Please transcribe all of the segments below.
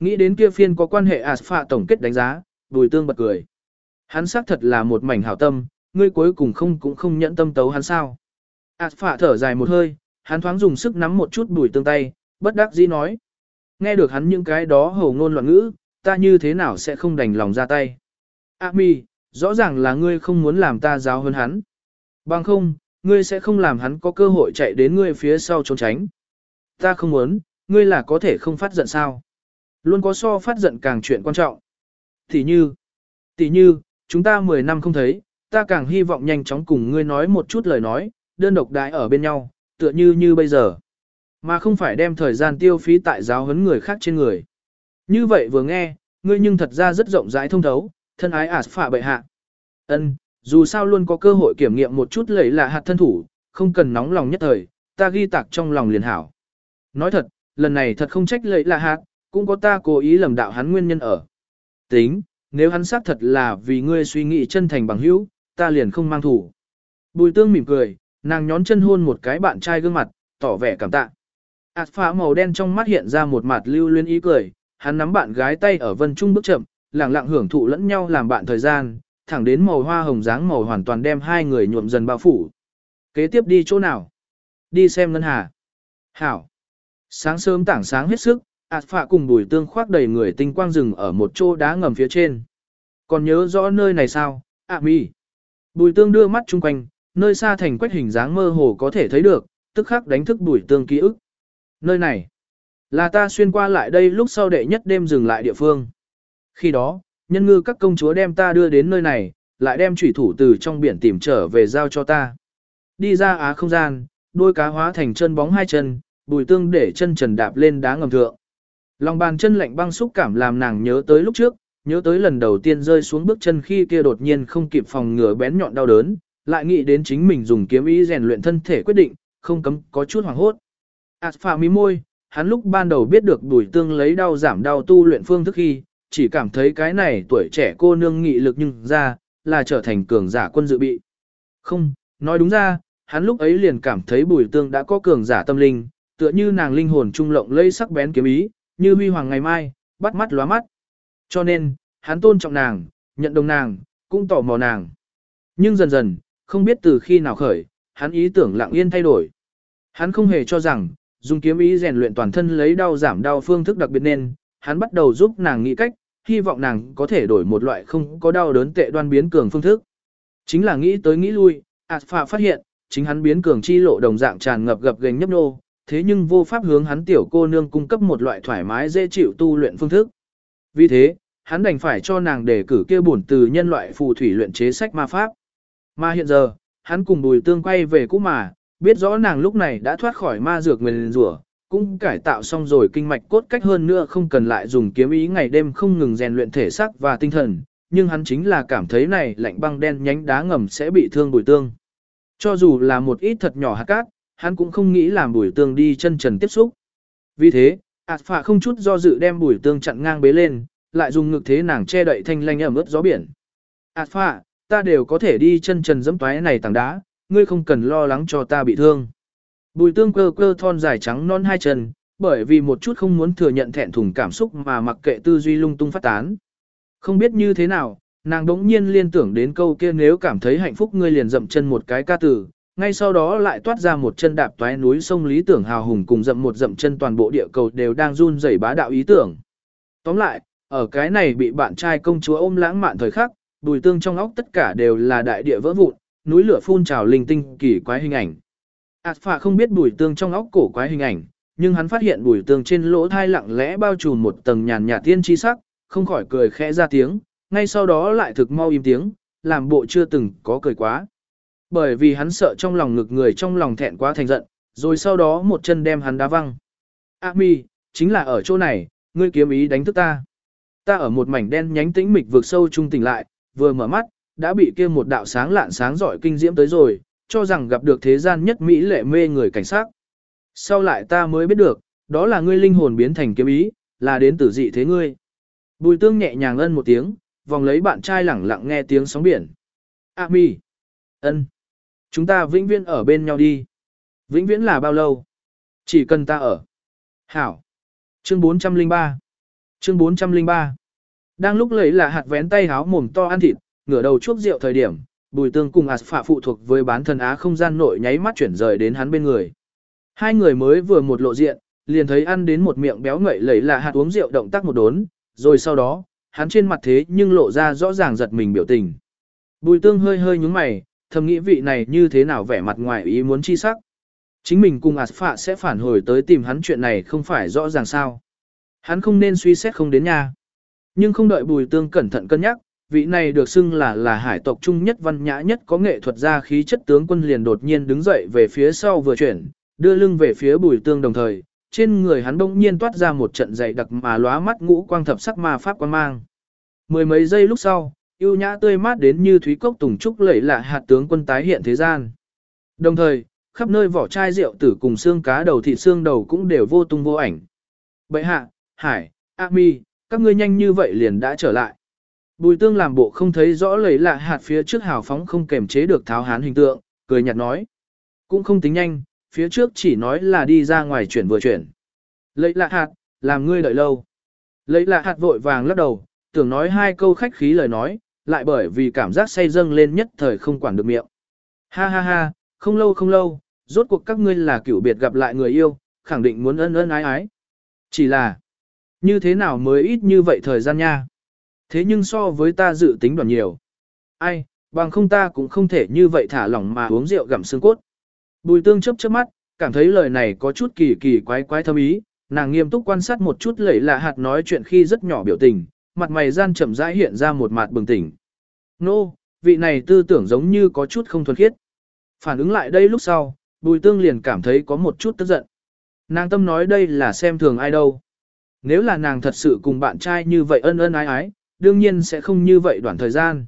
Nghĩ đến kia phiên có quan hệ Aspha tổng kết đánh giá, Bùi Tương bật cười. Hắn xác thật là một mảnh hảo tâm, ngươi cuối cùng không cũng không nhẫn tâm tấu hắn sao. Aspha thở dài một hơi, hắn thoáng dùng sức nắm một chút Bùi Tương tay, bất đắc dĩ nói. Nghe được hắn những cái đó hầu ngôn loạn ngữ, ta như thế nào sẽ không đành lòng ra tay. A mi, rõ ràng là ngươi không muốn làm ta giáo hơn hắn. Bằng không, ngươi sẽ không làm hắn có cơ hội chạy đến ngươi phía sau trốn tránh. Ta không muốn, ngươi là có thể không phát giận sao. Luôn có so phát giận càng chuyện quan trọng. Tỷ như, tỷ như, chúng ta 10 năm không thấy, ta càng hy vọng nhanh chóng cùng ngươi nói một chút lời nói, đơn độc đại ở bên nhau, tựa như như bây giờ. Mà không phải đem thời gian tiêu phí tại giáo huấn người khác trên người. Như vậy vừa nghe, ngươi nhưng thật ra rất rộng rãi thông thấu, thân ái ả phạ bệ hạ. Ân, dù sao luôn có cơ hội kiểm nghiệm một chút lấy là hạt thân thủ, không cần nóng lòng nhất thời, ta ghi tạc trong lòng liền hảo. Nói thật, lần này thật không trách lấy là hạt, cũng có ta cố ý lầm đạo hắn nguyên nhân ở. Tính, nếu hắn xác thật là vì ngươi suy nghĩ chân thành bằng hữu, ta liền không mang thủ. Bùi tương mỉm cười, nàng nhón chân hôn một cái bạn trai gương mặt, tỏ vẻ cảm tạ. Ảt phá màu đen trong mắt hiện ra một mặt lưu luyến ý cười, hắn nắm bạn gái tay ở vân trung bước chậm, lặng lặng hưởng thụ lẫn nhau làm bạn thời gian, thẳng đến màu hoa hồng dáng màu hoàn toàn đem hai người nhuộm dần bao phủ. Kế tiếp đi chỗ nào? Đi xem ngân hà. Hảo. Sáng sớm tảng sáng hết sức, ạt phạ cùng bùi tương khoác đầy người tinh quang rừng ở một chỗ đá ngầm phía trên. Còn nhớ rõ nơi này sao? À mi. Bùi tương đưa mắt chung quanh, nơi xa thành quách hình dáng mơ hồ có thể thấy được, tức khắc đánh thức bùi tương ký ức. Nơi này, là ta xuyên qua lại đây lúc sau đệ nhất đêm dừng lại địa phương. Khi đó, nhân ngư các công chúa đem ta đưa đến nơi này, lại đem thủy thủ từ trong biển tìm trở về giao cho ta. Đi ra á không gian, đôi cá hóa thành chân bóng hai chân, bùi tương để chân trần đạp lên đá ngầm thượng. Lòng bàn chân lạnh băng xúc cảm làm nàng nhớ tới lúc trước, nhớ tới lần đầu tiên rơi xuống bước chân khi kia đột nhiên không kịp phòng ngừa bén nhọn đau đớn, lại nghĩ đến chính mình dùng kiếm ý rèn luyện thân thể quyết định, không cấm có chút hoảng hốt. Ảt phà mí môi, hắn lúc ban đầu biết được đuổi tương lấy đau giảm đau tu luyện phương thức khi, chỉ cảm thấy cái này tuổi trẻ cô nương nghị lực nhưng ra, là trở thành cường giả quân dự bị. Không, nói đúng ra, hắn lúc ấy liền cảm thấy bùi tương đã có cường giả tâm linh, tựa như nàng linh hồn trung lộng lây sắc bén kiếm ý, như huy hoàng ngày mai, bắt mắt lóa mắt. Cho nên, hắn tôn trọng nàng, nhận đồng nàng, cũng tỏ mò nàng. Nhưng dần dần, không biết từ khi nào khởi, hắn ý tưởng lặng yên thay đổi. Hắn không hề cho rằng, dùng kiếm ý rèn luyện toàn thân lấy đau giảm đau phương thức đặc biệt nên, hắn bắt đầu giúp nàng nghĩ cách, hy vọng nàng có thể đổi một loại không có đau đớn tệ đoan biến cường phương thức. Chính là nghĩ tới nghĩ lui, Alpha phát hiện, chính hắn biến cường chi lộ đồng dạng tràn ngập gập gành nhấp nô, thế nhưng vô pháp hướng hắn tiểu cô nương cung cấp một loại thoải mái dễ chịu tu luyện phương thức. Vì thế, hắn đành phải cho nàng đề cử kia bổn từ nhân loại phù thủy luyện chế sách ma pháp. Mà hiện giờ, hắn cùng bùi tương quay về cũ mà, biết rõ nàng lúc này đã thoát khỏi ma dược nguyên rủa, cũng cải tạo xong rồi kinh mạch cốt cách hơn nữa không cần lại dùng kiếm ý ngày đêm không ngừng rèn luyện thể xác và tinh thần, nhưng hắn chính là cảm thấy này lạnh băng đen nhánh đá ngầm sẽ bị thương bùi tương. Cho dù là một ít thật nhỏ hạt cát, hắn cũng không nghĩ làm bùi tương đi chân trần tiếp xúc. Vì thế, ạt phạ không chút do dự đem bùi tương chặn ngang bế lên, lại dùng ngực thế nàng che đậy thanh lanh ẩm ướt gió biển. ạt phạ, ta đều có thể đi chân trần dẫm toái này tảng đá, ngươi không cần lo lắng cho ta bị thương. Bùi tương cơ cơ thon dài trắng non hai chân, bởi vì một chút không muốn thừa nhận thẹn thùng cảm xúc mà mặc kệ tư duy lung tung phát tán. Không biết như thế nào, nàng đống nhiên liên tưởng đến câu kia nếu cảm thấy hạnh phúc ngươi liền dậm chân một cái ca tử, ngay sau đó lại toát ra một chân đạp toái núi sông lý tưởng hào hùng cùng dậm một dậm chân toàn bộ địa cầu đều đang run rẩy bá đạo ý tưởng. Tóm lại, ở cái này bị bạn trai công chúa ôm lãng mạn thời khắc, bùi tương trong óc tất cả đều là đại địa vỡ vụn, núi lửa phun trào linh tinh kỳ quái hình ảnh. Alpha phạ không biết bùi tương trong óc cổ quái hình ảnh, nhưng hắn phát hiện bùi tương trên lỗ thai lặng lẽ bao trùm một tầng nhàn nhạt tiên tri sắc, không khỏi cười khẽ ra tiếng, ngay sau đó lại thực mau im tiếng, làm bộ chưa từng có cười quá. Bởi vì hắn sợ trong lòng ngực người trong lòng thẹn quá thành giận, rồi sau đó một chân đem hắn đá văng. A mi, chính là ở chỗ này, ngươi kiếm ý đánh thức ta. Ta ở một mảnh đen nhánh tĩnh mịch vượt sâu trung tỉnh lại, vừa mở mắt, đã bị kia một đạo sáng lạn sáng giỏi kinh diễm tới rồi, cho rằng gặp được thế gian nhất mỹ lệ mê người cảnh sát. Sau lại ta mới biết được, đó là ngươi linh hồn biến thành kiếm ý, là đến từ dị thế ngươi. Bùi tương nhẹ nhàng ân một tiếng, vòng lấy bạn trai lẳng lặng nghe tiếng sóng biển. A mi, ân, chúng ta vĩnh viễn ở bên nhau đi. Vĩnh viễn là bao lâu? Chỉ cần ta ở. Hảo. Chương 403. Chương 403 Đang lúc lấy là hạt vén tay háo mồm to ăn thịt, ngửa đầu chuốc rượu thời điểm, bùi tương cùng ạt phạ phụ thuộc với bán thần á không gian nội nháy mắt chuyển rời đến hắn bên người. Hai người mới vừa một lộ diện, liền thấy ăn đến một miệng béo ngậy lấy là hạt uống rượu động tác một đốn, rồi sau đó, hắn trên mặt thế nhưng lộ ra rõ ràng giật mình biểu tình. Bùi tương hơi hơi nhúng mày, thầm nghĩ vị này như thế nào vẻ mặt ngoài ý muốn chi sắc. Chính mình cùng ạt sẽ phản hồi tới tìm hắn chuyện này không phải rõ ràng sao. Hắn không nên suy xét không đến nha. Nhưng không đợi bùi tương cẩn thận cân nhắc, vị này được xưng là là hải tộc trung nhất văn nhã nhất có nghệ thuật gia khí chất tướng quân liền đột nhiên đứng dậy về phía sau vừa chuyển, đưa lưng về phía bùi tương đồng thời, trên người hắn bỗng nhiên toát ra một trận dày đặc mà lóa mắt ngũ quang thập sắc ma pháp quan mang. Mười mấy giây lúc sau, yêu nhã tươi mát đến như thúy cốc tùng trúc lẫy lạ hạt tướng quân tái hiện thế gian. Đồng thời, khắp nơi vỏ chai rượu tử cùng xương cá đầu thịt xương đầu cũng đều vô tung vô ảnh. Bệ hạ, hải, a mi, các ngươi nhanh như vậy liền đã trở lại. Bùi tương làm bộ không thấy rõ lẫy lạ hạt phía trước hào phóng không kềm chế được tháo hán hình tượng, cười nhạt nói. Cũng không tính nhanh, phía trước chỉ nói là đi ra ngoài chuyển vừa chuyển. Lấy lạ hạt, làm ngươi đợi lâu. Lấy lạ hạt vội vàng lắc đầu, tưởng nói hai câu khách khí lời nói, lại bởi vì cảm giác say dâng lên nhất thời không quản được miệng. Ha ha ha, không lâu không lâu, rốt cuộc các ngươi là kiểu biệt gặp lại người yêu, khẳng định muốn ân ân ái ái. Chỉ là, như thế nào mới ít như vậy thời gian nha. Thế nhưng so với ta dự tính đoàn nhiều. Ai, bằng không ta cũng không thể như vậy thả lỏng mà uống rượu gặm xương cốt. Bùi tương chấp chớp mắt, cảm thấy lời này có chút kỳ kỳ quái quái thâm ý, nàng nghiêm túc quan sát một chút lẩy lạ hạt nói chuyện khi rất nhỏ biểu tình, mặt mày gian chậm rãi hiện ra một mặt bừng tỉnh. Nô, vị này tư tưởng giống như có chút không thuần khiết. Phản ứng lại đây lúc sau, bùi tương liền cảm thấy có một chút tức giận. Nàng tâm nói đây là xem thường ai đâu. Nếu là nàng thật sự cùng bạn trai như vậy ân ân ái ái, đương nhiên sẽ không như vậy đoạn thời gian.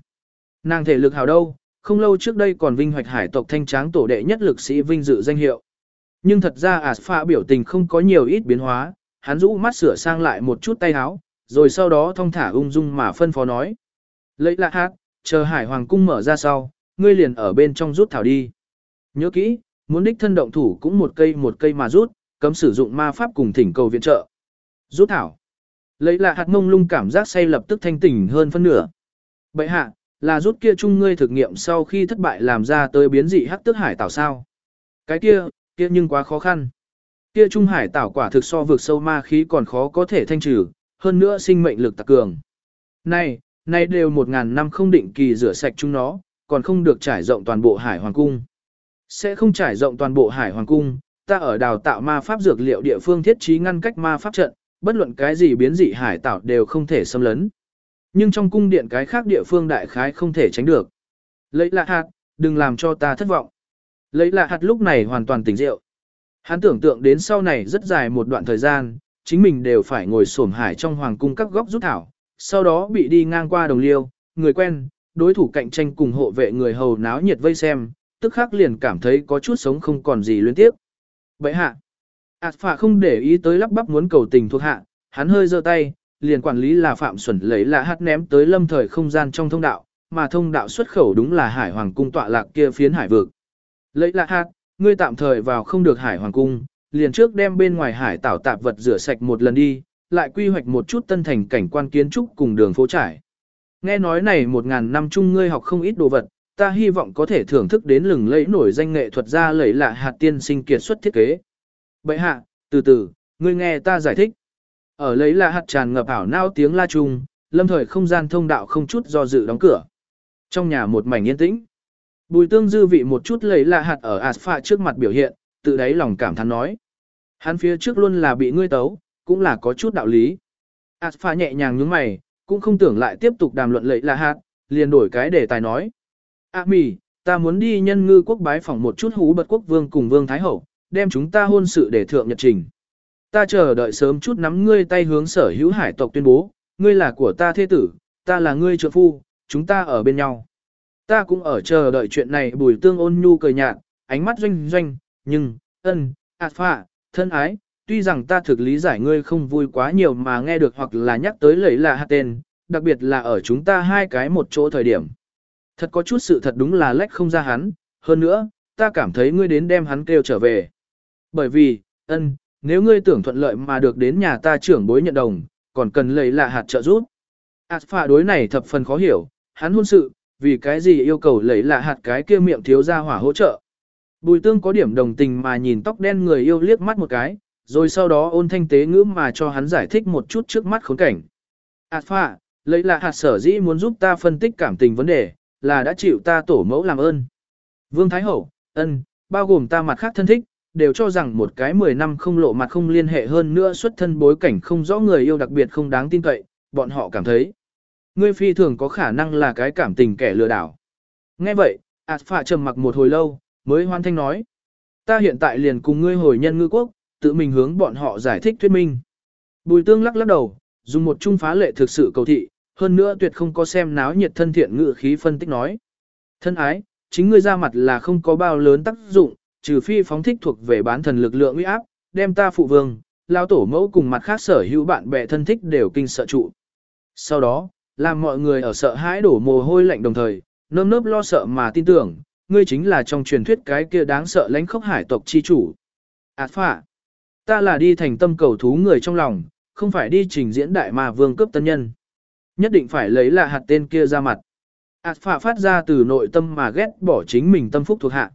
Nàng thể lực hào đâu, không lâu trước đây còn vinh hoạch hải tộc thanh tráng tổ đệ nhất lực sĩ vinh dự danh hiệu. Nhưng thật ra Aspha biểu tình không có nhiều ít biến hóa, hắn rũ mắt sửa sang lại một chút tay áo, rồi sau đó thong thả ung dung mà phân phó nói. Lấy lạ hát, chờ hải hoàng cung mở ra sau, ngươi liền ở bên trong rút thảo đi. Nhớ kỹ, muốn đích thân động thủ cũng một cây một cây mà rút, cấm sử dụng ma pháp cùng thỉnh cầu viện trợ. Rút thảo. Lấy lạ hạt mông lung cảm giác say lập tức thanh tỉnh hơn phân nửa. Bậy hạ, là rút kia chung ngươi thực nghiệm sau khi thất bại làm ra tới biến dị hắc tức hải tảo sao. Cái kia, kia nhưng quá khó khăn. Kia trung hải tảo quả thực so vượt sâu ma khí còn khó có thể thanh trừ, hơn nữa sinh mệnh lực tạc cường. Này, này đều một ngàn năm không định kỳ rửa sạch chúng nó, còn không được trải rộng toàn bộ hải hoàng cung. Sẽ không trải rộng toàn bộ hải hoàng cung, ta ở đào tạo ma pháp dược liệu địa phương thiết trí ngăn cách ma pháp trận, bất luận cái gì biến dị hải tạo đều không thể xâm lấn. Nhưng trong cung điện cái khác địa phương đại khái không thể tránh được. Lấy lạ hạt, đừng làm cho ta thất vọng. Lấy lạ hạt lúc này hoàn toàn tỉnh rượu. Hắn tưởng tượng đến sau này rất dài một đoạn thời gian, chính mình đều phải ngồi xổm hải trong hoàng cung các góc rút thảo, sau đó bị đi ngang qua đồng liêu, người quen, đối thủ cạnh tranh cùng hộ vệ người hầu náo nhiệt vây xem, tức khắc liền cảm thấy có chút sống không còn gì luyến tiếp. Vậy hạ, ạt phạ không để ý tới lắp bắp muốn cầu tình thuộc hạ, hắn hơi giơ tay, liền quản lý là Phạm Xuẩn lấy là hát ném tới lâm thời không gian trong thông đạo, mà thông đạo xuất khẩu đúng là hải hoàng cung tọa lạc kia phiến hải vực. Lấy là hát, ngươi tạm thời vào không được hải hoàng cung, liền trước đem bên ngoài hải tảo tạp vật rửa sạch một lần đi, lại quy hoạch một chút tân thành cảnh quan kiến trúc cùng đường phố trải. Nghe nói này một ngàn năm chung ngươi học không ít đồ vật, ta hy vọng có thể thưởng thức đến lừng lẫy nổi danh nghệ thuật gia lẫy lạ hạt tiên sinh kiệt xuất thiết kế. Bậy hạ, từ từ, ngươi nghe ta giải thích. Ở lấy là hạt tràn ngập ảo nao tiếng la chung, lâm thời không gian thông đạo không chút do dự đóng cửa. Trong nhà một mảnh yên tĩnh. Bùi tương dư vị một chút lấy là hạt ở Aspha trước mặt biểu hiện, tự đáy lòng cảm thán nói. Hắn phía trước luôn là bị ngươi tấu, cũng là có chút đạo lý. Alpha nhẹ nhàng nhướng mày, cũng không tưởng lại tiếp tục đàm luận lệ là hạt, liền đổi cái đề tài nói. À mì, ta muốn đi nhân ngư quốc bái phỏng một chút hú bật quốc vương cùng vương thái hậu, đem chúng ta hôn sự để thượng nhật trình. Ta chờ đợi sớm chút nắm ngươi tay hướng sở hữu hải tộc tuyên bố, ngươi là của ta thế tử, ta là ngươi trợ phu, chúng ta ở bên nhau. Ta cũng ở chờ đợi chuyện này bùi tương ôn nhu cười nhạt, ánh mắt doanh doanh, nhưng, ân, ạt phạ, thân ái, tuy rằng ta thực lý giải ngươi không vui quá nhiều mà nghe được hoặc là nhắc tới lấy là hạt tên, đặc biệt là ở chúng ta hai cái một chỗ thời điểm. Thật có chút sự thật đúng là lách không ra hắn, hơn nữa, ta cảm thấy ngươi đến đem hắn kêu trở về. Bởi vì, ân, nếu ngươi tưởng thuận lợi mà được đến nhà ta trưởng bối nhận đồng, còn cần lấy là hạt trợ giúp. Ảt phạ đối này thập phần khó hiểu, hắn hôn sự, vì cái gì yêu cầu lấy là hạt cái kia miệng thiếu ra hỏa hỗ trợ. Bùi tương có điểm đồng tình mà nhìn tóc đen người yêu liếc mắt một cái, rồi sau đó ôn thanh tế ngữ mà cho hắn giải thích một chút trước mắt khốn cảnh. Ảt phạ, lấy là hạt sở dĩ muốn giúp ta phân tích cảm tình vấn đề, là đã chịu ta tổ mẫu làm ơn. Vương Thái Hậu, ân, bao gồm ta mặt khác thân thích, đều cho rằng một cái 10 năm không lộ mặt không liên hệ hơn nữa xuất thân bối cảnh không rõ người yêu đặc biệt không đáng tin cậy, bọn họ cảm thấy. Ngươi phi thường có khả năng là cái cảm tình kẻ lừa đảo. Nghe vậy, ạt phạ trầm mặc một hồi lâu, mới hoan thanh nói. Ta hiện tại liền cùng ngươi hồi nhân ngư quốc, tự mình hướng bọn họ giải thích thuyết minh. Bùi tương lắc lắc đầu, dùng một trung phá lệ thực sự cầu thị, hơn nữa tuyệt không có xem náo nhiệt thân thiện ngự khí phân tích nói. Thân ái, chính ngươi ra mặt là không có bao lớn tác dụng, trừ phi phóng thích thuộc về bán thần lực lượng uy áp, đem ta phụ vương, lao tổ mẫu cùng mặt khác sở hữu bạn bè thân thích đều kinh sợ trụ. Sau đó, làm mọi người ở sợ hãi đổ mồ hôi lạnh đồng thời, nơm nớp lo sợ mà tin tưởng, ngươi chính là trong truyền thuyết cái kia đáng sợ lãnh khốc hải tộc chi chủ. Ảt phạ, ta là đi thành tâm cầu thú người trong lòng, không phải đi trình diễn đại mà vương cấp tân nhân. Nhất định phải lấy là hạt tên kia ra mặt. Ảt phạ phát ra từ nội tâm mà ghét bỏ chính mình tâm phúc thuộc hạ.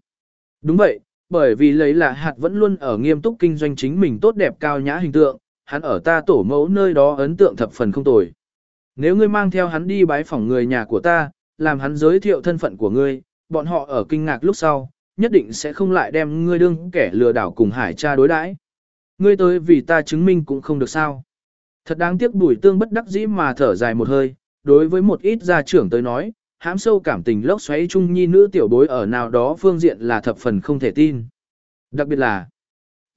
Đúng vậy, bởi vì lấy là hạt vẫn luôn ở nghiêm túc kinh doanh chính mình tốt đẹp cao nhã hình tượng, hắn ở ta tổ mẫu nơi đó ấn tượng thập phần không tồi. Nếu ngươi mang theo hắn đi bái phỏng người nhà của ta, làm hắn giới thiệu thân phận của ngươi, bọn họ ở kinh ngạc lúc sau, nhất định sẽ không lại đem ngươi đương kẻ lừa đảo cùng hải cha đối đãi. Ngươi tới vì ta chứng minh cũng không được sao. Thật đáng tiếc bùi tương bất đắc dĩ mà thở dài một hơi, đối với một ít gia trưởng tới nói, hãm sâu cảm tình lốc xoáy chung nhi nữ tiểu bối ở nào đó phương diện là thập phần không thể tin. Đặc biệt là,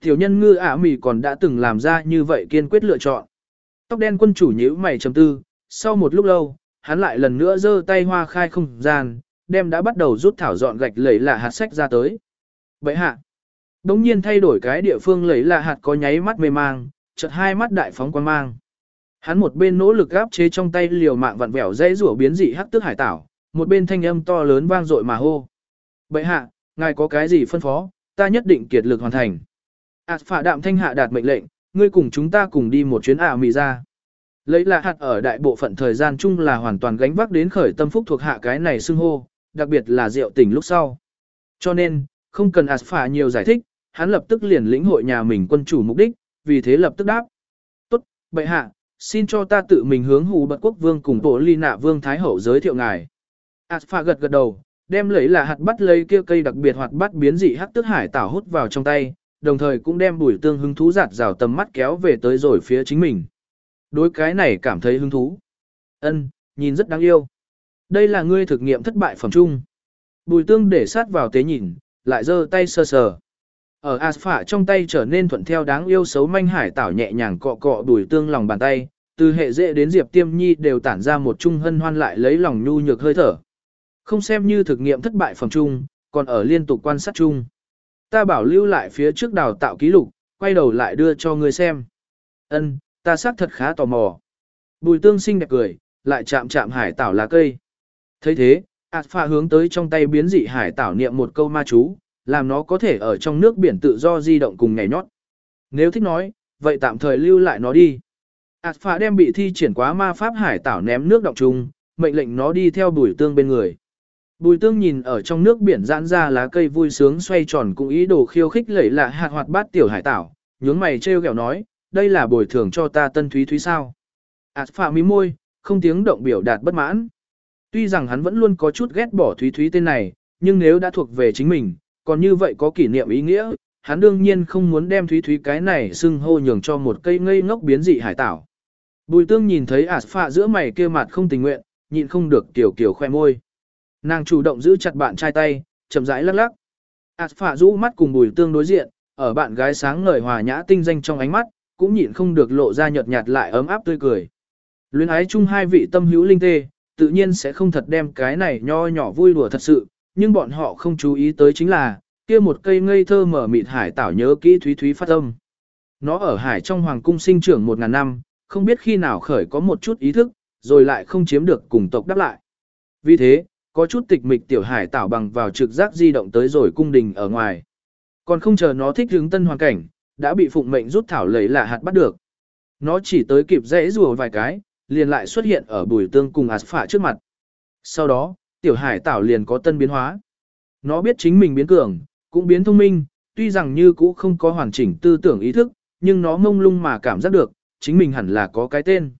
tiểu nhân ngư ả mì còn đã từng làm ra như vậy kiên quyết lựa chọn. Tóc đen quân chủ nhíu mày trầm tư, sau một lúc lâu, hắn lại lần nữa giơ tay hoa khai không gian, đem đã bắt đầu rút thảo dọn gạch lấy là hạt sách ra tới. Vậy hạ, đống nhiên thay đổi cái địa phương lấy là hạt có nháy mắt mê mang, chợt hai mắt đại phóng quan mang. Hắn một bên nỗ lực gáp chế trong tay liều mạng vặn vẹo dây rủa biến dị hắc tức hải tảo, một bên thanh âm to lớn vang dội mà hô. Bệ hạ, ngài có cái gì phân phó, ta nhất định kiệt lực hoàn thành. Ảt phả đạm thanh hạ đạt mệnh lệnh, ngươi cùng chúng ta cùng đi một chuyến ả mì ra. Lấy là hạt ở đại bộ phận thời gian chung là hoàn toàn gánh vác đến khởi tâm phúc thuộc hạ cái này xưng hô, đặc biệt là rượu tỉnh lúc sau. Cho nên, không cần Aspha nhiều giải thích, hắn lập tức liền lĩnh hội nhà mình quân chủ mục đích, vì thế lập tức đáp. Tốt, bệ hạ, xin cho ta tự mình hướng hù bật quốc vương cùng bộ ly nạ vương Thái Hậu giới thiệu ngài. Aspha gật gật đầu, đem lấy là hạt bắt lấy kia cây đặc biệt hoạt bắt biến dị hắc tức hải tảo hút vào trong tay, đồng thời cũng đem bùi tương hứng thú giạt rào tầm mắt kéo về tới rồi phía chính mình. Đối cái này cảm thấy hứng thú. Ân, nhìn rất đáng yêu. Đây là ngươi thực nghiệm thất bại phẩm chung. Bùi tương để sát vào tế nhìn, lại giơ tay sơ sờ. Ở Aspha trong tay trở nên thuận theo đáng yêu xấu manh hải tảo nhẹ nhàng cọ cọ bùi tương lòng bàn tay, từ hệ dễ đến Diệp Tiêm Nhi đều tản ra một trung hân hoan lại lấy lòng nhu nhược hơi thở. Không xem như thực nghiệm thất bại phẩm chung, còn ở liên tục quan sát chung. Ta bảo lưu lại phía trước đào tạo ký lục, quay đầu lại đưa cho ngươi xem. Ân, ta xác thật khá tò mò. Bùi tương xinh đẹp cười, lại chạm chạm hải tảo lá cây thấy thế, ạt hướng tới trong tay biến dị hải tảo niệm một câu ma chú, làm nó có thể ở trong nước biển tự do di động cùng nhảy nhót. Nếu thích nói, vậy tạm thời lưu lại nó đi. ạt đem bị thi triển quá ma pháp hải tảo ném nước động trùng, mệnh lệnh nó đi theo bùi tương bên người. Bùi tương nhìn ở trong nước biển giãn ra lá cây vui sướng xoay tròn cũng ý đồ khiêu khích lẩy lạ hạt hoạt bát tiểu hải tảo, nhướng mày trêu ghẹo nói, đây là bồi thường cho ta tân thúy thúy sao. Alpha phạ mí môi, không tiếng động biểu đạt bất mãn. Tuy rằng hắn vẫn luôn có chút ghét bỏ thúy thúy tên này, nhưng nếu đã thuộc về chính mình, còn như vậy có kỷ niệm ý nghĩa, hắn đương nhiên không muốn đem thúy thúy cái này xưng hô nhường cho một cây ngây ngốc biến dị hải tảo. Bùi tương nhìn thấy ả phạ giữa mày kia mặt không tình nguyện, nhịn không được tiểu kiểu khoe môi. Nàng chủ động giữ chặt bạn trai tay, chậm rãi lắc lắc. ả phạ rũ mắt cùng bùi tương đối diện, ở bạn gái sáng ngời hòa nhã tinh danh trong ánh mắt, cũng nhịn không được lộ ra nhợt nhạt lại ấm áp tươi cười. Luyến ái chung hai vị tâm hữu linh tê, tự nhiên sẽ không thật đem cái này nho nhỏ vui đùa thật sự, nhưng bọn họ không chú ý tới chính là, kia một cây ngây thơ mở mịt hải tảo nhớ kỹ thúy thúy phát âm. Nó ở hải trong hoàng cung sinh trưởng một ngàn năm, không biết khi nào khởi có một chút ý thức, rồi lại không chiếm được cùng tộc đáp lại. Vì thế, có chút tịch mịch tiểu hải tảo bằng vào trực giác di động tới rồi cung đình ở ngoài. Còn không chờ nó thích hướng tân hoàn cảnh, đã bị phụng mệnh rút thảo lấy là hạt bắt được. Nó chỉ tới kịp dễ rùa vài cái, liền lại xuất hiện ở bùi tương cùng ạt phạ trước mặt. Sau đó, tiểu hải tảo liền có tân biến hóa. Nó biết chính mình biến cường, cũng biến thông minh, tuy rằng như cũ không có hoàn chỉnh tư tưởng ý thức, nhưng nó mông lung mà cảm giác được, chính mình hẳn là có cái tên.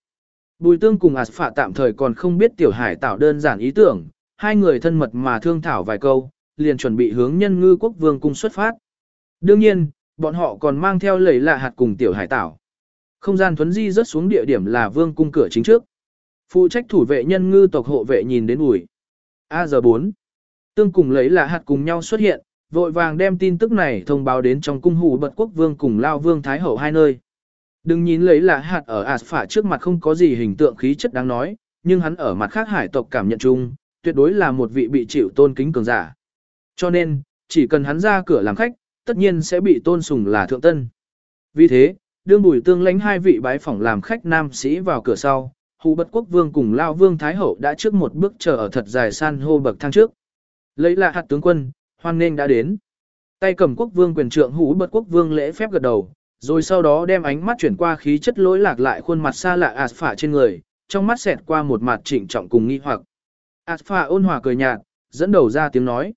Bùi tương cùng ạt phạ tạm thời còn không biết tiểu hải tảo đơn giản ý tưởng, hai người thân mật mà thương thảo vài câu, liền chuẩn bị hướng nhân ngư quốc vương cung xuất phát. Đương nhiên, bọn họ còn mang theo lẩy lạ hạt cùng tiểu hải tảo. Không gian thuấn di rớt xuống địa điểm là vương cung cửa chính trước. Phụ trách thủ vệ nhân ngư tộc hộ vệ nhìn đến ủi. A giờ 4. Tương cùng lấy là hạt cùng nhau xuất hiện, vội vàng đem tin tức này thông báo đến trong cung hủ bật quốc vương cùng lao vương thái hậu hai nơi. Đừng nhìn lấy là hạt ở ạt phả trước mặt không có gì hình tượng khí chất đáng nói, nhưng hắn ở mặt khác hải tộc cảm nhận chung, tuyệt đối là một vị bị chịu tôn kính cường giả. Cho nên, chỉ cần hắn ra cửa làm khách, tất nhiên sẽ bị tôn sùng là thượng tân. Vì thế, đương bùi tương lãnh hai vị bái phỏng làm khách nam sĩ vào cửa sau, hù bất quốc vương cùng lao vương thái hậu đã trước một bước chờ ở thật dài san hô bậc thang trước. Lấy là hạt tướng quân, hoan nghênh đã đến. Tay cầm quốc vương quyền trượng hủ bất quốc vương lễ phép gật đầu, rồi sau đó đem ánh mắt chuyển qua khí chất lỗi lạc lại khuôn mặt xa lạ ạt phả trên người, trong mắt xẹt qua một mặt trịnh trọng cùng nghi hoặc. ạt phả ôn hòa cười nhạt, dẫn đầu ra tiếng nói.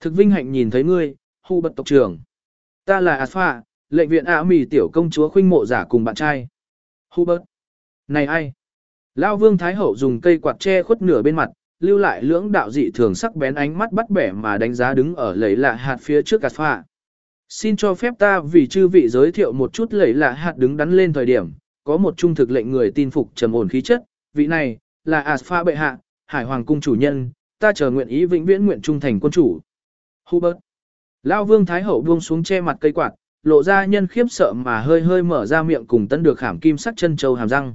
Thực vinh hạnh nhìn thấy ngươi, hù bật tộc trưởng. Ta là ạt phả, lệnh viện ả mì tiểu công chúa khuynh mộ giả cùng bạn trai. Hubert. Này ai? Lao vương thái hậu dùng cây quạt che khuất nửa bên mặt, lưu lại lưỡng đạo dị thường sắc bén ánh mắt bắt bẻ mà đánh giá đứng ở lầy lạ hạt phía trước gạt phạ. Xin cho phép ta vì chư vị giới thiệu một chút lầy lạ hạt đứng đắn lên thời điểm, có một trung thực lệnh người tin phục trầm ổn khí chất, vị này, là Aspha bệ hạ, hải hoàng cung chủ nhân, ta chờ nguyện ý vĩnh viễn nguyện trung thành quân chủ. Hubert. Lao vương thái hậu buông xuống che mặt cây quạt, lộ ra nhân khiếp sợ mà hơi hơi mở ra miệng cùng tân được khảm kim sắc chân châu hàm răng.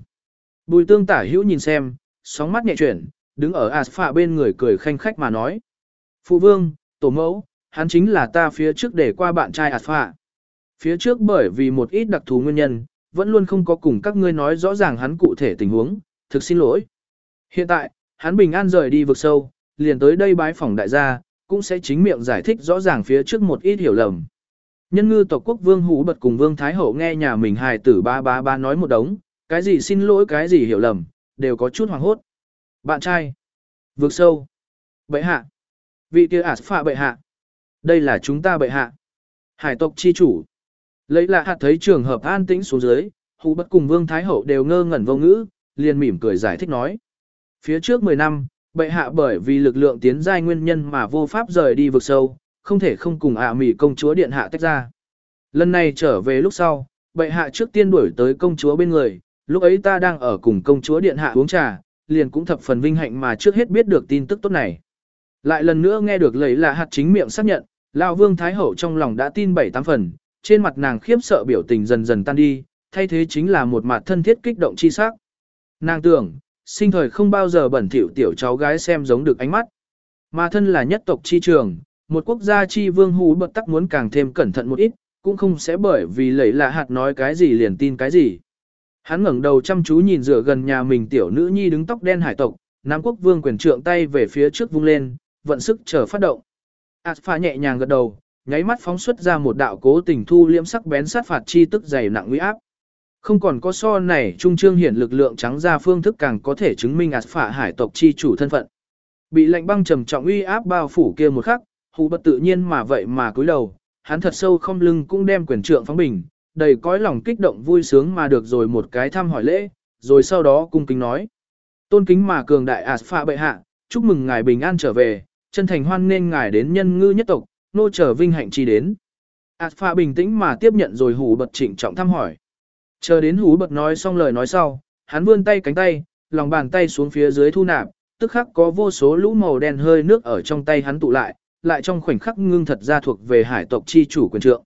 Bùi tương tả hữu nhìn xem, sóng mắt nhẹ chuyển, đứng ở Aspha bên người cười khanh khách mà nói. Phụ vương, tổ mẫu, hắn chính là ta phía trước để qua bạn trai Aspha. Phía trước bởi vì một ít đặc thù nguyên nhân, vẫn luôn không có cùng các ngươi nói rõ ràng hắn cụ thể tình huống, thực xin lỗi. Hiện tại, hắn bình an rời đi vực sâu, liền tới đây bái phòng đại gia, cũng sẽ chính miệng giải thích rõ ràng phía trước một ít hiểu lầm. Nhân ngư tộc quốc vương hủ bật cùng vương thái hậu nghe nhà mình hài tử ba ba ba nói một đống, cái gì xin lỗi cái gì hiểu lầm, đều có chút hoàng hốt. Bạn trai. Vượt sâu. Bệ hạ. Vị kia ả phạ bệ hạ. Đây là chúng ta bệ hạ. Hải tộc chi chủ. Lấy lạ hạt thấy trường hợp an tĩnh xuống dưới, hủ bật cùng vương thái hậu đều ngơ ngẩn vô ngữ, liền mỉm cười giải thích nói. Phía trước 10 năm, bệ hạ bởi vì lực lượng tiến giai nguyên nhân mà vô pháp rời đi vực sâu, không thể không cùng ạ à mỉ công chúa điện hạ tách ra. Lần này trở về lúc sau, bệ hạ trước tiên đuổi tới công chúa bên người, lúc ấy ta đang ở cùng công chúa điện hạ uống trà, liền cũng thập phần vinh hạnh mà trước hết biết được tin tức tốt này. Lại lần nữa nghe được lời là hạt chính miệng xác nhận, lão vương thái hậu trong lòng đã tin bảy tám phần, trên mặt nàng khiếp sợ biểu tình dần dần tan đi, thay thế chính là một mặt thân thiết kích động chi sắc. Nàng tưởng, sinh thời không bao giờ bẩn thỉu tiểu cháu gái xem giống được ánh mắt. Mà thân là nhất tộc chi trường, một quốc gia chi vương hú bật tắc muốn càng thêm cẩn thận một ít, cũng không sẽ bởi vì lẩy lạ hạt nói cái gì liền tin cái gì. Hắn ngẩng đầu chăm chú nhìn dựa gần nhà mình tiểu nữ nhi đứng tóc đen hải tộc, Nam quốc vương quyền trượng tay về phía trước vung lên, vận sức chờ phát động. Alpha nhẹ nhàng gật đầu, nháy mắt phóng xuất ra một đạo cố tình thu liễm sắc bén sát phạt chi tức dày nặng uy áp. Không còn có so này trung trương hiển lực lượng trắng ra phương thức càng có thể chứng minh Alpha hải tộc chi chủ thân phận. Bị lạnh băng trầm trọng uy áp bao phủ kia một khắc, hù bật tự nhiên mà vậy mà cúi đầu, hắn thật sâu không lưng cũng đem quyền trượng phóng bình, đầy cõi lòng kích động vui sướng mà được rồi một cái thăm hỏi lễ, rồi sau đó cung kính nói. Tôn kính mà cường đại Aspha bệ hạ, chúc mừng ngài bình an trở về, chân thành hoan nên ngài đến nhân ngư nhất tộc, nô trở vinh hạnh chi đến. Aspha bình tĩnh mà tiếp nhận rồi hủ bật trịnh trọng thăm hỏi. Chờ đến hủ bật nói xong lời nói sau, hắn vươn tay cánh tay, lòng bàn tay xuống phía dưới thu nạp, tức khắc có vô số lũ màu đen hơi nước ở trong tay hắn tụ lại, lại trong khoảnh khắc ngưng thật ra thuộc về hải tộc chi chủ quyền trượng.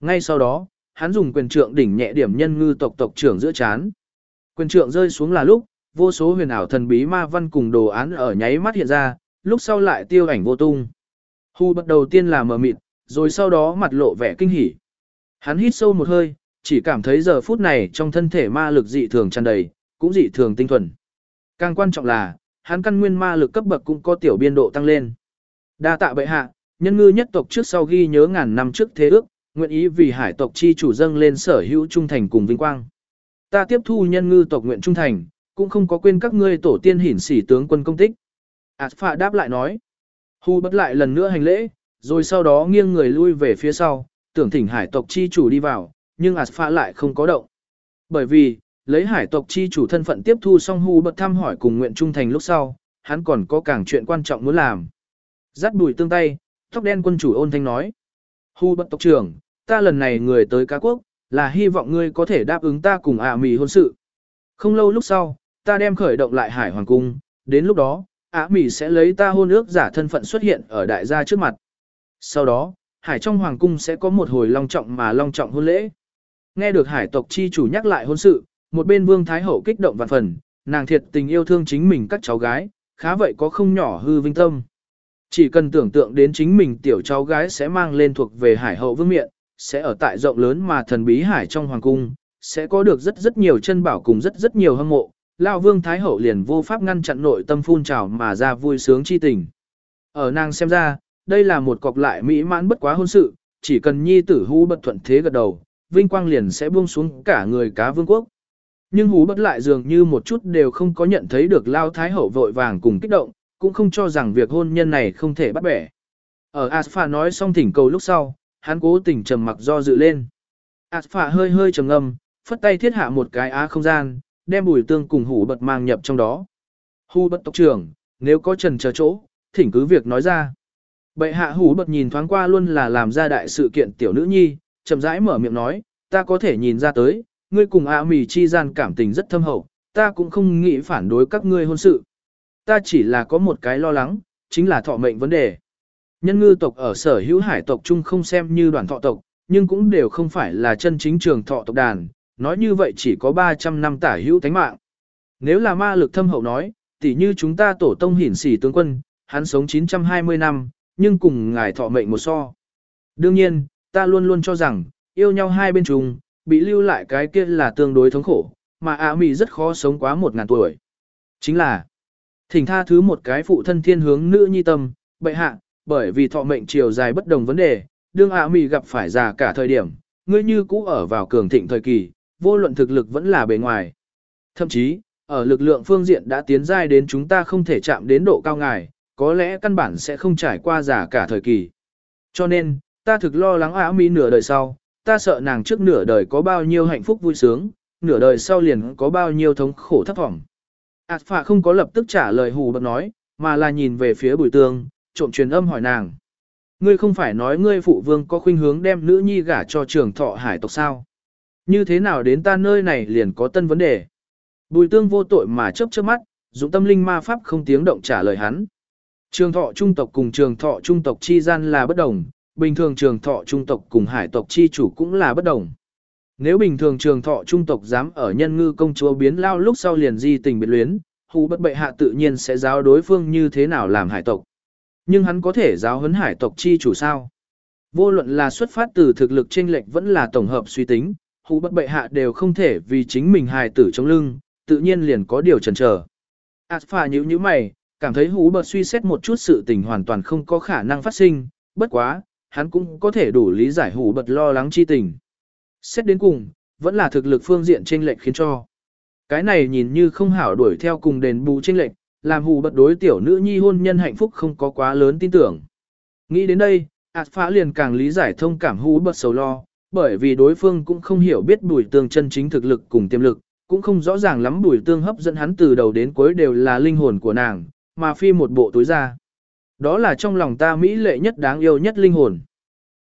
Ngay sau đó, hắn dùng quyền trượng đỉnh nhẹ điểm nhân ngư tộc tộc trưởng giữa chán. Quyền trượng rơi xuống là lúc, vô số huyền ảo thần bí ma văn cùng đồ án ở nháy mắt hiện ra, lúc sau lại tiêu ảnh vô tung. Hu bắt đầu tiên là mờ mịt, rồi sau đó mặt lộ vẻ kinh hỉ. Hắn hít sâu một hơi, chỉ cảm thấy giờ phút này trong thân thể ma lực dị thường tràn đầy, cũng dị thường tinh thuần. Càng quan trọng là, hắn căn nguyên ma lực cấp bậc cũng có tiểu biên độ tăng lên. Đa tạ bệ hạ, nhân ngư nhất tộc trước sau ghi nhớ ngàn năm trước thế ước, nguyện ý vì hải tộc chi chủ dâng lên sở hữu trung thành cùng vinh quang. Ta tiếp thu nhân ngư tộc nguyện trung thành, cũng không có quên các ngươi tổ tiên hiển sĩ tướng quân công tích. Aspha đáp lại nói. Hu bất lại lần nữa hành lễ, rồi sau đó nghiêng người lui về phía sau, tưởng thỉnh hải tộc chi chủ đi vào, nhưng Aspha lại không có động. Bởi vì, lấy hải tộc chi chủ thân phận tiếp thu xong Hu bất thăm hỏi cùng nguyện trung thành lúc sau, hắn còn có càng chuyện quan trọng muốn làm. Dắt bùi tương tay, tóc đen quân chủ ôn thanh nói. Hu bận tộc trưởng, ta lần này người tới cá quốc, là hy vọng ngươi có thể đáp ứng ta cùng ạ mì hôn sự. Không lâu lúc sau, ta đem khởi động lại hải hoàng cung, đến lúc đó, ạ mì sẽ lấy ta hôn ước giả thân phận xuất hiện ở đại gia trước mặt. Sau đó, hải trong hoàng cung sẽ có một hồi long trọng mà long trọng hôn lễ. Nghe được hải tộc chi chủ nhắc lại hôn sự, một bên vương thái hậu kích động vạn phần, nàng thiệt tình yêu thương chính mình các cháu gái, khá vậy có không nhỏ hư vinh tâm. Chỉ cần tưởng tượng đến chính mình tiểu cháu gái sẽ mang lên thuộc về hải hậu vương miện, sẽ ở tại rộng lớn mà thần bí hải trong hoàng cung, sẽ có được rất rất nhiều chân bảo cùng rất rất nhiều hâm mộ. Lão vương thái hậu liền vô pháp ngăn chặn nội tâm phun trào mà ra vui sướng chi tình. Ở nàng xem ra, đây là một cọc lại mỹ mãn bất quá hôn sự, chỉ cần nhi tử hú bất thuận thế gật đầu, vinh quang liền sẽ buông xuống cả người cá vương quốc. Nhưng hú bất lại dường như một chút đều không có nhận thấy được lao thái hậu vội vàng cùng kích động, cũng không cho rằng việc hôn nhân này không thể bắt bẻ. Ở Aspha nói xong thỉnh cầu lúc sau, hắn cố tình trầm mặc do dự lên. Aspha hơi hơi trầm ngâm, phất tay thiết hạ một cái á không gian, đem bùi tương cùng hủ bật mang nhập trong đó. Hủ bật tộc trưởng, nếu có trần chờ chỗ, thỉnh cứ việc nói ra. Bệ hạ hủ bật nhìn thoáng qua luôn là làm ra đại sự kiện tiểu nữ nhi, chậm rãi mở miệng nói, ta có thể nhìn ra tới, ngươi cùng ạ mì chi gian cảm tình rất thâm hậu, ta cũng không nghĩ phản đối các ngươi hôn sự. Ta chỉ là có một cái lo lắng, chính là thọ mệnh vấn đề. Nhân ngư tộc ở sở hữu hải tộc chung không xem như đoàn thọ tộc, nhưng cũng đều không phải là chân chính trường thọ tộc đàn, nói như vậy chỉ có 300 năm tả hữu thánh mạng. Nếu là ma lực thâm hậu nói, tỉ như chúng ta tổ tông hiển sĩ tướng quân, hắn sống 920 năm, nhưng cùng ngài thọ mệnh một so. Đương nhiên, ta luôn luôn cho rằng, yêu nhau hai bên chung, bị lưu lại cái kia là tương đối thống khổ, mà ạ mì rất khó sống quá một ngàn tuổi. Chính là, thỉnh tha thứ một cái phụ thân thiên hướng nữ nhi tâm, bệ hạ, bởi vì thọ mệnh chiều dài bất đồng vấn đề, đương ạ mì gặp phải già cả thời điểm, ngươi như cũ ở vào cường thịnh thời kỳ, vô luận thực lực vẫn là bề ngoài. Thậm chí, ở lực lượng phương diện đã tiến giai đến chúng ta không thể chạm đến độ cao ngài, có lẽ căn bản sẽ không trải qua già cả thời kỳ. Cho nên, ta thực lo lắng ả mỹ nửa đời sau, ta sợ nàng trước nửa đời có bao nhiêu hạnh phúc vui sướng, nửa đời sau liền có bao nhiêu thống khổ thất vọng. Ảt phạ không có lập tức trả lời hù bật nói, mà là nhìn về phía bùi tương, trộm truyền âm hỏi nàng. Ngươi không phải nói ngươi phụ vương có khuynh hướng đem nữ nhi gả cho trường thọ hải tộc sao? Như thế nào đến ta nơi này liền có tân vấn đề? Bùi tương vô tội mà chớp chớp mắt, dụng tâm linh ma pháp không tiếng động trả lời hắn. Trường thọ trung tộc cùng trường thọ trung tộc chi gian là bất đồng, bình thường trường thọ trung tộc cùng hải tộc chi chủ cũng là bất đồng. Nếu bình thường trường thọ trung tộc dám ở nhân ngư công chúa biến lao lúc sau liền di tình biệt luyến, hù bất bệ hạ tự nhiên sẽ giáo đối phương như thế nào làm hải tộc. Nhưng hắn có thể giáo huấn hải tộc chi chủ sao? Vô luận là xuất phát từ thực lực chênh lệch vẫn là tổng hợp suy tính, hù bất bệ hạ đều không thể vì chính mình hài tử trong lưng, tự nhiên liền có điều chần chờ. Alpha nhíu nhíu mày, cảm thấy hú bật suy xét một chút sự tình hoàn toàn không có khả năng phát sinh, bất quá, hắn cũng có thể đủ lý giải hủ bật lo lắng chi tình. Xét đến cùng, vẫn là thực lực phương diện chênh lệch khiến cho. Cái này nhìn như không hảo đuổi theo cùng đền bù chênh lệch, làm hủ bật đối tiểu nữ nhi hôn nhân hạnh phúc không có quá lớn tin tưởng. Nghĩ đến đây, ạt phá liền càng lý giải thông cảm hủ bật sầu lo, bởi vì đối phương cũng không hiểu biết bùi tương chân chính thực lực cùng tiềm lực, cũng không rõ ràng lắm bùi tương hấp dẫn hắn từ đầu đến cuối đều là linh hồn của nàng, mà phi một bộ túi ra. Đó là trong lòng ta mỹ lệ nhất đáng yêu nhất linh hồn.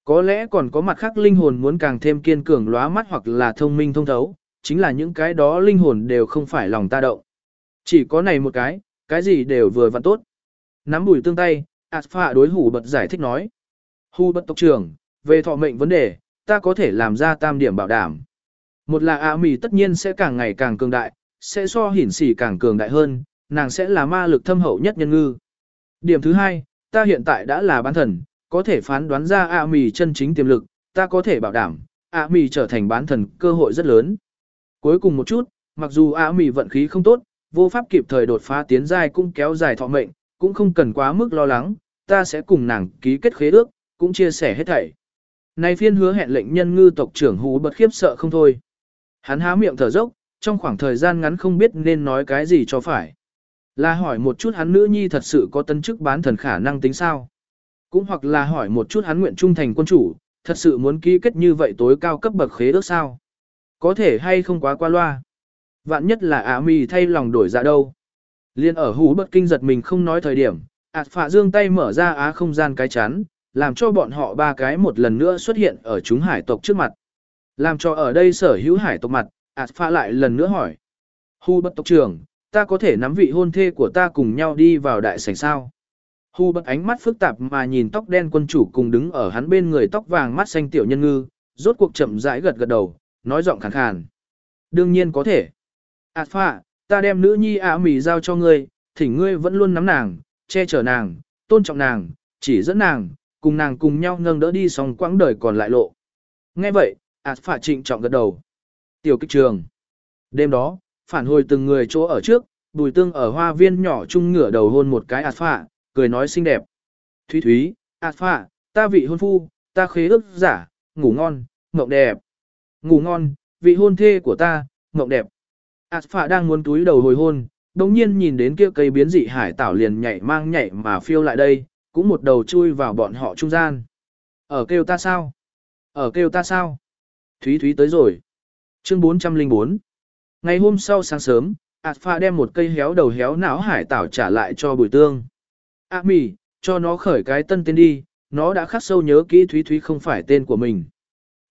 Có lẽ còn có mặt khác linh hồn muốn càng thêm kiên cường lóa mắt hoặc là thông minh thông thấu, chính là những cái đó linh hồn đều không phải lòng ta động. Chỉ có này một cái, cái gì đều vừa vặn tốt. Nắm bùi tương tay, Aspha đối hủ bật giải thích nói. Hù bật tộc trưởng, về thọ mệnh vấn đề, ta có thể làm ra tam điểm bảo đảm. Một là A mì tất nhiên sẽ càng ngày càng cường đại, sẽ so hiển xỉ càng cường đại hơn, nàng sẽ là ma lực thâm hậu nhất nhân ngư. Điểm thứ hai, ta hiện tại đã là bán thần, có thể phán đoán ra A mì chân chính tiềm lực, ta có thể bảo đảm, A mì trở thành bán thần cơ hội rất lớn. Cuối cùng một chút, mặc dù A mì vận khí không tốt, vô pháp kịp thời đột phá tiến giai cũng kéo dài thọ mệnh, cũng không cần quá mức lo lắng, ta sẽ cùng nàng ký kết khế ước, cũng chia sẻ hết thảy. Này phiên hứa hẹn lệnh nhân ngư tộc trưởng hú bật khiếp sợ không thôi. Hắn há miệng thở dốc, trong khoảng thời gian ngắn không biết nên nói cái gì cho phải. Là hỏi một chút hắn nữ nhi thật sự có tân chức bán thần khả năng tính sao? Cũng hoặc là hỏi một chút hắn nguyện trung thành quân chủ, thật sự muốn ký kết như vậy tối cao cấp bậc khế ước sao? Có thể hay không quá qua loa? Vạn nhất là ả mì thay lòng đổi dạ đâu. Liên ở hú bất kinh giật mình không nói thời điểm, ạt phạ dương tay mở ra á không gian cái chắn, làm cho bọn họ ba cái một lần nữa xuất hiện ở chúng hải tộc trước mặt. Làm cho ở đây sở hữu hải tộc mặt, ạt phạ lại lần nữa hỏi. hú bất tộc trưởng, ta có thể nắm vị hôn thê của ta cùng nhau đi vào đại sảnh sao? Hu bật ánh mắt phức tạp mà nhìn tóc đen quân chủ cùng đứng ở hắn bên người tóc vàng mắt xanh tiểu nhân ngư, rốt cuộc chậm rãi gật gật đầu, nói giọng khàn khàn. Đương nhiên có thể. Ảt phạ, ta đem nữ nhi ả mì giao cho ngươi, thỉnh ngươi vẫn luôn nắm nàng, che chở nàng, tôn trọng nàng, chỉ dẫn nàng, cùng nàng cùng nhau nâng đỡ đi xong quãng đời còn lại lộ. Nghe vậy, ạt phạ trịnh trọng gật đầu. Tiểu kích trường. Đêm đó, phản hồi từng người chỗ ở trước, bùi tương ở hoa viên nhỏ chung ngửa đầu hôn một cái ạt phạ, cười nói xinh đẹp. Thúy thúy, ạt phạ, ta vị hôn phu, ta khế ước giả, ngủ ngon, mộng đẹp. Ngủ ngon, vị hôn thê của ta, mộng đẹp. ạt phạ đang muốn túi đầu hồi hôn, đồng nhiên nhìn đến kia cây biến dị hải tảo liền nhảy mang nhảy mà phiêu lại đây, cũng một đầu chui vào bọn họ trung gian. Ở kêu ta sao? Ở kêu ta sao? Thúy Thúy tới rồi. Chương 404 Ngày hôm sau sáng sớm, ạt đem một cây héo đầu héo não hải tảo trả lại cho bùi tương. À mì, cho nó khởi cái tân tên đi, nó đã khắc sâu nhớ kỹ Thúy Thúy không phải tên của mình.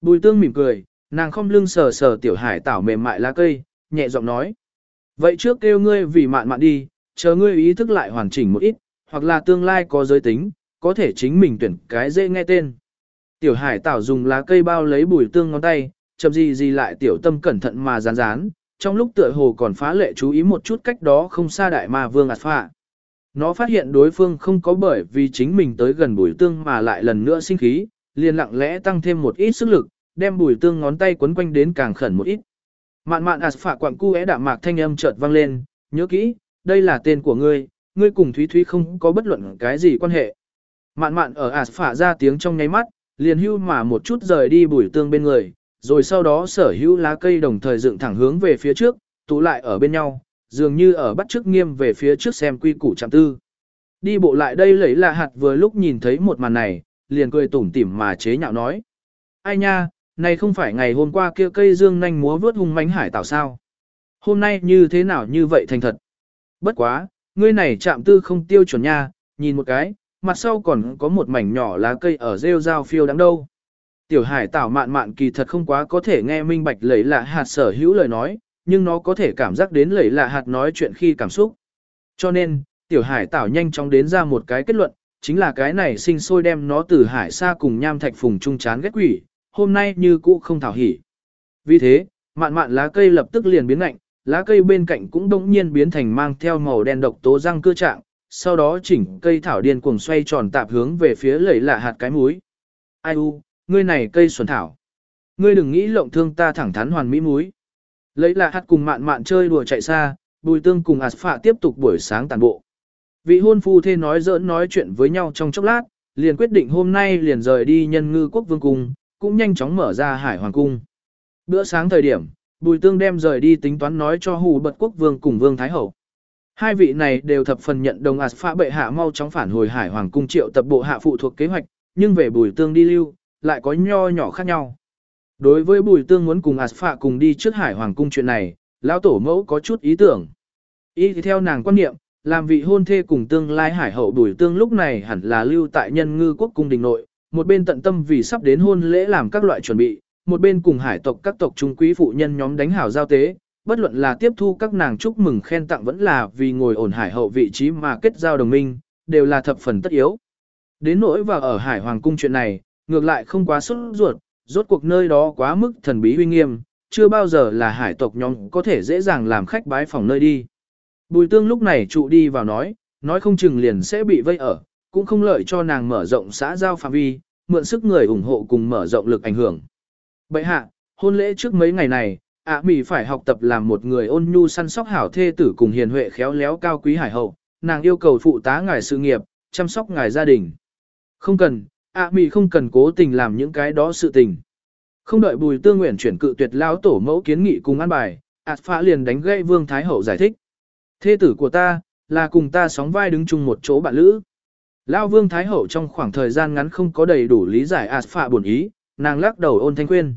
Bùi tương mỉm cười, nàng không lưng sờ sờ tiểu hải tảo mềm mại lá cây, nhẹ giọng nói. Vậy trước kêu ngươi vì mạn mạn đi, chờ ngươi ý thức lại hoàn chỉnh một ít, hoặc là tương lai có giới tính, có thể chính mình tuyển cái dễ nghe tên. Tiểu hải tảo dùng lá cây bao lấy bùi tương ngón tay, chậm gì gì lại tiểu tâm cẩn thận mà rán rán, trong lúc tựa hồ còn phá lệ chú ý một chút cách đó không xa đại ma vương ạt phạ. Nó phát hiện đối phương không có bởi vì chính mình tới gần bùi tương mà lại lần nữa sinh khí, liền lặng lẽ tăng thêm một ít sức lực, đem bùi tương ngón tay quấn quanh đến càng khẩn một ít. Mạn mạn ạt phạ quặng cu é đạm mạc thanh âm chợt vang lên, nhớ kỹ, đây là tên của ngươi, ngươi cùng Thúy Thúy không có bất luận cái gì quan hệ. Mạn mạn ở ạt phả ra tiếng trong nháy mắt, liền hưu mà một chút rời đi bùi tương bên người, rồi sau đó sở hữu lá cây đồng thời dựng thẳng hướng về phía trước, tụ lại ở bên nhau, dường như ở bắt trước nghiêm về phía trước xem quy củ chạm tư. Đi bộ lại đây lấy là hạt vừa lúc nhìn thấy một màn này, liền cười tủm tỉm mà chế nhạo nói. Ai nha, này không phải ngày hôm qua kia cây dương nanh múa vớt hung mánh hải tảo sao. Hôm nay như thế nào như vậy thành thật. Bất quá, ngươi này chạm tư không tiêu chuẩn nha, nhìn một cái, mặt sau còn có một mảnh nhỏ lá cây ở rêu rao phiêu đáng đâu. Tiểu hải tảo mạn mạn kỳ thật không quá có thể nghe minh bạch lấy lạ hạt sở hữu lời nói, nhưng nó có thể cảm giác đến lẩy lạ hạt nói chuyện khi cảm xúc. Cho nên, tiểu hải tảo nhanh chóng đến ra một cái kết luận, chính là cái này sinh sôi đem nó từ hải xa cùng nham thạch phùng trung chán ghét quỷ, hôm nay như cũ không thảo hỉ. Vì thế, mạn mạn lá cây lập tức liền biến lạnh, lá cây bên cạnh cũng đống nhiên biến thành mang theo màu đen độc tố răng cưa trạng, sau đó chỉnh cây thảo điên cuồng xoay tròn tạp hướng về phía lẩy lạ hạt cái múi. Ai u, ngươi này cây xuân thảo. Ngươi đừng nghĩ lộng thương ta thẳng thắn hoàn mỹ múi. Lấy là hạt cùng mạn mạn chơi đùa chạy xa, bùi tương cùng ạt phạ tiếp tục buổi sáng tàn bộ. Vị hôn phu thê nói giỡn nói chuyện với nhau trong chốc lát, liền quyết định hôm nay liền rời đi nhân ngư quốc vương cung, cũng nhanh chóng mở ra hải hoàng cung. Bữa sáng thời điểm, bùi tương đem rời đi tính toán nói cho hù bật quốc vương cùng vương thái hậu. Hai vị này đều thập phần nhận đồng ạt phạ bệ hạ mau chóng phản hồi hải hoàng cung triệu tập bộ hạ phụ thuộc kế hoạch, nhưng về bùi tương đi lưu, lại có nho nhỏ khác nhau. Đối với bùi tương muốn cùng ạt cùng đi trước hải hoàng cung chuyện này, lão tổ mẫu có chút ý tưởng. Ý thì theo nàng quan niệm, làm vị hôn thê cùng tương lai hải hậu bùi tương lúc này hẳn là lưu tại nhân ngư quốc cung đình nội, một bên tận tâm vì sắp đến hôn lễ làm các loại chuẩn bị, một bên cùng hải tộc các tộc trung quý phụ nhân nhóm đánh hảo giao tế, bất luận là tiếp thu các nàng chúc mừng khen tặng vẫn là vì ngồi ổn hải hậu vị trí mà kết giao đồng minh, đều là thập phần tất yếu. Đến nỗi vào ở hải hoàng cung chuyện này, ngược lại không quá xuất ruột, rốt cuộc nơi đó quá mức thần bí uy nghiêm, chưa bao giờ là hải tộc nhóm có thể dễ dàng làm khách bái phòng nơi đi. Bùi tương lúc này trụ đi vào nói, nói không chừng liền sẽ bị vây ở, cũng không lợi cho nàng mở rộng xã giao phạm vi, mượn sức người ủng hộ cùng mở rộng lực ảnh hưởng. Bậy hạ, hôn lễ trước mấy ngày này, ạ à, mỉ phải học tập làm một người ôn nhu săn sóc hảo thê tử cùng hiền huệ khéo léo cao quý hải hậu, nàng yêu cầu phụ tá ngài sự nghiệp, chăm sóc ngài gia đình. Không cần, ạ à, không cần cố tình làm những cái đó sự tình. Không đợi bùi tương nguyện chuyển cự tuyệt lao tổ mẫu kiến nghị cùng an bài, ạt phạ liền đánh gãy Vương Thái Hậu giải thích. Thê tử của ta, là cùng ta sóng vai đứng chung một chỗ bạn lữ. Lao Vương Thái Hậu trong khoảng thời gian ngắn không có đầy đủ lý giải ạt phạ buồn ý, nàng lắc đầu ôn thanh khuyên.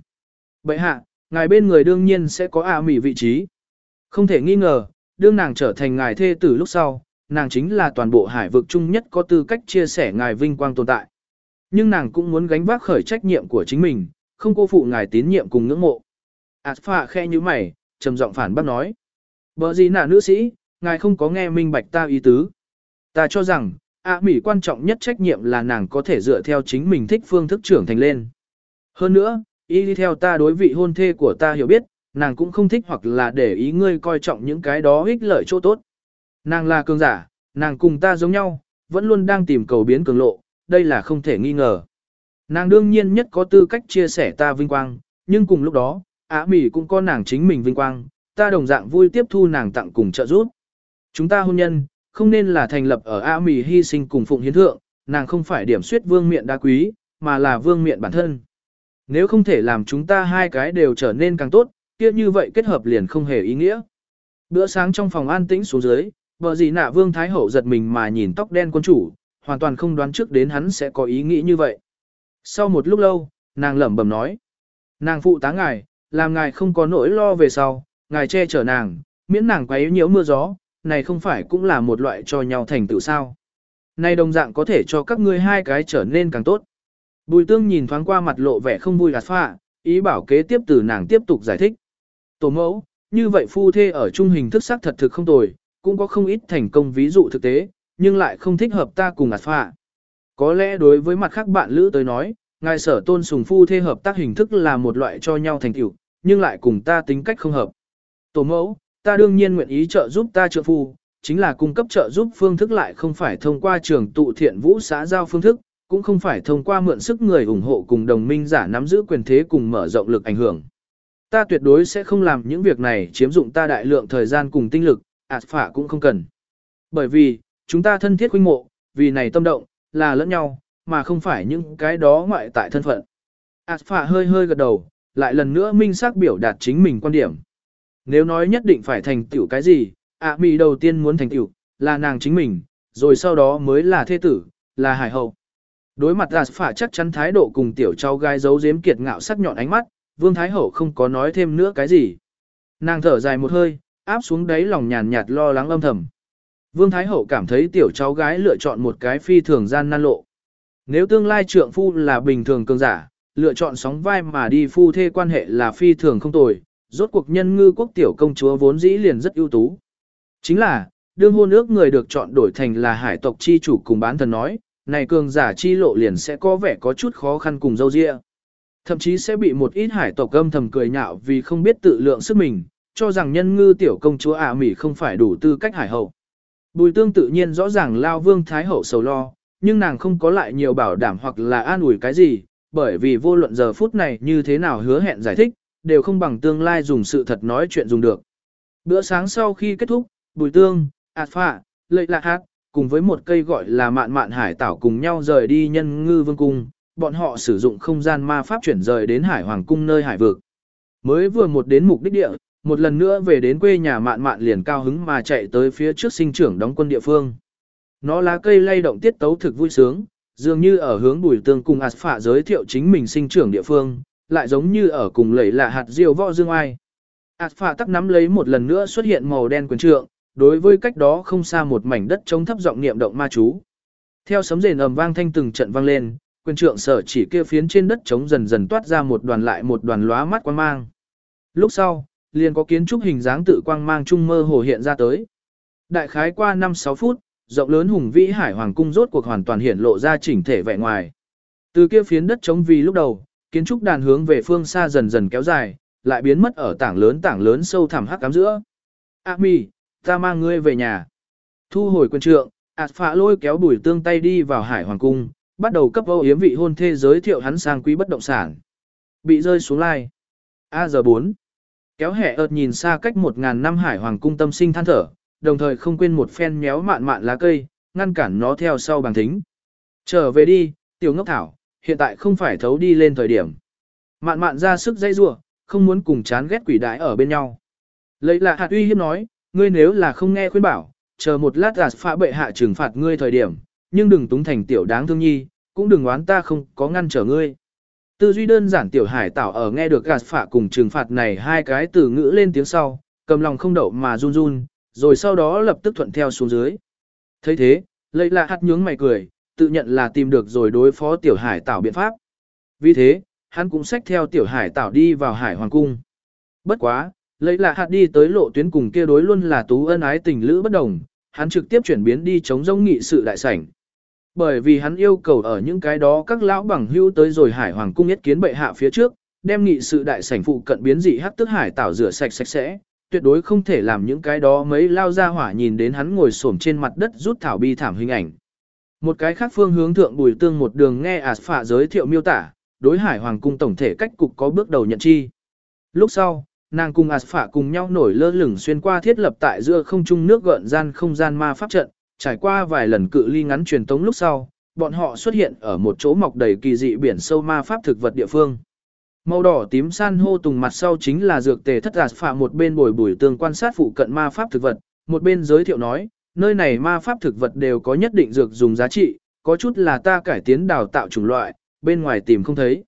Bậy hạ, ngài bên người đương nhiên sẽ có A mì vị trí. Không thể nghi ngờ, đương nàng trở thành ngài thê tử lúc sau, nàng chính là toàn bộ hải vực chung nhất có tư cách chia sẻ ngài vinh quang tồn tại. Nhưng nàng cũng muốn gánh vác khởi trách nhiệm của chính mình, không cô phụ ngài tín nhiệm cùng ngưỡng mộ. Alpha khe như mày, trầm giọng phản bác nói. Bờ gì nả nữ sĩ, ngài không có nghe minh bạch ta ý tứ. Ta cho rằng, ạ à, quan trọng nhất trách nhiệm là nàng có thể dựa theo chính mình thích phương thức trưởng thành lên. Hơn nữa, y đi theo ta đối vị hôn thê của ta hiểu biết, nàng cũng không thích hoặc là để ý ngươi coi trọng những cái đó ích lợi chỗ tốt. Nàng là cường giả, nàng cùng ta giống nhau, vẫn luôn đang tìm cầu biến cường lộ, đây là không thể nghi ngờ. Nàng đương nhiên nhất có tư cách chia sẻ ta vinh quang, nhưng cùng lúc đó, Á Mỹ cũng có nàng chính mình vinh quang, ta đồng dạng vui tiếp thu nàng tặng cùng trợ giúp. Chúng ta hôn nhân, không nên là thành lập ở Á Mỹ hy sinh cùng phụng hiến thượng, nàng không phải điểm suyết vương miện đa quý, mà là vương miện bản thân. Nếu không thể làm chúng ta hai cái đều trở nên càng tốt, kia như vậy kết hợp liền không hề ý nghĩa. Bữa sáng trong phòng an tĩnh xuống dưới, vợ gì nạ vương thái hậu giật mình mà nhìn tóc đen quân chủ, hoàn toàn không đoán trước đến hắn sẽ có ý nghĩ như vậy. Sau một lúc lâu, nàng lẩm bẩm nói. Nàng phụ tá ngài, làm ngài không có nỗi lo về sau, ngài che chở nàng, miễn nàng quấy nhiễu mưa gió, này không phải cũng là một loại cho nhau thành tựu sao. Này đồng dạng có thể cho các ngươi hai cái trở nên càng tốt. Bùi tương nhìn thoáng qua mặt lộ vẻ không vui gạt pha, ý bảo kế tiếp từ nàng tiếp tục giải thích. Tổ mẫu, như vậy phu thê ở trung hình thức sắc thật thực không tồi, cũng có không ít thành công ví dụ thực tế, nhưng lại không thích hợp ta cùng ạt phạ. Có lẽ đối với mặt khác bạn lữ tới nói, ngài sở tôn sùng phu thê hợp tác hình thức là một loại cho nhau thành tựu, nhưng lại cùng ta tính cách không hợp. Tổ mẫu, ta đương nhiên nguyện ý trợ giúp ta trợ phu, chính là cung cấp trợ giúp phương thức lại không phải thông qua trường tụ thiện vũ xã giao phương thức, cũng không phải thông qua mượn sức người ủng hộ cùng đồng minh giả nắm giữ quyền thế cùng mở rộng lực ảnh hưởng. Ta tuyệt đối sẽ không làm những việc này chiếm dụng ta đại lượng thời gian cùng tinh lực, ạt phả cũng không cần. Bởi vì, chúng ta thân thiết huynh mộ, vì này tâm động, là lẫn nhau, mà không phải những cái đó ngoại tại thân phận. ạt hơi hơi gật đầu, lại lần nữa minh xác biểu đạt chính mình quan điểm. Nếu nói nhất định phải thành tựu cái gì, ạ à, mì đầu tiên muốn thành tựu, là nàng chính mình, rồi sau đó mới là thế tử, là hải hậu. Đối mặt ạt chắc chắn thái độ cùng tiểu cháu gái giấu giếm kiệt ngạo sắc nhọn ánh mắt, vương thái hậu không có nói thêm nữa cái gì. Nàng thở dài một hơi, áp xuống đáy lòng nhàn nhạt lo lắng âm thầm. Vương Thái Hậu cảm thấy tiểu cháu gái lựa chọn một cái phi thường gian nan lộ. Nếu tương lai trượng phu là bình thường cường giả, lựa chọn sóng vai mà đi phu thê quan hệ là phi thường không tồi, rốt cuộc nhân ngư quốc tiểu công chúa vốn dĩ liền rất ưu tú. Chính là, đương hôn ước người được chọn đổi thành là hải tộc chi chủ cùng bán thần nói, này cường giả chi lộ liền sẽ có vẻ có chút khó khăn cùng dâu dịa. Thậm chí sẽ bị một ít hải tộc âm thầm cười nhạo vì không biết tự lượng sức mình, cho rằng nhân ngư tiểu công chúa ả mỉ không phải đủ tư cách hải hậu. Bùi tương tự nhiên rõ ràng lao vương thái hậu sầu lo, nhưng nàng không có lại nhiều bảo đảm hoặc là an ủi cái gì, bởi vì vô luận giờ phút này như thế nào hứa hẹn giải thích, đều không bằng tương lai dùng sự thật nói chuyện dùng được. Bữa sáng sau khi kết thúc, bùi tương, ạt phạ, lệ lạc hát, cùng với một cây gọi là mạn mạn hải tảo cùng nhau rời đi nhân ngư vương cung, bọn họ sử dụng không gian ma pháp chuyển rời đến hải hoàng cung nơi hải vực. Mới vừa một đến mục đích địa, một lần nữa về đến quê nhà mạn mạn liền cao hứng mà chạy tới phía trước sinh trưởng đóng quân địa phương. Nó lá cây lay động tiết tấu thực vui sướng, dường như ở hướng bùi tương cùng ạt phả giới thiệu chính mình sinh trưởng địa phương, lại giống như ở cùng lẩy là hạt diều võ dương ai. ạt phả tắc nắm lấy một lần nữa xuất hiện màu đen quyền trượng, đối với cách đó không xa một mảnh đất trống thấp giọng niệm động ma chú. Theo sấm rền ầm vang thanh từng trận vang lên, quyền trượng sở chỉ kia phiến trên đất trống dần dần toát ra một đoàn lại một đoàn lóa mắt quan mang. Lúc sau, liền có kiến trúc hình dáng tự quang mang trung mơ hồ hiện ra tới. Đại khái qua 5-6 phút, rộng lớn hùng vĩ hải hoàng cung rốt cuộc hoàn toàn hiện lộ ra chỉnh thể vẻ ngoài. Từ kia phiến đất trống vì lúc đầu, kiến trúc đàn hướng về phương xa dần dần kéo dài, lại biến mất ở tảng lớn tảng lớn sâu thẳm hắc cám giữa. A mi, ta mang ngươi về nhà. Thu hồi quân trượng, ạt phạ lôi kéo bùi tương tay đi vào hải hoàng cung, bắt đầu cấp âu yếm vị hôn thê giới thiệu hắn sang quý bất động sản. Bị rơi xuống lai. A giờ 4. Kéo hẻ ợt nhìn xa cách một ngàn năm hải hoàng cung tâm sinh than thở, đồng thời không quên một phen méo mạn mạn lá cây, ngăn cản nó theo sau bằng thính. Trở về đi, tiểu ngốc thảo, hiện tại không phải thấu đi lên thời điểm. Mạn mạn ra sức dây rua, không muốn cùng chán ghét quỷ đái ở bên nhau. Lấy là hạt uy hiếp nói, ngươi nếu là không nghe khuyên bảo, chờ một lát giả phạ bệ hạ trừng phạt ngươi thời điểm, nhưng đừng túng thành tiểu đáng thương nhi, cũng đừng oán ta không có ngăn trở ngươi. Tư duy đơn giản tiểu hải tảo ở nghe được gạt phạ cùng trừng phạt này hai cái từ ngữ lên tiếng sau, cầm lòng không đậu mà run run, rồi sau đó lập tức thuận theo xuống dưới. thấy thế, lấy là hạt nhướng mày cười, tự nhận là tìm được rồi đối phó tiểu hải tảo biện pháp. Vì thế, hắn cũng xách theo tiểu hải tảo đi vào hải hoàng cung. Bất quá, lấy là hạt đi tới lộ tuyến cùng kia đối luôn là tú ân ái tình lữ bất đồng, hắn trực tiếp chuyển biến đi chống rông nghị sự đại sảnh. Bởi vì hắn yêu cầu ở những cái đó các lão bằng hưu tới rồi hải hoàng cung nhất kiến bệ hạ phía trước, đem nghị sự đại sảnh phụ cận biến dị hắc tức hải tảo rửa sạch sạch sẽ, tuyệt đối không thể làm những cái đó mấy lao ra hỏa nhìn đến hắn ngồi xổm trên mặt đất rút thảo bi thảm hình ảnh. Một cái khác phương hướng thượng bùi tương một đường nghe ạt phạ giới thiệu miêu tả, đối hải hoàng cung tổng thể cách cục có bước đầu nhận chi. Lúc sau, nàng cùng ạt phạ cùng nhau nổi lơ lửng xuyên qua thiết lập tại giữa không trung nước gợn gian không gian ma pháp trận, trải qua vài lần cự ly ngắn truyền tống lúc sau, bọn họ xuất hiện ở một chỗ mọc đầy kỳ dị biển sâu ma pháp thực vật địa phương. Màu đỏ tím san hô tùng mặt sau chính là dược tề thất giả phạ một bên bồi bùi tương quan sát phụ cận ma pháp thực vật, một bên giới thiệu nói, nơi này ma pháp thực vật đều có nhất định dược dùng giá trị, có chút là ta cải tiến đào tạo chủng loại, bên ngoài tìm không thấy.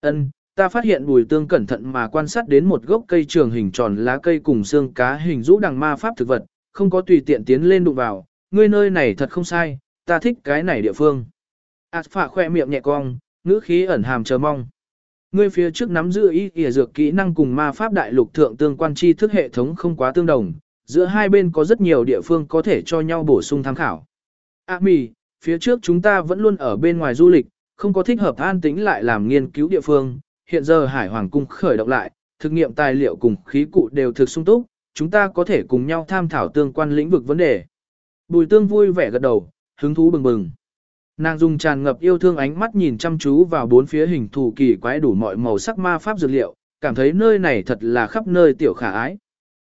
Ân, ta phát hiện bùi tương cẩn thận mà quan sát đến một gốc cây trường hình tròn lá cây cùng xương cá hình rũ đằng ma pháp thực vật, không có tùy tiện tiến lên đụng vào, ngươi nơi này thật không sai, ta thích cái này địa phương. Ảt phạ khoe miệng nhẹ cong, ngữ khí ẩn hàm chờ mong. Ngươi phía trước nắm giữ ý ỉa dược kỹ năng cùng ma pháp đại lục thượng tương quan tri thức hệ thống không quá tương đồng, giữa hai bên có rất nhiều địa phương có thể cho nhau bổ sung tham khảo. À mì, phía trước chúng ta vẫn luôn ở bên ngoài du lịch, không có thích hợp an tĩnh lại làm nghiên cứu địa phương, hiện giờ Hải Hoàng Cung khởi động lại, thực nghiệm tài liệu cùng khí cụ đều thực sung túc, chúng ta có thể cùng nhau tham thảo tương quan lĩnh vực vấn đề. Bùi tương vui vẻ gật đầu, hứng thú bừng bừng. Nàng dùng tràn ngập yêu thương ánh mắt nhìn chăm chú vào bốn phía hình thù kỳ quái đủ mọi màu sắc ma pháp dược liệu, cảm thấy nơi này thật là khắp nơi tiểu khả ái.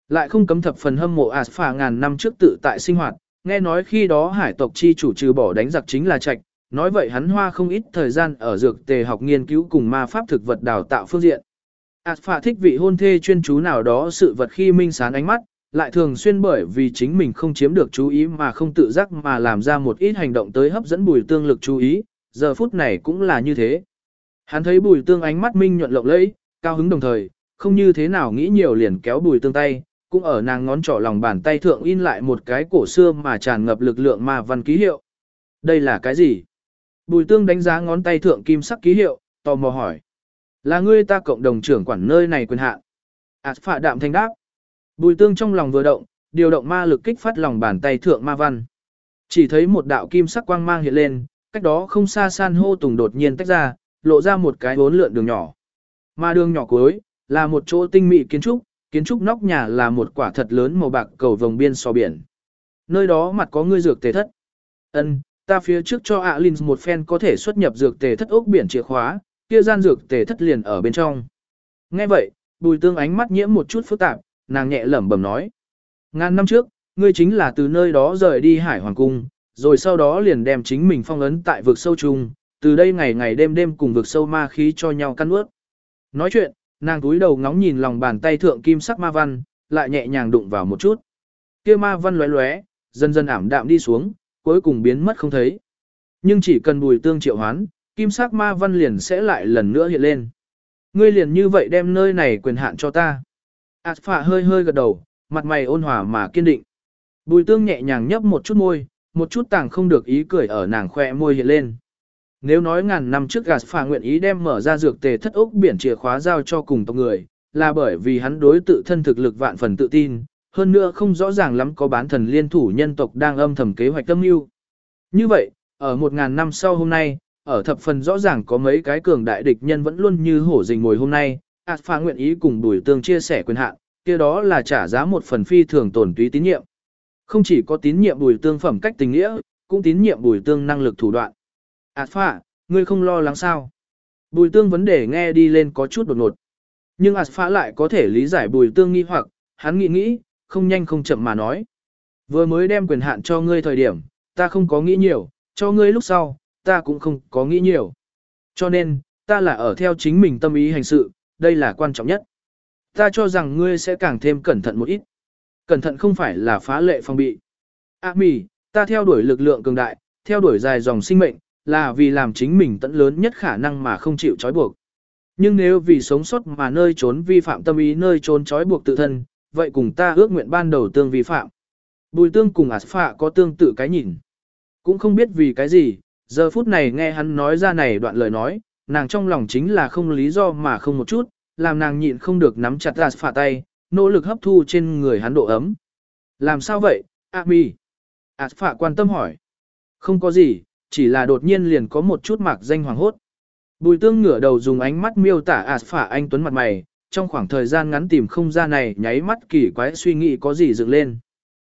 Lại không cấm thập phần hâm mộ Aspha ngàn năm trước tự tại sinh hoạt, nghe nói khi đó hải tộc chi chủ trừ bỏ đánh giặc chính là trạch, nói vậy hắn hoa không ít thời gian ở dược tề học nghiên cứu cùng ma pháp thực vật đào tạo phương diện. Aspha thích vị hôn thê chuyên chú nào đó sự vật khi minh sán ánh mắt, lại thường xuyên bởi vì chính mình không chiếm được chú ý mà không tự giác mà làm ra một ít hành động tới hấp dẫn bùi tương lực chú ý, giờ phút này cũng là như thế. Hắn thấy bùi tương ánh mắt minh nhuận lộng lẫy, cao hứng đồng thời, không như thế nào nghĩ nhiều liền kéo bùi tương tay, cũng ở nàng ngón trỏ lòng bàn tay thượng in lại một cái cổ xưa mà tràn ngập lực lượng mà văn ký hiệu. Đây là cái gì? Bùi tương đánh giá ngón tay thượng kim sắc ký hiệu, tò mò hỏi. Là ngươi ta cộng đồng trưởng quản nơi này quyền hạn. Ảt phạ đạm thanh đáp. Bùi tương trong lòng vừa động, điều động ma lực kích phát lòng bàn tay thượng ma văn. Chỉ thấy một đạo kim sắc quang mang hiện lên, cách đó không xa san hô tùng đột nhiên tách ra, lộ ra một cái bốn lượn đường nhỏ. Ma đường nhỏ cuối, là một chỗ tinh mị kiến trúc, kiến trúc nóc nhà là một quả thật lớn màu bạc cầu vồng biên so biển. Nơi đó mặt có ngươi dược tề thất. Ân, ta phía trước cho Alin một phen có thể xuất nhập dược tề thất ốc biển chìa khóa, kia gian dược tề thất liền ở bên trong. Nghe vậy, bùi tương ánh mắt nhiễm một chút phức tạp, nàng nhẹ lẩm bẩm nói. Ngàn năm trước, ngươi chính là từ nơi đó rời đi hải hoàng cung, rồi sau đó liền đem chính mình phong ấn tại vực sâu chung, từ đây ngày ngày đêm đêm cùng vực sâu ma khí cho nhau căn ướt. Nói chuyện, nàng túi đầu ngóng nhìn lòng bàn tay thượng kim sắc ma văn, lại nhẹ nhàng đụng vào một chút. Kia ma văn lóe lóe, dần dần ảm đạm đi xuống, cuối cùng biến mất không thấy. Nhưng chỉ cần bùi tương triệu hoán, kim sắc ma văn liền sẽ lại lần nữa hiện lên. Ngươi liền như vậy đem nơi này quyền hạn cho ta. Aspha hơi hơi gật đầu, mặt mày ôn hòa mà kiên định. Bùi tương nhẹ nhàng nhấp một chút môi, một chút tàng không được ý cười ở nàng khoe môi hiện lên. Nếu nói ngàn năm trước Aspha phà nguyện ý đem mở ra dược tề thất ốc biển chìa khóa giao cho cùng tộc người, là bởi vì hắn đối tự thân thực lực vạn phần tự tin, hơn nữa không rõ ràng lắm có bán thần liên thủ nhân tộc đang âm thầm kế hoạch tâm mưu. Như vậy, ở một ngàn năm sau hôm nay, ở thập phần rõ ràng có mấy cái cường đại địch nhân vẫn luôn như hổ rình ngồi hôm nay, Alpha phà nguyện ý cùng bùi tương chia sẻ quyền hạn, kia đó là trả giá một phần phi thường tổn túy tín nhiệm. Không chỉ có tín nhiệm bùi tương phẩm cách tình nghĩa, cũng tín nhiệm bùi tương năng lực thủ đoạn. Alpha, phà, ngươi không lo lắng sao? Bùi tương vấn đề nghe đi lên có chút đột ngột. Nhưng Alpha phà lại có thể lý giải bùi tương nghi hoặc, hắn nghĩ nghĩ, không nhanh không chậm mà nói. Vừa mới đem quyền hạn cho ngươi thời điểm, ta không có nghĩ nhiều, cho ngươi lúc sau, ta cũng không có nghĩ nhiều. Cho nên, ta là ở theo chính mình tâm ý hành sự, đây là quan trọng nhất. Ta cho rằng ngươi sẽ càng thêm cẩn thận một ít. Cẩn thận không phải là phá lệ phòng bị. A mì, ta theo đuổi lực lượng cường đại, theo đuổi dài dòng sinh mệnh, là vì làm chính mình tận lớn nhất khả năng mà không chịu trói buộc. Nhưng nếu vì sống sót mà nơi trốn vi phạm tâm ý nơi trốn trói buộc tự thân, vậy cùng ta ước nguyện ban đầu tương vi phạm. Bùi tương cùng ạt phạ có tương tự cái nhìn. Cũng không biết vì cái gì, giờ phút này nghe hắn nói ra này đoạn lời nói, nàng trong lòng chính là không lý do mà không một chút, làm nàng nhịn không được nắm chặt ra phả tay, nỗ lực hấp thu trên người hắn độ ấm. Làm sao vậy, A mi? quan tâm hỏi. Không có gì, chỉ là đột nhiên liền có một chút mạc danh hoàng hốt. Bùi tương ngửa đầu dùng ánh mắt miêu tả ạt phả anh tuấn mặt mày, trong khoảng thời gian ngắn tìm không ra này nháy mắt kỳ quái suy nghĩ có gì dựng lên.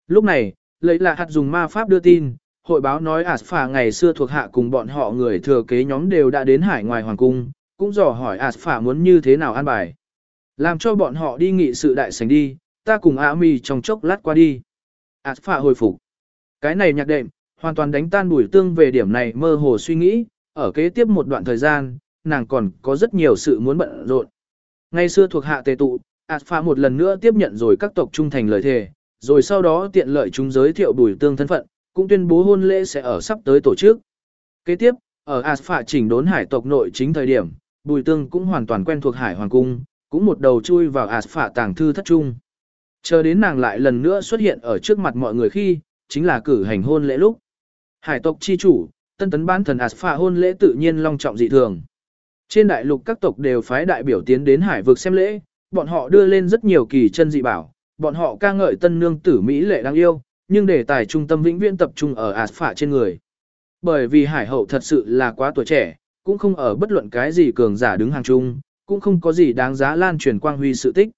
Lúc này, lấy là hạt dùng ma pháp đưa tin, hội báo nói ạt ngày xưa thuộc hạ cùng bọn họ người thừa kế nhóm đều đã đến hải ngoài hoàng cung, cũng dò hỏi ạt muốn như thế nào an bài. Làm cho bọn họ đi nghị sự đại sảnh đi, ta cùng A mi trong chốc lát qua đi. ạt hồi phục. Cái này nhạc đệm, hoàn toàn đánh tan bùi tương về điểm này mơ hồ suy nghĩ, ở kế tiếp một đoạn thời gian, nàng còn có rất nhiều sự muốn bận rộn. Ngày xưa thuộc hạ tề tụ, ạt một lần nữa tiếp nhận rồi các tộc trung thành lời thề, rồi sau đó tiện lợi chúng giới thiệu bùi tương thân phận, cũng tuyên bố hôn lễ sẽ ở sắp tới tổ chức. Kế tiếp, ở Aspha chỉnh đốn hải tộc nội chính thời điểm, bùi tương cũng hoàn toàn quen thuộc hải hoàng cung, cũng một đầu chui vào Aspha tàng thư thất trung. Chờ đến nàng lại lần nữa xuất hiện ở trước mặt mọi người khi, chính là cử hành hôn lễ lúc. Hải tộc chi chủ, tân tấn ban thần Aspha hôn lễ tự nhiên long trọng dị thường. Trên đại lục các tộc đều phái đại biểu tiến đến hải vực xem lễ, bọn họ đưa lên rất nhiều kỳ chân dị bảo, bọn họ ca ngợi tân nương tử Mỹ lệ đáng yêu, nhưng đề tài trung tâm vĩnh viễn tập trung ở Aspha trên người. Bởi vì hải hậu thật sự là quá tuổi trẻ, cũng không ở bất luận cái gì cường giả đứng hàng chung, cũng không có gì đáng giá lan truyền quang huy sự tích.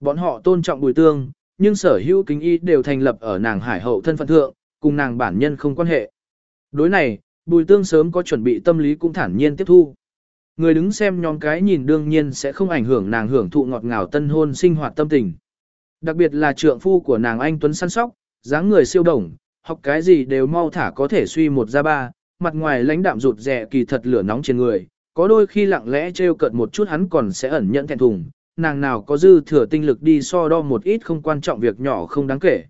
Bọn họ tôn trọng bùi tương, nhưng sở hữu kính y đều thành lập ở nàng hải hậu thân phận thượng, cùng nàng bản nhân không quan hệ. Đối này, bùi tương sớm có chuẩn bị tâm lý cũng thản nhiên tiếp thu. Người đứng xem nhóm cái nhìn đương nhiên sẽ không ảnh hưởng nàng hưởng thụ ngọt ngào tân hôn sinh hoạt tâm tình. Đặc biệt là trượng phu của nàng anh Tuấn săn sóc, dáng người siêu đồng, học cái gì đều mau thả có thể suy một ra ba, mặt ngoài lãnh đạm rụt rẻ kỳ thật lửa nóng trên người, có đôi khi lặng lẽ trêu cợt một chút hắn còn sẽ ẩn nhận thẹn thùng, nàng nào có dư thừa tinh lực đi so đo một ít không quan trọng việc nhỏ không đáng kể.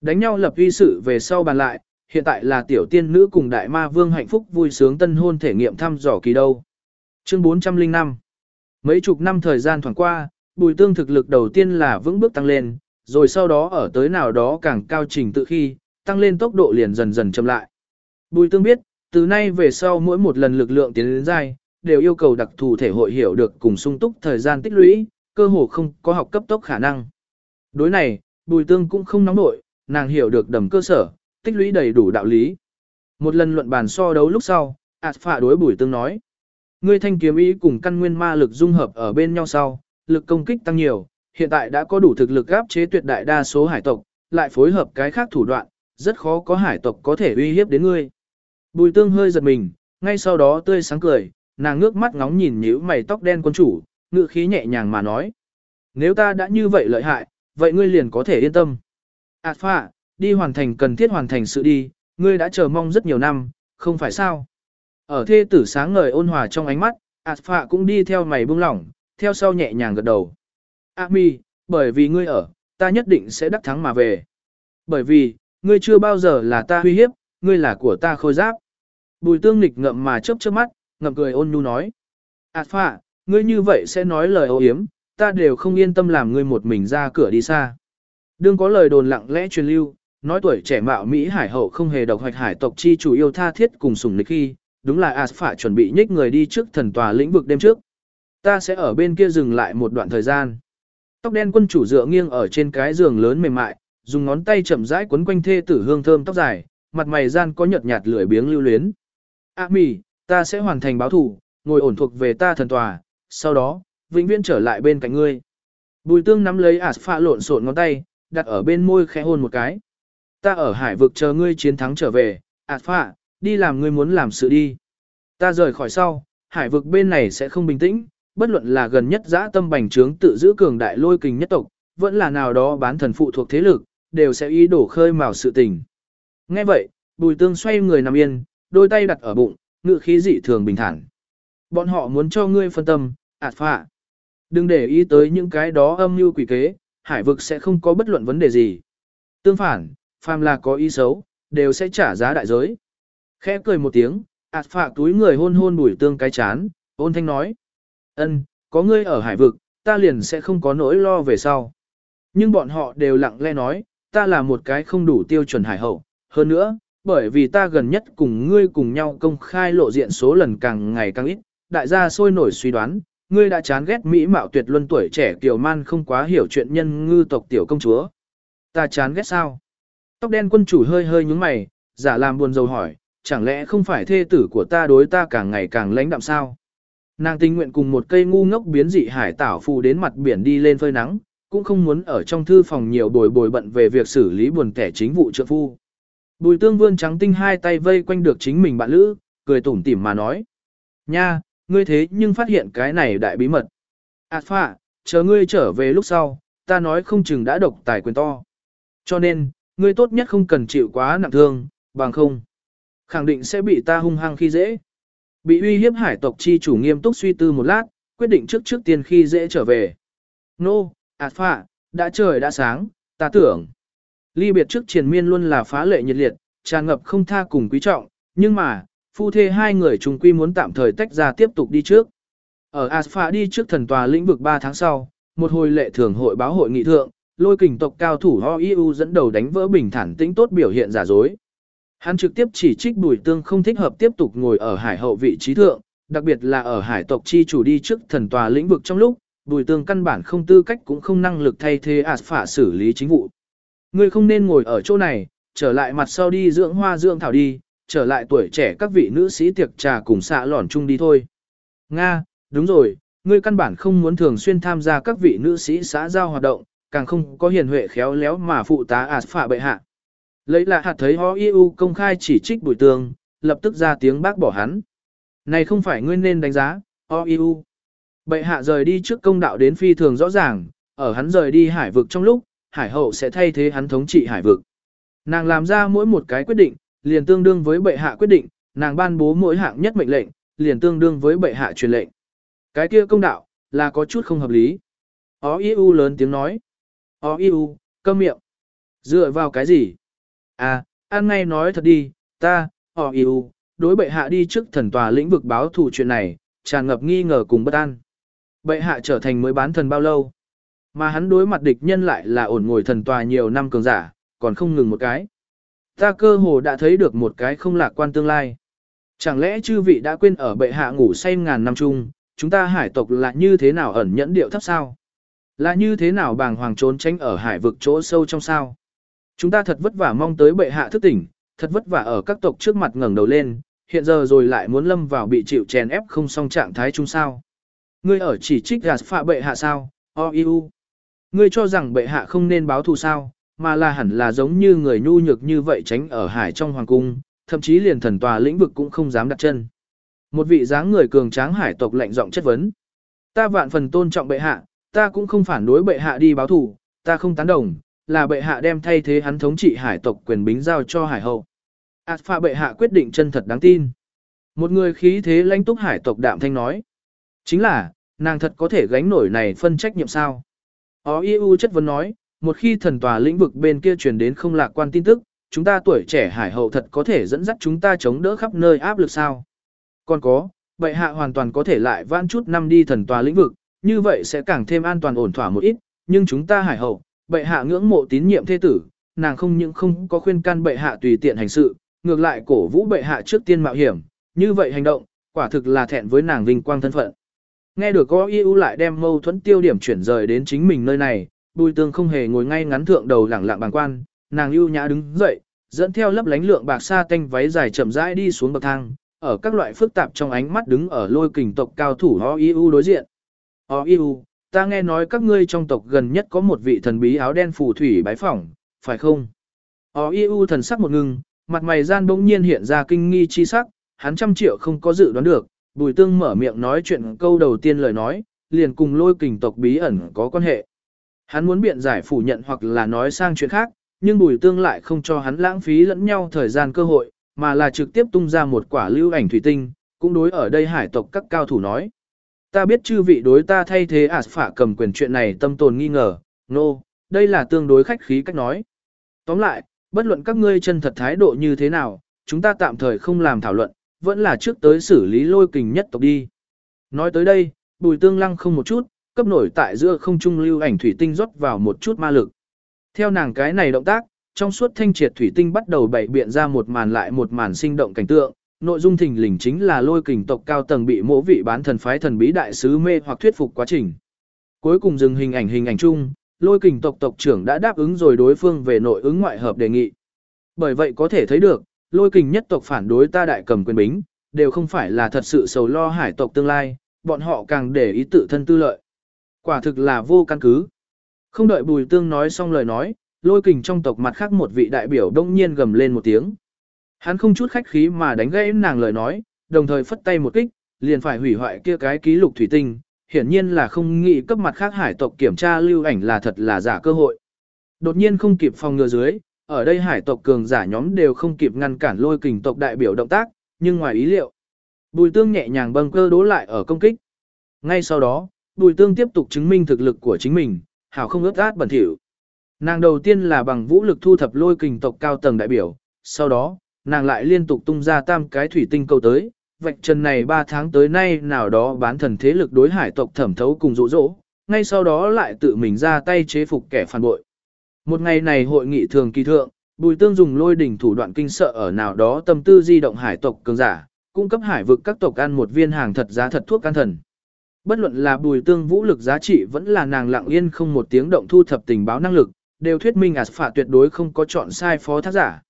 Đánh nhau lập uy sự về sau bàn lại, hiện tại là tiểu tiên nữ cùng đại ma vương hạnh phúc vui sướng tân hôn thể nghiệm thăm dò kỳ đâu. Chương 405 Mấy chục năm thời gian thoảng qua, bùi tương thực lực đầu tiên là vững bước tăng lên, rồi sau đó ở tới nào đó càng cao trình tự khi, tăng lên tốc độ liền dần dần chậm lại. Bùi tương biết, từ nay về sau mỗi một lần lực lượng tiến đến dai, đều yêu cầu đặc thù thể hội hiểu được cùng sung túc thời gian tích lũy, cơ hồ không có học cấp tốc khả năng. Đối này, bùi tương cũng không nóng nổi, nàng hiểu được đầm cơ sở, tích lũy đầy đủ đạo lý. Một lần luận bàn so đấu lúc sau, ạt phạ đối bùi tương nói. Ngươi thanh kiếm ý cùng căn nguyên ma lực dung hợp ở bên nhau sau, lực công kích tăng nhiều, hiện tại đã có đủ thực lực áp chế tuyệt đại đa số hải tộc, lại phối hợp cái khác thủ đoạn, rất khó có hải tộc có thể uy hiếp đến ngươi. Bùi tương hơi giật mình, ngay sau đó tươi sáng cười, nàng ngước mắt ngóng nhìn nhíu mày tóc đen quân chủ, ngựa khí nhẹ nhàng mà nói. Nếu ta đã như vậy lợi hại, vậy ngươi liền có thể yên tâm. Ảt phạ, đi hoàn thành cần thiết hoàn thành sự đi, ngươi đã chờ mong rất nhiều năm, không phải sao. Ở thê tử sáng ngời ôn hòa trong ánh mắt, ạt phạ cũng đi theo mày buông lỏng, theo sau nhẹ nhàng gật đầu. A mi, bởi vì ngươi ở, ta nhất định sẽ đắc thắng mà về. Bởi vì, ngươi chưa bao giờ là ta uy hiếp, ngươi là của ta khôi giáp. Bùi tương nịch ngậm mà chớp chớp mắt, ngậm cười ôn nhu nói. ạt phạ, ngươi như vậy sẽ nói lời ấu hiếm, ta đều không yên tâm làm ngươi một mình ra cửa đi xa. Đương có lời đồn lặng lẽ truyền lưu, nói tuổi trẻ mạo Mỹ hải hậu không hề độc hoạch hải tộc chi chủ yêu tha thiết cùng sủng lịch khi, đúng là Aspha chuẩn bị nhích người đi trước thần tòa lĩnh vực đêm trước. Ta sẽ ở bên kia dừng lại một đoạn thời gian. Tóc đen quân chủ dựa nghiêng ở trên cái giường lớn mềm mại, dùng ngón tay chậm rãi quấn quanh thê tử hương thơm tóc dài, mặt mày gian có nhợt nhạt lưỡi biếng lưu luyến. A mì, ta sẽ hoàn thành báo thủ, ngồi ổn thuộc về ta thần tòa, sau đó, vĩnh viễn trở lại bên cạnh ngươi. Bùi tương nắm lấy Aspha lộn xộn ngón tay, đặt ở bên môi khẽ hôn một cái. Ta ở hải vực chờ ngươi chiến thắng trở về, Aspha, đi làm ngươi muốn làm sự đi. Ta rời khỏi sau, hải vực bên này sẽ không bình tĩnh, bất luận là gần nhất dã tâm bành trướng tự giữ cường đại lôi kình nhất tộc, vẫn là nào đó bán thần phụ thuộc thế lực, đều sẽ ý đổ khơi mào sự tình. Nghe vậy, bùi tương xoay người nằm yên, đôi tay đặt ở bụng, ngự khí dị thường bình thản. Bọn họ muốn cho ngươi phân tâm, ạt phạ. Đừng để ý tới những cái đó âm mưu quỷ kế, hải vực sẽ không có bất luận vấn đề gì. Tương phản, phàm là có ý xấu, đều sẽ trả giá đại giới. Khẽ cười một tiếng, ạt phạ túi người hôn hôn bùi tương cái chán, ôn thanh nói ân, có ngươi ở hải vực, ta liền sẽ không có nỗi lo về sau. Nhưng bọn họ đều lặng lẽ nói, ta là một cái không đủ tiêu chuẩn hải hậu. Hơn nữa, bởi vì ta gần nhất cùng ngươi cùng nhau công khai lộ diện số lần càng ngày càng ít, đại gia sôi nổi suy đoán, ngươi đã chán ghét mỹ mạo tuyệt luân tuổi trẻ kiều man không quá hiểu chuyện nhân ngư tộc tiểu công chúa. Ta chán ghét sao? Tóc đen quân chủ hơi hơi nhúng mày, giả làm buồn rầu hỏi, chẳng lẽ không phải thê tử của ta đối ta càng ngày càng lãnh đạm sao? Nàng tình nguyện cùng một cây ngu ngốc biến dị hải tảo phù đến mặt biển đi lên phơi nắng, cũng không muốn ở trong thư phòng nhiều bồi bồi bận về việc xử lý buồn kẻ chính vụ trợ phu. Bùi tương vươn trắng tinh hai tay vây quanh được chính mình bạn lữ, cười tủm tỉm mà nói. Nha, ngươi thế nhưng phát hiện cái này đại bí mật. Ảt phạ, chờ ngươi trở về lúc sau, ta nói không chừng đã độc tài quyền to. Cho nên, ngươi tốt nhất không cần chịu quá nặng thương, bằng không. Khẳng định sẽ bị ta hung hăng khi dễ. Bị uy hiếp hải tộc chi chủ nghiêm túc suy tư một lát, quyết định trước trước tiên khi dễ trở về. Nô, no, ạt phạ, đã trời đã sáng, ta tưởng. Ly biệt trước triền miên luôn là phá lệ nhiệt liệt, tràn ngập không tha cùng quý trọng, nhưng mà, phu thê hai người trùng quy muốn tạm thời tách ra tiếp tục đi trước. Ở Asphạ đi trước thần tòa lĩnh vực 3 tháng sau, một hồi lệ thường hội báo hội nghị thượng, lôi kình tộc cao thủ HOIU dẫn đầu đánh vỡ bình thản tĩnh tốt biểu hiện giả dối. Hắn trực tiếp chỉ trích Bùi Tương không thích hợp tiếp tục ngồi ở hải hậu vị trí thượng, đặc biệt là ở hải tộc chi chủ đi trước thần tòa lĩnh vực trong lúc, Bùi Tương căn bản không tư cách cũng không năng lực thay thế Asphạ xử lý chính vụ. Ngươi không nên ngồi ở chỗ này, trở lại mặt sau đi dưỡng hoa dưỡng thảo đi, trở lại tuổi trẻ các vị nữ sĩ tiệc trà cùng xạ lỏn chung đi thôi. Nga, đúng rồi, ngươi căn bản không muốn thường xuyên tham gia các vị nữ sĩ xã giao hoạt động, càng không có hiền huệ khéo léo mà phụ tá ạt phạ bệ hạ. Lấy là hạt thấy ho yêu công khai chỉ trích bùi tường, lập tức ra tiếng bác bỏ hắn. Này không phải ngươi nên đánh giá, ho yêu. Bệ hạ rời đi trước công đạo đến phi thường rõ ràng, ở hắn rời đi hải vực trong lúc, hải hậu sẽ thay thế hắn thống trị hải vực. Nàng làm ra mỗi một cái quyết định, liền tương đương với bệ hạ quyết định, nàng ban bố mỗi hạng nhất mệnh lệnh, liền tương đương với bệ hạ truyền lệnh. Cái kia công đạo, là có chút không hợp lý. Ó yêu lớn tiếng nói. Ó yêu, câm miệng. Dựa vào cái gì? À, ăn ngay nói thật đi, ta, họ yêu, đối bệ hạ đi trước thần tòa lĩnh vực báo thù chuyện này, tràn ngập nghi ngờ cùng bất an. Bệ hạ trở thành mới bán thần bao lâu? Mà hắn đối mặt địch nhân lại là ổn ngồi thần tòa nhiều năm cường giả, còn không ngừng một cái. Ta cơ hồ đã thấy được một cái không lạc quan tương lai. Chẳng lẽ chư vị đã quên ở bệ hạ ngủ say ngàn năm chung, chúng ta hải tộc là như thế nào ẩn nhẫn điệu thấp sao? Là như thế nào bàng hoàng trốn tránh ở hải vực chỗ sâu trong sao? Chúng ta thật vất vả mong tới bệ hạ thức tỉnh, thật vất vả ở các tộc trước mặt ngẩng đầu lên, hiện giờ rồi lại muốn lâm vào bị chịu chèn ép không song trạng thái chung sao? Ngươi ở chỉ trích gạt phạ bệ hạ sao? O yêu. Ngươi cho rằng bệ hạ không nên báo thù sao, mà là hẳn là giống như người nhu nhược như vậy tránh ở hải trong hoàng cung, thậm chí liền thần tòa lĩnh vực cũng không dám đặt chân. Một vị dáng người cường tráng hải tộc lạnh giọng chất vấn. Ta vạn phần tôn trọng bệ hạ, ta cũng không phản đối bệ hạ đi báo thù, ta không tán đồng, là bệ hạ đem thay thế hắn thống trị hải tộc quyền bính giao cho hải hậu. Ảt pha bệ hạ quyết định chân thật đáng tin. Một người khí thế lãnh túc hải tộc đạm thanh nói. Chính là, nàng thật có thể gánh nổi này phân trách nhiệm sao. Ó yêu chất vấn nói, một khi thần tòa lĩnh vực bên kia truyền đến không lạc quan tin tức, chúng ta tuổi trẻ hải hậu thật có thể dẫn dắt chúng ta chống đỡ khắp nơi áp lực sao. Còn có, bệ hạ hoàn toàn có thể lại vãn chút năm đi thần tòa lĩnh vực, như vậy sẽ càng thêm an toàn ổn thỏa một ít, nhưng chúng ta hải hậu, bệ hạ ngưỡng mộ tín nhiệm thế tử, nàng không những không có khuyên can bệ hạ tùy tiện hành sự, ngược lại cổ vũ bệ hạ trước tiên mạo hiểm, như vậy hành động, quả thực là thẹn với nàng vinh quang thân phận. Nghe được có yêu lại đem mâu thuẫn tiêu điểm chuyển rời đến chính mình nơi này, bùi tương không hề ngồi ngay ngắn thượng đầu lẳng lặng bàng quan, nàng ưu nhã đứng dậy, dẫn theo lấp lánh lượng bạc sa tanh váy dài chậm rãi đi xuống bậc thang, ở các loại phức tạp trong ánh mắt đứng ở lôi kình tộc cao thủ Ho đối diện. Ho ta nghe nói các ngươi trong tộc gần nhất có một vị thần bí áo đen phù thủy bái phỏng, phải không? Ó yêu thần sắc một ngưng, mặt mày gian bỗng nhiên hiện ra kinh nghi chi sắc, hắn trăm triệu không có dự đoán được, bùi tương mở miệng nói chuyện câu đầu tiên lời nói, liền cùng lôi kình tộc bí ẩn có quan hệ. Hắn muốn biện giải phủ nhận hoặc là nói sang chuyện khác, nhưng bùi tương lại không cho hắn lãng phí lẫn nhau thời gian cơ hội, mà là trực tiếp tung ra một quả lưu ảnh thủy tinh, cũng đối ở đây hải tộc các cao thủ nói. Ta biết chư vị đối ta thay thế ả phả cầm quyền chuyện này tâm tồn nghi ngờ, nô, no, đây là tương đối khách khí cách nói. Tóm lại, bất luận các ngươi chân thật thái độ như thế nào, chúng ta tạm thời không làm thảo luận, vẫn là trước tới xử lý lôi kình nhất tộc đi. Nói tới đây, bùi tương lăng không một chút, cấp nổi tại giữa không trung lưu ảnh thủy tinh rót vào một chút ma lực. Theo nàng cái này động tác, trong suốt thanh triệt thủy tinh bắt đầu bảy biện ra một màn lại một màn sinh động cảnh tượng, nội dung thình lình chính là lôi kình tộc cao tầng bị mỗ vị bán thần phái thần bí đại sứ mê hoặc thuyết phục quá trình. Cuối cùng dừng hình ảnh hình ảnh chung, lôi kình tộc tộc trưởng đã đáp ứng rồi đối phương về nội ứng ngoại hợp đề nghị. Bởi vậy có thể thấy được, lôi kình nhất tộc phản đối ta đại cầm quyền bính, đều không phải là thật sự sầu lo hải tộc tương lai, bọn họ càng để ý tự thân tư lợi. Quả thực là vô căn cứ. Không đợi bùi tương nói xong lời nói, lôi kình trong tộc mặt khác một vị đại biểu đông nhiên gầm lên một tiếng. Hắn không chút khách khí mà đánh gãy nàng lời nói, đồng thời phất tay một kích, liền phải hủy hoại kia cái ký lục thủy tinh, hiển nhiên là không nghĩ cấp mặt khác hải tộc kiểm tra lưu ảnh là thật là giả cơ hội. Đột nhiên không kịp phòng ngừa dưới, ở đây hải tộc cường giả nhóm đều không kịp ngăn cản lôi kình tộc đại biểu động tác, nhưng ngoài ý liệu. Bùi tương nhẹ nhàng bâng cơ đố lại ở công kích. Ngay sau đó, bùi tương tiếp tục chứng minh thực lực của chính mình, hảo không ướt át bẩn thỉu. Nàng đầu tiên là bằng vũ lực thu thập lôi kình tộc cao tầng đại biểu, sau đó, nàng lại liên tục tung ra tam cái thủy tinh câu tới, vạch trần này 3 tháng tới nay nào đó bán thần thế lực đối hải tộc thẩm thấu cùng dụ dỗ, ngay sau đó lại tự mình ra tay chế phục kẻ phản bội. Một ngày này hội nghị thường kỳ thượng, Bùi Tương dùng lôi đỉnh thủ đoạn kinh sợ ở nào đó tâm tư di động hải tộc cường giả, cung cấp hải vực các tộc ăn một viên hàng thật giá thật thuốc can thần. Bất luận là Bùi Tương vũ lực giá trị vẫn là nàng lặng yên không một tiếng động thu thập tình báo năng lực, đều thuyết minh Aspha tuyệt đối không có chọn sai phó thác giả.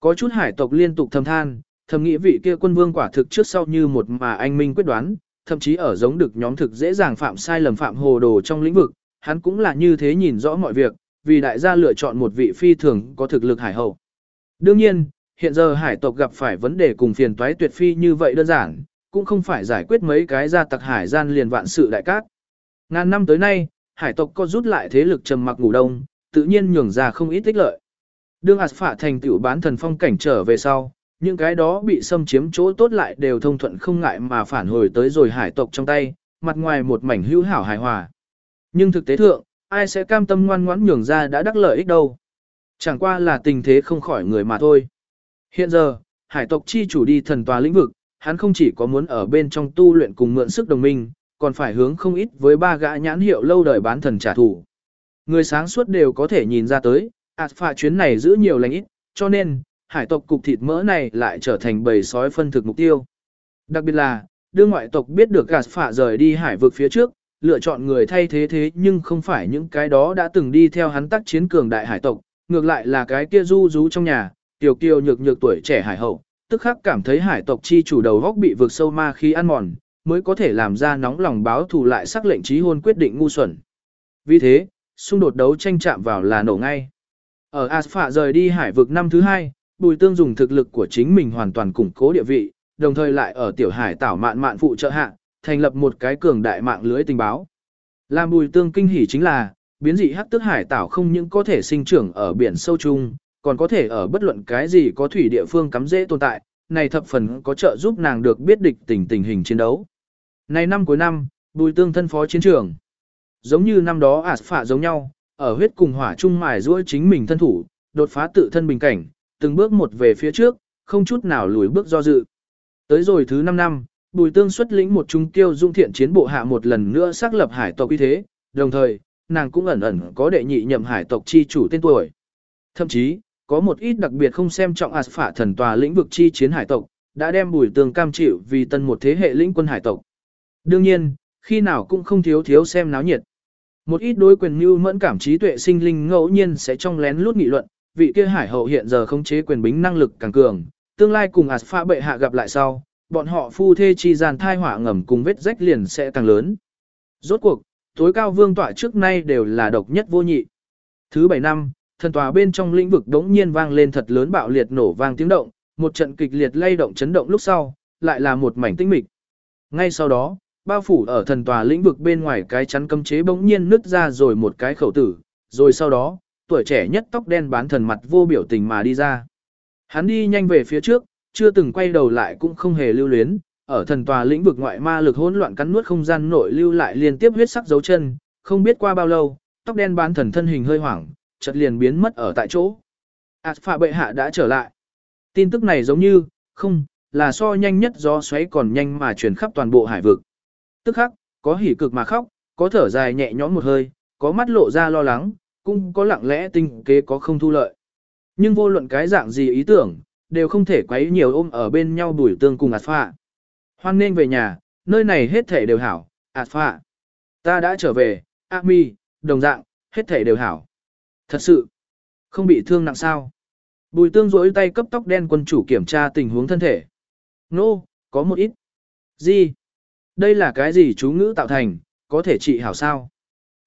Có chút hải tộc liên tục thầm than, thầm nghĩ vị kia quân vương quả thực trước sau như một mà anh minh quyết đoán, thậm chí ở giống được nhóm thực dễ dàng phạm sai lầm phạm hồ đồ trong lĩnh vực, hắn cũng là như thế nhìn rõ mọi việc, vì đại gia lựa chọn một vị phi thường có thực lực hải hậu. Đương nhiên, hiện giờ hải tộc gặp phải vấn đề cùng phiền toái tuyệt phi như vậy đơn giản, cũng không phải giải quyết mấy cái gia tặc hải gian liền vạn sự đại cát. Ngàn năm tới nay, hải tộc có rút lại thế lực trầm mặc ngủ đông, tự nhiên nhường ra không ít tích lợi. Đương Asphả thành tựu bán thần phong cảnh trở về sau, những cái đó bị xâm chiếm chỗ tốt lại đều thông thuận không ngại mà phản hồi tới rồi hải tộc trong tay, mặt ngoài một mảnh hữu hảo hài hòa. Nhưng thực tế thượng, ai sẽ cam tâm ngoan ngoãn nhường ra đã đắc lợi ích đâu. Chẳng qua là tình thế không khỏi người mà thôi. Hiện giờ, hải tộc chi chủ đi thần tòa lĩnh vực, hắn không chỉ có muốn ở bên trong tu luyện cùng mượn sức đồng minh, còn phải hướng không ít với ba gã nhãn hiệu lâu đời bán thần trả thù. Người sáng suốt đều có thể nhìn ra tới, ạt chuyến này giữ nhiều lành ít, cho nên, hải tộc cục thịt mỡ này lại trở thành bầy sói phân thực mục tiêu. Đặc biệt là, đưa ngoại tộc biết được Alpha rời đi hải vực phía trước, lựa chọn người thay thế thế nhưng không phải những cái đó đã từng đi theo hắn tác chiến cường đại hải tộc, ngược lại là cái kia du rú trong nhà, tiểu kiều nhược nhược tuổi trẻ hải hậu, tức khắc cảm thấy hải tộc chi chủ đầu góc bị vượt sâu ma khi ăn mòn, mới có thể làm ra nóng lòng báo thù lại sắc lệnh trí hôn quyết định ngu xuẩn. Vì thế, xung đột đấu tranh chạm vào là nổ ngay. Ở Aspha rời đi hải vực năm thứ hai, Bùi Tương dùng thực lực của chính mình hoàn toàn củng cố địa vị, đồng thời lại ở tiểu hải tảo mạn mạn phụ trợ hạ, thành lập một cái cường đại mạng lưới tình báo. Làm Bùi Tương kinh hỉ chính là, biến dị hắc tức hải tảo không những có thể sinh trưởng ở biển sâu chung, còn có thể ở bất luận cái gì có thủy địa phương cắm dễ tồn tại, này thập phần có trợ giúp nàng được biết địch tình tình hình chiến đấu. Này năm cuối năm, Bùi Tương thân phó chiến trường. Giống như năm đó Aspha giống nhau, ở huyết cùng hỏa chung mài giũa chính mình thân thủ, đột phá tự thân bình cảnh, từng bước một về phía trước, không chút nào lùi bước do dự. Tới rồi thứ 5 năm, Bùi Tương xuất lĩnh một trung tiêu dung thiện chiến bộ hạ một lần nữa xác lập hải tộc uy thế, đồng thời, nàng cũng ẩn ẩn có đệ nhị nhậm hải tộc chi chủ tên tuổi. Thậm chí, có một ít đặc biệt không xem trọng Aspha thần tòa lĩnh vực chi chiến hải tộc, đã đem Bùi Tương cam chịu vì tân một thế hệ lĩnh quân hải tộc. Đương nhiên, khi nào cũng không thiếu thiếu xem náo nhiệt. Một ít đối quyền như mẫn cảm trí tuệ sinh linh ngẫu nhiên sẽ trong lén lút nghị luận, vị kia hải hậu hiện giờ không chế quyền bính năng lực càng cường, tương lai cùng Aspha bệ hạ gặp lại sau, bọn họ phu thê chi gian thai hỏa ngầm cùng vết rách liền sẽ càng lớn. Rốt cuộc, tối cao vương tọa trước nay đều là độc nhất vô nhị. Thứ bảy năm, thần tòa bên trong lĩnh vực đống nhiên vang lên thật lớn bạo liệt nổ vang tiếng động, một trận kịch liệt lay động chấn động lúc sau, lại là một mảnh tinh mịch. Ngay sau đó, bao phủ ở thần tòa lĩnh vực bên ngoài cái chắn cấm chế bỗng nhiên nứt ra rồi một cái khẩu tử, rồi sau đó, tuổi trẻ nhất tóc đen bán thần mặt vô biểu tình mà đi ra. Hắn đi nhanh về phía trước, chưa từng quay đầu lại cũng không hề lưu luyến, ở thần tòa lĩnh vực ngoại ma lực hỗn loạn cắn nuốt không gian nội lưu lại liên tiếp huyết sắc dấu chân, không biết qua bao lâu, tóc đen bán thần thân hình hơi hoảng, chợt liền biến mất ở tại chỗ. Alpha bệ hạ đã trở lại. Tin tức này giống như, không, là so nhanh nhất do xoáy còn nhanh mà truyền khắp toàn bộ hải vực. Tức khắc, có hỉ cực mà khóc, có thở dài nhẹ nhõm một hơi, có mắt lộ ra lo lắng, cũng có lặng lẽ tinh kế có không thu lợi. Nhưng vô luận cái dạng gì ý tưởng, đều không thể quấy nhiều ôm ở bên nhau đuổi tương cùng Alpha. Hoan nên về nhà, nơi này hết thể đều hảo, Alpha. Ta đã trở về, Ami, đồng dạng, hết thể đều hảo. Thật sự, không bị thương nặng sao. Bùi tương rỗi tay cấp tóc đen quân chủ kiểm tra tình huống thân thể. Nô, no, có một ít. Gì? Đây là cái gì chú ngữ tạo thành, có thể trị hảo sao?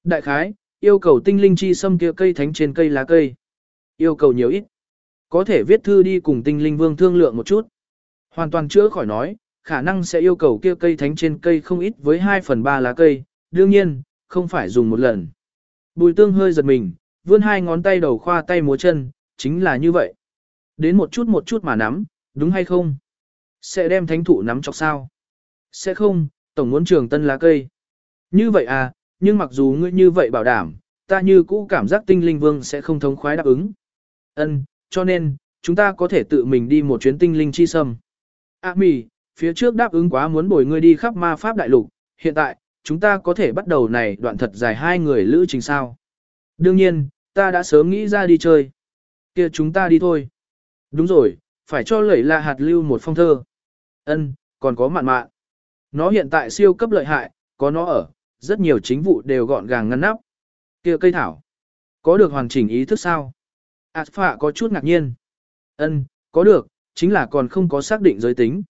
Đại khái, yêu cầu tinh linh chi xâm kia cây thánh trên cây lá cây. Yêu cầu nhiều ít. Có thể viết thư đi cùng tinh linh vương thương lượng một chút. Hoàn toàn chữa khỏi nói, khả năng sẽ yêu cầu kia cây thánh trên cây không ít với 2 phần 3 lá cây, đương nhiên, không phải dùng một lần. Bùi tương hơi giật mình, vươn hai ngón tay đầu khoa tay múa chân, chính là như vậy. Đến một chút một chút mà nắm, đúng hay không? Sẽ đem thánh thụ nắm chọc sao? Sẽ không, tổng muốn trường tân lá cây. Như vậy à, nhưng mặc dù ngươi như vậy bảo đảm, ta như cũ cảm giác tinh linh vương sẽ không thống khoái đáp ứng. Ân, cho nên, chúng ta có thể tự mình đi một chuyến tinh linh chi sâm. À mì, phía trước đáp ứng quá muốn bồi ngươi đi khắp ma pháp đại lục, hiện tại, chúng ta có thể bắt đầu này đoạn thật dài hai người lữ trình sao. Đương nhiên, ta đã sớm nghĩ ra đi chơi. kia chúng ta đi thôi. Đúng rồi, phải cho lẩy là hạt lưu một phong thơ. Ân, còn có mạn mạn. Nó hiện tại siêu cấp lợi hại, có nó ở, rất nhiều chính vụ đều gọn gàng ngăn nắp. kia cây thảo. Có được hoàn chỉnh ý thức sao? Alpha có chút ngạc nhiên. Ân, có được, chính là còn không có xác định giới tính.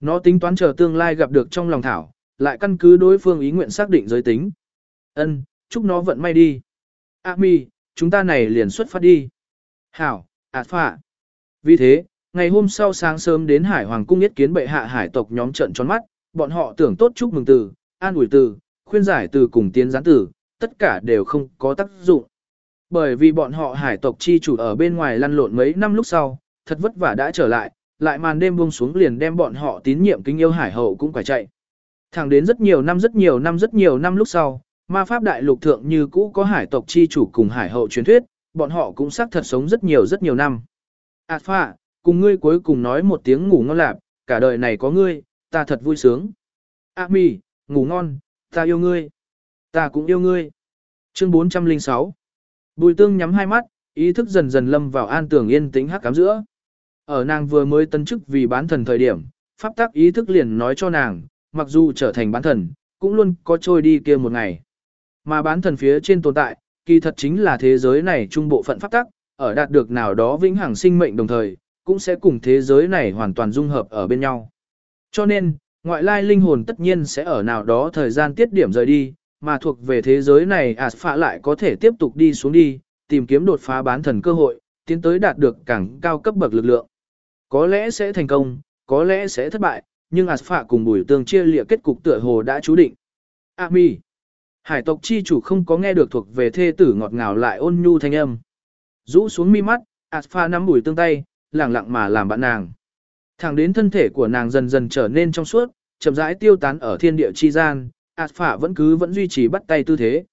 Nó tính toán chờ tương lai gặp được trong lòng thảo, lại căn cứ đối phương ý nguyện xác định giới tính. Ân, chúc nó vận may đi. Ami, chúng ta này liền xuất phát đi. Hảo, Alpha. Vì thế, ngày hôm sau sáng sớm đến Hải Hoàng cung yết kiến bệ hạ hải tộc nhóm trận tròn mắt, bọn họ tưởng tốt chúc mừng từ, an ủi từ, khuyên giải từ cùng tiến gián từ, tất cả đều không có tác dụng. Bởi vì bọn họ hải tộc chi chủ ở bên ngoài lăn lộn mấy năm lúc sau, thật vất vả đã trở lại, lại màn đêm buông xuống liền đem bọn họ tín nhiệm kính yêu hải hậu cũng phải chạy. Thẳng đến rất nhiều năm rất nhiều năm rất nhiều năm lúc sau, ma pháp đại lục thượng như cũ có hải tộc chi chủ cùng hải hậu truyền thuyết, bọn họ cũng xác thật sống rất nhiều rất nhiều năm. Alpha, phạ, cùng ngươi cuối cùng nói một tiếng ngủ ngon lạp, cả đời này có ngươi, ta thật vui sướng. A mì, ngủ ngon, ta yêu ngươi. Ta cũng yêu ngươi. Chương 406 Bùi tương nhắm hai mắt, ý thức dần dần lâm vào an tường yên tĩnh hắc cám giữa. Ở nàng vừa mới tân chức vì bán thần thời điểm, pháp tắc ý thức liền nói cho nàng, mặc dù trở thành bán thần, cũng luôn có trôi đi kia một ngày. Mà bán thần phía trên tồn tại, kỳ thật chính là thế giới này trung bộ phận pháp tắc, ở đạt được nào đó vĩnh hằng sinh mệnh đồng thời, cũng sẽ cùng thế giới này hoàn toàn dung hợp ở bên nhau. Cho nên, ngoại lai linh hồn tất nhiên sẽ ở nào đó thời gian tiết điểm rời đi, mà thuộc về thế giới này Aspha lại có thể tiếp tục đi xuống đi, tìm kiếm đột phá bán thần cơ hội, tiến tới đạt được càng cao cấp bậc lực lượng. Có lẽ sẽ thành công, có lẽ sẽ thất bại, nhưng Aspha cùng bùi tương chia lịa kết cục tựa hồ đã chú định. Ami Hải tộc chi chủ không có nghe được thuộc về thê tử ngọt ngào lại ôn nhu thanh âm. Rũ xuống mi mắt, Aspha nắm bùi tương tay, lẳng lặng mà làm bạn nàng. Thẳng đến thân thể của nàng dần dần trở nên trong suốt, chậm rãi tiêu tán ở thiên địa chi gian, Aspha vẫn cứ vẫn duy trì bắt tay tư thế.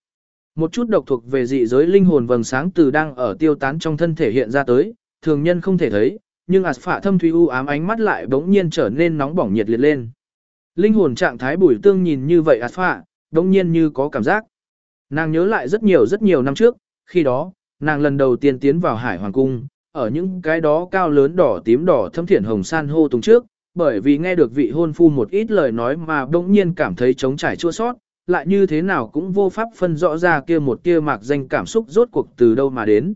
Một chút độc thuộc về dị giới linh hồn vầng sáng từ đang ở tiêu tán trong thân thể hiện ra tới, thường nhân không thể thấy, nhưng Aspha thâm thủy u ám ánh mắt lại bỗng nhiên trở nên nóng bỏng nhiệt liệt lên. Linh hồn trạng thái bùi tương nhìn như vậy Aspha, bỗng nhiên như có cảm giác. Nàng nhớ lại rất nhiều rất nhiều năm trước, khi đó, nàng lần đầu tiên tiến vào Hải Hoàng Cung, ở những cái đó cao lớn đỏ tím đỏ thâm thiển hồng san hô tung trước, bởi vì nghe được vị hôn phu một ít lời nói mà bỗng nhiên cảm thấy trống trải chua sót, lại như thế nào cũng vô pháp phân rõ ra kia một kia mạc danh cảm xúc rốt cuộc từ đâu mà đến.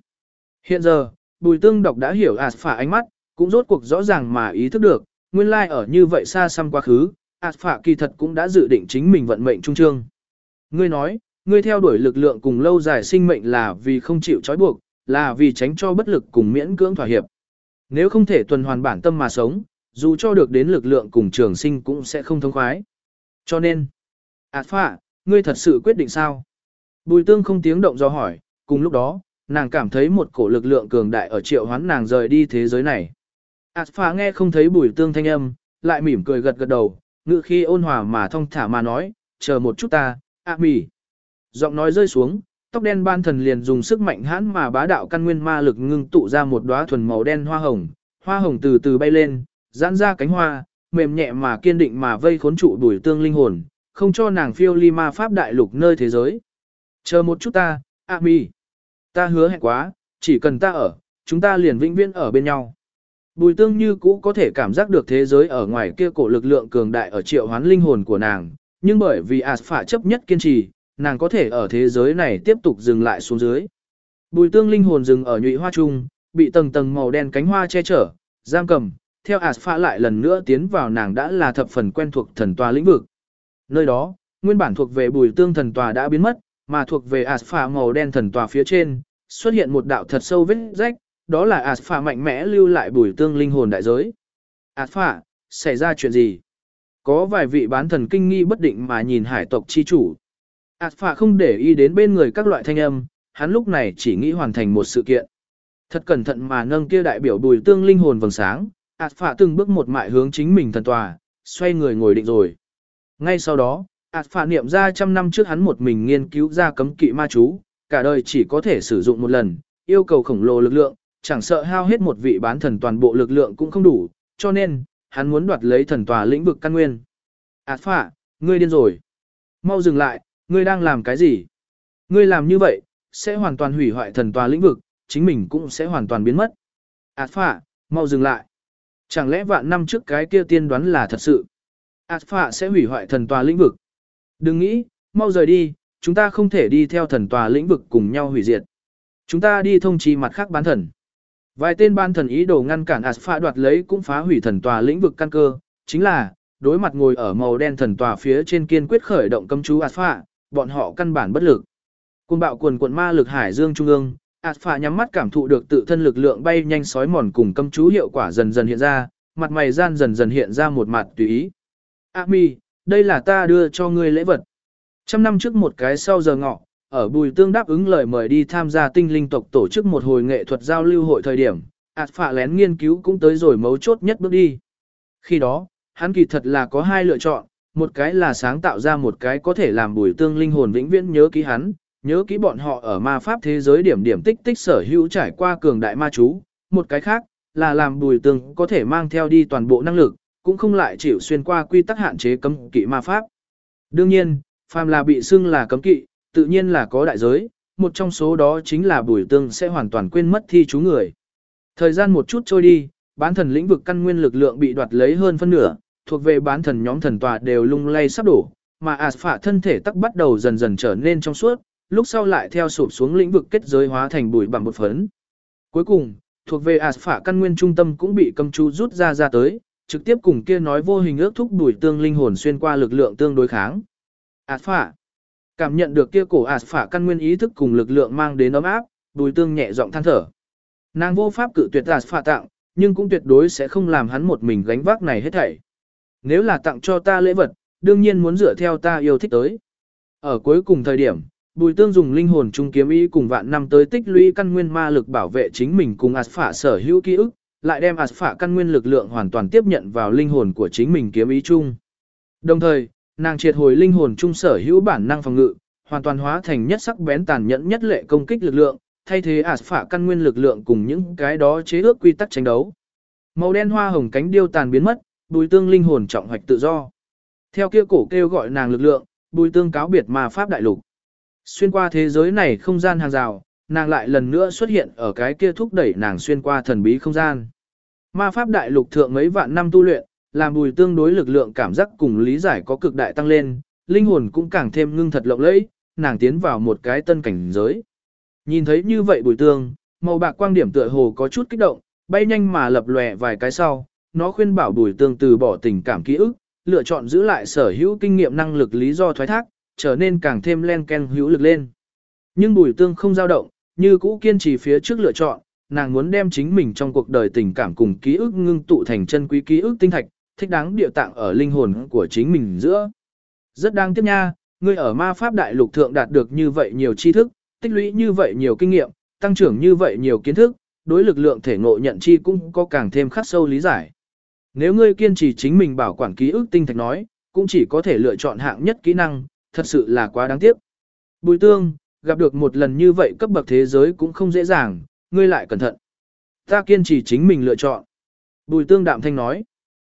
Hiện giờ, Bùi Tương đọc đã hiểu Aspha ánh mắt, cũng rốt cuộc rõ ràng mà ý thức được, nguyên lai like ở như vậy xa xăm quá khứ, Aspha kỳ thật cũng đã dự định chính mình vận mệnh trung trương. Ngươi nói, ngươi theo đuổi lực lượng cùng lâu dài sinh mệnh là vì không chịu trói buộc, là vì tránh cho bất lực cùng miễn cưỡng thỏa hiệp. Nếu không thể tuần hoàn bản tâm mà sống, dù cho được đến lực lượng cùng trường sinh cũng sẽ không thông khoái. Cho nên, ạt phạ, ngươi thật sự quyết định sao? Bùi tương không tiếng động do hỏi, cùng lúc đó, nàng cảm thấy một cổ lực lượng cường đại ở triệu hoán nàng rời đi thế giới này. ạt phạ nghe không thấy bùi tương thanh âm, lại mỉm cười gật gật đầu, ngự khi ôn hòa mà thông thả mà nói, chờ một chút ta, ạ mỉ. Giọng nói rơi xuống, tóc đen ban thần liền dùng sức mạnh hãn mà bá đạo căn nguyên ma lực ngưng tụ ra một đóa thuần màu đen hoa hồng, hoa hồng từ từ bay lên, giãn ra cánh hoa, mềm nhẹ mà kiên định mà vây khốn trụ đuổi tương linh hồn, không cho nàng phiêu ly ma pháp đại lục nơi thế giới. Chờ một chút ta, ạ Mi, Ta hứa hẹn quá, chỉ cần ta ở, chúng ta liền vĩnh viễn ở bên nhau. Bùi tương như cũ có thể cảm giác được thế giới ở ngoài kia cổ lực lượng cường đại ở triệu hoán linh hồn của nàng, nhưng bởi vì Aspha chấp nhất kiên trì, nàng có thể ở thế giới này tiếp tục dừng lại xuống dưới. Bùi tương linh hồn dừng ở nhụy hoa trung, bị tầng tầng màu đen cánh hoa che chở, giam cầm, theo Aspha lại lần nữa tiến vào nàng đã là thập phần quen thuộc thần tòa lĩnh vực. Nơi đó, nguyên bản thuộc về bùi tương thần tòa đã biến mất, mà thuộc về Aspha màu đen thần tòa phía trên, xuất hiện một đạo thật sâu vết rách, đó là Aspha mạnh mẽ lưu lại bùi tương linh hồn đại giới. Aspha, xảy ra chuyện gì? Có vài vị bán thần kinh nghi bất định mà nhìn hải tộc chi chủ. Aspha không để ý đến bên người các loại thanh âm, hắn lúc này chỉ nghĩ hoàn thành một sự kiện. Thật cẩn thận mà nâng kia đại biểu bùi tương linh hồn vầng sáng, Aspha từng bước một mại hướng chính mình thần tòa, xoay người ngồi định rồi. Ngay sau đó, Aspha niệm ra trăm năm trước hắn một mình nghiên cứu ra cấm kỵ ma chú, cả đời chỉ có thể sử dụng một lần, yêu cầu khổng lồ lực lượng, chẳng sợ hao hết một vị bán thần toàn bộ lực lượng cũng không đủ, cho nên, hắn muốn đoạt lấy thần tòa lĩnh vực căn nguyên. Ảt phạ, ngươi điên rồi. Mau dừng lại, ngươi đang làm cái gì? Ngươi làm như vậy, sẽ hoàn toàn hủy hoại thần tòa lĩnh vực, chính mình cũng sẽ hoàn toàn biến mất. Ảt phạ, mau dừng lại. Chẳng lẽ vạn năm trước cái kia tiên đoán là thật sự? Ảt phạ sẽ hủy hoại thần tòa lĩnh vực. Đừng nghĩ, mau rời đi, chúng ta không thể đi theo thần tòa lĩnh vực cùng nhau hủy diệt. Chúng ta đi thông trì mặt khác bán thần. Vài tên ban thần ý đồ ngăn cản Aspha đoạt lấy cũng phá hủy thần tòa lĩnh vực căn cơ, chính là, đối mặt ngồi ở màu đen thần tòa phía trên kiên quyết khởi động cấm chú Aspha, bọn họ căn bản bất lực. Cùng bạo quần quận ma lực hải dương trung ương, Aspha nhắm mắt cảm thụ được tự thân lực lượng bay nhanh sói mòn cùng cấm chú hiệu quả dần dần hiện ra, mặt mày gian dần dần hiện ra một mặt tùy ý. Ami, đây là ta đưa cho ngươi lễ vật. Trăm năm trước một cái sau giờ ngọ, ở Bùi Tương đáp ứng lời mời đi tham gia tinh linh tộc tổ chức một hồi nghệ thuật giao lưu hội thời điểm, ạt phạ lén nghiên cứu cũng tới rồi mấu chốt nhất bước đi. Khi đó, hắn kỳ thật là có hai lựa chọn, một cái là sáng tạo ra một cái có thể làm Bùi Tương linh hồn vĩnh viễn nhớ ký hắn, nhớ ký bọn họ ở ma pháp thế giới điểm điểm tích tích sở hữu trải qua cường đại ma chú, một cái khác là làm Bùi Tương có thể mang theo đi toàn bộ năng lực, cũng không lại chịu xuyên qua quy tắc hạn chế cấm kỵ ma pháp. Đương nhiên, phàm là bị xưng là cấm kỵ, tự nhiên là có đại giới, một trong số đó chính là bùi tương sẽ hoàn toàn quên mất thi chú người. Thời gian một chút trôi đi, bán thần lĩnh vực căn nguyên lực lượng bị đoạt lấy hơn phân nửa, thuộc về bán thần nhóm thần tòa đều lung lay sắp đổ, mà Aspha thân thể tắc bắt đầu dần dần trở nên trong suốt, lúc sau lại theo sụp xuống lĩnh vực kết giới hóa thành bụi bằng một phấn. Cuối cùng, thuộc về Aspha căn nguyên trung tâm cũng bị cầm chú rút ra ra tới, trực tiếp cùng kia nói vô hình ước thúc đuổi tương linh hồn xuyên qua lực lượng tương đối kháng. Aspha Cảm nhận được kia cổ Aspha căn nguyên ý thức cùng lực lượng mang đến ấm áp, đuổi tương nhẹ giọng than thở. Nàng vô pháp cự tuyệt Aspha tặng, nhưng cũng tuyệt đối sẽ không làm hắn một mình gánh vác này hết thảy. Nếu là tặng cho ta lễ vật, đương nhiên muốn dựa theo ta yêu thích tới. Ở cuối cùng thời điểm, Bùi Tương dùng linh hồn trung kiếm ý cùng vạn năm tới tích lũy căn nguyên ma lực bảo vệ chính mình cùng Aspha sở hữu ký ức, lại đem Aspha căn nguyên lực lượng hoàn toàn tiếp nhận vào linh hồn của chính mình kiếm ý chung. Đồng thời, nàng triệt hồi linh hồn trung sở hữu bản năng phòng ngự, hoàn toàn hóa thành nhất sắc bén tàn nhẫn nhất lệ công kích lực lượng, thay thế ả căn nguyên lực lượng cùng những cái đó chế ước quy tắc tranh đấu. Màu đen hoa hồng cánh điêu tàn biến mất, bùi tương linh hồn trọng hoạch tự do. Theo kia cổ kêu gọi nàng lực lượng, bùi tương cáo biệt ma pháp đại lục. Xuyên qua thế giới này không gian hàng rào, nàng lại lần nữa xuất hiện ở cái kia thúc đẩy nàng xuyên qua thần bí không gian. Ma pháp đại lục thượng mấy vạn năm tu luyện, làm bùi tương đối lực lượng cảm giác cùng lý giải có cực đại tăng lên, linh hồn cũng càng thêm ngưng thật lộng lẫy, nàng tiến vào một cái tân cảnh giới. Nhìn thấy như vậy bùi tương, màu bạc quang điểm tựa hồ có chút kích động, bay nhanh mà lập lòe vài cái sau, nó khuyên bảo bùi tương từ bỏ tình cảm ký ức, lựa chọn giữ lại sở hữu kinh nghiệm năng lực lý do thoái thác, trở nên càng thêm len ken hữu lực lên. Nhưng bùi tương không dao động, như cũ kiên trì phía trước lựa chọn, nàng muốn đem chính mình trong cuộc đời tình cảm cùng ký ức ngưng tụ thành chân quý ký ức tinh thạch, thích đáng địa tạng ở linh hồn của chính mình giữa. Rất đáng tiếc nha, ngươi ở ma pháp đại lục thượng đạt được như vậy nhiều tri thức, tích lũy như vậy nhiều kinh nghiệm, tăng trưởng như vậy nhiều kiến thức, đối lực lượng thể ngộ nhận chi cũng có càng thêm khắc sâu lý giải. Nếu ngươi kiên trì chính mình bảo quản ký ức tinh thạch nói, cũng chỉ có thể lựa chọn hạng nhất kỹ năng, thật sự là quá đáng tiếc. Bùi tương, gặp được một lần như vậy cấp bậc thế giới cũng không dễ dàng, ngươi lại cẩn thận. Ta kiên trì chính mình lựa chọn. Bùi tương đạm thanh nói.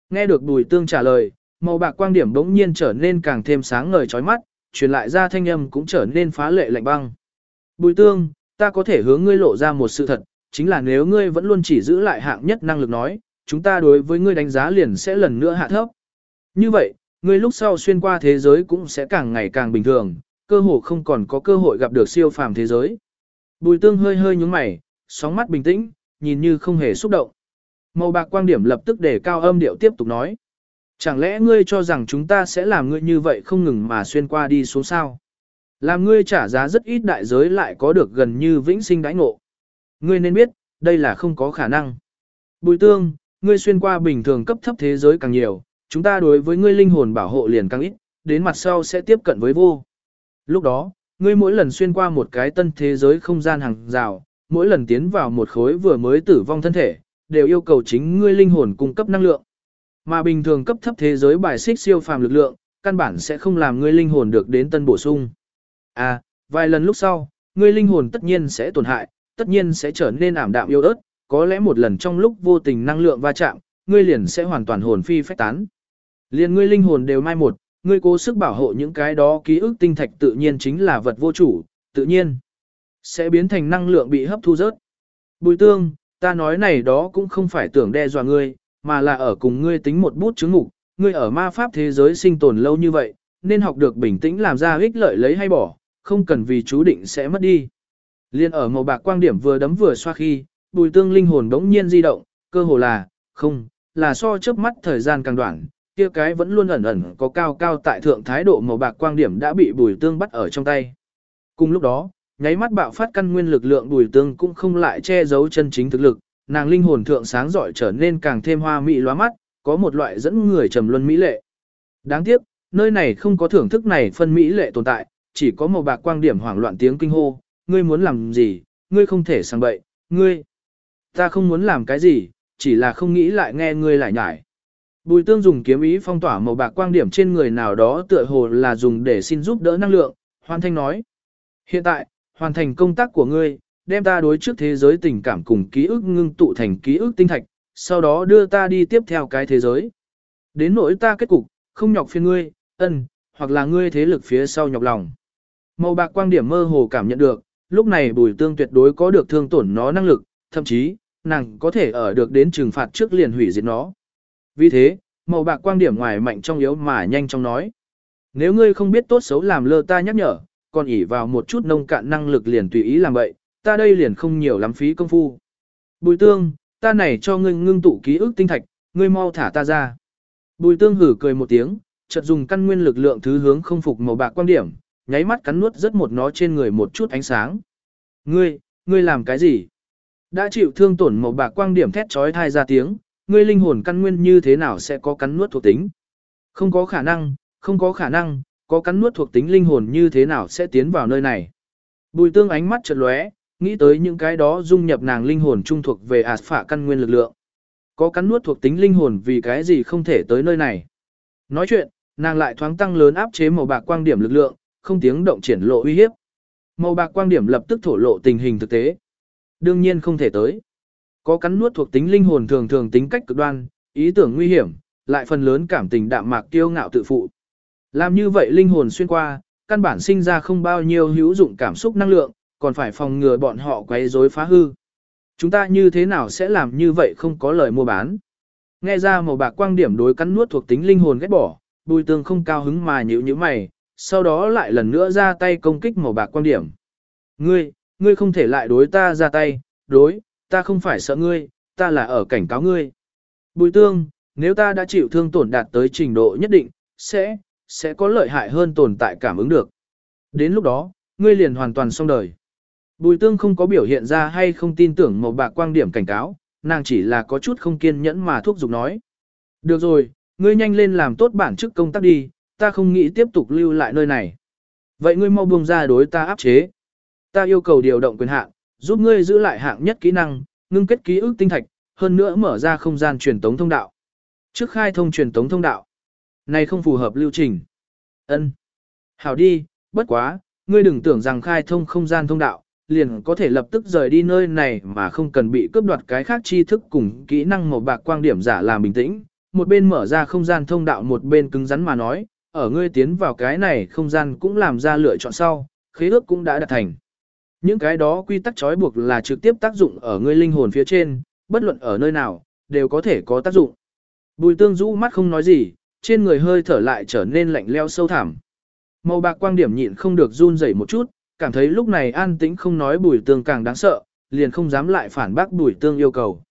Nghe được bùi tương trả lời, màu bạc quang điểm bỗng nhiên trở nên càng thêm sáng ngời chói mắt, truyền lại ra thanh âm cũng trở nên phá lệ lạnh băng. Bùi tương, ta có thể hướng ngươi lộ ra một sự thật, chính là nếu ngươi vẫn luôn chỉ giữ lại hạng nhất năng lực nói, chúng ta đối với ngươi đánh giá liền sẽ lần nữa hạ thấp. Như vậy, ngươi lúc sau xuyên qua thế giới cũng sẽ càng ngày càng bình thường, cơ hồ không còn có cơ hội gặp được siêu phàm thế giới. Bùi tương hơi hơi nhúng mày, sóng mắt bình tĩnh, nhìn như không hề xúc động. Màu bạc quang điểm lập tức để cao âm điệu tiếp tục nói. Chẳng lẽ ngươi cho rằng chúng ta sẽ làm ngươi như vậy không ngừng mà xuyên qua đi xuống sao? Làm ngươi trả giá rất ít đại giới lại có được gần như vĩnh sinh đãi ngộ. Ngươi nên biết, đây là không có khả năng. Bùi tương, ngươi xuyên qua bình thường cấp thấp thế giới càng nhiều, chúng ta đối với ngươi linh hồn bảo hộ liền càng ít, đến mặt sau sẽ tiếp cận với vô. Lúc đó, ngươi mỗi lần xuyên qua một cái tân thế giới không gian hàng rào, mỗi lần tiến vào một khối vừa mới tử vong thân thể, đều yêu cầu chính ngươi linh hồn cung cấp năng lượng. Mà bình thường cấp thấp thế giới bài xích siêu phàm lực lượng, căn bản sẽ không làm ngươi linh hồn được đến tân bổ sung. À, vài lần lúc sau, ngươi linh hồn tất nhiên sẽ tổn hại, tất nhiên sẽ trở nên ảm đạm yếu ớt, có lẽ một lần trong lúc vô tình năng lượng va chạm, ngươi liền sẽ hoàn toàn hồn phi phách tán. Liền ngươi linh hồn đều mai một, ngươi cố sức bảo hộ những cái đó ký ức tinh thạch tự nhiên chính là vật vô chủ, tự nhiên sẽ biến thành năng lượng bị hấp thu rớt. Bùi tương, ta nói này đó cũng không phải tưởng đe dọa ngươi, mà là ở cùng ngươi tính một bút chứng ngục, ngươi ở ma pháp thế giới sinh tồn lâu như vậy, nên học được bình tĩnh làm ra ích lợi lấy hay bỏ, không cần vì chú định sẽ mất đi. Liên ở màu bạc quang điểm vừa đấm vừa xoa khi, bùi tương linh hồn đống nhiên di động, cơ hồ là, không, là so chớp mắt thời gian càng đoạn, kia cái vẫn luôn ẩn ẩn có cao cao tại thượng thái độ màu bạc quang điểm đã bị bùi tương bắt ở trong tay. Cùng lúc đó, nháy mắt bạo phát căn nguyên lực lượng bùi tương cũng không lại che giấu chân chính thực lực, nàng linh hồn thượng sáng giỏi trở nên càng thêm hoa mỹ lóa mắt, có một loại dẫn người trầm luân mỹ lệ. Đáng tiếc, nơi này không có thưởng thức này phân mỹ lệ tồn tại, chỉ có màu bạc quang điểm hoảng loạn tiếng kinh hô, ngươi muốn làm gì, ngươi không thể sang bậy, ngươi. Ta không muốn làm cái gì, chỉ là không nghĩ lại nghe ngươi lại nhải. Bùi tương dùng kiếm ý phong tỏa màu bạc quang điểm trên người nào đó tựa hồ là dùng để xin giúp đỡ năng lượng, hoàn thanh nói. Hiện tại, hoàn thành công tác của ngươi, đem ta đối trước thế giới tình cảm cùng ký ức ngưng tụ thành ký ức tinh thạch, sau đó đưa ta đi tiếp theo cái thế giới. Đến nỗi ta kết cục, không nhọc phiền ngươi, ân, hoặc là ngươi thế lực phía sau nhọc lòng. Màu bạc quang điểm mơ hồ cảm nhận được, lúc này bùi tương tuyệt đối có được thương tổn nó năng lực, thậm chí, nàng có thể ở được đến trừng phạt trước liền hủy diệt nó. Vì thế, màu bạc quang điểm ngoài mạnh trong yếu mà nhanh trong nói. Nếu ngươi không biết tốt xấu làm lơ ta nhắc nhở, còn ỉ vào một chút nông cạn năng lực liền tùy ý làm vậy, ta đây liền không nhiều lắm phí công phu. Bùi tương, ta này cho ngươi ngưng tụ ký ức tinh thạch, ngươi mau thả ta ra. Bùi tương hử cười một tiếng, chợt dùng căn nguyên lực lượng thứ hướng không phục màu bạc quan điểm, nháy mắt cắn nuốt rất một nó trên người một chút ánh sáng. Ngươi, ngươi làm cái gì? Đã chịu thương tổn màu bạc quang điểm thét trói thai ra tiếng, ngươi linh hồn căn nguyên như thế nào sẽ có cắn nuốt thuộc tính? Không có khả năng, không có khả năng, có cắn nuốt thuộc tính linh hồn như thế nào sẽ tiến vào nơi này? Bùi tương ánh mắt chợt lóe, nghĩ tới những cái đó dung nhập nàng linh hồn trung thuộc về ạt phả căn nguyên lực lượng. Có cắn nuốt thuộc tính linh hồn vì cái gì không thể tới nơi này. Nói chuyện, nàng lại thoáng tăng lớn áp chế màu bạc quang điểm lực lượng, không tiếng động triển lộ uy hiếp. Màu bạc quang điểm lập tức thổ lộ tình hình thực tế. Đương nhiên không thể tới. Có cắn nuốt thuộc tính linh hồn thường thường tính cách cực đoan, ý tưởng nguy hiểm, lại phần lớn cảm tình đạm mạc kiêu ngạo tự phụ. Làm như vậy linh hồn xuyên qua, căn bản sinh ra không bao nhiêu hữu dụng cảm xúc năng lượng, còn phải phòng ngừa bọn họ quấy rối phá hư. Chúng ta như thế nào sẽ làm như vậy không có lời mua bán. Nghe ra màu bạc quang điểm đối cắn nuốt thuộc tính linh hồn ghét bỏ, bùi tương không cao hứng mà nhíu như mày, sau đó lại lần nữa ra tay công kích màu bạc quang điểm. Ngươi, ngươi không thể lại đối ta ra tay, đối, ta không phải sợ ngươi, ta là ở cảnh cáo ngươi. Bùi tương, nếu ta đã chịu thương tổn đạt tới trình độ nhất định, sẽ, sẽ có lợi hại hơn tồn tại cảm ứng được. Đến lúc đó, ngươi liền hoàn toàn xong đời. Bùi tương không có biểu hiện ra hay không tin tưởng màu bạc quang điểm cảnh cáo, nàng chỉ là có chút không kiên nhẫn mà thúc giục nói. Được rồi, ngươi nhanh lên làm tốt bản chức công tác đi, ta không nghĩ tiếp tục lưu lại nơi này. Vậy ngươi mau buông ra đối ta áp chế. Ta yêu cầu điều động quyền hạn, giúp ngươi giữ lại hạng nhất kỹ năng, ngưng kết ký ức tinh thạch, hơn nữa mở ra không gian truyền tống thông đạo. Trước khai thông truyền tống thông đạo, Này không phù hợp lưu trình. Ân. Hảo đi, bất quá, ngươi đừng tưởng rằng khai thông không gian thông đạo, liền có thể lập tức rời đi nơi này mà không cần bị cướp đoạt cái khác tri thức cùng kỹ năng màu bạc quang điểm giả làm bình tĩnh. Một bên mở ra không gian thông đạo một bên cứng rắn mà nói, ở ngươi tiến vào cái này không gian cũng làm ra lựa chọn sau, khế ước cũng đã đạt thành. Những cái đó quy tắc trói buộc là trực tiếp tác dụng ở ngươi linh hồn phía trên, bất luận ở nơi nào, đều có thể có tác dụng. Bùi tương rũ mắt không nói gì, trên người hơi thở lại trở nên lạnh leo sâu thẳm. Màu bạc quang điểm nhịn không được run rẩy một chút, cảm thấy lúc này an tĩnh không nói bùi tương càng đáng sợ, liền không dám lại phản bác bùi tương yêu cầu.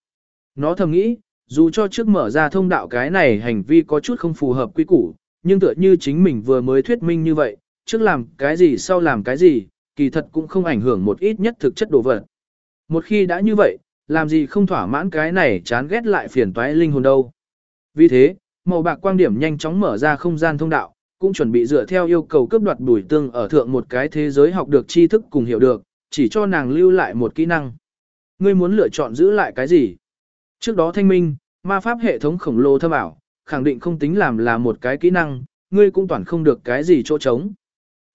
Nó thầm nghĩ, dù cho trước mở ra thông đạo cái này hành vi có chút không phù hợp quy củ, nhưng tựa như chính mình vừa mới thuyết minh như vậy, trước làm cái gì sau làm cái gì, kỳ thật cũng không ảnh hưởng một ít nhất thực chất đồ vật. Một khi đã như vậy, làm gì không thỏa mãn cái này chán ghét lại phiền toái linh hồn đâu. Vì thế, màu bạc quang điểm nhanh chóng mở ra không gian thông đạo, cũng chuẩn bị dựa theo yêu cầu cấp đoạt bùi tương ở thượng một cái thế giới học được tri thức cùng hiểu được, chỉ cho nàng lưu lại một kỹ năng. Ngươi muốn lựa chọn giữ lại cái gì? Trước đó thanh minh, ma pháp hệ thống khổng lồ thâm ảo, khẳng định không tính làm là một cái kỹ năng, ngươi cũng toàn không được cái gì chỗ trống.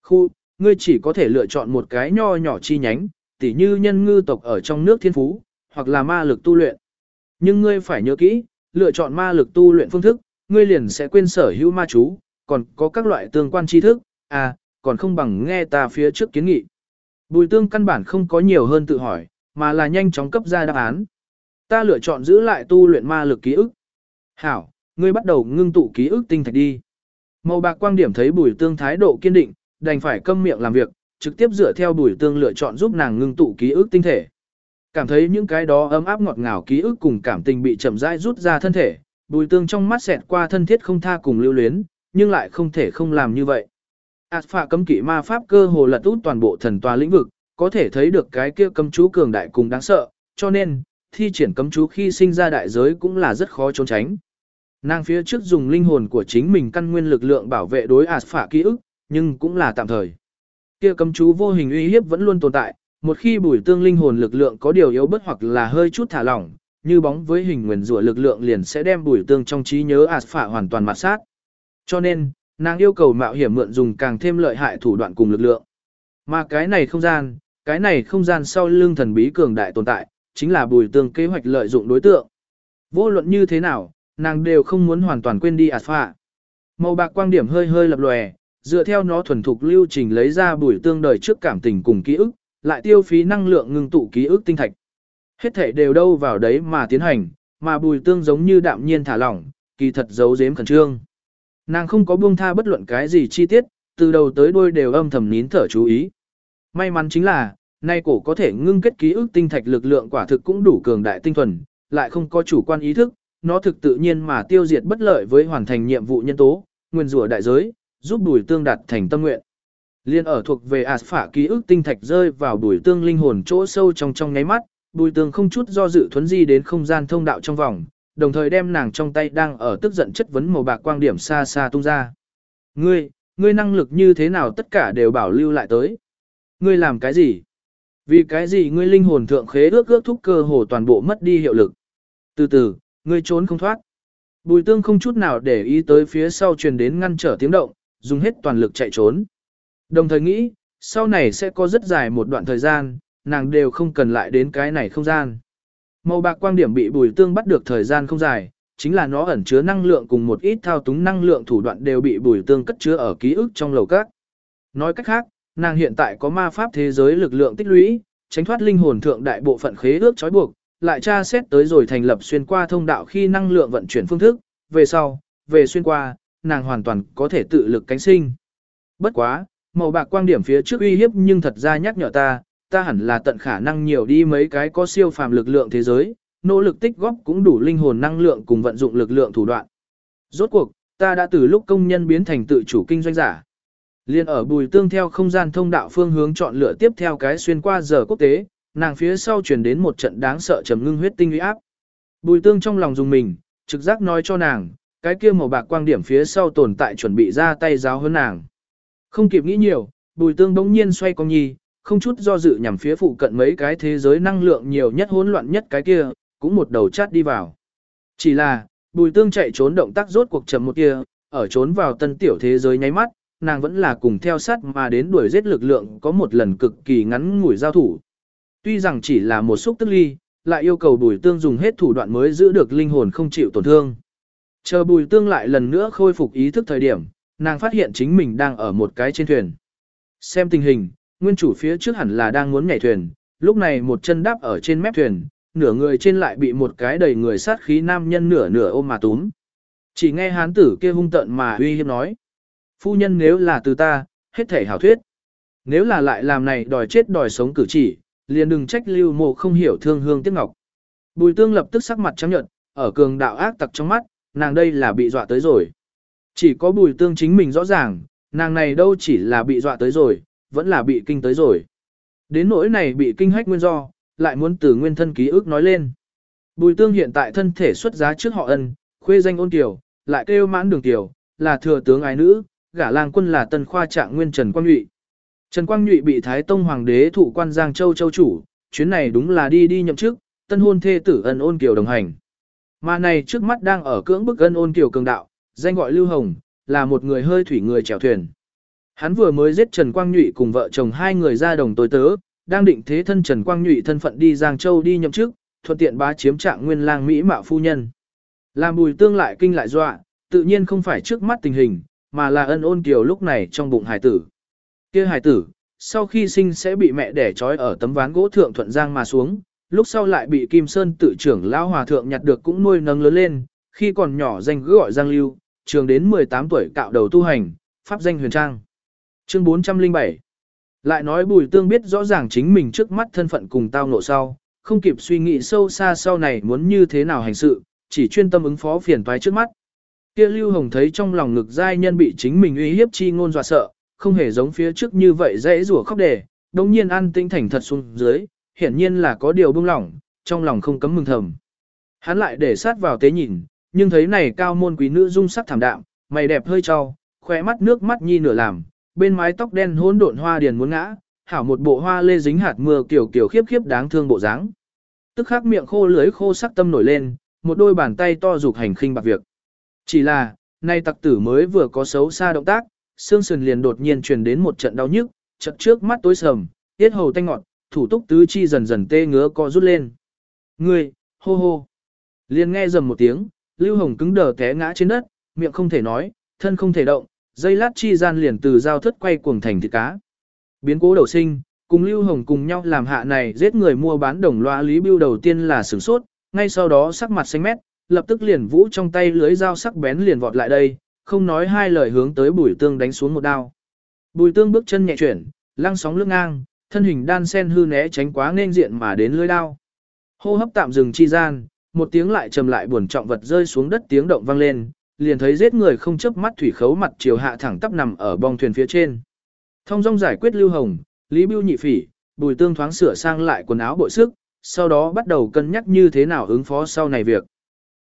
Khu, ngươi chỉ có thể lựa chọn một cái nho nhỏ chi nhánh, tỉ như nhân ngư tộc ở trong nước thiên phú, hoặc là ma lực tu luyện. Nhưng ngươi phải nhớ kỹ, lựa chọn ma lực tu luyện phương thức, ngươi liền sẽ quên sở hữu ma chú, còn có các loại tương quan tri thức, à, còn không bằng nghe ta phía trước kiến nghị. Bùi tương căn bản không có nhiều hơn tự hỏi, mà là nhanh chóng cấp ra đáp án. Ta lựa chọn giữ lại tu luyện ma lực ký ức. Hảo, ngươi bắt đầu ngưng tụ ký ức tinh thạch đi. Màu bạc quang điểm thấy bùi tương thái độ kiên định, đành phải câm miệng làm việc, trực tiếp dựa theo bùi tương lựa chọn giúp nàng ngưng tụ ký ức tinh thể. Cảm thấy những cái đó ấm áp ngọt ngào ký ức cùng cảm tình bị chậm rãi rút ra thân thể, bùi tương trong mắt xẹt qua thân thiết không tha cùng lưu luyến, nhưng lại không thể không làm như vậy. Ảt phạ cấm kỵ ma pháp cơ hồ lật út toàn bộ thần tòa lĩnh vực, có thể thấy được cái kia cấm chú cường đại cùng đáng sợ, cho nên, thi triển cấm chú khi sinh ra đại giới cũng là rất khó trốn tránh. Nàng phía trước dùng linh hồn của chính mình căn nguyên lực lượng bảo vệ đối ạt phạ ký ức, nhưng cũng là tạm thời. Kia cấm chú vô hình uy hiếp vẫn luôn tồn tại, một khi bùi tương linh hồn lực lượng có điều yếu bất hoặc là hơi chút thả lỏng, như bóng với hình nguyền rủa lực lượng liền sẽ đem bùi tương trong trí nhớ ạt phạ hoàn toàn mặt sát. Cho nên, nàng yêu cầu mạo hiểm mượn dùng càng thêm lợi hại thủ đoạn cùng lực lượng. Mà cái này không gian, cái này không gian sau lưng thần bí cường đại tồn tại, chính là bùi tương kế hoạch lợi dụng đối tượng. Vô luận như thế nào, nàng đều không muốn hoàn toàn quên đi ạt phạ. Màu bạc quang điểm hơi hơi lập lòe, dựa theo nó thuần thục lưu trình lấy ra bùi tương đời trước cảm tình cùng ký ức, lại tiêu phí năng lượng ngưng tụ ký ức tinh thạch. Hết thể đều đâu vào đấy mà tiến hành, mà bùi tương giống như đạm nhiên thả lỏng, kỳ thật giấu giếm khẩn trương. Nàng không có buông tha bất luận cái gì chi tiết, từ đầu tới đuôi đều âm thầm nín thở chú ý. May mắn chính là, nay cổ có thể ngưng kết ký ức tinh thạch lực lượng quả thực cũng đủ cường đại tinh thuần, lại không có chủ quan ý thức, nó thực tự nhiên mà tiêu diệt bất lợi với hoàn thành nhiệm vụ nhân tố, nguyên rủa đại giới, giúp bùi tương đạt thành tâm nguyện. Liên ở thuộc về ạt phả ký ức tinh thạch rơi vào bùi tương linh hồn chỗ sâu trong trong ngáy mắt, bùi tương không chút do dự thuấn di đến không gian thông đạo trong vòng, đồng thời đem nàng trong tay đang ở tức giận chất vấn màu bạc quang điểm xa xa tung ra. Ngươi, ngươi năng lực như thế nào tất cả đều bảo lưu lại tới. Ngươi làm cái gì? Vì cái gì ngươi linh hồn thượng khế ước ước thúc cơ hồ toàn bộ mất đi hiệu lực. Từ từ, ngươi trốn không thoát. Bùi tương không chút nào để ý tới phía sau truyền đến ngăn trở tiếng động, dùng hết toàn lực chạy trốn. Đồng thời nghĩ, sau này sẽ có rất dài một đoạn thời gian, nàng đều không cần lại đến cái này không gian. Màu bạc quang điểm bị bùi tương bắt được thời gian không dài, chính là nó ẩn chứa năng lượng cùng một ít thao túng năng lượng thủ đoạn đều bị bùi tương cất chứa ở ký ức trong lầu các. Nói cách khác, nàng hiện tại có ma pháp thế giới lực lượng tích lũy, tránh thoát linh hồn thượng đại bộ phận khế ước trói buộc, lại tra xét tới rồi thành lập xuyên qua thông đạo khi năng lượng vận chuyển phương thức, về sau, về xuyên qua, nàng hoàn toàn có thể tự lực cánh sinh. Bất quá, màu bạc quang điểm phía trước uy hiếp nhưng thật ra nhắc nhở ta, ta hẳn là tận khả năng nhiều đi mấy cái có siêu phàm lực lượng thế giới, nỗ lực tích góp cũng đủ linh hồn năng lượng cùng vận dụng lực lượng thủ đoạn. Rốt cuộc, ta đã từ lúc công nhân biến thành tự chủ kinh doanh giả. Liên ở bùi tương theo không gian thông đạo phương hướng chọn lựa tiếp theo cái xuyên qua giờ quốc tế, nàng phía sau truyền đến một trận đáng sợ trầm ngưng huyết tinh uy áp. Bùi tương trong lòng dùng mình, trực giác nói cho nàng, cái kia màu bạc quang điểm phía sau tồn tại chuẩn bị ra tay giáo hơn nàng. Không kịp nghĩ nhiều, bùi tương bỗng nhiên xoay con nhi, không chút do dự nhằm phía phụ cận mấy cái thế giới năng lượng nhiều nhất hỗn loạn nhất cái kia, cũng một đầu chát đi vào. Chỉ là, bùi tương chạy trốn động tác rốt cuộc chậm một kia, ở trốn vào tân tiểu thế giới nháy mắt, nàng vẫn là cùng theo sát mà đến đuổi giết lực lượng có một lần cực kỳ ngắn ngủi giao thủ. Tuy rằng chỉ là một xúc tức ly, lại yêu cầu bùi tương dùng hết thủ đoạn mới giữ được linh hồn không chịu tổn thương. Chờ bùi tương lại lần nữa khôi phục ý thức thời điểm, nàng phát hiện chính mình đang ở một cái trên thuyền. Xem tình hình, nguyên chủ phía trước hẳn là đang muốn nhảy thuyền, lúc này một chân đáp ở trên mép thuyền, nửa người trên lại bị một cái đầy người sát khí nam nhân nửa nửa ôm mà túm. Chỉ nghe hán tử kia hung tận mà uy hiếp nói. Phu nhân nếu là từ ta, hết thể hảo thuyết. Nếu là lại làm này đòi chết đòi sống cử chỉ, liền đừng trách lưu mộ không hiểu thương hương tiếc ngọc. Bùi tương lập tức sắc mặt trắng nhợt, ở cường đạo ác tặc trong mắt, nàng đây là bị dọa tới rồi. Chỉ có bùi tương chính mình rõ ràng, nàng này đâu chỉ là bị dọa tới rồi, vẫn là bị kinh tới rồi. Đến nỗi này bị kinh hách nguyên do, lại muốn từ nguyên thân ký ức nói lên. Bùi tương hiện tại thân thể xuất giá trước họ ân, khuê danh ôn tiểu, lại kêu mãn đường tiểu, là thừa tướng ái nữ, gả lang quân là tân khoa trạng nguyên Trần Quang Nhụy. Trần Quang Nhụy bị Thái Tông Hoàng đế thụ quan Giang Châu Châu chủ, chuyến này đúng là đi đi nhậm chức, tân hôn thê tử ân ôn kiều đồng hành. Mà này trước mắt đang ở cưỡng bức ân ôn kiều cường đạo, danh gọi Lưu Hồng, là một người hơi thủy người chèo thuyền. Hắn vừa mới giết Trần Quang Nhụy cùng vợ chồng hai người ra đồng tối tớ, đang định thế thân Trần Quang Nhụy thân phận đi Giang Châu đi nhậm chức, thuận tiện bá chiếm trạng nguyên lang Mỹ mạo phu nhân. Làm bùi tương lại kinh lại dọa, tự nhiên không phải trước mắt tình hình, mà là ân ôn kiều lúc này trong bụng hải tử. kia hải tử, sau khi sinh sẽ bị mẹ đẻ trói ở tấm ván gỗ thượng thuận giang mà xuống, lúc sau lại bị Kim Sơn tự trưởng lão hòa thượng nhặt được cũng nuôi nâng lớn lên, khi còn nhỏ danh cứ gọi Giang Lưu, trường đến 18 tuổi cạo đầu tu hành, pháp danh huyền trang. Chương 407 Lại nói bùi tương biết rõ ràng chính mình trước mắt thân phận cùng tao ngộ sau, không kịp suy nghĩ sâu xa sau này muốn như thế nào hành sự, chỉ chuyên tâm ứng phó phiền toái trước mắt. Kia Lưu Hồng thấy trong lòng ngực giai nhân bị chính mình uy hiếp chi ngôn dọa sợ, không hề giống phía trước như vậy dễ rủa khóc đề, đồng nhiên an tinh thành thật xuống dưới, hiển nhiên là có điều bưng lỏng, trong lòng không cấm mừng thầm. Hắn lại để sát vào tế nhìn, nhưng thấy này cao môn quý nữ dung sắc thảm đạm, mày đẹp hơi trao, khóe mắt nước mắt nhi nửa làm, bên mái tóc đen hỗn độn hoa điền muốn ngã, hảo một bộ hoa lê dính hạt mưa kiểu kiểu khiếp khiếp đáng thương bộ dáng. Tức khắc miệng khô lưới khô sắc tâm nổi lên, một đôi bàn tay to dục hành khinh bạc việc. Chỉ là, nay tặc tử mới vừa có xấu xa động tác, xương sườn liền đột nhiên truyền đến một trận đau nhức, chợt trước mắt tối sầm, tiết hầu tanh ngọt, thủ túc tứ chi dần dần tê ngứa co rút lên. Ngươi, hô hô. Liền nghe dầm một tiếng, Lưu Hồng cứng đờ té ngã trên đất, miệng không thể nói, thân không thể động, dây lát chi gian liền từ dao thất quay cuồng thành thịt cá. Biến cố đầu sinh, cùng Lưu Hồng cùng nhau làm hạ này giết người mua bán đồng loa Lý Bưu đầu tiên là sửng sốt, ngay sau đó sắc mặt xanh mét, lập tức liền vũ trong tay lưới dao sắc bén liền vọt lại đây, không nói hai lời hướng tới bùi tương đánh xuống một đao. Bùi tương bước chân nhẹ chuyển, lăng sóng lưng ngang, thân hình đan sen hư né tránh quá nên diện mà đến lưới đao. Hô hấp tạm dừng chi gian, một tiếng lại trầm lại buồn trọng vật rơi xuống đất tiếng động vang lên, liền thấy giết người không chớp mắt thủy khấu mặt chiều hạ thẳng tắp nằm ở bong thuyền phía trên. Thông dong giải quyết lưu hồng, lý bưu nhị phỉ, bùi tương thoáng sửa sang lại quần áo bội sức, sau đó bắt đầu cân nhắc như thế nào ứng phó sau này việc.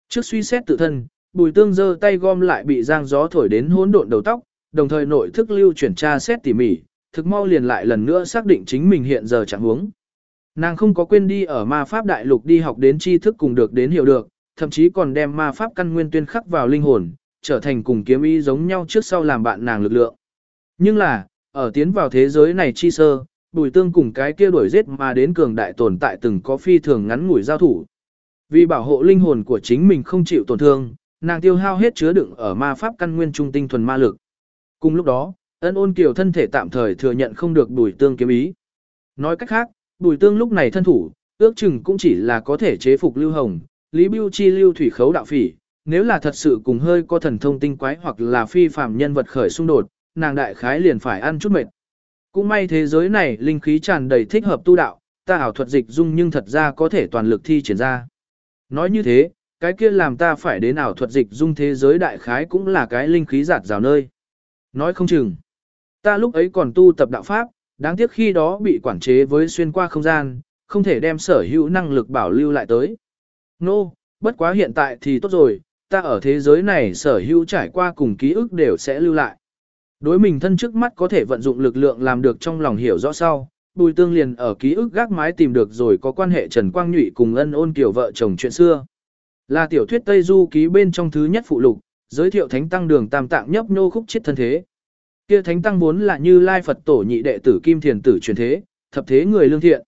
Trước suy xét tự thân, bùi tương giơ tay gom lại bị giang gió thổi đến hỗn độn đầu tóc, đồng thời nội thức lưu chuyển tra xét tỉ mỉ, thực mau liền lại lần nữa xác định chính mình hiện giờ trạng huống. Nàng không có quên đi ở ma pháp đại lục đi học đến tri thức cùng được đến hiểu được, thậm chí còn đem ma pháp căn nguyên tuyên khắc vào linh hồn, trở thành cùng kiếm ý giống nhau trước sau làm bạn nàng lực lượng. Nhưng là, ở tiến vào thế giới này chi sơ, bùi tương cùng cái kia đuổi giết mà đến cường đại tồn tại từng có phi thường ngắn ngủi giao thủ. Vì bảo hộ linh hồn của chính mình không chịu tổn thương, nàng tiêu hao hết chứa đựng ở ma pháp căn nguyên trung tinh thuần ma lực. Cùng lúc đó, ân ôn kiều thân thể tạm thời thừa nhận không được bùi tương kiếm ý. Nói cách khác, bùi tương lúc này thân thủ, ước chừng cũng chỉ là có thể chế phục lưu hồng, lý bưu chi lưu thủy khấu đạo phỉ. Nếu là thật sự cùng hơi có thần thông tinh quái hoặc là phi phàm nhân vật khởi xung đột, nàng đại khái liền phải ăn chút mệt. Cũng may thế giới này linh khí tràn đầy thích hợp tu đạo, ta ảo thuật dịch dung nhưng thật ra có thể toàn lực thi triển ra. Nói như thế, cái kia làm ta phải đến ảo thuật dịch dung thế giới đại khái cũng là cái linh khí giạt rào nơi. Nói không chừng. Ta lúc ấy còn tu tập đạo pháp, đáng tiếc khi đó bị quản chế với xuyên qua không gian, không thể đem sở hữu năng lực bảo lưu lại tới. Nô, no, bất quá hiện tại thì tốt rồi, ta ở thế giới này sở hữu trải qua cùng ký ức đều sẽ lưu lại. Đối mình thân trước mắt có thể vận dụng lực lượng làm được trong lòng hiểu rõ sau, Bùi Tương liền ở ký ức gác mái tìm được rồi có quan hệ Trần Quang Nhụy cùng ân ôn kiểu vợ chồng chuyện xưa. Là tiểu thuyết Tây Du ký bên trong thứ nhất phụ lục, giới thiệu thánh tăng đường tam tạng nhấp nô khúc chết thân thế. Kia thánh tăng vốn là như lai Phật tổ nhị đệ tử kim thiền tử truyền thế, thập thế người lương thiện.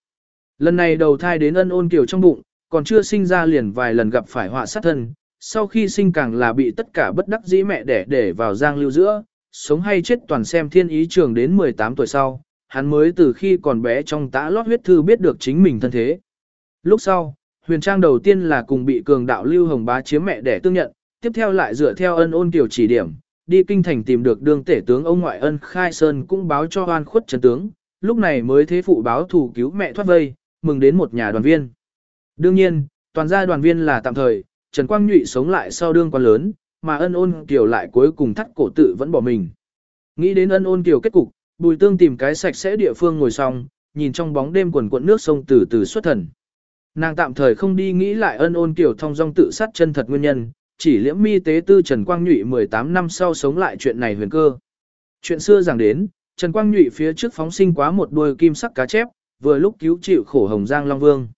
Lần này đầu thai đến ân ôn kiều trong bụng, còn chưa sinh ra liền vài lần gặp phải họa sát thân, sau khi sinh càng là bị tất cả bất đắc dĩ mẹ đẻ để vào giang lưu giữa, sống hay chết toàn xem thiên ý trường đến 18 tuổi sau, hắn mới từ khi còn bé trong tã lót huyết thư biết được chính mình thân thế. Lúc sau, huyền trang đầu tiên là cùng bị cường đạo lưu hồng bá chiếm mẹ đẻ tương nhận, tiếp theo lại dựa theo ân ôn kiều chỉ điểm, đi kinh thành tìm được đương tể tướng ông ngoại ân khai sơn cũng báo cho oan khuất Trần tướng, lúc này mới thế phụ báo thủ cứu mẹ thoát vây, mừng đến một nhà đoàn viên. Đương nhiên, toàn gia đoàn viên là tạm thời, Trần Quang Nhụy sống lại sau đương quan lớn, mà ân ôn kiều lại cuối cùng thắt cổ tự vẫn bỏ mình. Nghĩ đến ân ôn kiều kết cục, bùi tương tìm cái sạch sẽ địa phương ngồi xong, nhìn trong bóng đêm quần cuộn nước sông từ từ xuất thần. Nàng tạm thời không đi nghĩ lại ân ôn kiều thông dong tự sát chân thật nguyên nhân, chỉ liễm mi tế tư Trần Quang Nhụy 18 năm sau sống lại chuyện này huyền cơ. Chuyện xưa rằng đến, Trần Quang Nhụy phía trước phóng sinh quá một đuôi kim sắc cá chép, vừa lúc cứu chịu khổ Hồng Giang Long Vương.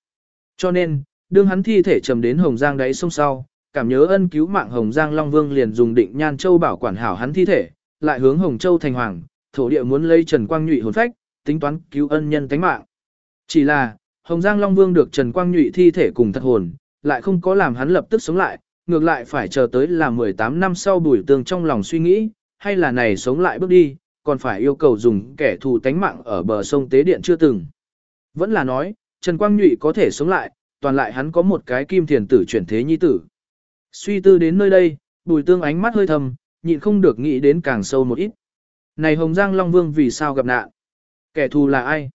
Cho nên, đương hắn thi thể trầm đến Hồng Giang đáy sông sau, cảm nhớ ân cứu mạng Hồng Giang Long Vương liền dùng định nhan châu bảo quản hảo hắn thi thể, lại hướng Hồng Châu thành hoàng, thổ địa muốn lấy Trần Quang Nhụy hồn phách, tính toán cứu ân nhân tánh mạng. Chỉ là, Hồng Giang Long Vương được Trần Quang Nhụy thi thể cùng thật hồn, lại không có làm hắn lập tức sống lại, ngược lại phải chờ tới là 18 năm sau bùi tương trong lòng suy nghĩ, hay là này sống lại bước đi, còn phải yêu cầu dùng kẻ thù tánh mạng ở bờ sông Tế Điện chưa từng. Vẫn là nói, Trần Quang Nhụy có thể sống lại, toàn lại hắn có một cái kim thiền tử chuyển thế nhi tử. Suy tư đến nơi đây, bùi tương ánh mắt hơi thầm, nhịn không được nghĩ đến càng sâu một ít. Này Hồng Giang Long Vương vì sao gặp nạn? Kẻ thù là ai?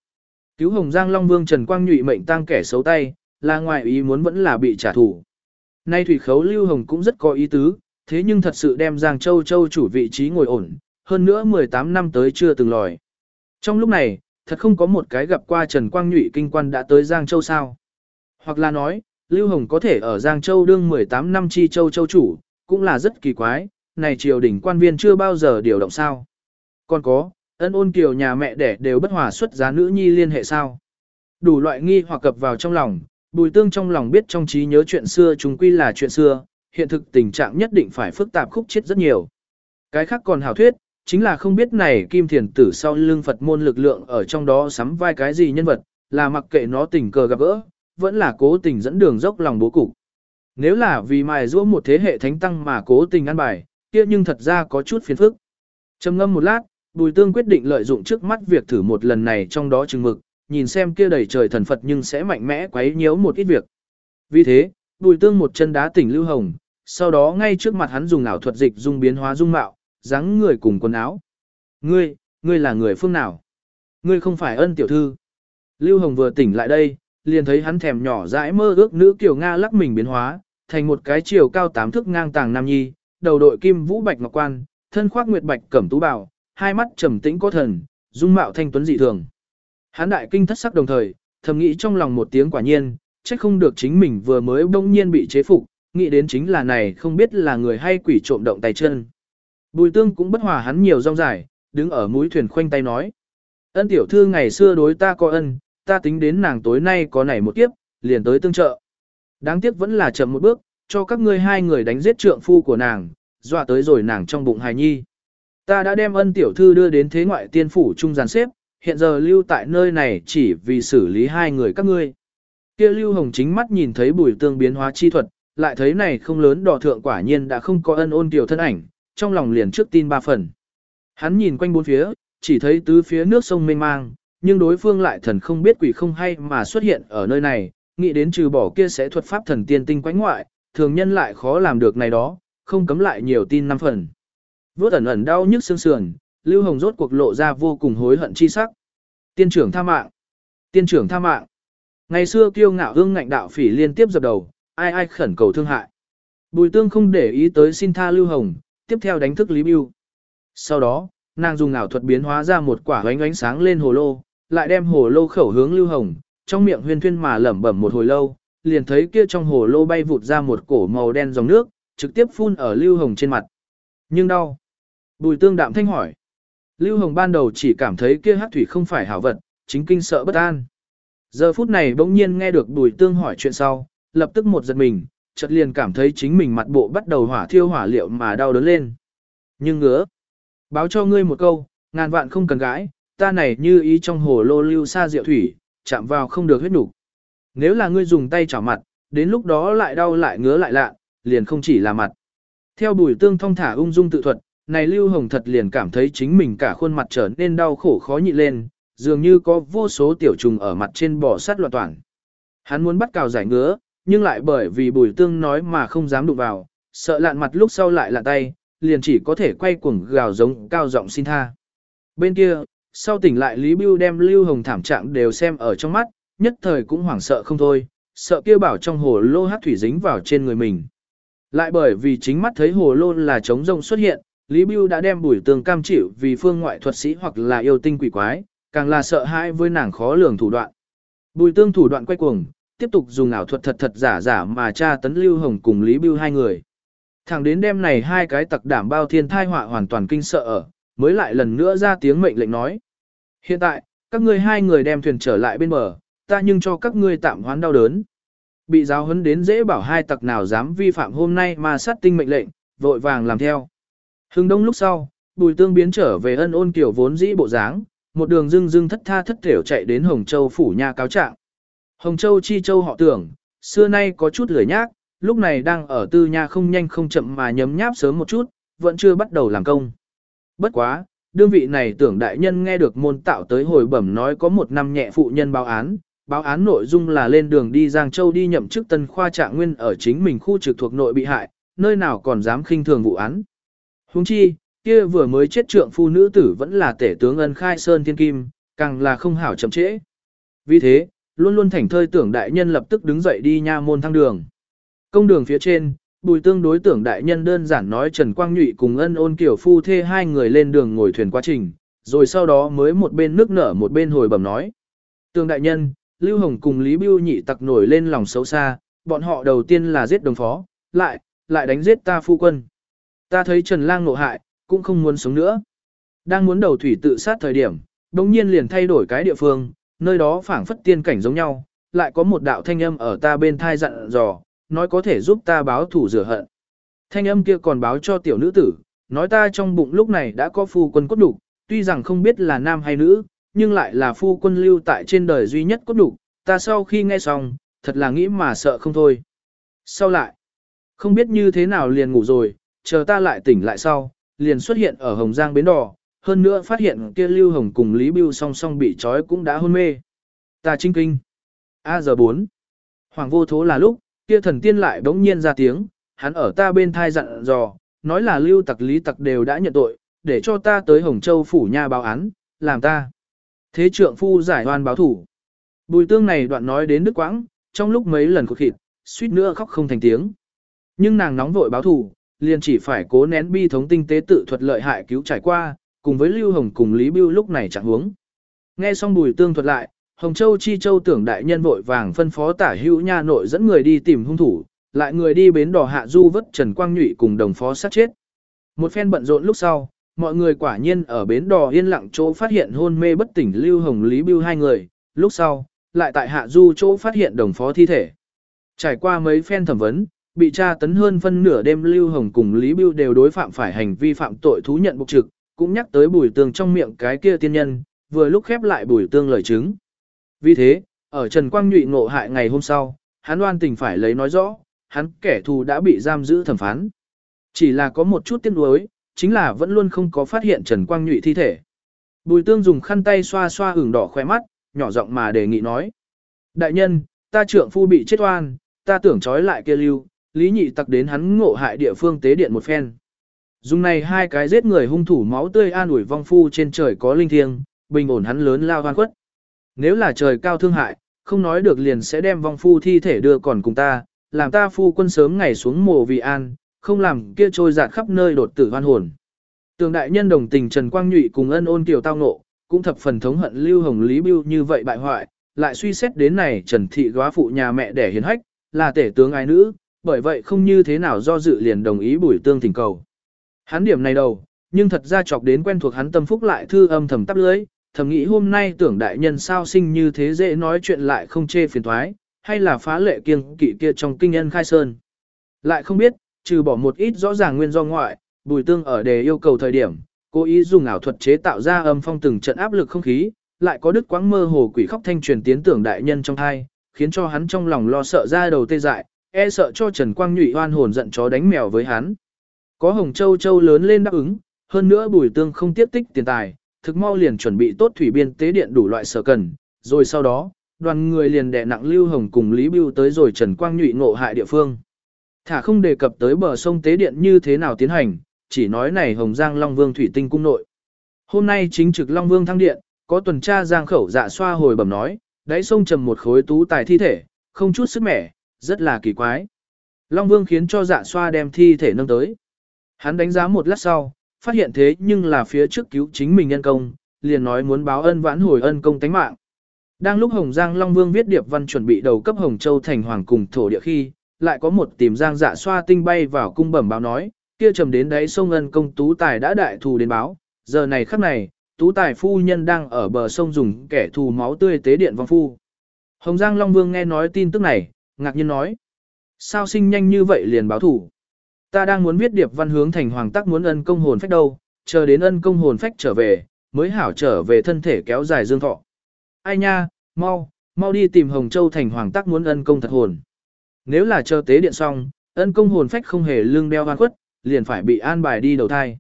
Cứu Hồng Giang Long Vương Trần Quang Nhụy mệnh tăng kẻ xấu tay, là ngoài ý muốn vẫn là bị trả thù. Nay Thủy Khấu Lưu Hồng cũng rất có ý tứ, thế nhưng thật sự đem Giang Châu Châu chủ vị trí ngồi ổn, hơn nữa 18 năm tới chưa từng lòi. Trong lúc này, thật không có một cái gặp qua Trần Quang Nhụy kinh quan đã tới Giang Châu sao. Hoặc là nói, Lưu Hồng có thể ở Giang Châu đương 18 năm chi châu châu chủ, cũng là rất kỳ quái, này triều đình quan viên chưa bao giờ điều động sao. Còn có, ân ôn kiều nhà mẹ đẻ đều bất hòa xuất giá nữ nhi liên hệ sao. Đủ loại nghi hoặc cập vào trong lòng, bùi tương trong lòng biết trong trí nhớ chuyện xưa chúng quy là chuyện xưa, hiện thực tình trạng nhất định phải phức tạp khúc chết rất nhiều. Cái khác còn hảo thuyết, chính là không biết này kim thiền tử sau lưng Phật môn lực lượng ở trong đó sắm vai cái gì nhân vật, là mặc kệ nó tình cờ gặp gỡ, vẫn là cố tình dẫn đường dốc lòng bố cục. Nếu là vì mài giũa một thế hệ thánh tăng mà cố tình ăn bài, kia nhưng thật ra có chút phiền phức. Trầm ngâm một lát, Bùi Tương quyết định lợi dụng trước mắt việc thử một lần này trong đó chừng mực, nhìn xem kia đầy trời thần Phật nhưng sẽ mạnh mẽ quấy nhiễu một ít việc. Vì thế, Bùi Tương một chân đá tỉnh Lưu Hồng, sau đó ngay trước mặt hắn dùng ảo thuật dịch dung biến hóa dung mạo, dáng người cùng quần áo. Ngươi, ngươi là người phương nào? Ngươi không phải ân tiểu thư. Lưu Hồng vừa tỉnh lại đây, liền thấy hắn thèm nhỏ dãi mơ ước nữ kiều Nga lắc mình biến hóa, thành một cái chiều cao tám thước ngang tàng nam nhi, đầu đội kim vũ bạch ngọc quan, thân khoác nguyệt bạch cẩm tú bào, hai mắt trầm tĩnh có thần, dung mạo thanh tuấn dị thường. Hán đại kinh thất sắc đồng thời, thầm nghĩ trong lòng một tiếng quả nhiên, trách không được chính mình vừa mới bỗng nhiên bị chế phục, nghĩ đến chính là này không biết là người hay quỷ trộm động tay chân. Bùi tương cũng bất hòa hắn nhiều rong dài, đứng ở mũi thuyền khoanh tay nói. Ân tiểu thư ngày xưa đối ta có ân, ta tính đến nàng tối nay có nảy một kiếp, liền tới tương trợ. Đáng tiếc vẫn là chậm một bước, cho các ngươi hai người đánh giết trượng phu của nàng, dọa tới rồi nàng trong bụng hài nhi. Ta đã đem ân tiểu thư đưa đến thế ngoại tiên phủ trung giàn xếp, hiện giờ lưu tại nơi này chỉ vì xử lý hai người các ngươi. Kia lưu hồng chính mắt nhìn thấy bùi tương biến hóa chi thuật, lại thấy này không lớn đỏ thượng quả nhiên đã không có ân ôn tiểu thân ảnh, trong lòng liền trước tin ba phần. Hắn nhìn quanh bốn phía, chỉ thấy tứ phía nước sông mênh mang, nhưng đối phương lại thần không biết quỷ không hay mà xuất hiện ở nơi này, nghĩ đến trừ bỏ kia sẽ thuật pháp thần tiên tinh quánh ngoại, thường nhân lại khó làm được này đó, không cấm lại nhiều tin năm phần. Vốt ẩn ẩn đau nhức xương sườn, Lưu Hồng rốt cuộc lộ ra vô cùng hối hận chi sắc. Tiên trưởng tha mạng. Tiên trưởng tha mạng. Ngày xưa kiêu ngạo hương ngạnh đạo phỉ liên tiếp dập đầu, ai ai khẩn cầu thương hại. Bùi tương không để ý tới xin tha Lưu Hồng, tiếp theo đánh thức Lý Biêu. Sau đó, nàng dùng ảo thuật biến hóa ra một quả ánh ánh sáng lên hồ lô, lại đem hồ lô khẩu hướng Lưu Hồng, trong miệng huyên thuyên mà lẩm bẩm một hồi lâu, liền thấy kia trong hồ lô bay vụt ra một cổ màu đen dòng nước, trực tiếp phun ở Lưu Hồng trên mặt. Nhưng đau. Bùi tương đạm thanh hỏi. Lưu Hồng ban đầu chỉ cảm thấy kia hát thủy không phải hảo vật, chính kinh sợ bất an. Giờ phút này bỗng nhiên nghe được bùi tương hỏi chuyện sau, lập tức một giật mình, chợt liền cảm thấy chính mình mặt bộ bắt đầu hỏa thiêu hỏa liệu mà đau đớn lên. Nhưng ngứa, báo cho ngươi một câu, ngàn vạn không cần gãi, ta này như ý trong hồ lô lưu xa rượu thủy, chạm vào không được huyết đủ. Nếu là ngươi dùng tay chảo mặt, đến lúc đó lại đau lại ngứa lại lạ, liền không chỉ là mặt. Theo bùi tương thông thả ung dung tự thuật, này Lưu Hồng thật liền cảm thấy chính mình cả khuôn mặt trở nên đau khổ khó nhịn lên, dường như có vô số tiểu trùng ở mặt trên bò sát loạn toàn. Hắn muốn bắt cào giải ngứa, nhưng lại bởi vì bùi tương nói mà không dám đụng vào, sợ lạn mặt lúc sau lại lạn tay, liền chỉ có thể quay cuồng gào giống cao giọng xin tha. Bên kia, sau tỉnh lại Lý Bưu đem Lưu Hồng thảm trạng đều xem ở trong mắt, nhất thời cũng hoảng sợ không thôi, sợ kia bảo trong hồ lô hát thủy dính vào trên người mình. Lại bởi vì chính mắt thấy hồ lô là trống rông xuất hiện, Lý Bưu đã đem bùi tương cam chịu vì phương ngoại thuật sĩ hoặc là yêu tinh quỷ quái, càng là sợ hãi với nàng khó lường thủ đoạn. Bùi tương thủ đoạn quay cuồng, tiếp tục dùng ảo thuật thật thật giả giả mà tra tấn Lưu Hồng cùng Lý Bưu hai người. Thẳng đến đêm này hai cái tặc đảm bao thiên thai họa hoàn toàn kinh sợ ở, mới lại lần nữa ra tiếng mệnh lệnh nói. Hiện tại, các ngươi hai người đem thuyền trở lại bên bờ, ta nhưng cho các ngươi tạm hoán đau đớn. Bị giáo huấn đến dễ bảo hai tặc nào dám vi phạm hôm nay mà sát tinh mệnh lệnh, vội vàng làm theo. Hưng đông lúc sau, bùi tương biến trở về ân ôn kiểu vốn dĩ bộ dáng, một đường dưng dưng thất tha thất thểu chạy đến Hồng Châu phủ nhà cáo trạng. Hồng Châu chi châu họ tưởng, xưa nay có chút lười nhác, lúc này đang ở tư nhà không nhanh không chậm mà nhấm nháp sớm một chút, vẫn chưa bắt đầu làm công. Bất quá, đương vị này tưởng đại nhân nghe được môn tạo tới hồi bẩm nói có một năm nhẹ phụ nhân báo án, báo án nội dung là lên đường đi Giang Châu đi nhậm chức tân khoa trạng nguyên ở chính mình khu trực thuộc nội bị hại, nơi nào còn dám khinh thường vụ án. Huống chi, kia vừa mới chết trượng phu nữ tử vẫn là tể tướng ân khai sơn thiên kim, càng là không hảo chậm trễ. Vì thế, luôn luôn thành thơi tưởng đại nhân lập tức đứng dậy đi nha môn thăng đường. Công đường phía trên, bùi tương đối tưởng đại nhân đơn giản nói Trần Quang Nhụy cùng ân ôn kiểu phu thê hai người lên đường ngồi thuyền quá trình, rồi sau đó mới một bên nước nở một bên hồi bẩm nói. Tương đại nhân, Lưu Hồng cùng Lý Bưu Nhị tặc nổi lên lòng xấu xa, bọn họ đầu tiên là giết đồng phó, lại, lại đánh giết ta phu quân. Ta thấy Trần Lang nộ hại, cũng không muốn sống nữa. Đang muốn đầu thủy tự sát thời điểm, đồng nhiên liền thay đổi cái địa phương, nơi đó phảng phất tiên cảnh giống nhau, lại có một đạo thanh âm ở ta bên thai dặn dò, nói có thể giúp ta báo thủ rửa hận. Thanh âm kia còn báo cho tiểu nữ tử, nói ta trong bụng lúc này đã có phu quân cốt đủ, tuy rằng không biết là nam hay nữ, nhưng lại là phu quân lưu tại trên đời duy nhất cốt đủ, ta sau khi nghe xong, thật là nghĩ mà sợ không thôi. Sau lại, không biết như thế nào liền ngủ rồi, chờ ta lại tỉnh lại sau, liền xuất hiện ở Hồng Giang Bến Đỏ, hơn nữa phát hiện kia Lưu Hồng cùng Lý Bưu song song bị trói cũng đã hôn mê. Ta chinh kinh. A giờ 4. Hoàng vô thố là lúc, kia thần tiên lại bỗng nhiên ra tiếng, hắn ở ta bên thai dặn dò, nói là Lưu tặc Lý tặc đều đã nhận tội, để cho ta tới Hồng Châu phủ nha báo án, làm ta. Thế trượng phu giải oan báo thủ. Bùi tương này đoạn nói đến đức quãng, trong lúc mấy lần cột khịt, suýt nữa khóc không thành tiếng. Nhưng nàng nóng vội báo thủ, liền chỉ phải cố nén bi thống tinh tế tự thuật lợi hại cứu trải qua, cùng với Lưu Hồng cùng Lý Bưu lúc này chẳng huống. Nghe xong bùi tương thuật lại, Hồng Châu Chi Châu tưởng đại nhân vội vàng phân phó tả hữu nha nội dẫn người đi tìm hung thủ, lại người đi bến đò hạ du vất Trần Quang Nhụy cùng đồng phó sát chết. Một phen bận rộn lúc sau, mọi người quả nhiên ở bến đò yên lặng chỗ phát hiện hôn mê bất tỉnh Lưu Hồng Lý Bưu hai người, lúc sau, lại tại hạ du chỗ phát hiện đồng phó thi thể. Trải qua mấy phen thẩm vấn, bị tra tấn hơn phân nửa đêm Lưu Hồng cùng Lý Bưu đều đối phạm phải hành vi phạm tội thú nhận bục trực, cũng nhắc tới bùi tương trong miệng cái kia tiên nhân, vừa lúc khép lại bùi tương lời chứng. Vì thế, ở Trần Quang Nhụy ngộ hại ngày hôm sau, hắn oan tình phải lấy nói rõ, hắn kẻ thù đã bị giam giữ thẩm phán. Chỉ là có một chút tiếc nuối, chính là vẫn luôn không có phát hiện Trần Quang Nhụy thi thể. Bùi tương dùng khăn tay xoa xoa ửng đỏ khoe mắt, nhỏ giọng mà đề nghị nói. Đại nhân, ta trưởng phu bị chết oan, ta tưởng trói lại kia lưu, lý nhị tặc đến hắn ngộ hại địa phương tế điện một phen. Dùng này hai cái giết người hung thủ máu tươi an ủi vong phu trên trời có linh thiêng, bình ổn hắn lớn lao hoan quất. Nếu là trời cao thương hại, không nói được liền sẽ đem vong phu thi thể đưa còn cùng ta, làm ta phu quân sớm ngày xuống mồ vì an, không làm kia trôi dạt khắp nơi đột tử hoan hồn. Tường đại nhân đồng tình Trần Quang Nhụy cùng ân ôn kiều tao ngộ, cũng thập phần thống hận Lưu Hồng Lý Bưu như vậy bại hoại, lại suy xét đến này Trần Thị góa phụ nhà mẹ đẻ hiền hách, là tể tướng ái nữ, bởi vậy không như thế nào do dự liền đồng ý bùi tương thỉnh cầu. Hắn điểm này đầu, nhưng thật ra chọc đến quen thuộc hắn tâm phúc lại thư âm thầm tắp lưới, thầm nghĩ hôm nay tưởng đại nhân sao sinh như thế dễ nói chuyện lại không chê phiền thoái, hay là phá lệ kiêng kỵ kia trong kinh nhân khai sơn. Lại không biết, trừ bỏ một ít rõ ràng nguyên do ngoại, bùi tương ở đề yêu cầu thời điểm, cố ý dùng ảo thuật chế tạo ra âm phong từng trận áp lực không khí, lại có đức quãng mơ hồ quỷ khóc thanh truyền tiến tưởng đại nhân trong thai, khiến cho hắn trong lòng lo sợ ra đầu tê dại, e sợ cho Trần Quang Nhụy oan hồn giận chó đánh mèo với hắn. Có Hồng Châu Châu lớn lên đáp ứng, hơn nữa Bùi Tương không tiếp tích tiền tài, thực mau liền chuẩn bị tốt thủy biên tế điện đủ loại sở cần, rồi sau đó, đoàn người liền đè nặng Lưu Hồng cùng Lý Bưu tới rồi Trần Quang Nhụy ngộ hại địa phương. Thả không đề cập tới bờ sông tế điện như thế nào tiến hành, chỉ nói này Hồng Giang Long Vương thủy tinh cung nội. Hôm nay chính trực Long Vương thăng điện, có tuần tra giang khẩu dạ xoa hồi bẩm nói, đáy sông trầm một khối tú tài thi thể, không chút sức mẻ, rất là kỳ quái. Long Vương khiến cho dạ xoa đem thi thể nâng tới. Hắn đánh giá một lát sau, phát hiện thế nhưng là phía trước cứu chính mình nhân công, liền nói muốn báo ân vãn hồi ân công tánh mạng. Đang lúc Hồng Giang Long Vương viết điệp văn chuẩn bị đầu cấp Hồng Châu thành hoàng cùng thổ địa khi, lại có một tìm giang dạ xoa tinh bay vào cung bẩm báo nói, kia trầm đến đấy sông ân công tú tài đã đại thù đến báo, giờ này khắc này, tú tài phu nhân đang ở bờ sông dùng kẻ thù máu tươi tế điện vong phu. Hồng Giang Long Vương nghe nói tin tức này, ngạc nhiên nói, sao sinh nhanh như vậy liền báo thủ. Ta đang muốn viết điệp văn hướng thành hoàng tắc muốn ân công hồn phách đâu, chờ đến ân công hồn phách trở về, mới hảo trở về thân thể kéo dài dương thọ. Ai nha, mau, mau đi tìm Hồng Châu thành hoàng tắc muốn ân công thật hồn. Nếu là chờ tế điện xong, ân công hồn phách không hề lương đeo hoan khuất, liền phải bị an bài đi đầu thai.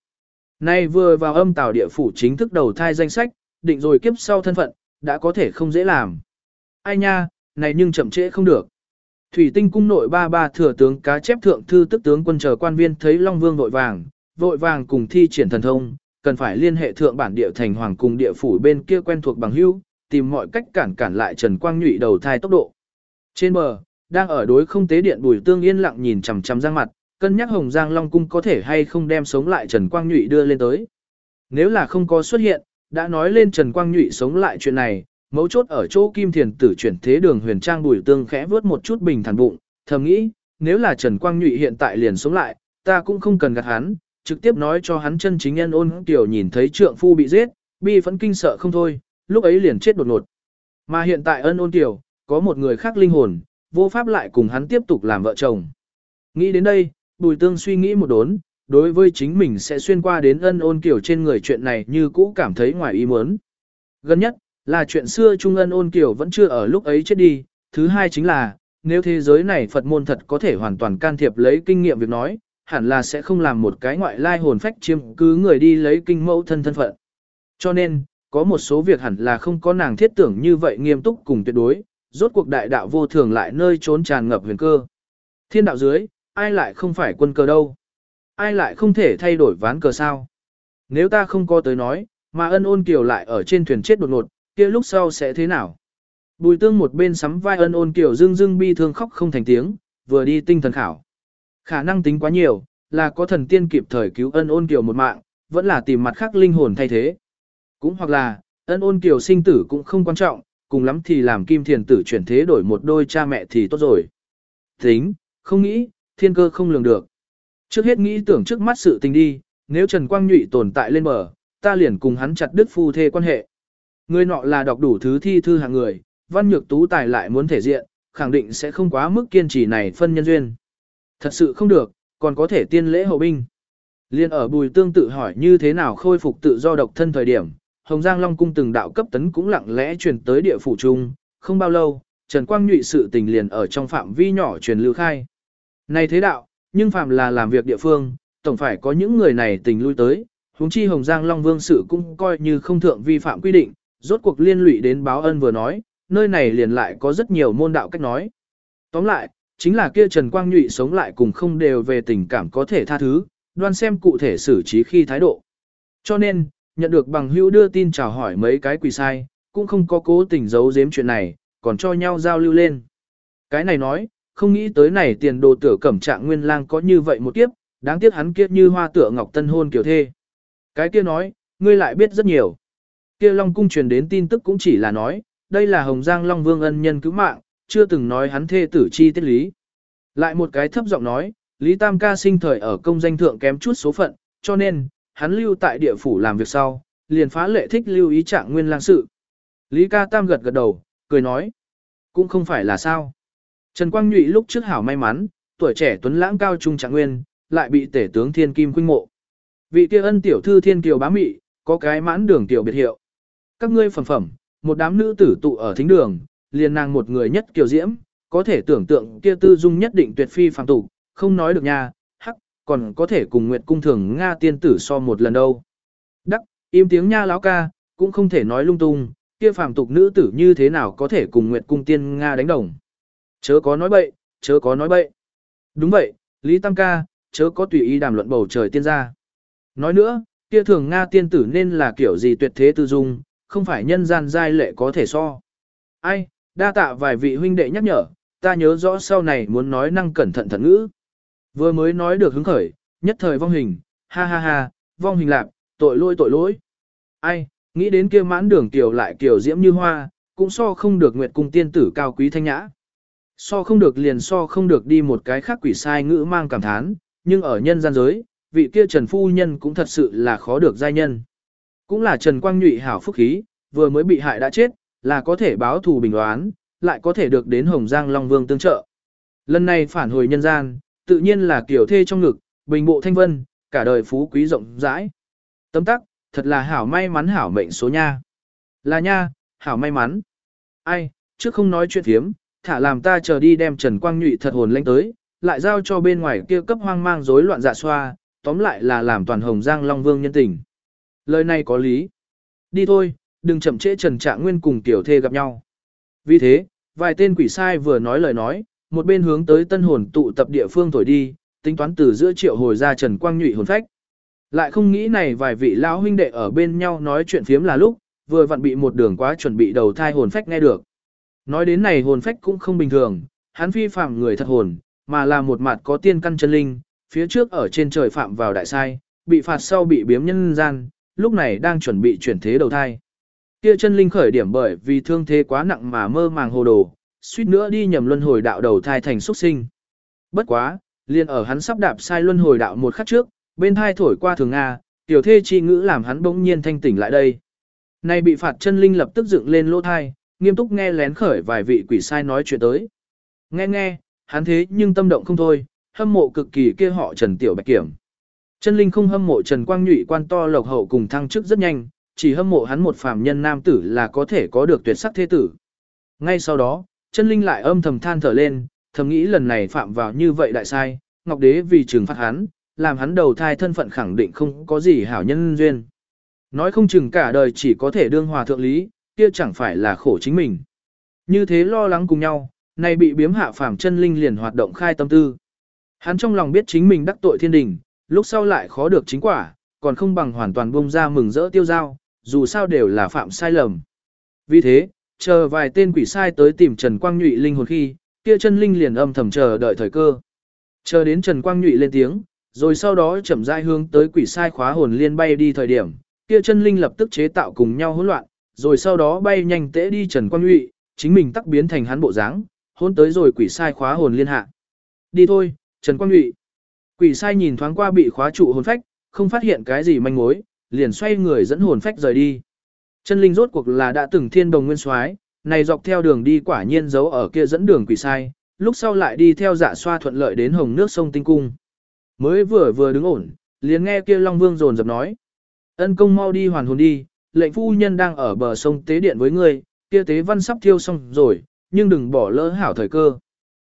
Nay vừa vào âm tào địa phủ chính thức đầu thai danh sách, định rồi kiếp sau thân phận, đã có thể không dễ làm. Ai nha, này nhưng chậm trễ không được. Thủy tinh cung nội ba ba thừa tướng cá chép thượng thư tức tướng quân chờ quan viên thấy Long Vương vội vàng, vội vàng cùng thi triển thần thông, cần phải liên hệ thượng bản địa thành hoàng cùng địa phủ bên kia quen thuộc bằng hữu, tìm mọi cách cản cản lại Trần Quang Nhụy đầu thai tốc độ. Trên bờ, đang ở đối không tế điện bùi tương yên lặng nhìn chằm chằm giang mặt, cân nhắc Hồng Giang Long cung có thể hay không đem sống lại Trần Quang Nhụy đưa lên tới. Nếu là không có xuất hiện, đã nói lên Trần Quang Nhụy sống lại chuyện này, mấu chốt ở chỗ Kim Thiền tử chuyển thế đường huyền trang bùi tương khẽ vớt một chút bình thản bụng, thầm nghĩ, nếu là Trần Quang Nhụy hiện tại liền sống lại, ta cũng không cần gạt hắn, trực tiếp nói cho hắn chân chính nhân ôn tiểu nhìn thấy trượng phu bị giết, bi phẫn kinh sợ không thôi, lúc ấy liền chết đột ngột. Mà hiện tại ân ôn tiểu, có một người khác linh hồn, vô pháp lại cùng hắn tiếp tục làm vợ chồng. Nghĩ đến đây, bùi tương suy nghĩ một đốn, đối với chính mình sẽ xuyên qua đến ân ôn kiểu trên người chuyện này như cũ cảm thấy ngoài ý muốn. Gần nhất, là chuyện xưa Trung ân ôn kiểu vẫn chưa ở lúc ấy chết đi, thứ hai chính là, nếu thế giới này Phật môn thật có thể hoàn toàn can thiệp lấy kinh nghiệm việc nói, hẳn là sẽ không làm một cái ngoại lai hồn phách chiếm cứ người đi lấy kinh mẫu thân thân phận. Cho nên, có một số việc hẳn là không có nàng thiết tưởng như vậy nghiêm túc cùng tuyệt đối, rốt cuộc đại đạo vô thường lại nơi trốn tràn ngập huyền cơ. Thiên đạo dưới, ai lại không phải quân cờ đâu? Ai lại không thể thay đổi ván cờ sao? Nếu ta không có tới nói, mà ân ôn kiều lại ở trên thuyền chết đột ngột, kia lúc sau sẽ thế nào? Bùi tương một bên sắm vai ân ôn kiều dưng dưng bi thương khóc không thành tiếng, vừa đi tinh thần khảo. Khả năng tính quá nhiều, là có thần tiên kịp thời cứu ân ôn kiều một mạng, vẫn là tìm mặt khác linh hồn thay thế. Cũng hoặc là, ân ôn kiều sinh tử cũng không quan trọng, cùng lắm thì làm kim thiền tử chuyển thế đổi một đôi cha mẹ thì tốt rồi. Tính, không nghĩ, thiên cơ không lường được. Trước hết nghĩ tưởng trước mắt sự tình đi, nếu Trần Quang Nhụy tồn tại lên bờ, ta liền cùng hắn chặt đứt phu thê quan hệ. Người nọ là đọc đủ thứ thi thư hạng người, văn nhược tú tài lại muốn thể diện, khẳng định sẽ không quá mức kiên trì này phân nhân duyên. Thật sự không được, còn có thể tiên lễ hậu binh. Liên ở bùi tương tự hỏi như thế nào khôi phục tự do độc thân thời điểm, Hồng Giang Long Cung từng đạo cấp tấn cũng lặng lẽ truyền tới địa phủ trung, không bao lâu, Trần Quang Nhụy sự tình liền ở trong phạm vi nhỏ truyền lưu khai. Này thế đạo, nhưng phạm là làm việc địa phương, tổng phải có những người này tình lui tới, huống chi Hồng Giang Long Vương sự cũng coi như không thượng vi phạm quy định, rốt cuộc liên lụy đến báo ân vừa nói, nơi này liền lại có rất nhiều môn đạo cách nói. Tóm lại, chính là kia Trần Quang Nhụy sống lại cùng không đều về tình cảm có thể tha thứ, đoan xem cụ thể xử trí khi thái độ. Cho nên, nhận được bằng hữu đưa tin chào hỏi mấy cái quỷ sai, cũng không có cố tình giấu giếm chuyện này, còn cho nhau giao lưu lên. Cái này nói, không nghĩ tới này tiền đồ tử cẩm trạng nguyên lang có như vậy một kiếp, đáng tiếc hắn kiếp như hoa tựa ngọc tân hôn kiểu thê. Cái kia nói, ngươi lại biết rất nhiều. Kia Long cung truyền đến tin tức cũng chỉ là nói, đây là Hồng Giang Long Vương ân nhân cứu mạng, chưa từng nói hắn thê tử chi tiết lý. Lại một cái thấp giọng nói, Lý Tam ca sinh thời ở công danh thượng kém chút số phận, cho nên, hắn lưu tại địa phủ làm việc sau, liền phá lệ thích lưu ý trạng nguyên lang sự. Lý ca tam gật gật đầu, cười nói, cũng không phải là sao. Trần Quang Nhụy lúc trước hảo may mắn, tuổi trẻ tuấn lãng cao trung trạng nguyên, lại bị tể tướng thiên kim khuynh mộ. Vị kia ân tiểu thư thiên kiều bá mị, có cái mãn đường tiểu biệt hiệu. Các ngươi phẩm phẩm, một đám nữ tử tụ ở thính đường, liền nàng một người nhất kiều diễm, có thể tưởng tượng kia tư dung nhất định tuyệt phi phàm tục, không nói được nha, hắc, còn có thể cùng Nguyệt cung thường Nga tiên tử so một lần đâu. Đắc, im tiếng nha láo ca, cũng không thể nói lung tung, kia phàm tục nữ tử như thế nào có thể cùng Nguyệt cung tiên Nga đánh đồng. Chớ có nói bậy, chớ có nói bậy. Đúng vậy, Lý Tam ca, chớ có tùy ý đàm luận bầu trời tiên gia. Nói nữa, kia thường Nga tiên tử nên là kiểu gì tuyệt thế tư dung, không phải nhân gian giai lệ có thể so. Ai, đa tạ vài vị huynh đệ nhắc nhở, ta nhớ rõ sau này muốn nói năng cẩn thận thận ngữ. Vừa mới nói được hứng khởi, nhất thời vong hình, ha ha ha, vong hình lạc, tội lỗi tội lỗi. Ai, nghĩ đến kia mãn đường tiểu lại kiểu diễm như hoa, cũng so không được nguyệt cung tiên tử cao quý thanh nhã. So không được liền so không được đi một cái khác quỷ sai ngữ mang cảm thán, nhưng ở nhân gian giới, vị kia Trần Phu Nhân cũng thật sự là khó được giai nhân. Cũng là Trần Quang Nhụy hảo phúc khí, vừa mới bị hại đã chết, là có thể báo thù bình đoán, lại có thể được đến Hồng Giang Long Vương tương trợ. Lần này phản hồi nhân gian, tự nhiên là kiểu thê trong ngực, bình bộ thanh vân, cả đời phú quý rộng rãi. Tấm tắc, thật là hảo may mắn hảo mệnh số nha. Là nha, hảo may mắn. Ai, trước không nói chuyện thiếm, thả làm ta chờ đi đem Trần Quang Nhụy thật hồn lên tới, lại giao cho bên ngoài kia cấp hoang mang rối loạn dạ xoa, tóm lại là làm toàn Hồng Giang Long Vương nhân tình. Lời này có lý. Đi thôi, đừng chậm trễ Trần Trạng Nguyên cùng tiểu thê gặp nhau. Vì thế, vài tên quỷ sai vừa nói lời nói, một bên hướng tới tân hồn tụ tập địa phương thổi đi, tính toán từ giữa triệu hồi ra Trần Quang Nhụy hồn phách. Lại không nghĩ này vài vị lão huynh đệ ở bên nhau nói chuyện phiếm là lúc, vừa vặn bị một đường quá chuẩn bị đầu thai hồn phách nghe được. Nói đến này hồn phách cũng không bình thường, hắn phi phạm người thật hồn, mà là một mặt có tiên căn chân linh, phía trước ở trên trời phạm vào đại sai, bị phạt sau bị biếm nhân gian, lúc này đang chuẩn bị chuyển thế đầu thai. Kia chân linh khởi điểm bởi vì thương thế quá nặng mà mơ màng hồ đồ, suýt nữa đi nhầm luân hồi đạo đầu thai thành xuất sinh. Bất quá, liền ở hắn sắp đạp sai luân hồi đạo một khắc trước, bên thai thổi qua thường Nga, tiểu thê chi ngữ làm hắn bỗng nhiên thanh tỉnh lại đây. Này bị phạt chân linh lập tức dựng lên lỗ thai, nghiêm túc nghe lén khởi vài vị quỷ sai nói chuyện tới. Nghe nghe, hắn thế nhưng tâm động không thôi, hâm mộ cực kỳ kia họ Trần Tiểu Bạch Kiểm. Chân linh không hâm mộ Trần Quang Nhụy quan to lộc hậu cùng thăng chức rất nhanh, chỉ hâm mộ hắn một phàm nhân nam tử là có thể có được tuyệt sắc thế tử. Ngay sau đó, chân linh lại âm thầm than thở lên, thầm nghĩ lần này phạm vào như vậy đại sai, Ngọc Đế vì trừng phạt hắn, làm hắn đầu thai thân phận khẳng định không có gì hảo nhân duyên. Nói không chừng cả đời chỉ có thể đương hòa thượng lý, kia chẳng phải là khổ chính mình. Như thế lo lắng cùng nhau, nay bị biếm hạ phàm chân linh liền hoạt động khai tâm tư. Hắn trong lòng biết chính mình đắc tội thiên đình, lúc sau lại khó được chính quả, còn không bằng hoàn toàn buông ra mừng rỡ tiêu giao, dù sao đều là phạm sai lầm. Vì thế, chờ vài tên quỷ sai tới tìm Trần Quang Nhụy linh hồn khi, kia chân linh liền âm thầm chờ đợi thời cơ. Chờ đến Trần Quang Nhụy lên tiếng, rồi sau đó chậm rãi hướng tới quỷ sai khóa hồn liên bay đi thời điểm, kia chân linh lập tức chế tạo cùng nhau hỗn loạn, rồi sau đó bay nhanh tễ đi Trần Quang Nhụy, chính mình tắc biến thành hắn bộ dáng, hôn tới rồi quỷ sai khóa hồn liên hạ. Đi thôi, Trần Quang Nhụy. Quỷ sai nhìn thoáng qua bị khóa trụ hồn phách, không phát hiện cái gì manh mối, liền xoay người dẫn hồn phách rời đi. Chân linh rốt cuộc là đã từng thiên đồng nguyên soái, này dọc theo đường đi quả nhiên giấu ở kia dẫn đường quỷ sai, lúc sau lại đi theo dạ xoa thuận lợi đến hồng nước sông Tinh Cung. Mới vừa vừa đứng ổn, liền nghe kia Long Vương rồn dập nói. Ân công mau đi hoàn hồn đi, lệnh phu nhân đang ở bờ sông tế điện với ngươi, kia tế văn sắp thiêu xong rồi, nhưng đừng bỏ lỡ hảo thời cơ.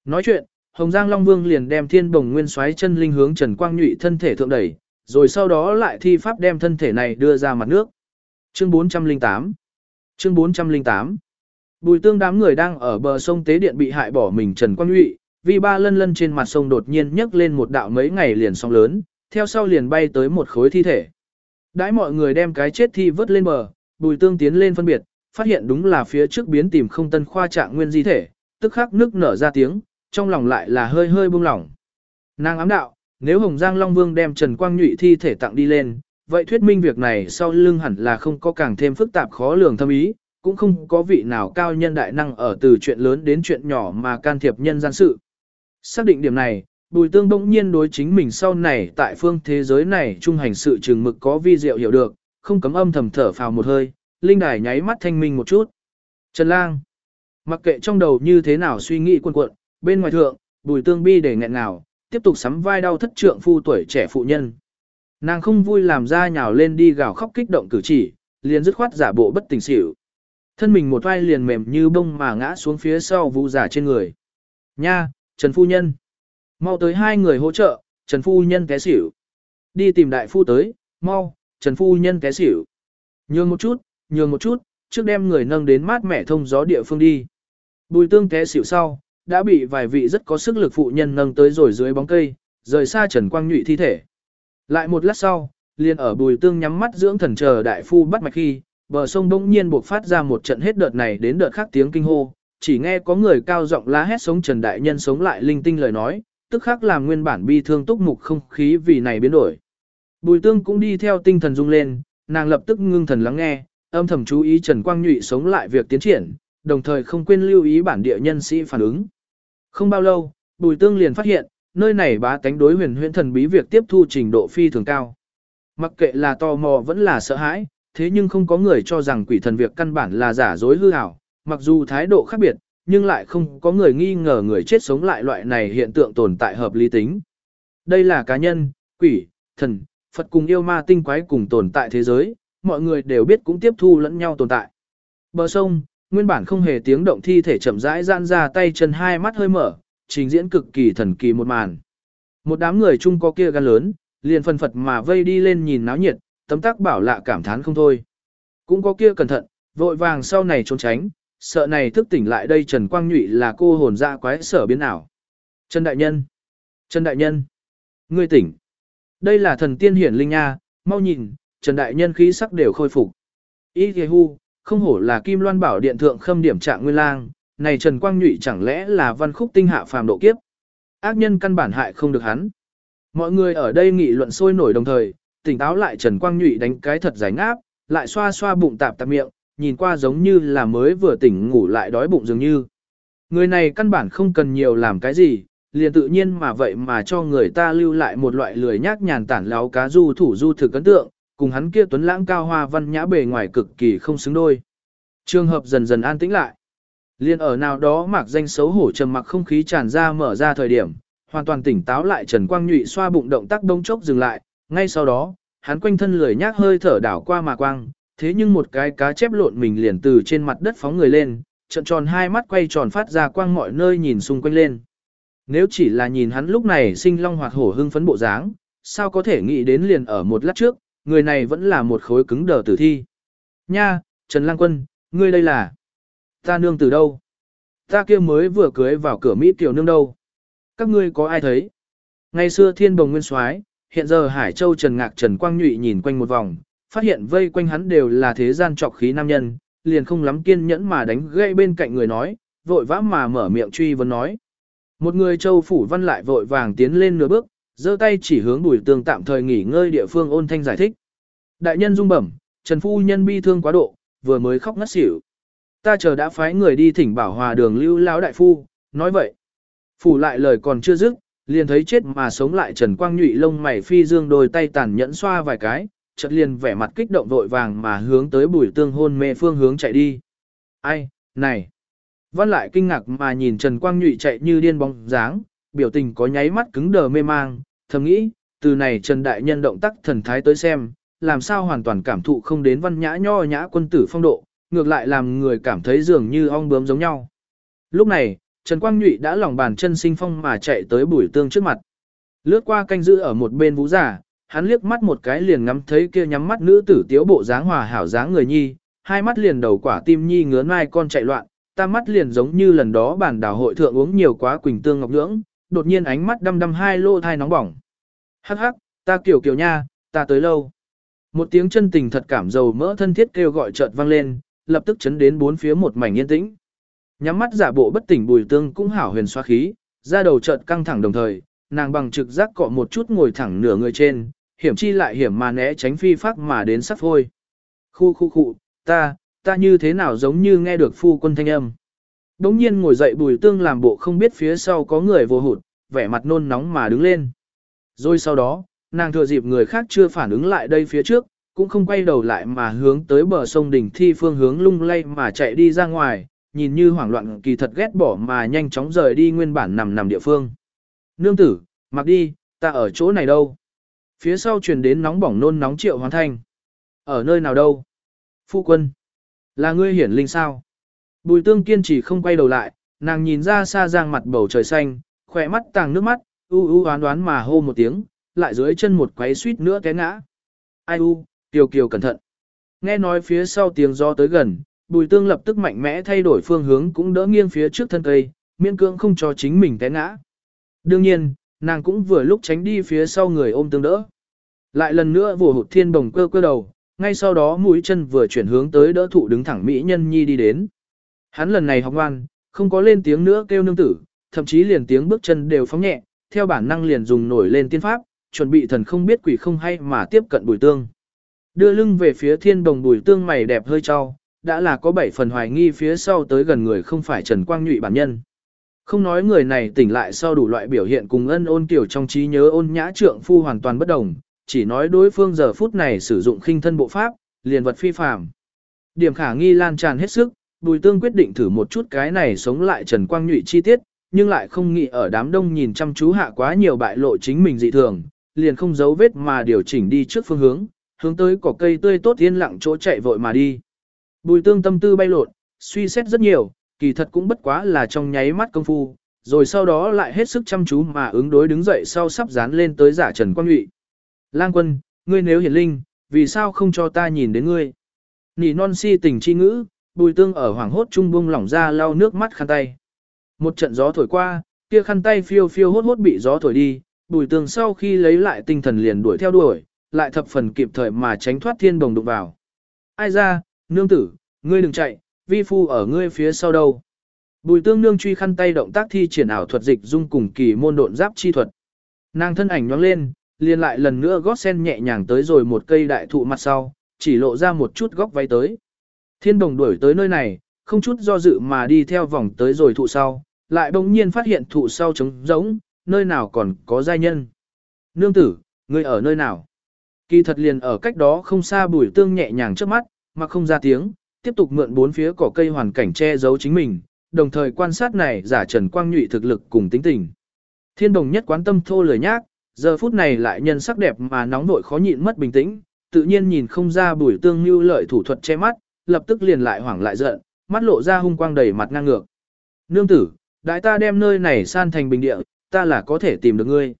Nói chuyện, Hồng Giang Long Vương liền đem thiên bồng nguyên xoáy chân linh hướng Trần Quang Nhụy thân thể thượng đẩy, rồi sau đó lại thi pháp đem thân thể này đưa ra mặt nước. Chương 408 Chương 408 Bùi tương đám người đang ở bờ sông Tế Điện bị hại bỏ mình Trần Quang Nhụy, vì ba lân lân trên mặt sông đột nhiên nhấc lên một đạo mấy ngày liền sóng lớn, theo sau liền bay tới một khối thi thể. Đãi mọi người đem cái chết thi vớt lên bờ, bùi tương tiến lên phân biệt, phát hiện đúng là phía trước biến tìm không tân khoa trạng nguyên di thể, tức khắc nước nở ra tiếng, trong lòng lại là hơi hơi buông lỏng. Nàng ám đạo, nếu Hồng Giang Long Vương đem Trần Quang Nhụy thi thể tặng đi lên, vậy thuyết minh việc này sau lưng hẳn là không có càng thêm phức tạp khó lường thâm ý, cũng không có vị nào cao nhân đại năng ở từ chuyện lớn đến chuyện nhỏ mà can thiệp nhân gian sự. Xác định điểm này, Bùi Tương bỗng nhiên đối chính mình sau này tại phương thế giới này trung hành sự trường mực có vi diệu hiểu được, không cấm âm thầm thở phào một hơi, linh đài nháy mắt thanh minh một chút. Trần Lang, mặc kệ trong đầu như thế nào suy nghĩ cuộn cuộn, bên ngoài thượng, bùi tương bi để nghẹn ngào, tiếp tục sắm vai đau thất trượng phu tuổi trẻ phụ nhân. Nàng không vui làm ra nhào lên đi gào khóc kích động cử chỉ, liền dứt khoát giả bộ bất tỉnh xỉu. Thân mình một vai liền mềm như bông mà ngã xuống phía sau vụ giả trên người. Nha, Trần Phu Nhân. Mau tới hai người hỗ trợ, Trần Phu Nhân té xỉu. Đi tìm đại phu tới, mau, Trần Phu Nhân té xỉu. Nhường một chút, nhường một chút, trước đem người nâng đến mát mẻ thông gió địa phương đi. Bùi tương té xỉu sau, đã bị vài vị rất có sức lực phụ nhân nâng tới rồi dưới bóng cây, rời xa Trần Quang Nhụy thi thể. Lại một lát sau, liền ở bùi tương nhắm mắt dưỡng thần chờ đại phu bắt mạch khi, bờ sông bỗng nhiên buộc phát ra một trận hết đợt này đến đợt khác tiếng kinh hô, chỉ nghe có người cao giọng lá hét sống Trần Đại Nhân sống lại linh tinh lời nói, tức khắc làm nguyên bản bi thương túc mục không khí vì này biến đổi. Bùi tương cũng đi theo tinh thần rung lên, nàng lập tức ngưng thần lắng nghe, âm thầm chú ý Trần Quang Nhụy sống lại việc tiến triển, đồng thời không quên lưu ý bản địa nhân sĩ phản ứng. Không bao lâu, Bùi Tương liền phát hiện, nơi này bá tánh đối huyền huyễn thần bí việc tiếp thu trình độ phi thường cao. Mặc kệ là tò mò vẫn là sợ hãi, thế nhưng không có người cho rằng quỷ thần việc căn bản là giả dối hư ảo, mặc dù thái độ khác biệt, nhưng lại không có người nghi ngờ người chết sống lại loại này hiện tượng tồn tại hợp lý tính. Đây là cá nhân, quỷ, thần, Phật cùng yêu ma tinh quái cùng tồn tại thế giới, mọi người đều biết cũng tiếp thu lẫn nhau tồn tại. Bờ sông, nguyên bản không hề tiếng động thi thể chậm rãi giãn ra tay chân hai mắt hơi mở, trình diễn cực kỳ thần kỳ một màn. Một đám người chung có kia gan lớn, liền phân phật mà vây đi lên nhìn náo nhiệt, tấm tắc bảo lạ cảm thán không thôi. Cũng có kia cẩn thận, vội vàng sau này trốn tránh, sợ này thức tỉnh lại đây Trần Quang Nhụy là cô hồn dạ quái sở biến ảo. Trần Đại Nhân! Trần Đại Nhân! Ngươi tỉnh! Đây là thần tiên hiển linh nha, mau nhìn, Trần Đại Nhân khí sắc đều khôi phục. Ý thề hu, không hổ là Kim Loan Bảo Điện Thượng khâm điểm trạng nguyên lang, này Trần Quang Nhụy chẳng lẽ là văn khúc tinh hạ phàm độ kiếp. Ác nhân căn bản hại không được hắn. Mọi người ở đây nghị luận sôi nổi đồng thời, tỉnh táo lại Trần Quang Nhụy đánh cái thật giải ngáp, lại xoa xoa bụng tạp tạp miệng, nhìn qua giống như là mới vừa tỉnh ngủ lại đói bụng dường như. Người này căn bản không cần nhiều làm cái gì, liền tự nhiên mà vậy mà cho người ta lưu lại một loại lười nhác nhàn tản láo cá du thủ du thực ấn tượng, cùng hắn kia tuấn lãng cao hoa văn nhã bề ngoài cực kỳ không xứng đôi. Trường hợp dần dần an tĩnh lại. Liên ở nào đó mặc danh xấu hổ trầm mặc không khí tràn ra mở ra thời điểm, hoàn toàn tỉnh táo lại Trần Quang Nhụy xoa bụng động tác đông chốc dừng lại, ngay sau đó, hắn quanh thân lười nhác hơi thở đảo qua mà quang, thế nhưng một cái cá chép lộn mình liền từ trên mặt đất phóng người lên, trận tròn hai mắt quay tròn phát ra quang mọi nơi nhìn xung quanh lên. Nếu chỉ là nhìn hắn lúc này sinh long hoạt hổ hưng phấn bộ dáng, sao có thể nghĩ đến liền ở một lát trước, người này vẫn là một khối cứng đờ tử thi. Nha, Trần Lang Quân, ngươi đây là... Ta nương từ đâu? Ta kia mới vừa cưới vào cửa Mỹ tiểu nương đâu? Các ngươi có ai thấy? Ngày xưa thiên bồng nguyên soái hiện giờ Hải Châu Trần Ngạc Trần Quang Nhụy nhìn quanh một vòng, phát hiện vây quanh hắn đều là thế gian trọc khí nam nhân, liền không lắm kiên nhẫn mà đánh gãy bên cạnh người nói, vội vã mà mở miệng truy vấn nói. Một người châu phủ văn lại vội vàng tiến lên nửa bước, giơ tay chỉ hướng bùi tường tạm thời nghỉ ngơi địa phương ôn thanh giải thích. Đại nhân dung bẩm, Trần Phu Nhân bi thương quá độ, vừa mới khóc ngất xỉu. Ta chờ đã phái người đi thỉnh bảo hòa đường lưu lão đại phu, nói vậy. Phủ lại lời còn chưa dứt, liền thấy chết mà sống lại Trần Quang Nhụy lông mày phi dương đôi tay tàn nhẫn xoa vài cái, chợt liền vẻ mặt kích động vội vàng mà hướng tới bùi tương hôn mê phương hướng chạy đi. Ai, này! Văn lại kinh ngạc mà nhìn Trần Quang Nhụy chạy như điên bóng dáng, biểu tình có nháy mắt cứng đờ mê mang, thầm nghĩ, từ này Trần Đại Nhân động tác thần thái tới xem, làm sao hoàn toàn cảm thụ không đến văn nhã nho nhã quân tử phong độ, ngược lại làm người cảm thấy dường như ong bướm giống nhau. Lúc này, Trần Quang Nhụy đã lòng bàn chân sinh phong mà chạy tới bùi tương trước mặt. Lướt qua canh giữ ở một bên vũ giả, hắn liếc mắt một cái liền ngắm thấy kia nhắm mắt nữ tử tiếu bộ dáng hòa hảo dáng người nhi, hai mắt liền đầu quả tim nhi ngứa mai con chạy loạn, ta mắt liền giống như lần đó bản đảo hội thượng uống nhiều quá quỳnh tương ngọc nhưỡng, đột nhiên ánh mắt đăm đăm hai lô thai nóng bỏng. Hắc hắc, ta kiểu kiểu nha, ta tới lâu. Một tiếng chân tình thật cảm dầu mỡ thân thiết kêu gọi chợt vang lên, lập tức chấn đến bốn phía một mảnh yên tĩnh. Nhắm mắt giả bộ bất tỉnh bùi tương cũng hảo huyền xoa khí, ra đầu chợt căng thẳng đồng thời, nàng bằng trực giác cọ một chút ngồi thẳng nửa người trên, hiểm chi lại hiểm mà né tránh phi pháp mà đến sắp thôi. Khu khu khu, ta, ta như thế nào giống như nghe được phu quân thanh âm. Đống nhiên ngồi dậy bùi tương làm bộ không biết phía sau có người vô hụt, vẻ mặt nôn nóng mà đứng lên. Rồi sau đó, nàng thừa dịp người khác chưa phản ứng lại đây phía trước, cũng không quay đầu lại mà hướng tới bờ sông đỉnh thi phương hướng lung lay mà chạy đi ra ngoài, nhìn như hoảng loạn kỳ thật ghét bỏ mà nhanh chóng rời đi nguyên bản nằm nằm địa phương. Nương tử, mặc đi, ta ở chỗ này đâu? Phía sau truyền đến nóng bỏng nôn nóng triệu hoàn thanh. Ở nơi nào đâu? Phu quân. Là ngươi hiển linh sao? Bùi tương kiên trì không quay đầu lại, nàng nhìn ra xa giang mặt bầu trời xanh, khỏe mắt tàng nước mắt, u u oán đoán mà hô một tiếng, lại dưới chân một quấy suýt nữa té ngã. Ai u, kiều kiều cẩn thận. Nghe nói phía sau tiếng gió tới gần, bùi tương lập tức mạnh mẽ thay đổi phương hướng cũng đỡ nghiêng phía trước thân cây, miễn cưỡng không cho chính mình té ngã. Đương nhiên, nàng cũng vừa lúc tránh đi phía sau người ôm tương đỡ. Lại lần nữa vồ hụt thiên đồng cơ cơ đầu, ngay sau đó mũi chân vừa chuyển hướng tới đỡ thụ đứng thẳng Mỹ nhân nhi đi đến. Hắn lần này học ngoan, không có lên tiếng nữa kêu nương tử, thậm chí liền tiếng bước chân đều phóng nhẹ, theo bản năng liền dùng nổi lên tiên pháp, chuẩn bị thần không biết quỷ không hay mà tiếp cận bùi tương. Đưa lưng về phía thiên đồng bùi tương mày đẹp hơi cho, đã là có bảy phần hoài nghi phía sau tới gần người không phải Trần Quang Nhụy bản nhân. Không nói người này tỉnh lại sau đủ loại biểu hiện cùng ân ôn kiểu trong trí nhớ ôn nhã trượng phu hoàn toàn bất đồng, chỉ nói đối phương giờ phút này sử dụng khinh thân bộ pháp, liền vật phi phàm. Điểm khả nghi lan tràn hết sức, Bùi Tương quyết định thử một chút cái này sống lại Trần Quang Nhụy chi tiết, nhưng lại không nghĩ ở đám đông nhìn chăm chú hạ quá nhiều bại lộ chính mình dị thường, liền không giấu vết mà điều chỉnh đi trước phương hướng, hướng tới cỏ cây tươi tốt yên lặng chỗ chạy vội mà đi. Bùi Tương tâm tư bay lộn, suy xét rất nhiều, kỳ thật cũng bất quá là trong nháy mắt công phu, rồi sau đó lại hết sức chăm chú mà ứng đối đứng dậy sau sắp dán lên tới giả Trần Quang Nhụy. Lang quân, ngươi nếu hiển linh, vì sao không cho ta nhìn đến ngươi? Nỉ non si tình chi ngữ, bùi tương ở hoàng hốt trung bung lỏng ra lau nước mắt khăn tay. Một trận gió thổi qua, kia khăn tay phiêu phiêu hốt hốt bị gió thổi đi, bùi tương sau khi lấy lại tinh thần liền đuổi theo đuổi, lại thập phần kịp thời mà tránh thoát thiên bồng đụng vào. Ai ra, nương tử, ngươi đừng chạy, vi phu ở ngươi phía sau đâu. Bùi tương nương truy khăn tay động tác thi triển ảo thuật dịch dung cùng kỳ môn độn giáp chi thuật. Nàng thân ảnh nhoáng lên, liền lại lần nữa gót sen nhẹ nhàng tới rồi một cây đại thụ mặt sau, chỉ lộ ra một chút góc váy tới. Thiên đồng đuổi tới nơi này, không chút do dự mà đi theo vòng tới rồi thụ sau, lại bỗng nhiên phát hiện thụ sau trống rỗng, nơi nào còn có giai nhân. Nương tử, ngươi ở nơi nào? Kỳ thật liền ở cách đó không xa bùi tương nhẹ nhàng trước mắt, mà không ra tiếng, tiếp tục mượn bốn phía cỏ cây hoàn cảnh che giấu chính mình, đồng thời quan sát này giả trần quang nhụy thực lực cùng tính tình. Thiên đồng nhất quán tâm thô lời nhác, giờ phút này lại nhân sắc đẹp mà nóng nội khó nhịn mất bình tĩnh, tự nhiên nhìn không ra bùi tương như lợi thủ thuật che mắt, lập tức liền lại hoảng lại giận, mắt lộ ra hung quang đầy mặt ngang ngược. Nương tử, đại ta đem nơi này san thành bình địa, ta là có thể tìm được ngươi.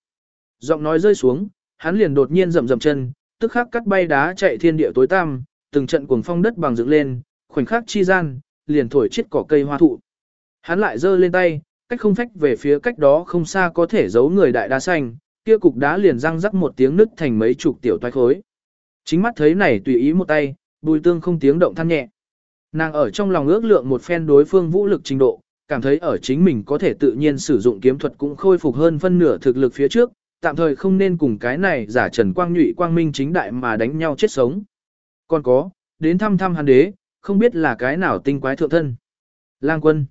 Giọng nói rơi xuống, hắn liền đột nhiên rầm rầm chân, tức khắc cắt bay đá chạy thiên địa tối tăm, từng trận cuồng phong đất bằng dựng lên, khoảnh khắc chi gian, liền thổi chết cỏ cây hoa thụ. Hắn lại giơ lên tay, cách không phách về phía cách đó không xa có thể giấu người đại đá xanh, kia cục đá liền răng rắc một tiếng nứt thành mấy chục tiểu toái khối. Chính mắt thấy này tùy ý một tay, bùi tương không tiếng động than nhẹ. Nàng ở trong lòng ước lượng một phen đối phương vũ lực trình độ, cảm thấy ở chính mình có thể tự nhiên sử dụng kiếm thuật cũng khôi phục hơn phân nửa thực lực phía trước, tạm thời không nên cùng cái này giả trần quang nhụy quang minh chính đại mà đánh nhau chết sống. Còn có, đến thăm thăm hắn đế, không biết là cái nào tinh quái thượng thân. Lang quân.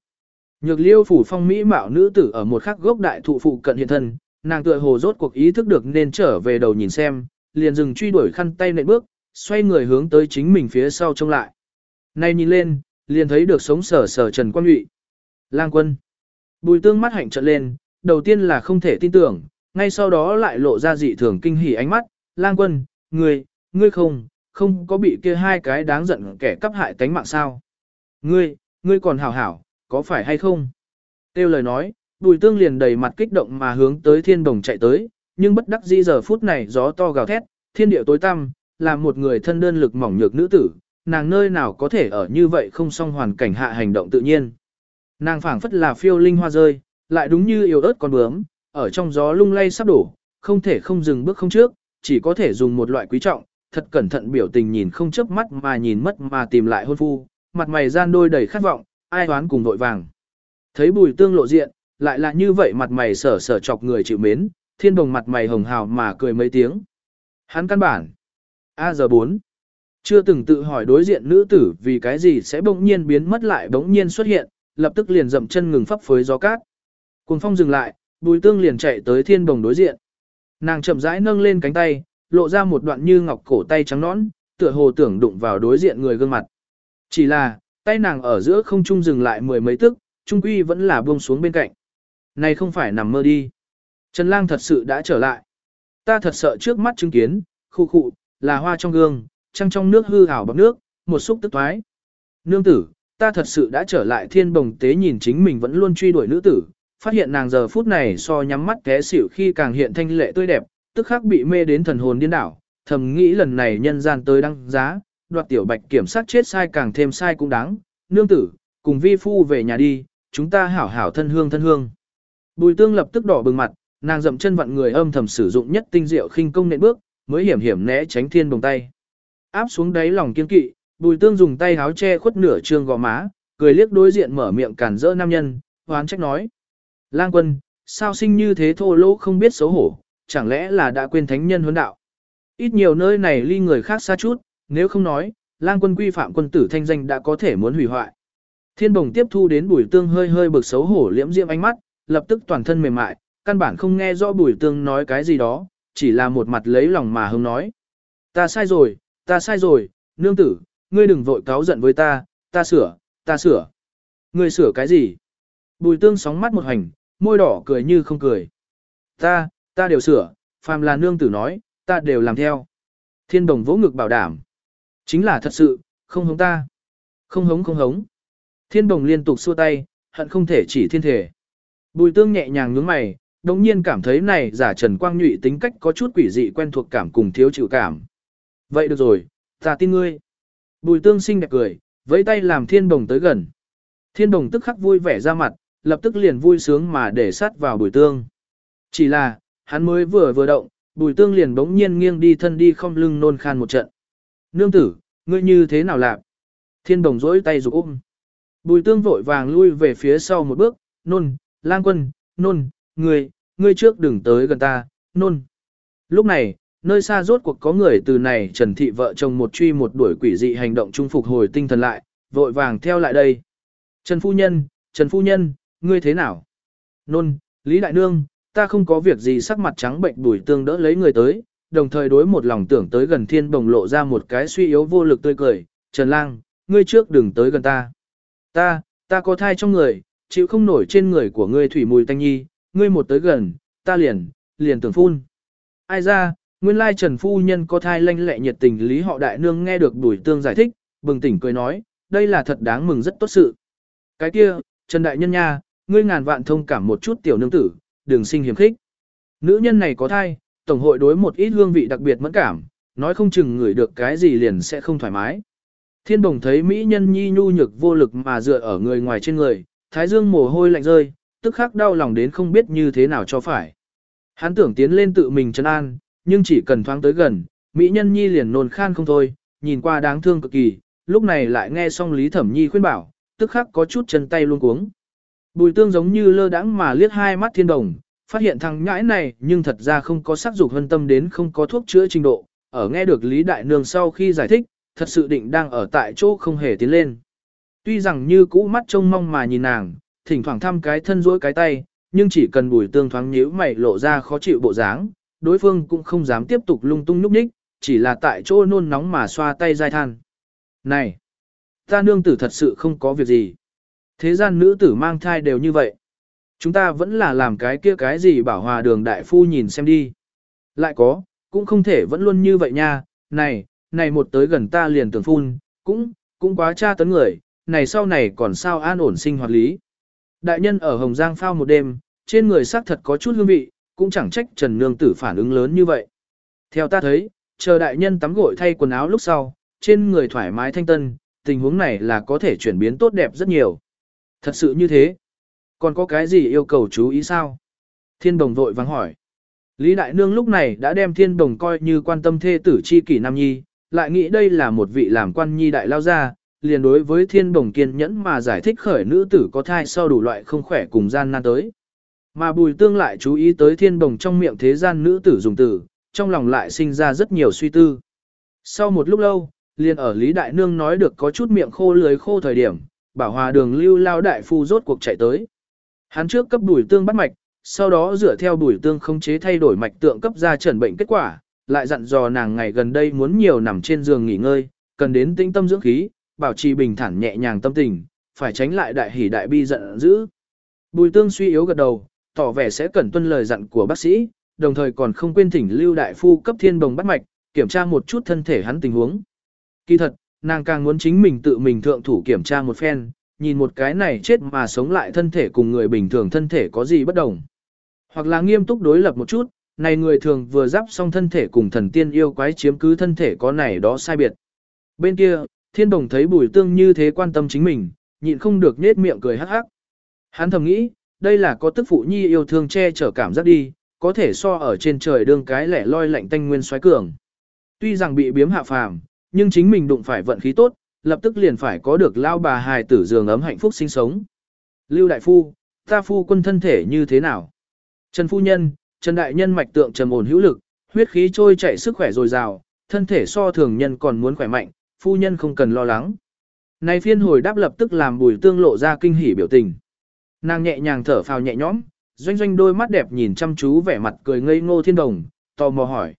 Nhược liêu phủ phong mỹ mạo nữ tử ở một khắc gốc đại thụ phụ cận hiện thân, nàng tựa hồ rốt cuộc ý thức được nên trở về đầu nhìn xem, liền dừng truy đuổi khăn tay nệ bước, xoay người hướng tới chính mình phía sau trông lại. Nay nhìn lên, liền thấy được sống sở sở Trần Quang Nhụy. Lang quân. Bùi tương mắt hạnh trợn lên, đầu tiên là không thể tin tưởng, ngay sau đó lại lộ ra dị thường kinh hỉ ánh mắt. Lang quân, ngươi, ngươi không, không có bị kia hai cái đáng giận kẻ cắp hại tánh mạng sao. Ngươi, ngươi còn hảo hảo, có phải hay không? Tiêu lời nói, bùi tương liền đầy mặt kích động mà hướng tới thiên đồng chạy tới, nhưng bất đắc dĩ giờ phút này gió to gào thét, thiên địa tối tăm, là một người thân đơn lực mỏng nhược nữ tử, nàng nơi nào có thể ở như vậy không song hoàn cảnh hạ hành động tự nhiên. Nàng phảng phất là phiêu linh hoa rơi, lại đúng như yêu ớt con bướm, ở trong gió lung lay sắp đổ, không thể không dừng bước không trước, chỉ có thể dùng một loại quý trọng, thật cẩn thận biểu tình nhìn không chớp mắt mà nhìn mất mà tìm lại hôn phu, mặt mày gian đôi đầy khát vọng, ai đoán cùng đội vàng. Thấy bùi tương lộ diện, lại là như vậy mặt mày sở sở chọc người chịu mến, thiên đồng mặt mày hồng hào mà cười mấy tiếng. Hắn căn bản. A giờ 4. Chưa từng tự hỏi đối diện nữ tử vì cái gì sẽ bỗng nhiên biến mất lại bỗng nhiên xuất hiện, lập tức liền dậm chân ngừng pháp phới gió cát. Cuồng phong dừng lại, bùi tương liền chạy tới thiên đồng đối diện. Nàng chậm rãi nâng lên cánh tay, lộ ra một đoạn như ngọc cổ tay trắng nõn, tựa hồ tưởng đụng vào đối diện người gương mặt. Chỉ là, Tay nàng ở giữa không trung dừng lại mười mấy tức, trung quy vẫn là buông xuống bên cạnh. Này không phải nằm mơ đi. Trần Lang thật sự đã trở lại. Ta thật sợ trước mắt chứng kiến, khu khụ, là hoa trong gương, trăng trong nước hư ảo bọc nước, một xúc tức thoái. Nương tử, ta thật sự đã trở lại thiên bồng tế nhìn chính mình vẫn luôn truy đuổi nữ tử, phát hiện nàng giờ phút này so nhắm mắt té xỉu khi càng hiện thanh lệ tươi đẹp, tức khắc bị mê đến thần hồn điên đảo, thầm nghĩ lần này nhân gian tới đăng giá, đoạt tiểu bạch kiểm sát chết sai càng thêm sai cũng đáng, nương tử, cùng vi phu về nhà đi, chúng ta hảo hảo thân hương thân hương. Bùi tương lập tức đỏ bừng mặt, nàng dậm chân vặn người âm thầm sử dụng nhất tinh diệu khinh công nện bước, mới hiểm hiểm né tránh thiên bồng tay. Áp xuống đáy lòng kiên kỵ, bùi tương dùng tay háo che khuất nửa trương gò má, cười liếc đối diện mở miệng cản rỡ nam nhân, hoán trách nói. Lang quân, sao sinh như thế thô lỗ không biết xấu hổ, chẳng lẽ là đã quên thánh nhân huấn đạo. Ít nhiều nơi này ly người khác xa chút, nếu không nói, lang quân quy phạm quân tử thanh danh đã có thể muốn hủy hoại. Thiên bồng tiếp thu đến bùi tương hơi hơi bực xấu hổ liễm diễm ánh mắt, lập tức toàn thân mềm mại, căn bản không nghe rõ bùi tương nói cái gì đó, chỉ là một mặt lấy lòng mà hứng nói. Ta sai rồi, ta sai rồi, nương tử, ngươi đừng vội cáo giận với ta, ta sửa, ta sửa. Ngươi sửa cái gì? Bùi tương sóng mắt một hành, môi đỏ cười như không cười. Ta, ta đều sửa, phàm là nương tử nói, ta đều làm theo. Thiên đồng vỗ ngực bảo đảm. Chính là thật sự, không hống ta. Không hống không hống. Thiên đồng liên tục xua tay, hận không thể chỉ thiên thể. Bùi tương nhẹ nhàng nhướng mày, đồng nhiên cảm thấy này giả trần quang nhụy tính cách có chút quỷ dị quen thuộc cảm cùng thiếu chịu cảm. Vậy được rồi, ta tin ngươi. Bùi tương xinh đẹp cười, với tay làm thiên đồng tới gần. Thiên đồng tức khắc vui vẻ ra mặt, lập tức liền vui sướng mà để sát vào bùi tương. Chỉ là, hắn mới vừa vừa động, bùi tương liền bỗng nhiên nghiêng đi thân đi không lưng nôn khan một trận. Nương tử, ngươi như thế nào làm? Thiên đồng dỗi tay rụt ôm. Bùi tương vội vàng lui về phía sau một bước, nôn, lang quân, nôn, người ngươi trước đừng tới gần ta, nôn. Lúc này, nơi xa rốt cuộc có người từ này trần thị vợ chồng một truy một đuổi quỷ dị hành động trung phục hồi tinh thần lại, vội vàng theo lại đây. Trần Phu Nhân, Trần Phu Nhân, ngươi thế nào? Nôn, Lý Đại Nương, ta không có việc gì sắc mặt trắng bệnh đuổi tương đỡ lấy người tới, đồng thời đối một lòng tưởng tới gần thiên bồng lộ ra một cái suy yếu vô lực tươi cười. Trần Lang, ngươi trước đừng tới gần ta. Ta, ta có thai trong người, chịu không nổi trên người của ngươi thủy mùi tanh nhi, ngươi một tới gần, ta liền, liền tưởng phun. Ai ra, nguyên lai Trần Phu Nhân có thai lanh lẹ nhiệt tình lý họ đại nương nghe được đuổi tương giải thích, bừng tỉnh cười nói, đây là thật đáng mừng rất tốt sự. Cái kia, Trần Đại Nhân nha, ngươi ngàn vạn thông cảm một chút tiểu nương tử, đừng sinh hiểm khích. Nữ nhân này có thai, tổng hội đối một ít hương vị đặc biệt mẫn cảm, nói không chừng ngửi được cái gì liền sẽ không thoải mái. Thiên bồng thấy mỹ nhân nhi nhu nhược vô lực mà dựa ở người ngoài trên người, thái dương mồ hôi lạnh rơi, tức khắc đau lòng đến không biết như thế nào cho phải. Hắn tưởng tiến lên tự mình chân an, nhưng chỉ cần thoáng tới gần, mỹ nhân nhi liền nôn khan không thôi, nhìn qua đáng thương cực kỳ, lúc này lại nghe xong Lý Thẩm Nhi khuyên bảo, tức khắc có chút chân tay luôn cuống. Bùi tương giống như lơ đãng mà liếc hai mắt thiên đồng, phát hiện thằng nhãi này nhưng thật ra không có sắc dục hân tâm đến không có thuốc chữa trình độ, ở nghe được Lý Đại Nương sau khi giải thích, thật sự định đang ở tại chỗ không hề tiến lên. Tuy rằng như cũ mắt trông mong mà nhìn nàng, thỉnh thoảng thăm cái thân rỗi cái tay, nhưng chỉ cần bùi tương thoáng nhíu mày lộ ra khó chịu bộ dáng, đối phương cũng không dám tiếp tục lung tung nhúc nhích, chỉ là tại chỗ nôn nóng mà xoa tay dai than. Này! Ta nương tử thật sự không có việc gì. Thế gian nữ tử mang thai đều như vậy. Chúng ta vẫn là làm cái kia cái gì bảo hòa đường đại phu nhìn xem đi. Lại có, cũng không thể vẫn luôn như vậy nha, này, này một tới gần ta liền tưởng phun, cũng, cũng quá tra tấn người, này sau này còn sao an ổn sinh hoạt lý. Đại nhân ở Hồng Giang phao một đêm, trên người xác thật có chút hương vị, cũng chẳng trách Trần Nương Tử phản ứng lớn như vậy. Theo ta thấy, chờ đại nhân tắm gội thay quần áo lúc sau, trên người thoải mái thanh tân, tình huống này là có thể chuyển biến tốt đẹp rất nhiều. Thật sự như thế. Còn có cái gì yêu cầu chú ý sao? Thiên đồng vội vắng hỏi. Lý Đại Nương lúc này đã đem thiên đồng coi như quan tâm thê tử chi kỷ nam nhi, lại nghĩ đây là một vị làm quan nhi đại lao gia, liền đối với thiên đồng kiên nhẫn mà giải thích khởi nữ tử có thai sau đủ loại không khỏe cùng gian nan tới. Mà bùi tương lại chú ý tới thiên đồng trong miệng thế gian nữ tử dùng từ, trong lòng lại sinh ra rất nhiều suy tư. Sau một lúc lâu, liền ở Lý Đại Nương nói được có chút miệng khô lưới khô thời điểm, bảo hòa đường lưu lao đại phu rốt cuộc chạy tới. Hắn trước cấp bùi tương bắt mạch, sau đó dựa theo bùi tương không chế thay đổi mạch tượng cấp ra trần bệnh kết quả, lại dặn dò nàng ngày gần đây muốn nhiều nằm trên giường nghỉ ngơi, cần đến tĩnh tâm dưỡng khí, bảo trì bình thản nhẹ nhàng tâm tình, phải tránh lại đại hỉ đại bi giận dữ. Bùi tương suy yếu gật đầu, tỏ vẻ sẽ cẩn tuân lời dặn của bác sĩ, đồng thời còn không quên thỉnh lưu đại phu cấp thiên bồng bắt mạch, kiểm tra một chút thân thể hắn tình huống. Kỳ thật, nàng càng muốn chính mình tự mình thượng thủ kiểm tra một phen, nhìn một cái này chết mà sống lại thân thể cùng người bình thường thân thể có gì bất đồng. Hoặc là nghiêm túc đối lập một chút, này người thường vừa giáp xong thân thể cùng thần tiên yêu quái chiếm cứ thân thể có này đó sai biệt. Bên kia, thiên đồng thấy bùi tương như thế quan tâm chính mình, nhịn không được nết miệng cười hắc hắc. Hắn thầm nghĩ, đây là có tức phụ nhi yêu thương che chở cảm giác đi, có thể so ở trên trời đương cái lẻ loi lạnh tanh nguyên xoáy cường. Tuy rằng bị biếm hạ phàm, nhưng chính mình đụng phải vận khí tốt, lập tức liền phải có được lao bà hài tử giường ấm hạnh phúc sinh sống. Lưu đại phu, ta phu quân thân thể như thế nào? Trần phu nhân, Trần đại nhân mạch tượng trầm ổn hữu lực, huyết khí trôi chảy sức khỏe dồi dào, thân thể so thường nhân còn muốn khỏe mạnh, phu nhân không cần lo lắng. Này phiên hồi đáp lập tức làm bùi tương lộ ra kinh hỉ biểu tình. Nàng nhẹ nhàng thở phào nhẹ nhõm, doanh doanh đôi mắt đẹp nhìn chăm chú vẻ mặt cười ngây ngô thiên đồng, tò mò hỏi.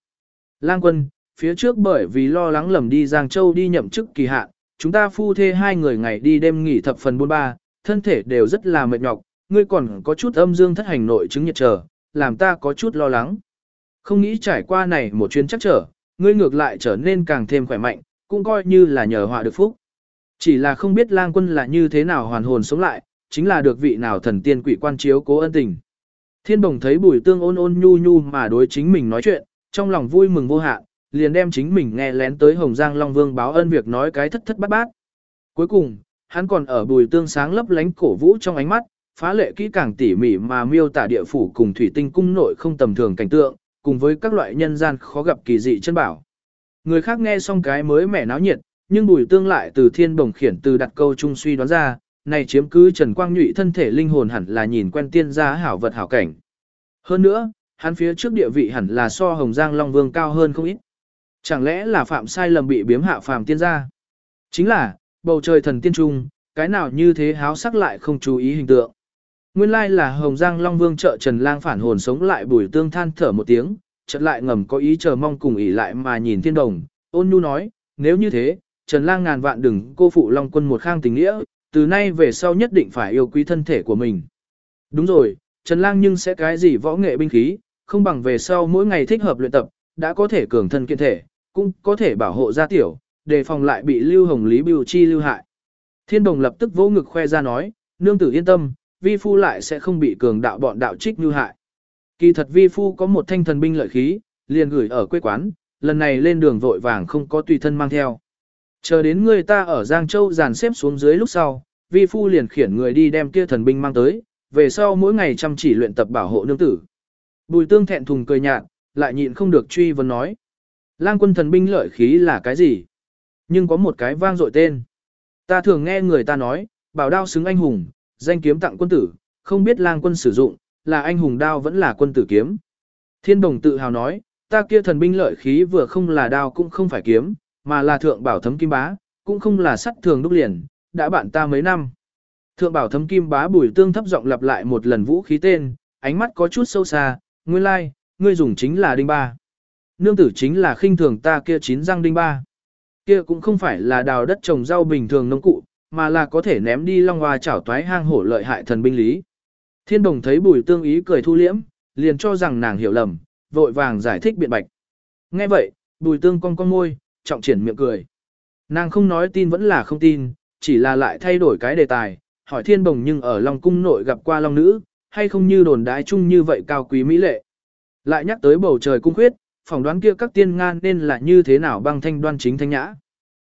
Lang quân, phía trước bởi vì lo lắng lầm đi Giang Châu đi nhậm chức kỳ hạn, chúng ta phu thê hai người ngày đi đêm nghỉ thập phần buôn ba, thân thể đều rất là mệt nhọc, ngươi còn có chút âm dương thất hành nội chứng nhiệt trở, làm ta có chút lo lắng. Không nghĩ trải qua này một chuyến chắc trở, ngươi ngược lại trở nên càng thêm khỏe mạnh, cũng coi như là nhờ họa được phúc. Chỉ là không biết lang quân là như thế nào hoàn hồn sống lại, chính là được vị nào thần tiên quỷ quan chiếu cố ân tình. Thiên bồng thấy bùi tương ôn ôn nhu nhu mà đối chính mình nói chuyện, trong lòng vui mừng vô hạn, liền đem chính mình nghe lén tới Hồng Giang Long Vương báo ân việc nói cái thất thất bát bát. Cuối cùng, hắn còn ở bùi tương sáng lấp lánh cổ vũ trong ánh mắt, phá lệ kỹ càng tỉ mỉ mà miêu tả địa phủ cùng thủy tinh cung nội không tầm thường cảnh tượng, cùng với các loại nhân gian khó gặp kỳ dị chân bảo. Người khác nghe xong cái mới mẻ náo nhiệt, nhưng bùi tương lại từ thiên bổng khiển từ đặt câu trung suy đoán ra, này chiếm cứ Trần Quang Nhụy thân thể linh hồn hẳn là nhìn quen tiên gia hảo vật hảo cảnh. Hơn nữa, hắn phía trước địa vị hẳn là so Hồng Giang Long Vương cao hơn không ít. Chẳng lẽ là phạm sai lầm bị biếm hạ phàm tiên gia? Chính là, bầu trời thần tiên trung, cái nào như thế háo sắc lại không chú ý hình tượng. Nguyên lai là Hồng Giang Long Vương trợ Trần Lang phản hồn sống lại bùi tương than thở một tiếng, chợt lại ngầm có ý chờ mong cùng ỉ lại mà nhìn thiên đồng, ôn nhu nói, nếu như thế, Trần Lang ngàn vạn đừng cô phụ Long quân một khang tình nghĩa, từ nay về sau nhất định phải yêu quý thân thể của mình. Đúng rồi, Trần Lang nhưng sẽ cái gì võ nghệ binh khí, không bằng về sau mỗi ngày thích hợp luyện tập, đã có thể cường thân kiện thể, cũng có thể bảo hộ gia tiểu, đề phòng lại bị Lưu Hồng Lý Bưu Chi lưu hại. Thiên Đồng lập tức vỗ ngực khoe ra nói, nương tử yên tâm, vi phu lại sẽ không bị cường đạo bọn đạo trích lưu hại. Kỳ thật vi phu có một thanh thần binh lợi khí, liền gửi ở quê quán, lần này lên đường vội vàng không có tùy thân mang theo. Chờ đến người ta ở Giang Châu dàn xếp xuống dưới lúc sau, vi phu liền khiển người đi đem kia thần binh mang tới, về sau mỗi ngày chăm chỉ luyện tập bảo hộ nương tử. Bùi tương thẹn thùng cười nhạt, lại nhịn không được truy vấn nói. Lang quân thần binh lợi khí là cái gì? Nhưng có một cái vang dội tên. Ta thường nghe người ta nói, bảo đao xứng anh hùng, danh kiếm tặng quân tử, không biết lang quân sử dụng, là anh hùng đao vẫn là quân tử kiếm. Thiên đồng tự hào nói, ta kia thần binh lợi khí vừa không là đao cũng không phải kiếm, mà là thượng bảo thấm kim bá, cũng không là sắt thường đúc liền, đã bạn ta mấy năm. Thượng bảo thấm kim bá bùi tương thấp giọng lặp lại một lần vũ khí tên, ánh mắt có chút sâu xa, nguyên lai, like, ngươi dùng chính là đinh ba. Nương tử chính là khinh thường ta kia chín răng đinh ba. Kia cũng không phải là đào đất trồng rau bình thường nông cụ, mà là có thể ném đi long hoa chảo toái hang hổ lợi hại thần binh lý. Thiên đồng thấy bùi tương ý cười thu liễm, liền cho rằng nàng hiểu lầm, vội vàng giải thích biện bạch. Nghe vậy, bùi tương cong cong môi, trọng triển miệng cười. Nàng không nói tin vẫn là không tin, chỉ là lại thay đổi cái đề tài, hỏi thiên đồng nhưng ở Long Cung nội gặp qua Long Nữ, hay không như đồn đái chung như vậy cao quý mỹ lệ. Lại nhắc tới bầu trời cung khuyết, phỏng đoán kia các tiên ngan nên là như thế nào băng thanh đoan chính thanh nhã.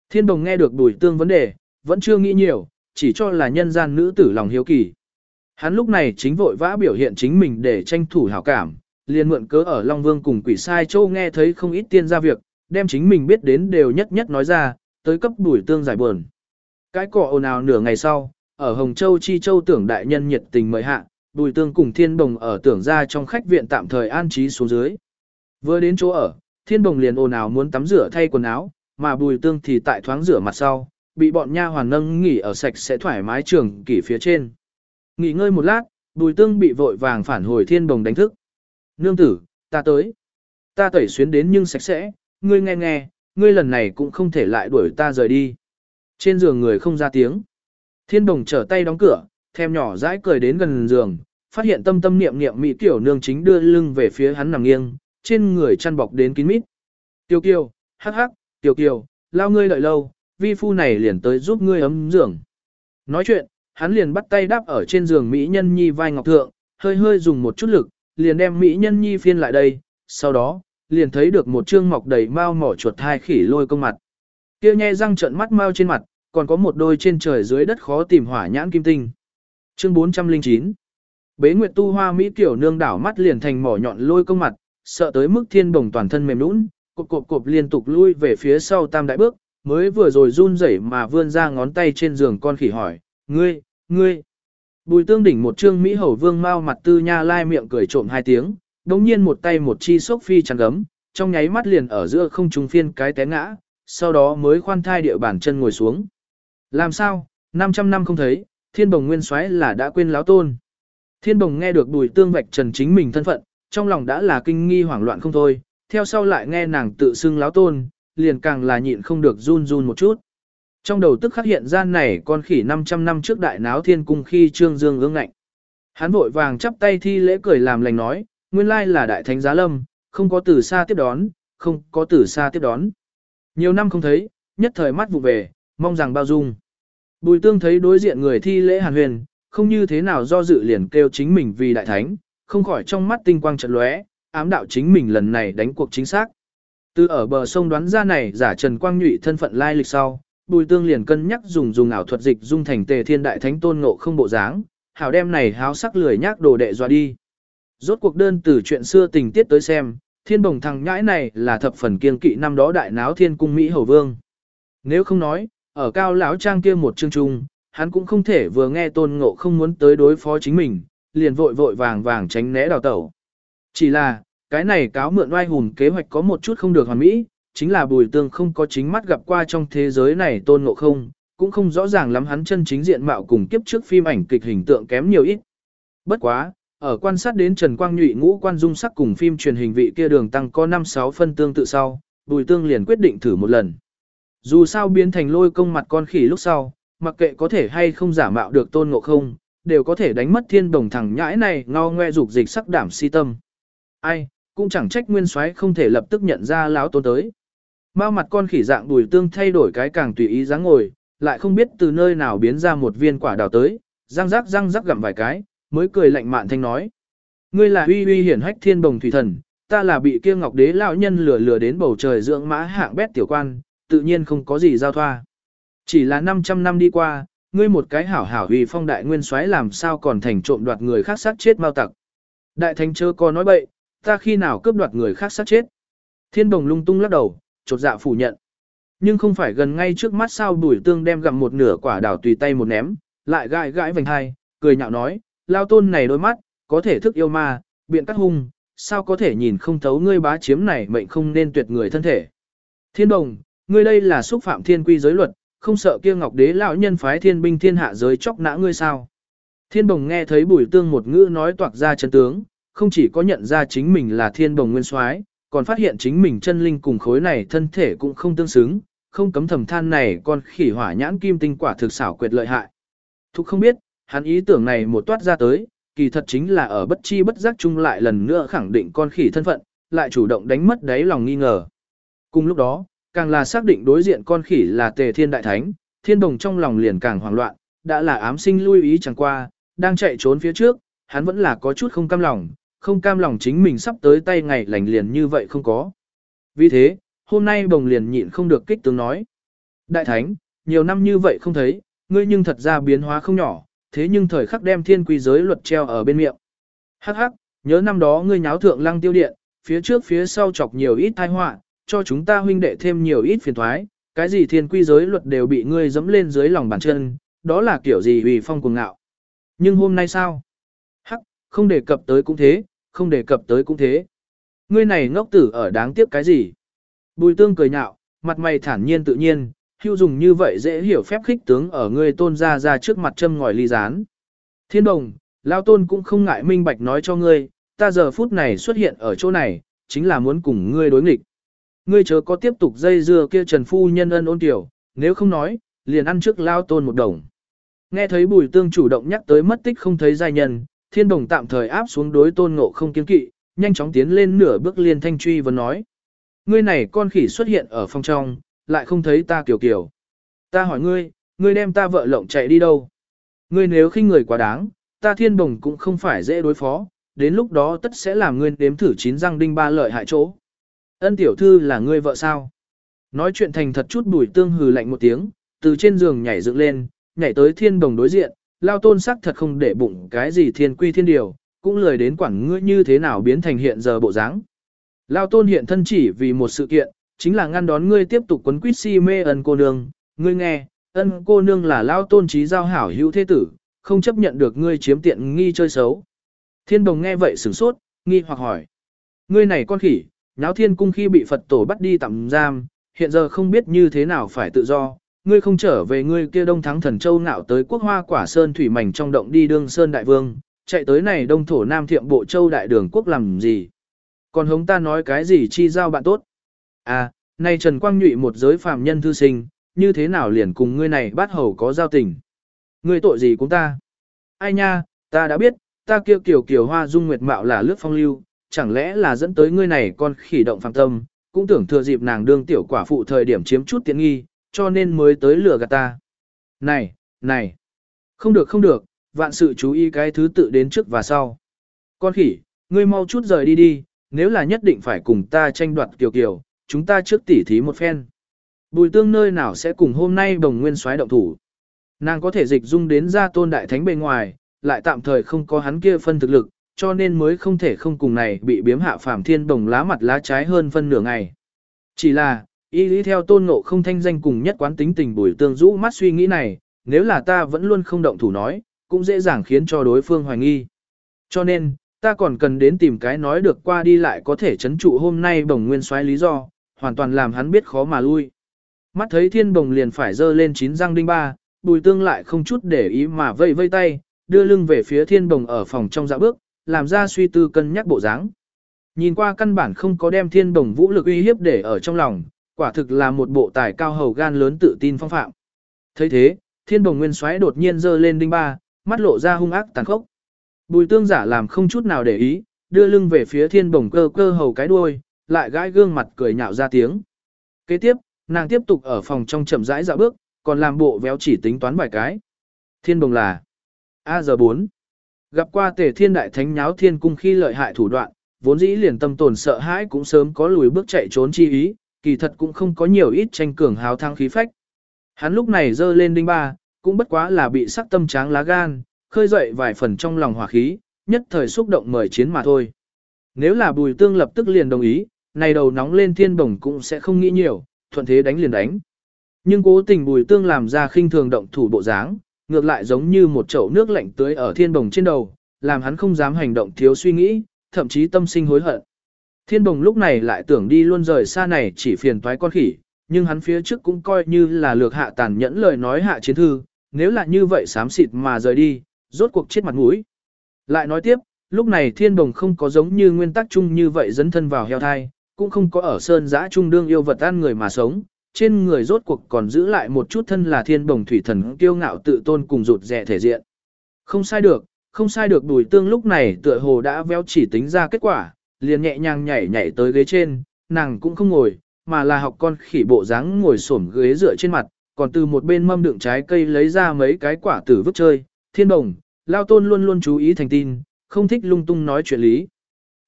Thiên đồng nghe được bùi tương vấn đề, vẫn chưa nghĩ nhiều, chỉ cho là nhân gian nữ tử lòng hiếu kỳ. Hắn lúc này chính vội vã biểu hiện chính mình để tranh thủ hảo cảm, liền mượn cớ ở Long Vương cùng quỷ sai châu nghe thấy không ít tiên ra việc, đem chính mình biết đến đều nhất nhất nói ra, tới cấp đuổi tương giải buồn. Cái cỏ ồn ào nửa ngày sau, ở Hồng Châu Chi Châu tưởng đại nhân nhiệt tình mời hạ, bùi tương cùng thiên đồng ở tưởng ra trong khách viện tạm thời an trí xuống dưới. Vừa đến chỗ ở, thiên đồng liền ồn ào muốn tắm rửa thay quần áo, mà bùi tương thì tại thoáng rửa mặt sau, bị bọn nha hoàn nâng nghỉ ở sạch sẽ thoải mái trường kỷ phía trên. Nghỉ ngơi một lát, bùi tương bị vội vàng phản hồi thiên đồng đánh thức. Nương tử, ta tới. Ta tẩy xuyến đến nhưng sạch sẽ, ngươi nghe nghe, ngươi lần này cũng không thể lại đuổi ta rời đi. Trên giường người không ra tiếng. Thiên đồng trở tay đóng cửa, thèm nhỏ dãi cười đến gần giường, phát hiện tâm tâm niệm niệm mỹ tiểu nương chính đưa lưng về phía hắn nằm nghiêng, trên người chăn bọc đến kín mít. Tiêu kiều, hắc hắc, tiêu kiều, lao ngươi đợi lâu, vi phu này liền tới giúp ngươi ấm giường. Nói chuyện, hắn liền bắt tay đáp ở trên giường mỹ nhân nhi vai ngọc thượng, hơi hơi dùng một chút lực, liền đem mỹ nhân nhi phiên lại đây, sau đó, liền thấy được một trương mọc đầy mao mỏ chuột hai khỉ lôi công mặt. Kia nhe răng trợn mắt mao trên mặt, còn có một đôi trên trời dưới đất khó tìm hỏa nhãn kim tinh. Chương 409 Bế Nguyệt Tu Hoa Mỹ tiểu nương đảo mắt liền thành mỏ nhọn lôi công mặt, sợ tới mức thiên bồng toàn thân mềm nũng, cộp cộp cộp liên tục lui về phía sau tam đại bước, mới vừa rồi run rẩy mà vươn ra ngón tay trên giường con khỉ hỏi, ngươi, ngươi. Bùi tương đỉnh một trương Mỹ hầu vương mau mặt tư nha lai miệng cười trộm hai tiếng, đồng nhiên một tay một chi sốc phi chắn gấm, trong nháy mắt liền ở giữa không trung phiên cái té ngã, sau đó mới khoan thai địa bản chân ngồi xuống. Làm sao, 500 năm không thấy, thiên bồng nguyên soái là đã quên láo tôn. Thiên bồng nghe được bùi tương vạch trần chính mình thân phận, trong lòng đã là kinh nghi hoảng loạn không thôi, theo sau lại nghe nàng tự xưng láo tôn, liền càng là nhịn không được run run một chút. Trong đầu tức khắc hiện ra này con khỉ 500 năm trước đại náo thiên cung khi trương dương ương ngạnh. Hắn vội vàng chắp tay thi lễ cười làm lành nói, nguyên lai là đại thánh giá lâm, không có từ xa tiếp đón, không có từ xa tiếp đón. Nhiều năm không thấy, nhất thời mắt vụ về, mong rằng bao dung. Bùi tương thấy đối diện người thi lễ hàn huyền, không như thế nào do dự liền kêu chính mình vì đại thánh, không khỏi trong mắt tinh quang trận lóe, ám đạo chính mình lần này đánh cuộc chính xác. Từ ở bờ sông đoán ra này giả Trần Quang Nhụy thân phận lai lịch sau, Bùi Tương liền cân nhắc dùng dùng ảo thuật dịch dung thành Tề Thiên Đại Thánh tôn ngộ không bộ dáng, hảo đem này háo sắc lười nhác đồ đệ dọa đi. Rốt cuộc đơn từ chuyện xưa tình tiết tới xem, thiên bồng thằng nhãi này là thập phần kiên kỵ năm đó đại náo thiên cung Mỹ hầu vương. Nếu không nói, ở cao lão trang kia một chương trung, hắn cũng không thể vừa nghe tôn ngộ không muốn tới đối phó chính mình, liền vội vội vàng vàng tránh né đào tẩu. Chỉ là, cái này cáo mượn oai hùng kế hoạch có một chút không được hoàn mỹ, chính là bùi tương không có chính mắt gặp qua trong thế giới này tôn ngộ không, cũng không rõ ràng lắm hắn chân chính diện mạo cùng kiếp trước phim ảnh kịch hình tượng kém nhiều ít. Bất quá, ở quan sát đến Trần Quang Nhụy ngũ quan dung sắc cùng phim truyền hình vị kia đường tăng có 5-6 phân tương tự sau, bùi tương liền quyết định thử một lần. Dù sao biến thành lôi công mặt con khỉ lúc sau, mặc kệ có thể hay không giả mạo được tôn ngộ không, đều có thể đánh mất thiên đồng thẳng nhãi này ngao ngoe dục dịch sắc đảm si tâm. Ai, cũng chẳng trách nguyên soái không thể lập tức nhận ra lão tôn tới. Mao mặt con khỉ dạng đùi tương thay đổi cái càng tùy ý dáng ngồi, lại không biết từ nơi nào biến ra một viên quả đào tới, răng rắc răng rắc gặm vài cái, mới cười lạnh mạn thanh nói. Ngươi là uy uy hiển hách thiên bồng thủy thần, ta là bị kia ngọc đế lão nhân lừa lừa đến bầu trời dưỡng mã hạng bét tiểu quan, tự nhiên không có gì giao thoa. Chỉ là 500 năm đi qua, ngươi một cái hảo hảo uy phong đại nguyên soái làm sao còn thành trộm đoạt người khác sát chết mau tặc. Đại thánh chớ có nói bậy, ta khi nào cướp đoạt người khác sát chết. Thiên đồng lung tung lắc đầu, chột dạ phủ nhận. Nhưng không phải gần ngay trước mắt sao bùi tương đem gặm một nửa quả đào tùy tay một ném, lại gãi gãi vành hai, cười nhạo nói, lao tôn này đôi mắt, có thể thức yêu ma, biện cắt hung, sao có thể nhìn không thấu ngươi bá chiếm này mệnh không nên tuyệt người thân thể. Thiên đồng, ngươi đây là xúc phạm thiên quy giới luật, không sợ kia ngọc đế lão nhân phái thiên binh thiên hạ giới chóc nã ngươi sao. Thiên đồng nghe thấy bùi tương một ngữ nói toạc ra chân tướng, không chỉ có nhận ra chính mình là thiên đồng nguyên soái, còn phát hiện chính mình chân linh cùng khối này thân thể cũng không tương xứng, không cấm thầm than này con khỉ hỏa nhãn kim tinh quả thực xảo quyệt lợi hại. Thục không biết, hắn ý tưởng này một toát ra tới, kỳ thật chính là ở bất chi bất giác chung lại lần nữa khẳng định con khỉ thân phận, lại chủ động đánh mất đáy lòng nghi ngờ. Cùng lúc đó, càng là xác định đối diện con khỉ là tề thiên đại thánh, thiên đồng trong lòng liền càng hoảng loạn, đã là ám sinh lui ý chẳng qua, đang chạy trốn phía trước, hắn vẫn là có chút không cam lòng, không cam lòng chính mình sắp tới tay ngày lành liền như vậy không có. Vì thế, hôm nay bồng liền nhịn không được kích tướng nói. Đại thánh, nhiều năm như vậy không thấy, ngươi nhưng thật ra biến hóa không nhỏ, thế nhưng thời khắc đem thiên quy giới luật treo ở bên miệng. Hắc hắc, nhớ năm đó ngươi nháo thượng lăng tiêu điện, phía trước phía sau chọc nhiều ít tai họa, cho chúng ta huynh đệ thêm nhiều ít phiền thoái, cái gì thiên quy giới luật đều bị ngươi dẫm lên dưới lòng bàn chân, đó là kiểu gì vì phong cuồng ngạo. Nhưng hôm nay sao? Hắc, không đề cập tới cũng thế, không đề cập tới cũng thế. Ngươi này ngốc tử ở đáng tiếc cái gì? Bùi tương cười nhạo, mặt mày thản nhiên tự nhiên, hưu dùng như vậy dễ hiểu phép khích tướng ở ngươi tôn ra ra trước mặt châm ngòi ly rán. Thiên đồng, lao tôn cũng không ngại minh bạch nói cho ngươi, ta giờ phút này xuất hiện ở chỗ này, chính là muốn cùng ngươi đối nghịch. Ngươi chớ có tiếp tục dây dưa kia trần phu nhân ân ôn tiểu, nếu không nói, liền ăn trước lao tôn một đồng. Nghe thấy bùi tương chủ động nhắc tới mất tích không thấy giai nhân, thiên đồng tạm thời áp xuống đối tôn ngộ không kiên kỵ, nhanh chóng tiến lên nửa bước liên thanh truy và nói. Ngươi này con khỉ xuất hiện ở phòng trong, lại không thấy ta kiểu kiểu. Ta hỏi ngươi, ngươi đem ta vợ lộng chạy đi đâu? Ngươi nếu khinh người quá đáng, ta thiên đồng cũng không phải dễ đối phó, đến lúc đó tất sẽ làm ngươi đếm thử chín răng đinh ba lợi hại chỗ. Ân tiểu thư là ngươi vợ sao? Nói chuyện thành thật chút bùi tương hừ lạnh một tiếng, từ trên giường nhảy dựng lên, nhảy tới thiên đồng đối diện, lao tôn sắc thật không để bụng cái gì thiên quy thiên điều, cũng lời đến quản ngươi như thế nào biến thành hiện giờ bộ dáng. Lao tôn hiện thân chỉ vì một sự kiện, chính là ngăn đón ngươi tiếp tục quấn quýt si mê ân cô nương, ngươi nghe, ân cô nương là lao tôn trí giao hảo hữu thế tử, không chấp nhận được ngươi chiếm tiện nghi chơi xấu. Thiên đồng nghe vậy sửng sốt, nghi hoặc hỏi. Ngươi này con khỉ, nháo thiên cung khi bị Phật tổ bắt đi tạm giam, hiện giờ không biết như thế nào phải tự do, ngươi không trở về ngươi kia đông thắng thần châu ngạo tới quốc hoa quả sơn thủy mảnh trong động đi đương sơn đại vương, chạy tới này đông thổ nam thiệm bộ châu đại đường quốc làm gì. Còn hống ta nói cái gì chi giao bạn tốt. À, này Trần Quang Nhụy một giới phàm nhân thư sinh, như thế nào liền cùng ngươi này bắt hầu có giao tình. Ngươi tội gì cũng ta. Ai nha, ta đã biết, ta kêu kiểu kiểu hoa dung nguyệt mạo là lướt phong lưu, chẳng lẽ là dẫn tới ngươi này con khỉ động phàm tâm, cũng tưởng thừa dịp nàng đương tiểu quả phụ thời điểm chiếm chút tiện nghi, cho nên mới tới lừa gạt ta. Này, này, không được không được, vạn sự chú ý cái thứ tự đến trước và sau. Con khỉ, ngươi mau chút rời đi đi, nếu là nhất định phải cùng ta tranh đoạt kiều kiều, chúng ta trước tỉ thí một phen. Bùi tương nơi nào sẽ cùng hôm nay đồng nguyên soái động thủ. Nàng có thể dịch dung đến ra tôn đại thánh bên ngoài, lại tạm thời không có hắn kia phân thực lực, cho nên mới không thể không cùng này bị biếm hạ phàm thiên đồng lá mặt lá trái hơn phân nửa ngày. Chỉ là, y lý theo tôn ngộ không thanh danh cùng nhất quán tính tình bùi tương rũ mắt suy nghĩ này, nếu là ta vẫn luôn không động thủ nói, cũng dễ dàng khiến cho đối phương hoài nghi. Cho nên, ta còn cần đến tìm cái nói được qua đi lại có thể chấn trụ hôm nay bổng nguyên xoáy lý do, hoàn toàn làm hắn biết khó mà lui. Mắt thấy thiên bồng liền phải dơ lên chín răng đinh ba, bùi tương lại không chút để ý mà vây vây tay, đưa lưng về phía thiên bồng ở phòng trong dạ bước, làm ra suy tư cân nhắc bộ dáng. Nhìn qua căn bản không có đem thiên bồng vũ lực uy hiếp để ở trong lòng, quả thực là một bộ tài cao hầu gan lớn tự tin phong phạm. thấy thế, thiên bồng nguyên xoáy đột nhiên dơ lên đinh ba, mắt lộ ra hung ác tàn khốc. Bùi tương giả làm không chút nào để ý, đưa lưng về phía thiên bồng cơ cơ hầu cái đuôi, lại gãi gương mặt cười nhạo ra tiếng. Kế tiếp, nàng tiếp tục ở phòng trong chậm rãi dạo bước, còn làm bộ véo chỉ tính toán vài cái. Thiên bồng là A giờ 4. Gặp qua tề thiên đại thánh nháo thiên cung khi lợi hại thủ đoạn, vốn dĩ liền tâm tồn sợ hãi cũng sớm có lùi bước chạy trốn chi ý, kỳ thật cũng không có nhiều ít tranh cường hào thăng khí phách. Hắn lúc này dơ lên đinh ba, cũng bất quá là bị sắc tâm tráng lá gan, khơi dậy vài phần trong lòng hỏa khí, nhất thời xúc động mời chiến mà thôi. Nếu là bùi tương lập tức liền đồng ý, này đầu nóng lên thiên bổng cũng sẽ không nghĩ nhiều, thuận thế đánh liền đánh. Nhưng cố tình bùi tương làm ra khinh thường động thủ bộ dáng, ngược lại giống như một chậu nước lạnh tưới ở thiên bồng trên đầu, làm hắn không dám hành động thiếu suy nghĩ, thậm chí tâm sinh hối hận. Thiên bồng lúc này lại tưởng đi luôn rời xa này chỉ phiền toái con khỉ, nhưng hắn phía trước cũng coi như là lược hạ tàn nhẫn lời nói hạ chiến thư, nếu là như vậy sám xịt mà rời đi, rốt cuộc chết mặt mũi. Lại nói tiếp, lúc này thiên bồng không có giống như nguyên tắc chung như vậy dấn thân vào heo thai, cũng không có ở sơn giã trung đương yêu vật ăn người mà sống, trên người rốt cuộc còn giữ lại một chút thân là thiên bồng thủy thần kiêu ngạo tự tôn cùng rụt rẻ thể diện. Không sai được, không sai được đùi tương lúc này tựa hồ đã véo chỉ tính ra kết quả, liền nhẹ nhàng nhảy nhảy tới ghế trên, nàng cũng không ngồi, mà là học con khỉ bộ dáng ngồi xổm ghế dựa trên mặt, còn từ một bên mâm đựng trái cây lấy ra mấy cái quả tử vứt chơi, thiên đồng, lao tôn luôn luôn chú ý thành tin, không thích lung tung nói chuyện lý.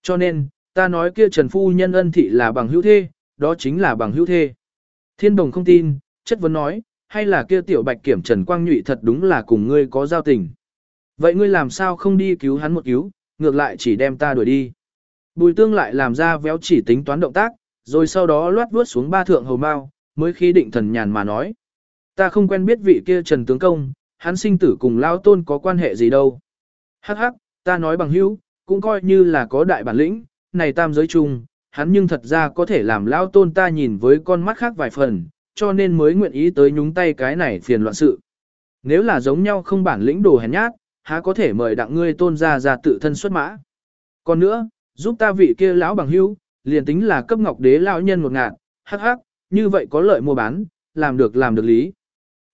Cho nên, ta nói kia Trần Phu Nhân ân thị là bằng hữu thê, đó chính là bằng hữu thê. Thiên đồng không tin, chất vấn nói, hay là kia tiểu bạch kiểm Trần Quang Nhụy thật đúng là cùng ngươi có giao tình. Vậy ngươi làm sao không đi cứu hắn một cứu, ngược lại chỉ đem ta đuổi đi. Bùi tương lại làm ra véo chỉ tính toán động tác, rồi sau đó loát vuốt xuống ba thượng hầu mao, mới khi định thần nhàn mà nói. Ta không quen biết vị kia Trần Tướng Công, hắn sinh tử cùng Lao Tôn có quan hệ gì đâu. Hắc hắc, ta nói bằng hữu, cũng coi như là có đại bản lĩnh, này tam giới chung, hắn nhưng thật ra có thể làm Lao Tôn ta nhìn với con mắt khác vài phần, cho nên mới nguyện ý tới nhúng tay cái này phiền loạn sự. Nếu là giống nhau không bản lĩnh đồ hèn nhát, há có thể mời đặng ngươi tôn ra ra tự thân xuất mã. Còn nữa, giúp ta vị kia lão bằng hữu, liền tính là cấp ngọc đế lão nhân một ngạn, hắc hắc, như vậy có lợi mua bán, làm được làm được lý.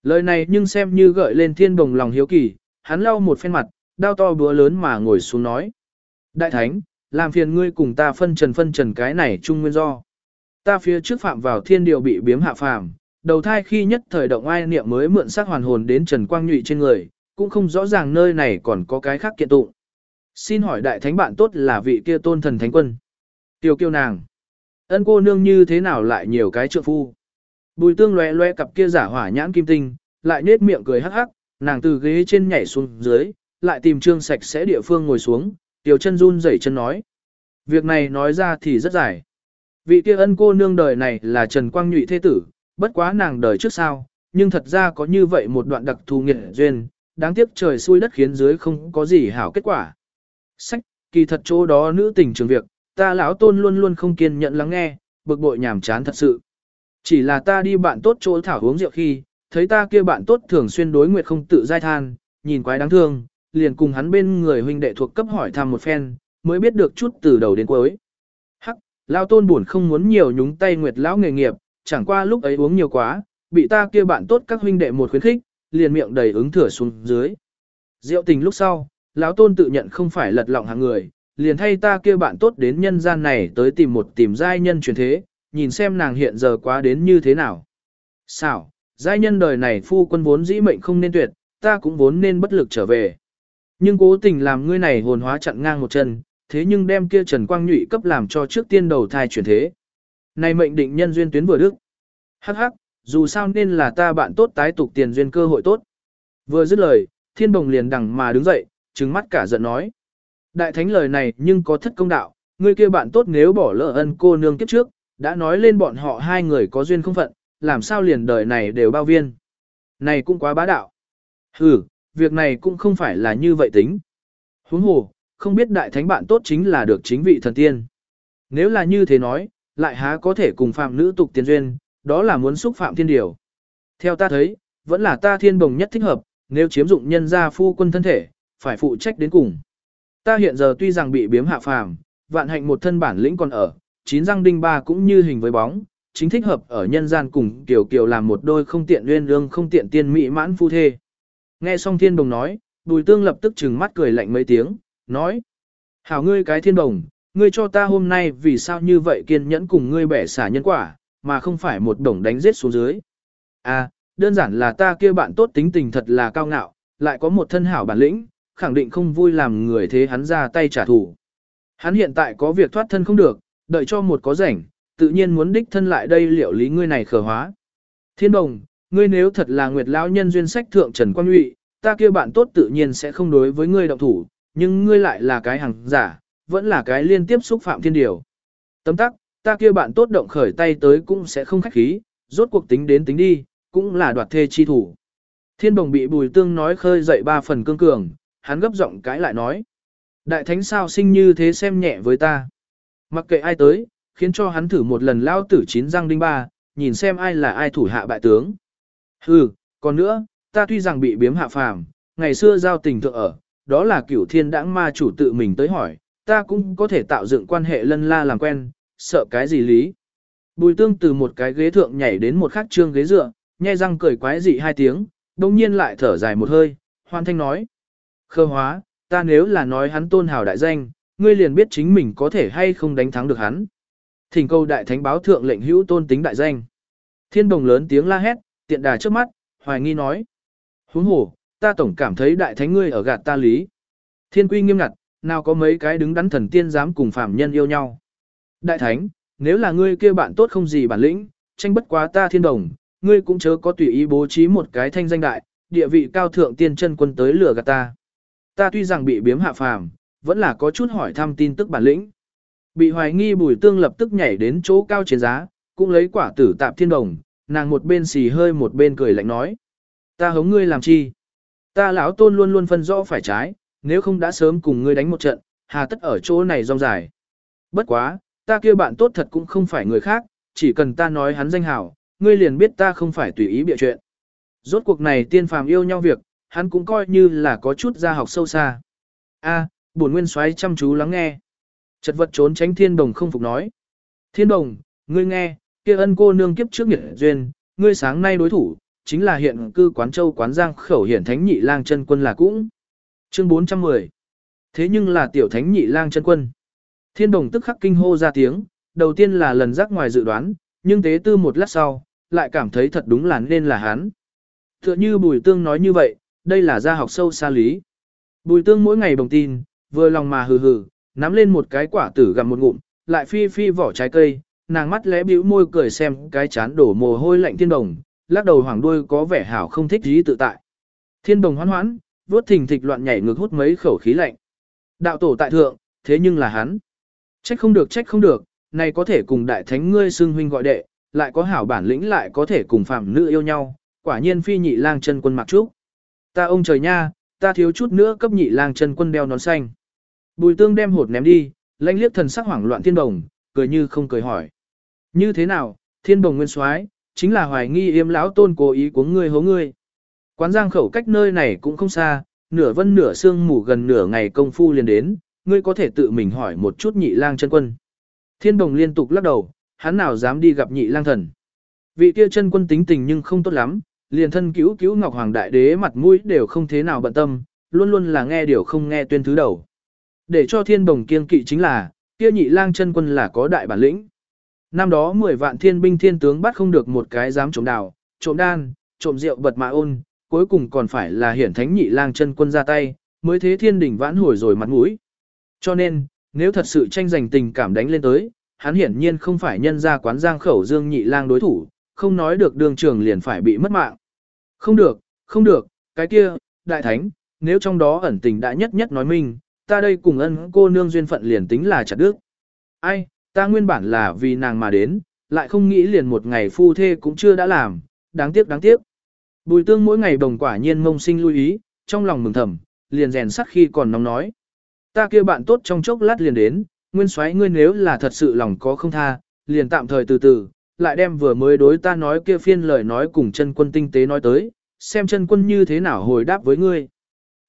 Lời này nhưng xem như gợi lên thiên bồng lòng hiếu kỳ, hắn lau một phen mặt, đao to búa lớn mà ngồi xuống nói. Đại thánh, làm phiền ngươi cùng ta phân trần phân trần cái này chung nguyên do. Ta phía trước phạm vào thiên điều bị biếm hạ phàm, đầu thai khi nhất thời động ai niệm mới mượn sắc hoàn hồn đến Trần Quang Nhụy trên người, cũng không rõ ràng nơi này còn có cái khác kiện tụng. Xin hỏi đại thánh bạn tốt là vị kia tôn thần thánh quân. Tiêu kiêu nàng. Ân cô nương như thế nào lại nhiều cái trượng phu. Bùi tương loe loe cặp kia giả hỏa nhãn kim tinh, lại nết miệng cười hắc hắc, nàng từ ghế trên nhảy xuống dưới, lại tìm trương sạch sẽ địa phương ngồi xuống, tiểu chân run rẩy chân nói. Việc này nói ra thì rất dài. Vị kia ân cô nương đời này là Trần Quang Nhụy thế tử, bất quá nàng đời trước sao, nhưng thật ra có như vậy một đoạn đặc thù nghiệt duyên, đáng tiếc trời xui đất khiến dưới không có gì hảo kết quả. Sách, kỳ thật chỗ đó nữ tình trường việc, ta lão tôn luôn luôn không kiên nhẫn lắng nghe, bực bội nhảm chán thật sự. Chỉ là ta đi bạn tốt chỗ thảo uống rượu khi, thấy ta kia bạn tốt thường xuyên đối nguyệt không tự giai than, nhìn quái đáng thương, liền cùng hắn bên người huynh đệ thuộc cấp hỏi thăm một phen, mới biết được chút từ đầu đến cuối. Hắc, lão tôn buồn không muốn nhiều nhúng tay nguyệt lão nghề nghiệp, chẳng qua lúc ấy uống nhiều quá, bị ta kia bạn tốt các huynh đệ một khuyến khích, liền miệng đầy ứng thừa xuống dưới. Rượu tình lúc sau, lão tôn tự nhận không phải lật lọng hàng người, liền thay ta kia bạn tốt đến nhân gian này tới tìm một tìm giai nhân truyền thế, nhìn xem nàng hiện giờ quá đến như thế nào. Sao, giai nhân đời này phu quân vốn dĩ mệnh không nên tuyệt, ta cũng vốn nên bất lực trở về. Nhưng cố tình làm ngươi này hồn hóa chặn ngang một chân, thế nhưng đem kia Trần Quang Nhụy cấp làm cho trước tiên đầu thai chuyển thế. Này mệnh định nhân duyên tuyến vừa đức. Hắc hắc, dù sao nên là ta bạn tốt tái tục tiền duyên cơ hội tốt. Vừa dứt lời, thiên bồng liền đằng mà đứng dậy, trừng mắt cả giận nói. Đại thánh lời này nhưng có thất công đạo, ngươi kia bạn tốt nếu bỏ lỡ ân cô nương kiếp trước, đã nói lên bọn họ hai người có duyên không phận, làm sao liền đời này đều bao viên. Này cũng quá bá đạo. Hừ, việc này cũng không phải là như vậy tính. Huống hồ, không biết đại thánh bạn tốt chính là được chính vị thần tiên. Nếu là như thế nói, lại há có thể cùng phạm nữ tục tiên duyên, đó là muốn xúc phạm thiên điều. Theo ta thấy, vẫn là ta thiên bồng nhất thích hợp, nếu chiếm dụng nhân gia phu quân thân thể, phải phụ trách đến cùng. Ta hiện giờ tuy rằng bị biếm hạ phàm, vạn hạnh một thân bản lĩnh còn ở, chín răng đinh ba cũng như hình với bóng, chính thích hợp ở nhân gian cùng kiều kiều làm một đôi không tiện nguyên lương không tiện tiên mỹ mãn phu thê. Nghe xong thiên đồng nói, bùi tương lập tức trừng mắt cười lạnh mấy tiếng, nói. Hảo ngươi cái thiên đồng, ngươi cho ta hôm nay vì sao như vậy kiên nhẫn cùng ngươi bẻ xả nhân quả, mà không phải một đồng đánh giết xuống dưới. À, đơn giản là ta kia bạn tốt tính tình thật là cao ngạo, lại có một thân hảo bản lĩnh, khẳng định không vui làm người thế hắn ra tay trả thù. Hắn hiện tại có việc thoát thân không được, đợi cho một có rảnh, tự nhiên muốn đích thân lại đây liệu lý ngươi này khờ hóa. Thiên đồng, ngươi nếu thật là nguyệt lão nhân duyên sách thượng Trần Quan Nhụy, ta kia bạn tốt tự nhiên sẽ không đối với ngươi động thủ, nhưng ngươi lại là cái hàng giả, vẫn là cái liên tiếp xúc phạm thiên điều. Tấm tắc, ta kia bạn tốt động khởi tay tới cũng sẽ không khách khí, rốt cuộc tính đến tính đi, cũng là đoạt thê chi thủ. Thiên đồng bị bùi tương nói khơi dậy ba phần cương cường, hắn gấp giọng cãi lại nói. Đại thánh sao sinh như thế xem nhẹ với ta. Mặc kệ ai tới, khiến cho hắn thử một lần lao tử chín răng đinh ba, nhìn xem ai là ai thủ hạ bại tướng. Hừ, còn nữa, ta tuy rằng bị biếm hạ phàm, ngày xưa giao tình thượng ở, đó là cửu thiên đãng ma chủ tự mình tới hỏi, ta cũng có thể tạo dựng quan hệ lân la làm quen, sợ cái gì lý. Bùi tương từ một cái ghế thượng nhảy đến một khắc trương ghế dựa, nhe răng cười quái dị hai tiếng, đồng nhiên lại thở dài một hơi, hoan thanh nói. Khơ hóa, ta nếu là nói hắn tôn hào đại danh, ngươi liền biết chính mình có thể hay không đánh thắng được hắn. Thỉnh câu đại thánh báo thượng lệnh hữu tôn tính đại danh. Thiên đồng lớn tiếng la hét, tiện đà trước mắt, hoài nghi nói. Huống hồ, ta tổng cảm thấy đại thánh ngươi ở gạt ta lý. Thiên quy nghiêm ngặt, nào có mấy cái đứng đắn thần tiên dám cùng phạm nhân yêu nhau. Đại thánh, nếu là ngươi kia bạn tốt không gì bản lĩnh, tranh bất quá ta thiên đồng, ngươi cũng chớ có tùy ý bố trí một cái thanh danh đại, địa vị cao thượng tiên chân quân tới lửa gạt ta. Ta tuy rằng bị biếm hạ phàm, vẫn là có chút hỏi thăm tin tức bản lĩnh. Bị hoài nghi bùi tương lập tức nhảy đến chỗ cao trên giá, cũng lấy quả tử tạp thiên đồng, nàng một bên xì hơi một bên cười lạnh nói. Ta hống ngươi làm chi? Ta lão tôn luôn luôn phân rõ phải trái, nếu không đã sớm cùng ngươi đánh một trận, hà tất ở chỗ này rong dài. Bất quá, ta kia bạn tốt thật cũng không phải người khác, chỉ cần ta nói hắn danh hảo, ngươi liền biết ta không phải tùy ý bịa chuyện. Rốt cuộc này tiên phàm yêu nhau việc, hắn cũng coi như là có chút ra học sâu xa. A, à, bổn nguyên soái chăm chú lắng nghe. Chật vật trốn tránh thiên đồng không phục nói. Thiên đồng, ngươi nghe, kia ân cô nương kiếp trước nghiệt duyên, ngươi sáng nay đối thủ, chính là hiện cư quán châu quán giang khẩu hiển thánh nhị lang chân quân là cũng. Chương 410 Thế nhưng là tiểu thánh nhị lang chân quân. Thiên đồng tức khắc kinh hô ra tiếng, đầu tiên là lần rắc ngoài dự đoán, nhưng tế tư một lát sau, lại cảm thấy thật đúng là nên là hắn. Tựa như bùi tương nói như vậy, đây là gia học sâu xa lý. Bùi tương mỗi ngày bồng tin, vừa lòng mà hừ hừ, nắm lên một cái quả tử gặm một ngụm, lại phi phi vỏ trái cây, nàng mắt lẽ bĩu môi cười xem cái chán đổ mồ hôi lạnh thiên đồng, lắc đầu hoàng đuôi có vẻ hảo không thích ý tự tại. Thiên đồng hoan hoãn, vuốt thình thịch loạn nhảy ngược hút mấy khẩu khí lạnh. Đạo tổ tại thượng, thế nhưng là hắn. Trách không được trách không được, này có thể cùng đại thánh ngươi xưng huynh gọi đệ, lại có hảo bản lĩnh lại có thể cùng phạm nữ yêu nhau, quả nhiên phi nhị lang chân quân mặc trúc. Ta ông trời nha, ta thiếu chút nữa cấp nhị lang chân quân đeo nón xanh. Bùi tương đem hột ném đi, lãnh liếc thần sắc hoảng loạn thiên đồng, cười như không cười hỏi. Như thế nào, thiên đồng nguyên soái chính là hoài nghi yếm lão tôn cố ý của ngươi hố ngươi. Quán giang khẩu cách nơi này cũng không xa, nửa vân nửa sương mù gần nửa ngày công phu liền đến, ngươi có thể tự mình hỏi một chút nhị lang chân quân. Thiên đồng liên tục lắc đầu, hắn nào dám đi gặp nhị lang thần. Vị kia chân quân tính tình nhưng không tốt lắm, liền thân cứu cứu Ngọc Hoàng Đại Đế mặt mũi đều không thế nào bận tâm, luôn luôn là nghe điều không nghe tuyên thứ đầu. Để cho thiên đồng kiên kỵ chính là, kia nhị lang chân quân là có đại bản lĩnh. Năm đó 10 vạn thiên binh thiên tướng bắt không được một cái dám trộm đào, trộm đan, trộm rượu bật mã ôn, cuối cùng còn phải là hiển thánh nhị lang chân quân ra tay, mới thế thiên đỉnh vãn hồi rồi mặt mũi. Cho nên, nếu thật sự tranh giành tình cảm đánh lên tới, hắn hiển nhiên không phải nhân ra quán giang khẩu dương nhị lang đối thủ, không nói được đường trưởng liền phải bị mất mạng. Không được, không được, cái kia, đại thánh, nếu trong đó ẩn tình đã nhất nhất nói minh, ta đây cùng ân cô nương duyên phận liền tính là chặt đức. Ai, ta nguyên bản là vì nàng mà đến, lại không nghĩ liền một ngày phu thê cũng chưa đã làm, đáng tiếc đáng tiếc. Bùi tương mỗi ngày bồng quả nhiên mông sinh lưu ý, trong lòng mừng thầm, liền rèn sắt khi còn nóng nói. Ta kia bạn tốt trong chốc lát liền đến, nguyên soái ngươi nếu là thật sự lòng có không tha, liền tạm thời từ từ, lại đem vừa mới đối ta nói kia phiên lời nói cùng chân quân tinh tế nói tới, xem chân quân như thế nào hồi đáp với ngươi.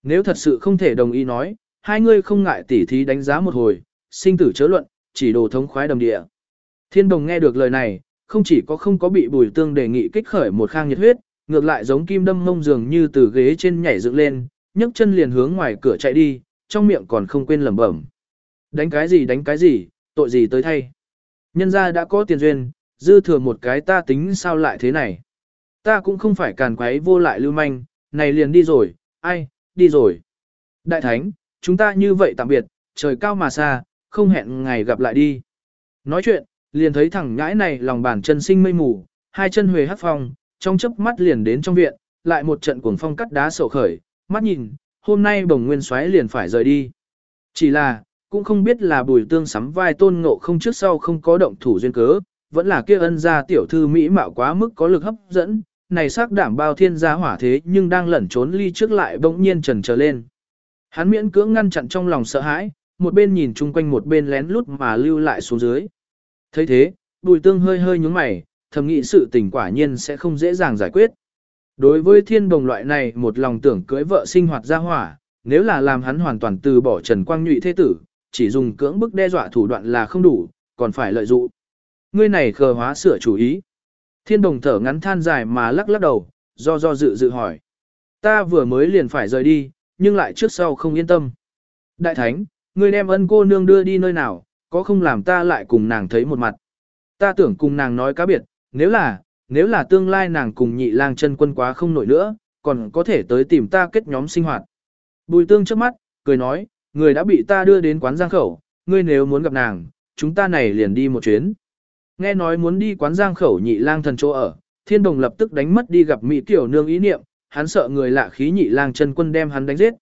Nếu thật sự không thể đồng ý nói, hai ngươi không ngại tỉ thí đánh giá một hồi, sinh tử chớ luận, chỉ đồ thống khoái đồng địa. Thiên đồng nghe được lời này, không chỉ có không có bị bùi tương đề nghị kích khởi một khang nhiệt huyết, ngược lại giống kim đâm mông dường như từ ghế trên nhảy dựng lên, nhấc chân liền hướng ngoài cửa chạy đi, trong miệng còn không quên lẩm bẩm. Đánh cái gì đánh cái gì, tội gì tới thay. Nhân gia đã có tiền duyên, dư thừa một cái ta tính sao lại thế này. Ta cũng không phải càn quấy vô lại lưu manh, này liền đi rồi, ai, đi rồi. Đại thánh, chúng ta như vậy tạm biệt, trời cao mà xa, không hẹn ngày gặp lại đi. Nói chuyện, liền thấy thằng ngãi này lòng bàn chân sinh mây mù, hai chân huề hắc phong, trong chớp mắt liền đến trong viện, lại một trận cuồng phong cắt đá sổ khởi, mắt nhìn, hôm nay bồng nguyên xoáy liền phải rời đi. Chỉ là, cũng không biết là bùi tương sắm vai tôn ngộ không trước sau không có động thủ duyên cớ, vẫn là kia ân gia tiểu thư Mỹ mạo quá mức có lực hấp dẫn, này xác đảm bao thiên gia hỏa thế nhưng đang lẩn trốn ly trước lại bỗng nhiên trần trở lên. Hắn miễn cưỡng ngăn chặn trong lòng sợ hãi, một bên nhìn chung quanh một bên lén lút mà lưu lại xuống dưới. thấy thế, bùi tương hơi hơi nhúng mày, thầm nghĩ sự tình quả nhiên sẽ không dễ dàng giải quyết. Đối với thiên đồng loại này một lòng tưởng cưới vợ sinh hoạt gia hỏa, nếu là làm hắn hoàn toàn từ bỏ Trần Quang Nhụy thế tử, chỉ dùng cưỡng bức đe dọa thủ đoạn là không đủ, còn phải lợi dụng. Ngươi này khờ hóa sửa chủ ý. Thiên đồng thở ngắn than dài mà lắc lắc đầu, do do dự dự hỏi. Ta vừa mới liền phải rời đi, nhưng lại trước sau không yên tâm. Đại thánh, ngươi đem ân cô nương đưa đi nơi nào, có không làm ta lại cùng nàng thấy một mặt. Ta tưởng cùng nàng nói cá biệt, nếu là, nếu là tương lai nàng cùng nhị lang chân quân quá không nổi nữa, còn có thể tới tìm ta kết nhóm sinh hoạt. Bùi tương trước mắt, cười nói, người đã bị ta đưa đến quán giang khẩu, ngươi nếu muốn gặp nàng, chúng ta này liền đi một chuyến. Nghe nói muốn đi quán giang khẩu nhị lang thần chỗ ở, thiên đồng lập tức đánh mất đi gặp mỹ tiểu nương ý niệm, hắn sợ người lạ khí nhị lang chân quân đem hắn đánh giết.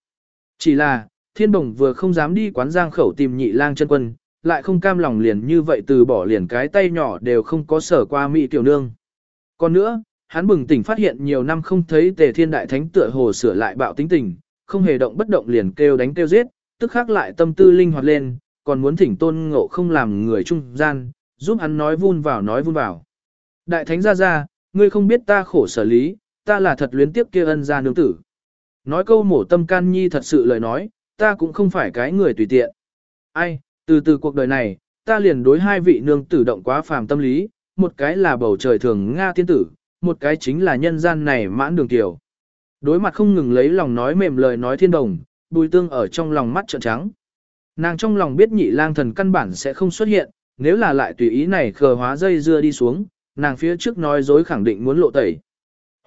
Chỉ là, thiên đồng vừa không dám đi quán giang khẩu tìm nhị lang chân quân, lại không cam lòng liền như vậy từ bỏ liền cái tay nhỏ đều không có sở qua mỹ tiểu nương. Còn nữa, hắn bừng tỉnh phát hiện nhiều năm không thấy tề thiên đại thánh tựa hồ sửa lại bạo tính tình, không hề động bất động liền kêu đánh kêu giết, tức khắc lại tâm tư linh hoạt lên, còn muốn thỉnh tôn ngộ không làm người trung gian, giúp hắn nói vun vào nói vun vào. Đại thánh ra ra, ngươi không biết ta khổ sở lý, ta là thật luyến tiếp kia ân gia nương tử. Nói câu mổ tâm can nhi thật sự lời nói, ta cũng không phải cái người tùy tiện. Ai, từ từ cuộc đời này, ta liền đối hai vị nương tử động quá phàm tâm lý, một cái là bầu trời thường Nga tiên tử, một cái chính là nhân gian này mãn đường tiểu. Đối mặt không ngừng lấy lòng nói mềm lời nói thiên đồng, bùi tương ở trong lòng mắt trợn trắng. Nàng trong lòng biết nhị lang thần căn bản sẽ không xuất hiện, nếu là lại tùy ý này khờ hóa dây dưa đi xuống, nàng phía trước nói dối khẳng định muốn lộ tẩy.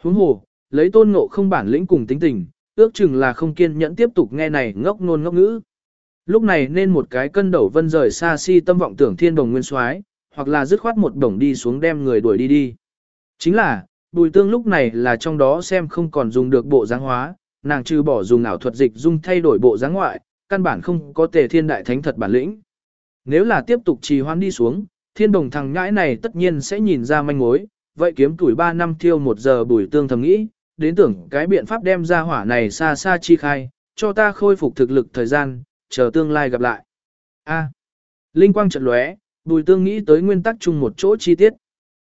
Huống hồ, lấy tôn ngộ không bản lĩnh cùng tính tình, ước chừng là không kiên nhẫn tiếp tục nghe này ngốc ngôn ngốc ngữ. Lúc này nên một cái cân đầu vân rời xa si tâm vọng tưởng thiên đồng nguyên soái, hoặc là dứt khoát một đồng đi xuống đem người đuổi đi đi. Chính là, bùi tương lúc này là trong đó xem không còn dùng được bộ dáng hóa, nàng trừ bỏ dùng ảo thuật dịch dung thay đổi bộ dáng ngoại, căn bản không có tề thiên đại thánh thật bản lĩnh. Nếu là tiếp tục trì hoãn đi xuống, thiên đồng thằng nhãi này tất nhiên sẽ nhìn ra manh mối, vậy kiếm tuổi 3 năm thiêu một giờ bùi tương thầm nghĩ, đến tưởng cái biện pháp đem ra hỏa này xa xa chi khai, cho ta khôi phục thực lực thời gian, chờ tương lai gặp lại. A. À. Linh quang chợt lóe, bùi tương nghĩ tới nguyên tắc chung một chỗ chi tiết.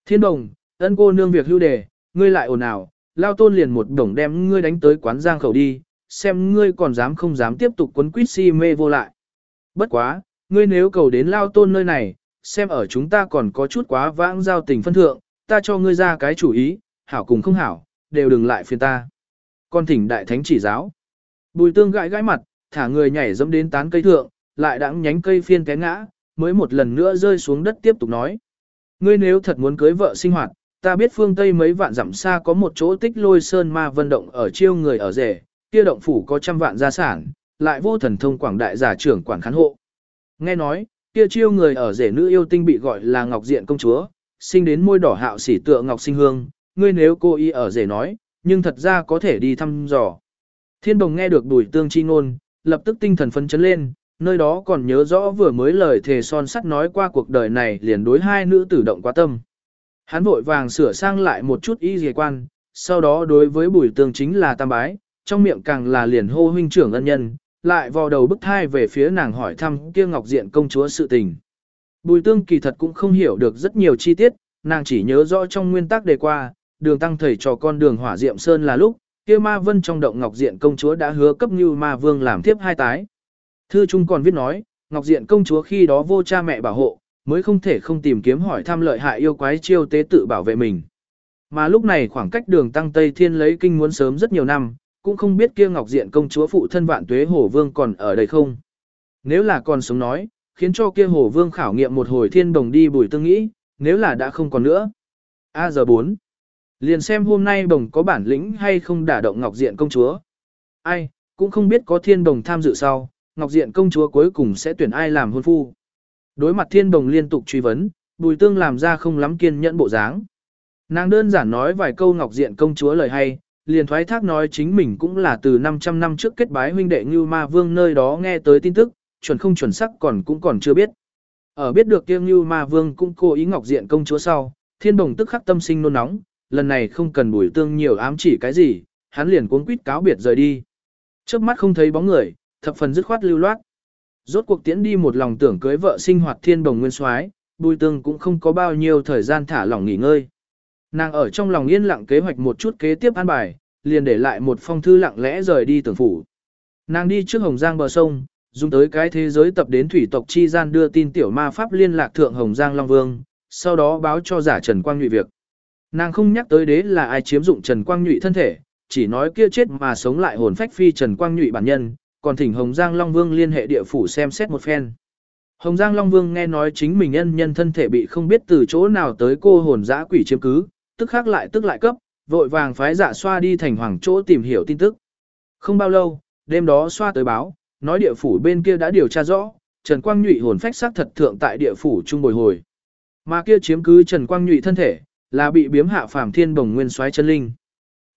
Thiên đồng, ân cô nương việc hưu đề, ngươi lại ồn ào, lao tôn liền một đồng đem ngươi đánh tới quán giang khẩu đi, xem ngươi còn dám không dám tiếp tục quấn quýt si mê vô lại. Bất quá, ngươi nếu cầu đến lao tôn nơi này, xem ở chúng ta còn có chút quá vãng giao tình phân thượng, ta cho ngươi ra cái chủ ý, hảo cùng không hảo, đều đừng lại phiền ta. Con thỉnh đại thánh chỉ giáo. Bùi tương gãi gãi mặt, thả người nhảy dẫm đến tán cây thượng, lại đãng nhánh cây phiên té ngã, mới một lần nữa rơi xuống đất tiếp tục nói. Ngươi nếu thật muốn cưới vợ sinh hoạt, ta biết phương Tây mấy vạn dặm xa có một chỗ tích lôi sơn ma vân động ở chiêu người ở rể, kia động phủ có trăm vạn gia sản, lại vô thần thông quảng đại giả trưởng quản khán hộ. Nghe nói, kia chiêu người ở rể nữ yêu tinh bị gọi là Ngọc Diện công chúa, sinh đến môi đỏ hạo sỉ tựa Ngọc Sinh Hương, ngươi nếu cô y ở rể nói, nhưng thật ra có thể đi thăm dò. Thiên đồng nghe được đùi tương chi ngôn, lập tức tinh thần phấn chấn lên, nơi đó còn nhớ rõ vừa mới lời thề son sắt nói qua cuộc đời này liền đối hai nữ tử động quá tâm. Hắn vội vàng sửa sang lại một chút y dề quan, sau đó đối với bùi tương chính là tam bái, trong miệng càng là liền hô huynh trưởng ân nhân, lại vò đầu bức thai về phía nàng hỏi thăm kia ngọc diện công chúa sự tình. Bùi tương kỳ thật cũng không hiểu được rất nhiều chi tiết, nàng chỉ nhớ rõ trong nguyên tắc đề qua, đường tăng thầy cho con đường hỏa diệm sơn là lúc, kia ma vân trong động ngọc diện công chúa đã hứa cấp như ma vương làm tiếp hai tái. Thư Trung còn viết nói, ngọc diện công chúa khi đó vô cha mẹ bảo hộ, mới không thể không tìm kiếm hỏi thăm lợi hại yêu quái chiêu tế tự bảo vệ mình. Mà lúc này khoảng cách đường tăng Tây Thiên lấy kinh muốn sớm rất nhiều năm, cũng không biết kia ngọc diện công chúa phụ thân vạn tuế hồ vương còn ở đây không. Nếu là còn sống nói, khiến cho kia hồ vương khảo nghiệm một hồi thiên đồng đi bùi tương nghĩ, nếu là đã không còn nữa. A giờ 4. Liền xem hôm nay đồng có bản lĩnh hay không đả động Ngọc Diện công chúa. Ai, cũng không biết có thiên đồng tham dự sau, Ngọc Diện công chúa cuối cùng sẽ tuyển ai làm hôn phu. Đối mặt thiên đồng liên tục truy vấn, bùi tương làm ra không lắm kiên nhẫn bộ dáng. Nàng đơn giản nói vài câu Ngọc Diện công chúa lời hay, liền thoái thác nói chính mình cũng là từ 500 năm trước kết bái huynh đệ Ngưu Ma Vương nơi đó nghe tới tin tức, chuẩn không chuẩn sắc còn cũng còn chưa biết. Ở biết được kia Ngưu Ma Vương cũng cố ý Ngọc Diện công chúa sau, thiên đồng tức khắc tâm sinh nôn nóng, lần này không cần bùi tương nhiều ám chỉ cái gì, hắn liền cuống quýt cáo biệt rời đi. Trước mắt không thấy bóng người, thập phần dứt khoát lưu loát. Rốt cuộc tiễn đi một lòng tưởng cưới vợ sinh hoạt thiên đồng nguyên soái, bùi tương cũng không có bao nhiêu thời gian thả lỏng nghỉ ngơi. Nàng ở trong lòng yên lặng kế hoạch một chút kế tiếp an bài, liền để lại một phong thư lặng lẽ rời đi tưởng phủ. Nàng đi trước Hồng Giang bờ sông, dùng tới cái thế giới tập đến thủy tộc chi gian đưa tin tiểu ma pháp liên lạc thượng Hồng Giang Long Vương, sau đó báo cho giả Trần Quang Nhụy việc. Nàng không nhắc tới đế là ai chiếm dụng Trần Quang Nhụy thân thể, chỉ nói kia chết mà sống lại hồn phách phi Trần Quang Nhụy bản nhân, còn thỉnh Hồng Giang Long Vương liên hệ địa phủ xem xét một phen. Hồng Giang Long Vương nghe nói chính mình nhân nhân thân thể bị không biết từ chỗ nào tới cô hồn dã quỷ chiếm cứ, tức khác lại tức lại cấp, vội vàng phái dạ xoa đi thành hoàng chỗ tìm hiểu tin tức. Không bao lâu, đêm đó xoa tới báo, nói địa phủ bên kia đã điều tra rõ, Trần Quang Nhụy hồn phách xác thật thượng tại địa phủ trung bồi hồi. Mà kia chiếm cứ Trần Quang Nhụy thân thể, là bị biếm hạ phàm thiên bồng nguyên soái chân linh.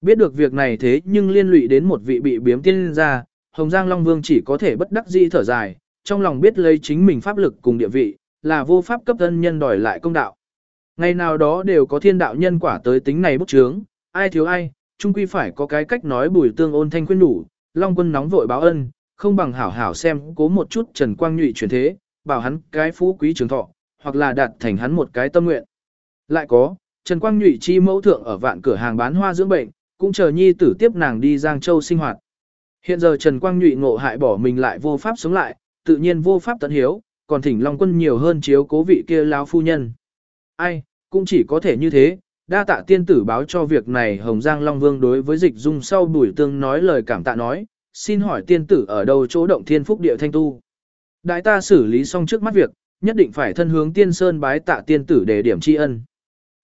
Biết được việc này thế nhưng liên lụy đến một vị bị biếm tiên ra, Hồng Giang Long Vương chỉ có thể bất đắc dĩ thở dài, trong lòng biết lấy chính mình pháp lực cùng địa vị, là vô pháp cấp thân nhân đòi lại công đạo. Ngày nào đó đều có thiên đạo nhân quả tới tính này bức trướng, ai thiếu ai, chung quy phải có cái cách nói bùi tương ôn thanh khuyên đủ, Long quân nóng vội báo ân, không bằng hảo hảo xem cố một chút Trần Quang Nhụy chuyển thế, bảo hắn cái phú quý trường thọ, hoặc là đạt thành hắn một cái tâm nguyện. Lại có, Trần Quang Nhụy chi mẫu thượng ở vạn cửa hàng bán hoa dưỡng bệnh, cũng chờ nhi tử tiếp nàng đi Giang Châu sinh hoạt. Hiện giờ Trần Quang Nhụy ngộ hại bỏ mình lại vô pháp sống lại, tự nhiên vô pháp tận hiếu, còn thỉnh Long Quân nhiều hơn chiếu cố vị kia lão phu nhân. Ai, cũng chỉ có thể như thế, đa tạ tiên tử báo cho việc này Hồng Giang Long Vương đối với dịch dung sau bùi tương nói lời cảm tạ nói, xin hỏi tiên tử ở đâu chỗ động thiên phúc địa thanh tu. Đại ta xử lý xong trước mắt việc, nhất định phải thân hướng tiên sơn bái tạ tiên tử để điểm tri ân.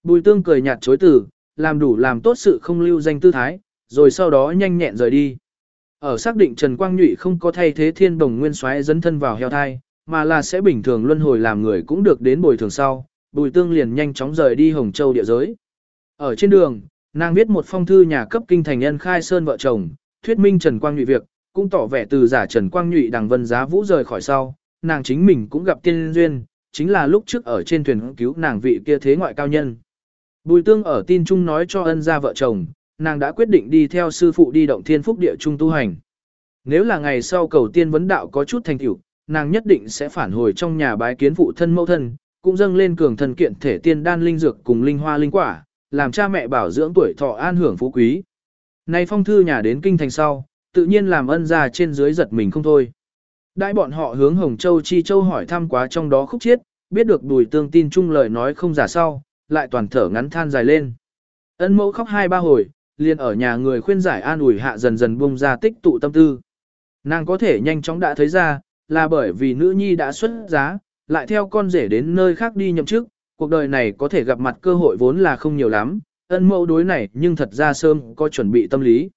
Bùi tương cười nhạt chối từ, làm đủ làm tốt sự không lưu danh tư thái, rồi sau đó nhanh nhẹn rời đi. Ở xác định Trần Quang Nhụy không có thay thế thiên đồng nguyên soái dẫn thân vào heo thai, mà là sẽ bình thường luân hồi làm người cũng được đến bồi thường sau, bùi tương liền nhanh chóng rời đi Hồng Châu địa giới. Ở trên đường, nàng viết một phong thư nhà cấp kinh thành nhân khai sơn vợ chồng, thuyết minh Trần Quang Nhụy việc, cũng tỏ vẻ từ giả Trần Quang Nhụy đằng vân giá vũ rời khỏi sau, nàng chính mình cũng gặp tiên duyên, chính là lúc trước ở trên thuyền cứu nàng vị kia thế ngoại cao nhân. Bùi tương ở tin chung nói cho ân gia vợ chồng, nàng đã quyết định đi theo sư phụ đi động thiên phúc địa trung tu hành. Nếu là ngày sau cầu tiên vấn đạo có chút thành tựu, nàng nhất định sẽ phản hồi trong nhà bái kiến phụ thân mẫu thân, cũng dâng lên cường thần kiện thể tiên đan linh dược cùng linh hoa linh quả, làm cha mẹ bảo dưỡng tuổi thọ an hưởng phú quý. Nay phong thư nhà đến kinh thành sau, tự nhiên làm ân gia trên dưới giật mình không thôi. Đại bọn họ hướng Hồng Châu Chi Châu hỏi thăm quá trong đó khúc chiết, biết được đùi tương tin chung lời nói không giả sau, lại toàn thở ngắn than dài lên. Ân mẫu khóc hai ba hồi, liền ở nhà người khuyên giải an ủi hạ dần dần bung ra tích tụ tâm tư. Nàng có thể nhanh chóng đã thấy ra, là bởi vì nữ nhi đã xuất giá, lại theo con rể đến nơi khác đi nhậm chức, cuộc đời này có thể gặp mặt cơ hội vốn là không nhiều lắm, ân mẫu đối này nhưng thật ra sơm có chuẩn bị tâm lý.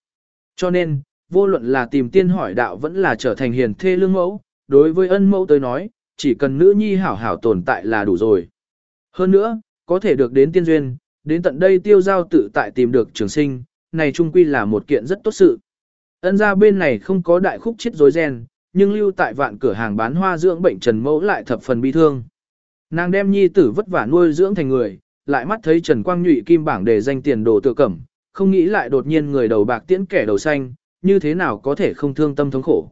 Cho nên, vô luận là tìm tiên hỏi đạo vẫn là trở thành hiền thê lương mẫu, đối với ân mẫu tới nói, chỉ cần nữ nhi hảo hảo tồn tại là đủ rồi. Hơn nữa, có thể được đến tiên duyên, đến tận đây tiêu giao tự tại tìm được trường sinh, này trung quy là một kiện rất tốt sự. Ân ra bên này không có đại khúc chết rối ren, nhưng lưu tại vạn cửa hàng bán hoa dưỡng bệnh Trần Mẫu lại thập phần bi thương. Nàng đem nhi tử vất vả nuôi dưỡng thành người, lại mắt thấy Trần Quang Nhụy kim bảng để danh tiền đồ tự cẩm, không nghĩ lại đột nhiên người đầu bạc tiễn kẻ đầu xanh, như thế nào có thể không thương tâm thống khổ.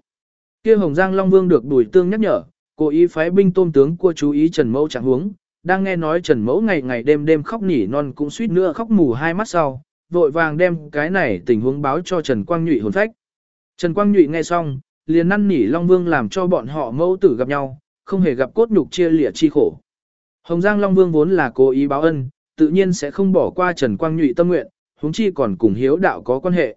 Kia Hồng Giang Long Vương được đuổi tương nhắc nhở, cố ý phái binh tôm tướng của chú ý Trần Mẫu trạng huống, đang nghe nói Trần Mẫu ngày ngày đêm đêm khóc nỉ non cũng suýt nữa khóc mù hai mắt sau, vội vàng đem cái này tình huống báo cho Trần Quang Nhụy hồn phách. Trần Quang Nhụy nghe xong, liền năn nỉ Long Vương làm cho bọn họ mẫu tử gặp nhau, không hề gặp cốt nhục chia lìa chi khổ. Hồng Giang Long Vương vốn là cố ý báo ân, tự nhiên sẽ không bỏ qua Trần Quang Nhụy tâm nguyện, huống chi còn cùng hiếu đạo có quan hệ.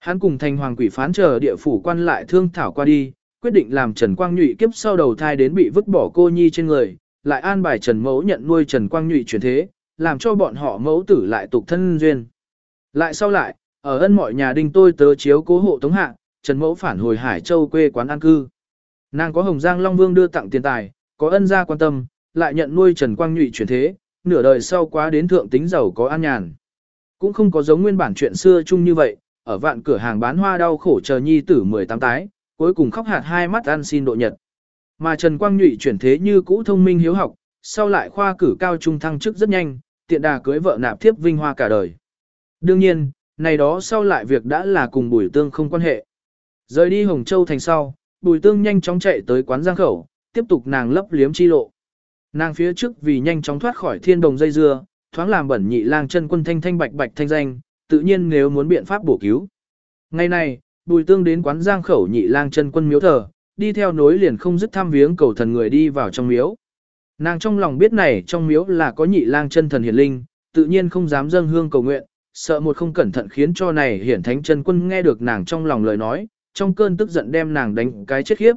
Hắn cùng thành hoàng quỷ phán chờ địa phủ quan lại thương thảo qua đi, quyết định làm Trần Quang Nhụy kiếp sau đầu thai đến bị vứt bỏ cô nhi trên người, lại an bài Trần Mẫu nhận nuôi Trần Quang Nhụy chuyển thế, làm cho bọn họ mẫu tử lại tục thân duyên. Lại sau lại, ở ân mọi nhà đình tôi tớ chiếu cố hộ tống hạ, Trần Mẫu phản hồi Hải Châu quê quán an cư. Nàng có Hồng Giang Long Vương đưa tặng tiền tài, có ân gia quan tâm, lại nhận nuôi Trần Quang Nhụy chuyển thế, nửa đời sau quá đến thượng tính giàu có an nhàn. Cũng không có giống nguyên bản chuyện xưa chung như vậy, ở vạn cửa hàng bán hoa đau khổ chờ nhi tử 18 tái, cuối cùng khóc hạt hai mắt ăn xin độ nhật. Mà Trần Quang Nhụy chuyển thế như cũ thông minh hiếu học, sau lại khoa cử cao trung thăng chức rất nhanh, tiện đà cưới vợ nạp thiếp vinh hoa cả đời. Đương nhiên, này đó sau lại việc đã là cùng Bùi Tương không quan hệ. Rời đi Hồng Châu thành sau, Bùi Tương nhanh chóng chạy tới quán giang khẩu, tiếp tục nàng lấp liếm chi lộ. Nàng phía trước vì nhanh chóng thoát khỏi thiên đồng dây dưa, thoáng làm bẩn nhị lang chân quân thanh thanh bạch bạch thanh danh, tự nhiên nếu muốn biện pháp bổ cứu. Ngày này, Bùi Tương đến quán giang khẩu nhị lang chân quân miếu thờ, đi theo nối liền không dứt thăm viếng cầu thần người đi vào trong miếu. Nàng trong lòng biết này trong miếu là có nhị lang chân thần hiển linh, tự nhiên không dám dâng hương cầu nguyện, sợ một không cẩn thận khiến cho này hiển thánh chân quân nghe được nàng trong lòng lời nói, trong cơn tức giận đem nàng đánh cái chết khiếp.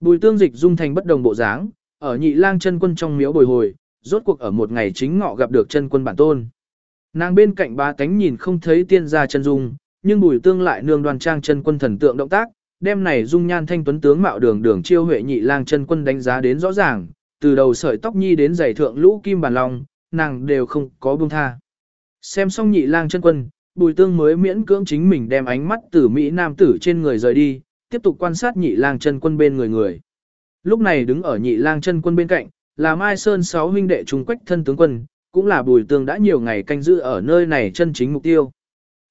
Bùi tương dịch dung thành bất đồng bộ dáng, ở nhị lang chân quân trong miếu bồi hồi, rốt cuộc ở một ngày chính ngọ gặp được chân quân bản tôn. Nàng bên cạnh ba cánh nhìn không thấy tiên gia chân dung, nhưng bùi tương lại nương đoàn trang chân quân thần tượng động tác, đem này dung nhan thanh tuấn tướng mạo đường đường chiêu huệ nhị lang chân quân đánh giá đến rõ ràng, từ đầu sợi tóc nhi đến giày thượng lũ kim bàn long, nàng đều không có buông tha. Xem xong nhị lang chân quân, bùi tương mới miễn cưỡng chính mình đem ánh mắt từ Mỹ nam tử trên người rời đi, tiếp tục quan sát nhị lang chân quân bên người người. Lúc này đứng ở nhị lang chân quân bên cạnh, là Mai Sơn sáu huynh đệ trung quách thân tướng quân, cũng là bùi tương đã nhiều ngày canh giữ ở nơi này chân chính mục tiêu.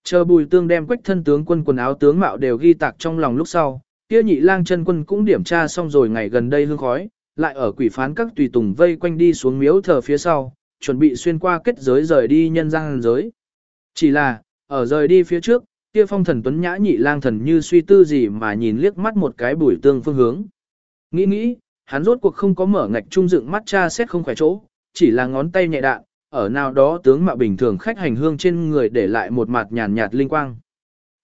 Chờ bùi tương đem quách thân tướng quân quần áo tướng mạo đều ghi tạc trong lòng lúc sau, kia nhị lang chân quân cũng điểm tra xong rồi ngày gần đây hương khói, lại ở quỷ phán các tùy tùng vây quanh đi xuống miếu thờ phía sau, chuẩn bị xuyên qua kết giới rời đi nhân gian giới. Chỉ là, ở rời đi phía trước, kia phong thần tuấn nhã nhị lang thần như suy tư gì mà nhìn liếc mắt một cái bùi tương phương hướng. Nghĩ nghĩ, hắn rốt cuộc không có mở ngạch trung dựng mắt cha xét không khỏe chỗ, chỉ là ngón tay nhẹ đạn, ở nào đó tướng mạo bình thường khách hành hương trên người để lại một mặt nhàn nhạt linh quang.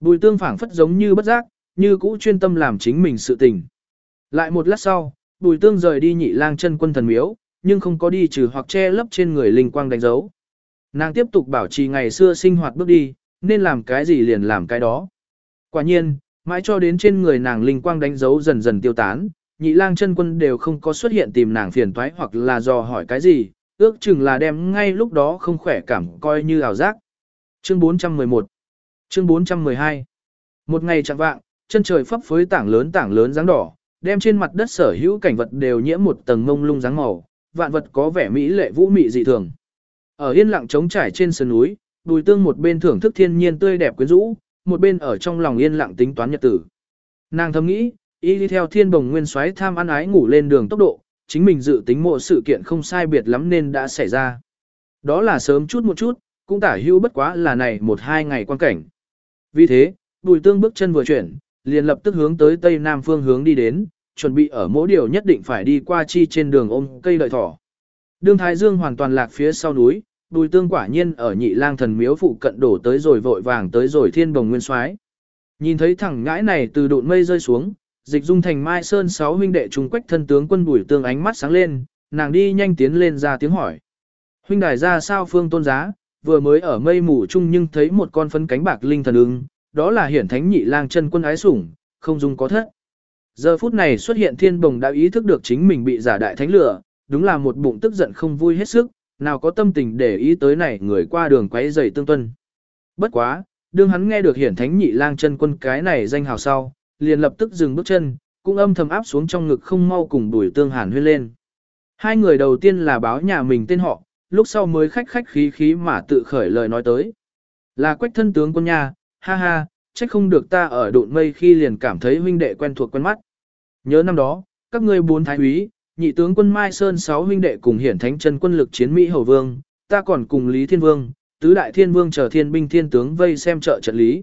Bùi tương phảng phất giống như bất giác, như cũ chuyên tâm làm chính mình sự tình. Lại một lát sau, bùi tương rời đi nhị lang chân quân thần miếu, nhưng không có đi trừ hoặc che lấp trên người linh quang đánh dấu. Nàng tiếp tục bảo trì ngày xưa sinh hoạt bước đi, nên làm cái gì liền làm cái đó. Quả nhiên, mãi cho đến trên người nàng linh quang đánh dấu dần dần tiêu tán, nhị lang chân quân đều không có xuất hiện tìm nàng phiền toái hoặc là dò hỏi cái gì, ước chừng là đem ngay lúc đó không khỏe cảm coi như ảo giác. Chương 411 Chương 412 Một ngày chẳng vạng, chân trời phấp phới tảng lớn tảng lớn dáng đỏ, đem trên mặt đất sở hữu cảnh vật đều nhiễm một tầng mông lung dáng màu, vạn vật có vẻ mỹ lệ vũ mị dị thường. Ở yên lặng trống trải trên sườn núi, Bùi Tương một bên thưởng thức thiên nhiên tươi đẹp quyến rũ, một bên ở trong lòng yên lặng tính toán nhật tử. Nàng thầm nghĩ, y đi theo thiên bồng nguyên xoáy tham ăn ái ngủ lên đường tốc độ, chính mình dự tính mộ sự kiện không sai biệt lắm nên đã xảy ra. Đó là sớm chút một chút, cũng tả hưu bất quá là này một hai ngày quan cảnh. Vì thế, Bùi Tương bước chân vừa chuyển, liền lập tức hướng tới tây nam phương hướng đi đến, chuẩn bị ở mỗi điều nhất định phải đi qua chi trên đường ôm cây lợi thỏ. Đường Thái Dương hoàn toàn lạc phía sau núi, Bùi Tương quả nhiên ở Nhị Lang thần miếu phụ cận đổ tới rồi vội vàng tới rồi Thiên Bồng Nguyên Soái. Nhìn thấy thẳng ngãi này từ độn mây rơi xuống, dịch dung thành Mai Sơn sáu huynh đệ trung quách thân tướng quân Bùi Tương ánh mắt sáng lên, nàng đi nhanh tiến lên ra tiếng hỏi. Huynh đài ra sao phương tôn giá, vừa mới ở mây mù chung nhưng thấy một con phấn cánh bạc linh thần ưng, đó là hiển thánh nhị lang chân quân ái sủng, không dung có thất. Giờ phút này xuất hiện thiên bồng đã ý thức được chính mình bị giả đại thánh lửa, đúng là một bụng tức giận không vui hết sức, nào có tâm tình để ý tới này người qua đường quấy giày tương tuân. Bất quá, đương hắn nghe được hiển thánh nhị lang chân quân cái này danh hào sau, liền lập tức dừng bước chân, cũng âm thầm áp xuống trong ngực không mau cùng đuổi tương hàn huyên lên. Hai người đầu tiên là báo nhà mình tên họ, lúc sau mới khách khách khí khí mà tự khởi lời nói tới. Là quách thân tướng quân nhà, ha ha, trách không được ta ở độn mây khi liền cảm thấy huynh đệ quen thuộc quen mắt. Nhớ năm đó, các ngươi bốn thái úy, nhị tướng quân Mai Sơn sáu huynh đệ cùng hiển thánh chân quân lực chiến Mỹ Hầu Vương, ta còn cùng Lý Thiên Vương, tứ đại thiên vương chờ thiên binh thiên tướng vây xem trợ trận lý.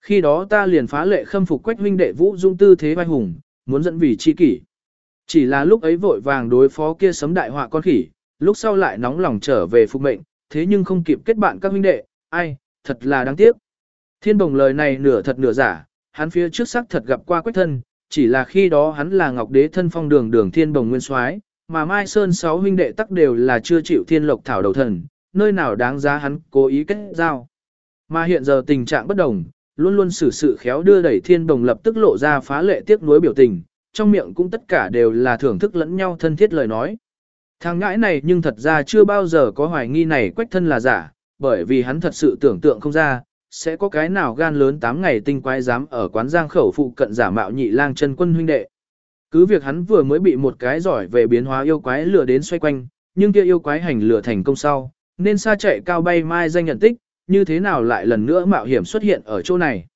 Khi đó ta liền phá lệ khâm phục quách huynh đệ vũ dung tư thế vai hùng, muốn dẫn vì chi kỷ. Chỉ là lúc ấy vội vàng đối phó kia sấm đại họa con khỉ, lúc sau lại nóng lòng trở về phục mệnh, thế nhưng không kịp kết bạn các huynh đệ, ai, thật là đáng tiếc. Thiên đồng lời này nửa thật nửa giả, hắn phía trước sắc thật gặp qua quách thân, chỉ là khi đó hắn là ngọc đế thân phong đường đường thiên đồng nguyên soái mà Mai Sơn sáu huynh đệ tắc đều là chưa chịu thiên lộc thảo đầu thần, nơi nào đáng giá hắn cố ý kết giao. Mà hiện giờ tình trạng bất đồng, luôn luôn xử sự khéo đưa đẩy thiên đồng lập tức lộ ra phá lệ tiếc nuối biểu tình, trong miệng cũng tất cả đều là thưởng thức lẫn nhau thân thiết lời nói. Thằng ngãi này nhưng thật ra chưa bao giờ có hoài nghi này quách thân là giả, bởi vì hắn thật sự tưởng tượng không ra, sẽ có cái nào gan lớn 8 ngày tinh quái dám ở quán giang khẩu phụ cận giả mạo nhị lang chân quân huynh đệ. Cứ việc hắn vừa mới bị một cái giỏi về biến hóa yêu quái lừa đến xoay quanh, nhưng kia yêu quái hành lừa thành công sau, nên xa chạy cao bay mai danh nhận tích, như thế nào lại lần nữa mạo hiểm xuất hiện ở chỗ này.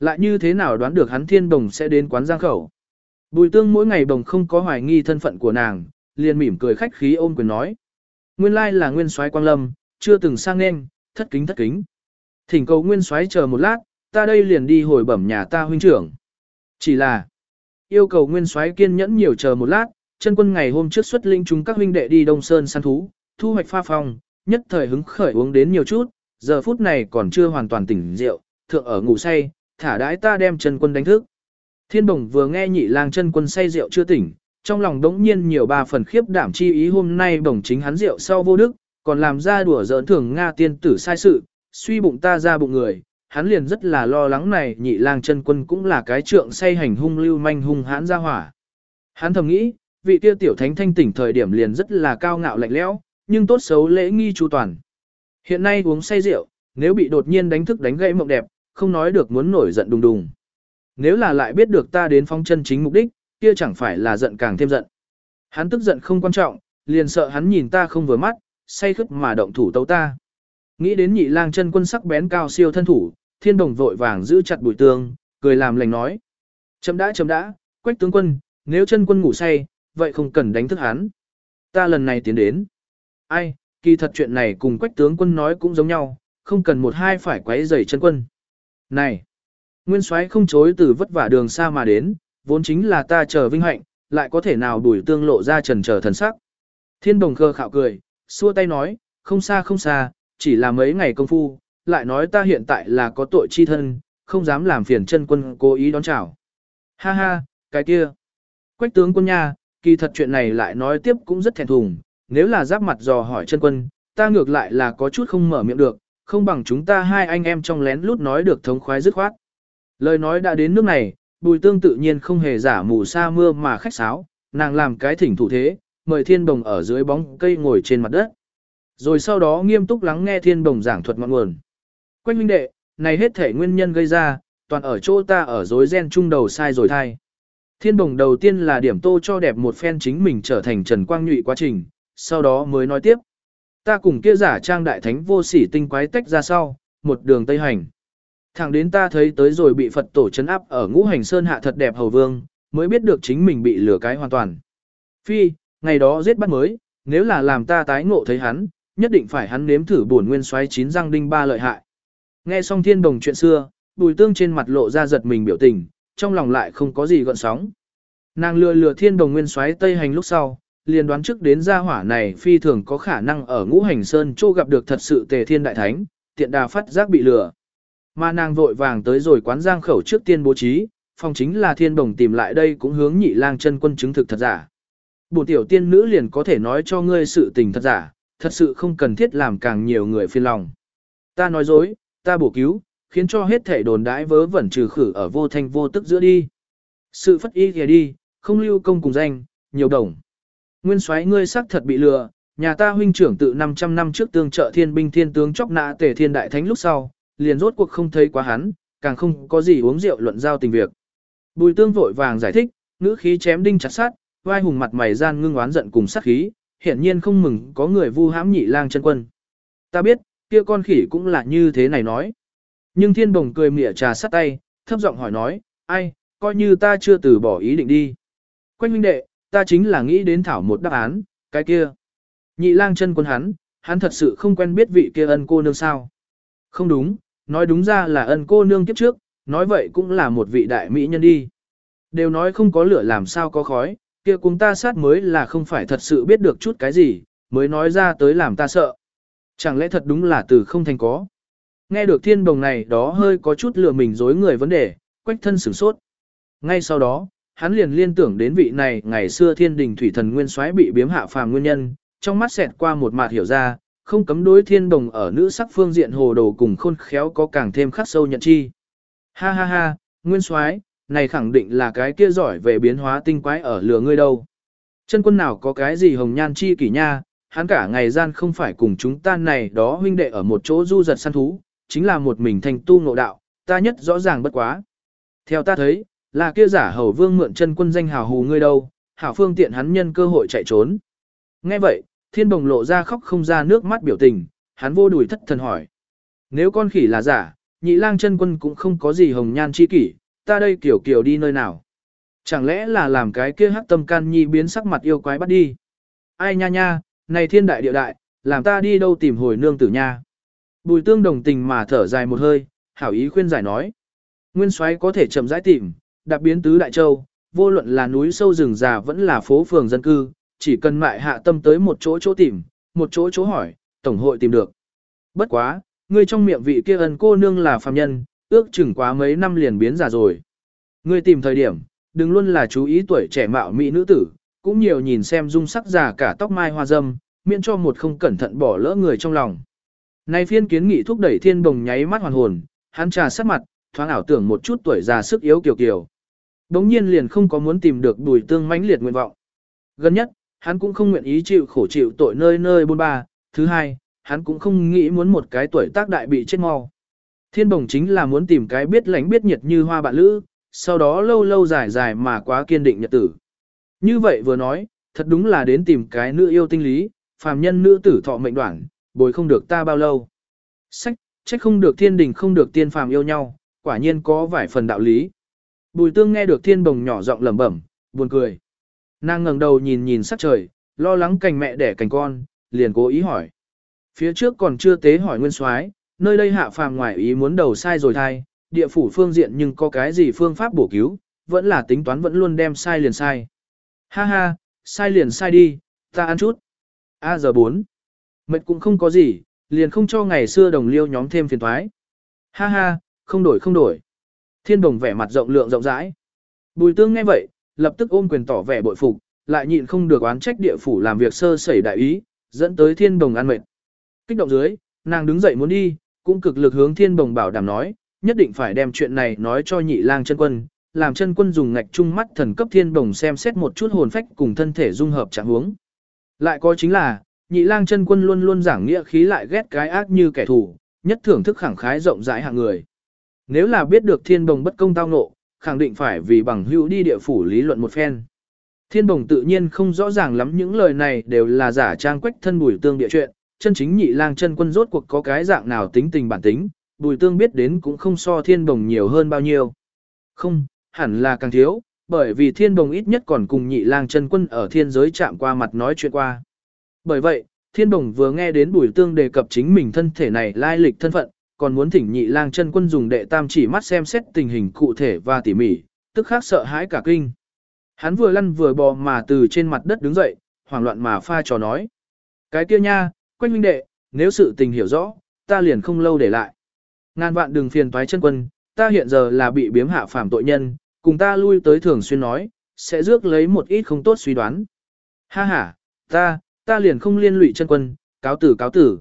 Lại như thế nào đoán được hắn thiên đồng sẽ đến quán giang khẩu. Bùi tương mỗi ngày đồng không có hoài nghi thân phận của nàng, liền mỉm cười khách khí ôm quyền nói. Nguyên lai là nguyên soái quang lâm, chưa từng sang nên, thất kính thất kính. Thỉnh cầu nguyên soái chờ một lát, ta đây liền đi hồi bẩm nhà ta huynh trưởng. Chỉ là, yêu cầu nguyên soái kiên nhẫn nhiều chờ một lát, chân quân ngày hôm trước xuất linh chúng các huynh đệ đi Đông Sơn săn thú, thu hoạch pha phòng, nhất thời hứng khởi uống đến nhiều chút, giờ phút này còn chưa hoàn toàn tỉnh rượu, thượng ở ngủ say, thả đãi ta đem chân quân đánh thức. Thiên bổng vừa nghe nhị lang chân quân say rượu chưa tỉnh, trong lòng đống nhiên nhiều ba phần khiếp đảm chi ý hôm nay bổng chính hắn rượu sau vô đức, còn làm ra đùa giỡn thường Nga tiên tử sai sự, suy bụng ta ra bụng người, hắn liền rất là lo lắng này nhị lang chân quân cũng là cái trượng say hành hung lưu manh hung hãn ra hỏa. Hắn thầm nghĩ, vị kia tiểu thánh thanh tỉnh thời điểm liền rất là cao ngạo lạnh lẽo, nhưng tốt xấu lễ nghi chu toàn. Hiện nay uống say rượu, nếu bị đột nhiên đánh thức đánh gãy mộng đẹp, không nói được muốn nổi giận đùng đùng. Nếu là lại biết được ta đến phong chân chính mục đích, kia chẳng phải là giận càng thêm giận. Hắn tức giận không quan trọng, liền sợ hắn nhìn ta không vừa mắt, say khướt mà động thủ tấu ta. Nghĩ đến nhị lang chân quân sắc bén cao siêu thân thủ, thiên đồng vội vàng giữ chặt bùi tương, cười làm lành nói. Chấm đã chấm đã, quách tướng quân, nếu chân quân ngủ say, vậy không cần đánh thức hắn. Ta lần này tiến đến. Ai, kỳ thật chuyện này cùng quách tướng quân nói cũng giống nhau, không cần một hai phải quấy rầy chân quân. Này, nguyên soái không chối từ vất vả đường xa mà đến, vốn chính là ta chờ vinh hạnh, lại có thể nào đuổi tương lộ ra trần chờ thần sắc. Thiên đồng khơ khạo cười, xua tay nói, không xa không xa, chỉ là mấy ngày công phu, lại nói ta hiện tại là có tội chi thân, không dám làm phiền chân quân cố ý đón chào. Ha ha, cái kia. Quách tướng quân nha, kỳ thật chuyện này lại nói tiếp cũng rất thẹn thùng, nếu là giáp mặt dò hỏi chân quân, ta ngược lại là có chút không mở miệng được, không bằng chúng ta hai anh em trong lén lút nói được thống khoái dứt khoát. Lời nói đã đến nước này, bùi tương tự nhiên không hề giả mù sa mưa mà khách sáo, nàng làm cái thỉnh thủ thế, mời thiên bồng ở dưới bóng cây ngồi trên mặt đất. Rồi sau đó nghiêm túc lắng nghe thiên bồng giảng thuật ngọn nguồn. Quách huynh đệ, này hết thể nguyên nhân gây ra, toàn ở chỗ ta ở dối gen trung đầu sai rồi thai. Thiên bồng đầu tiên là điểm tô cho đẹp một phen chính mình trở thành trần quang nhụy quá trình, sau đó mới nói tiếp. Ta cùng kia giả trang đại thánh vô sỉ tinh quái tách ra sau, một đường tây hành. Thẳng đến ta thấy tới rồi bị Phật tổ chấn áp ở ngũ hành sơn hạ thật đẹp hầu vương, mới biết được chính mình bị lừa cái hoàn toàn. Phi, ngày đó giết bắt mới, nếu là làm ta tái ngộ thấy hắn, nhất định phải hắn nếm thử bổn nguyên xoáy chín răng đinh ba lợi hại. Nghe xong thiên đồng chuyện xưa, bùi tương trên mặt lộ ra giật mình biểu tình, trong lòng lại không có gì gợn sóng. Nàng lừa lừa thiên đồng nguyên xoáy tây hành lúc sau, liền đoán trước đến gia hỏa này phi thường có khả năng ở ngũ hành sơn chỗ gặp được thật sự tề thiên đại thánh, tiện đà phát giác bị lừa. Mà nàng vội vàng tới rồi quán giang khẩu trước tiên bố trí, phòng chính là thiên đồng tìm lại đây cũng hướng nhị lang chân quân chứng thực thật giả. Bổ tiểu tiên nữ liền có thể nói cho ngươi sự tình thật giả, thật sự không cần thiết làm càng nhiều người phiền lòng. Ta nói dối, ta bổ cứu, khiến cho hết thể đồn đãi vớ vẩn trừ khử ở vô thanh vô tức giữa đi. Sự phất y kìa đi, không lưu công cùng danh, nhiều đồng. Nguyên soái ngươi sắc thật bị lừa, nhà ta huynh trưởng tự 500 năm trước tương trợ thiên binh thiên tướng chóc nạ tề thiên đại thánh lúc sau, liền rốt cuộc không thấy quá hắn, càng không có gì uống rượu luận giao tình việc. Bùi tương vội vàng giải thích, ngữ khí chém đinh chặt sát, vai hùng mặt mày gian ngưng oán giận cùng sát khí, hiển nhiên không mừng có người vu hãm nhị lang chân quân. Ta biết, kia con khỉ cũng là như thế này nói. Nhưng thiên bồng cười mỉa trà sắt tay, thấp giọng hỏi nói, ai, coi như ta chưa từ bỏ ý định đi. Quanh huynh đệ, ta chính là nghĩ đến thảo một đáp án, cái kia. Nhị lang chân quân hắn, hắn thật sự không quen biết vị kia ân cô nương sao. Không đúng, nói đúng ra là ân cô nương kiếp trước, nói vậy cũng là một vị đại mỹ nhân đi. Đều nói không có lửa làm sao có khói, kia cùng ta sát mới là không phải thật sự biết được chút cái gì, mới nói ra tới làm ta sợ. Chẳng lẽ thật đúng là từ không thành có. Nghe được thiên đồng này đó hơi có chút lừa mình dối người vấn đề, quách thân sửng sốt. Ngay sau đó, hắn liền liên tưởng đến vị này ngày xưa thiên đình thủy thần nguyên soái bị biếm hạ phàm nguyên nhân, trong mắt xẹt qua một mạt hiểu ra, không cấm đối thiên đồng ở nữ sắc phương diện hồ đồ cùng khôn khéo có càng thêm khắc sâu nhận chi. Ha ha ha, nguyên soái, này khẳng định là cái kia giỏi về biến hóa tinh quái ở lửa ngươi đâu. Chân quân nào có cái gì hồng nhan chi kỷ nha, hắn cả ngày gian không phải cùng chúng ta này đó huynh đệ ở một chỗ du giật săn thú, chính là một mình thành tu ngộ đạo, ta nhất rõ ràng bất quá. Theo ta thấy, là kia giả hầu vương mượn chân quân danh hào hù ngươi đâu, hảo phương tiện hắn nhân cơ hội chạy trốn. Nghe vậy, thiên đồng lộ ra khóc không ra nước mắt biểu tình, hắn vô đùi thất thần hỏi. Nếu con khỉ là giả, nhị lang chân quân cũng không có gì hồng nhan chi kỷ, ta đây kiểu kiểu đi nơi nào. Chẳng lẽ là làm cái kia hắc tâm can nhi biến sắc mặt yêu quái bắt đi. Ai nha nha, này thiên đại địa đại, làm ta đi đâu tìm hồi nương tử nha. Bùi tương đồng tình mà thở dài một hơi, hảo ý khuyên giải nói. Nguyên soái có thể chậm rãi tìm, đặc biến tứ đại châu, vô luận là núi sâu rừng già vẫn là phố phường dân cư, chỉ cần mại hạ tâm tới một chỗ chỗ tìm, một chỗ chỗ hỏi, tổng hội tìm được. Bất quá, ngươi trong miệng vị kia ân cô nương là phàm nhân, ước chừng quá mấy năm liền biến già rồi. Ngươi tìm thời điểm, đừng luôn là chú ý tuổi trẻ mạo mỹ nữ tử, cũng nhiều nhìn xem dung sắc già cả tóc mai hoa dâm, miễn cho một không cẩn thận bỏ lỡ người trong lòng. Nay phiên kiến nghị thúc đẩy thiên bồng nháy mắt hoàn hồn, hắn trà sát mặt, thoáng ảo tưởng một chút tuổi già sức yếu kiều kiều. Đống nhiên liền không có muốn tìm được đùi tương mãnh liệt nguyện vọng. Gần nhất, hắn cũng không nguyện ý chịu khổ chịu tội nơi nơi bôn ba. Thứ hai, hắn cũng không nghĩ muốn một cái tuổi tác đại bị chết mau. Thiên bồng chính là muốn tìm cái biết lánh biết nhiệt như hoa bạn lữ, sau đó lâu lâu dài dài mà quá kiên định nhật tử. Như vậy vừa nói, thật đúng là đến tìm cái nữ yêu tinh lý, phàm nhân nữ tử thọ mệnh đoạn, bồi không được ta bao lâu. Sách, trách không được thiên đình không được tiên phàm yêu nhau, quả nhiên có vài phần đạo lý. Bùi tương nghe được thiên bồng nhỏ giọng lẩm bẩm, buồn cười. Nàng ngẩng đầu nhìn nhìn sắc trời, lo lắng cành mẹ đẻ cành con, liền cố ý hỏi. Phía trước còn chưa tế hỏi nguyên soái, nơi đây hạ phàm ngoài ý muốn đầu sai rồi thai, địa phủ phương diện nhưng có cái gì phương pháp bổ cứu, vẫn là tính toán vẫn luôn đem sai liền sai. Ha ha, sai liền sai đi, ta ăn chút. A giờ 4. Mệt cũng không có gì, liền không cho ngày xưa đồng liêu nhóm thêm phiền thoái. Ha ha, không đổi không đổi. Thiên đồng vẻ mặt rộng lượng rộng rãi. Bùi tương nghe vậy, lập tức ôm quyền tỏ vẻ bội phục, lại nhịn không được oán trách địa phủ làm việc sơ sẩy đại ý, dẫn tới thiên đồng ăn mệt. Kích động dưới, nàng đứng dậy muốn đi, cũng cực lực hướng thiên đồng bảo đảm nói, nhất định phải đem chuyện này nói cho nhị lang chân quân, làm chân quân dùng ngạch trung mắt thần cấp thiên đồng xem xét một chút hồn phách cùng thân thể dung hợp trạng huống. Lại có chính là, nhị lang chân quân luôn luôn giảng nghĩa khí lại ghét cái ác như kẻ thù, nhất thưởng thức khẳng khái rộng rãi hạng người. Nếu là biết được thiên đồng bất công tao nộ, khẳng định phải vì bằng hữu đi địa phủ lý luận một phen. Thiên đồng tự nhiên không rõ ràng lắm những lời này đều là giả trang quách thân bùi tương địa chuyện, chân chính nhị lang chân quân rốt cuộc có cái dạng nào tính tình bản tính, bùi tương biết đến cũng không so thiên đồng nhiều hơn bao nhiêu. Không, hẳn là càng thiếu, bởi vì thiên đồng ít nhất còn cùng nhị lang chân quân ở thiên giới chạm qua mặt nói chuyện qua. Bởi vậy, thiên đồng vừa nghe đến bùi tương đề cập chính mình thân thể này lai lịch thân phận, còn muốn thỉnh nhị lang chân quân dùng đệ tam chỉ mắt xem xét tình hình cụ thể và tỉ mỉ, tức khác sợ hãi cả kinh. Hắn vừa lăn vừa bò mà từ trên mặt đất đứng dậy, hoảng loạn mà pha trò nói. Cái kia nha, quanh huynh đệ, nếu sự tình hiểu rõ, ta liền không lâu để lại. Ngàn vạn đừng phiền toái chân quân, ta hiện giờ là bị biếm hạ phạm tội nhân, cùng ta lui tới thường xuyên nói, sẽ rước lấy một ít không tốt suy đoán. Ha ha, ta, ta liền không liên lụy chân quân, cáo tử cáo tử.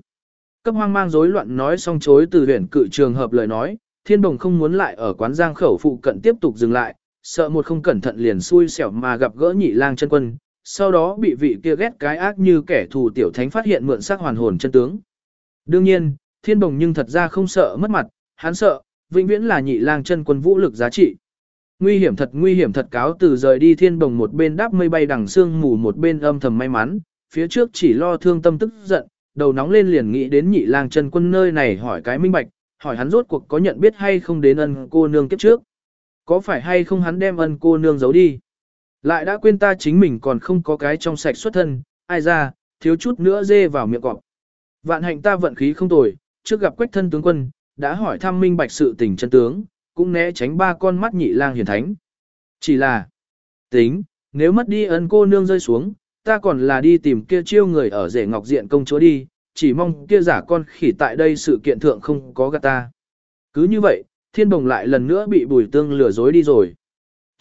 Cấp hoang mang rối loạn nói xong chối từ huyện cự trường hợp lời nói, thiên bồng không muốn lại ở quán giang khẩu phụ cận tiếp tục dừng lại, sợ một không cẩn thận liền xui xẻo mà gặp gỡ nhị lang chân quân, sau đó bị vị kia ghét cái ác như kẻ thù tiểu thánh phát hiện mượn xác hoàn hồn chân tướng. Đương nhiên, thiên bồng nhưng thật ra không sợ mất mặt, hắn sợ, vĩnh viễn là nhị lang chân quân vũ lực giá trị. Nguy hiểm thật nguy hiểm thật cáo từ rời đi thiên bồng một bên đáp mây bay đằng sương mù một bên âm thầm may mắn, phía trước chỉ lo thương tâm tức giận, đầu nóng lên liền nghĩ đến nhị lang chân quân nơi này hỏi cái minh bạch, hỏi hắn rốt cuộc có nhận biết hay không đến ân cô nương kiếp trước. Có phải hay không hắn đem ân cô nương giấu đi? Lại đã quên ta chính mình còn không có cái trong sạch xuất thân, ai ra, thiếu chút nữa dê vào miệng cọp. Vạn hạnh ta vận khí không tồi, trước gặp quách thân tướng quân, đã hỏi thăm minh bạch sự tình chân tướng, cũng né tránh ba con mắt nhị lang hiển thánh. Chỉ là, tính, nếu mất đi ân cô nương rơi xuống, ta còn là đi tìm kia chiêu người ở rể ngọc diện công chúa đi, chỉ mong kia giả con khỉ tại đây sự kiện thượng không có gạt ta. Cứ như vậy, thiên bồng lại lần nữa bị bùi tương lừa dối đi rồi.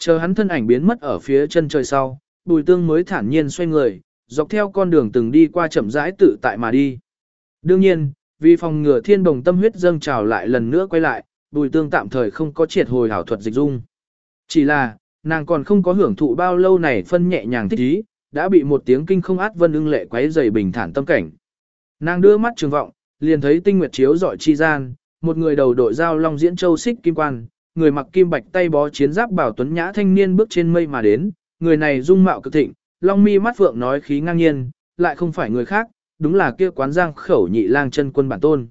Chờ hắn thân ảnh biến mất ở phía chân trời sau, bùi tương mới thản nhiên xoay người, dọc theo con đường từng đi qua chậm rãi tự tại mà đi. Đương nhiên, vì phòng ngừa thiên Đồng tâm huyết dâng trào lại lần nữa quay lại, bùi tương tạm thời không có triệt hồi hảo thuật dịch dung. Chỉ là, nàng còn không có hưởng thụ bao lâu này phân nhẹ nhàng thích ý, đã bị một tiếng kinh không át vân ưng lệ quấy dày bình thản tâm cảnh. Nàng đưa mắt trường vọng, liền thấy tinh nguyệt chiếu dọi chi gian, một người đầu đội dao long diễn châu xích kim quan, người mặc kim bạch tay bó chiến giáp bảo tuấn nhã thanh niên bước trên mây mà đến, người này dung mạo cực thịnh, long mi mắt phượng nói khí ngang nhiên, lại không phải người khác, đúng là kia quán giang khẩu nhị lang chân quân bản tôn.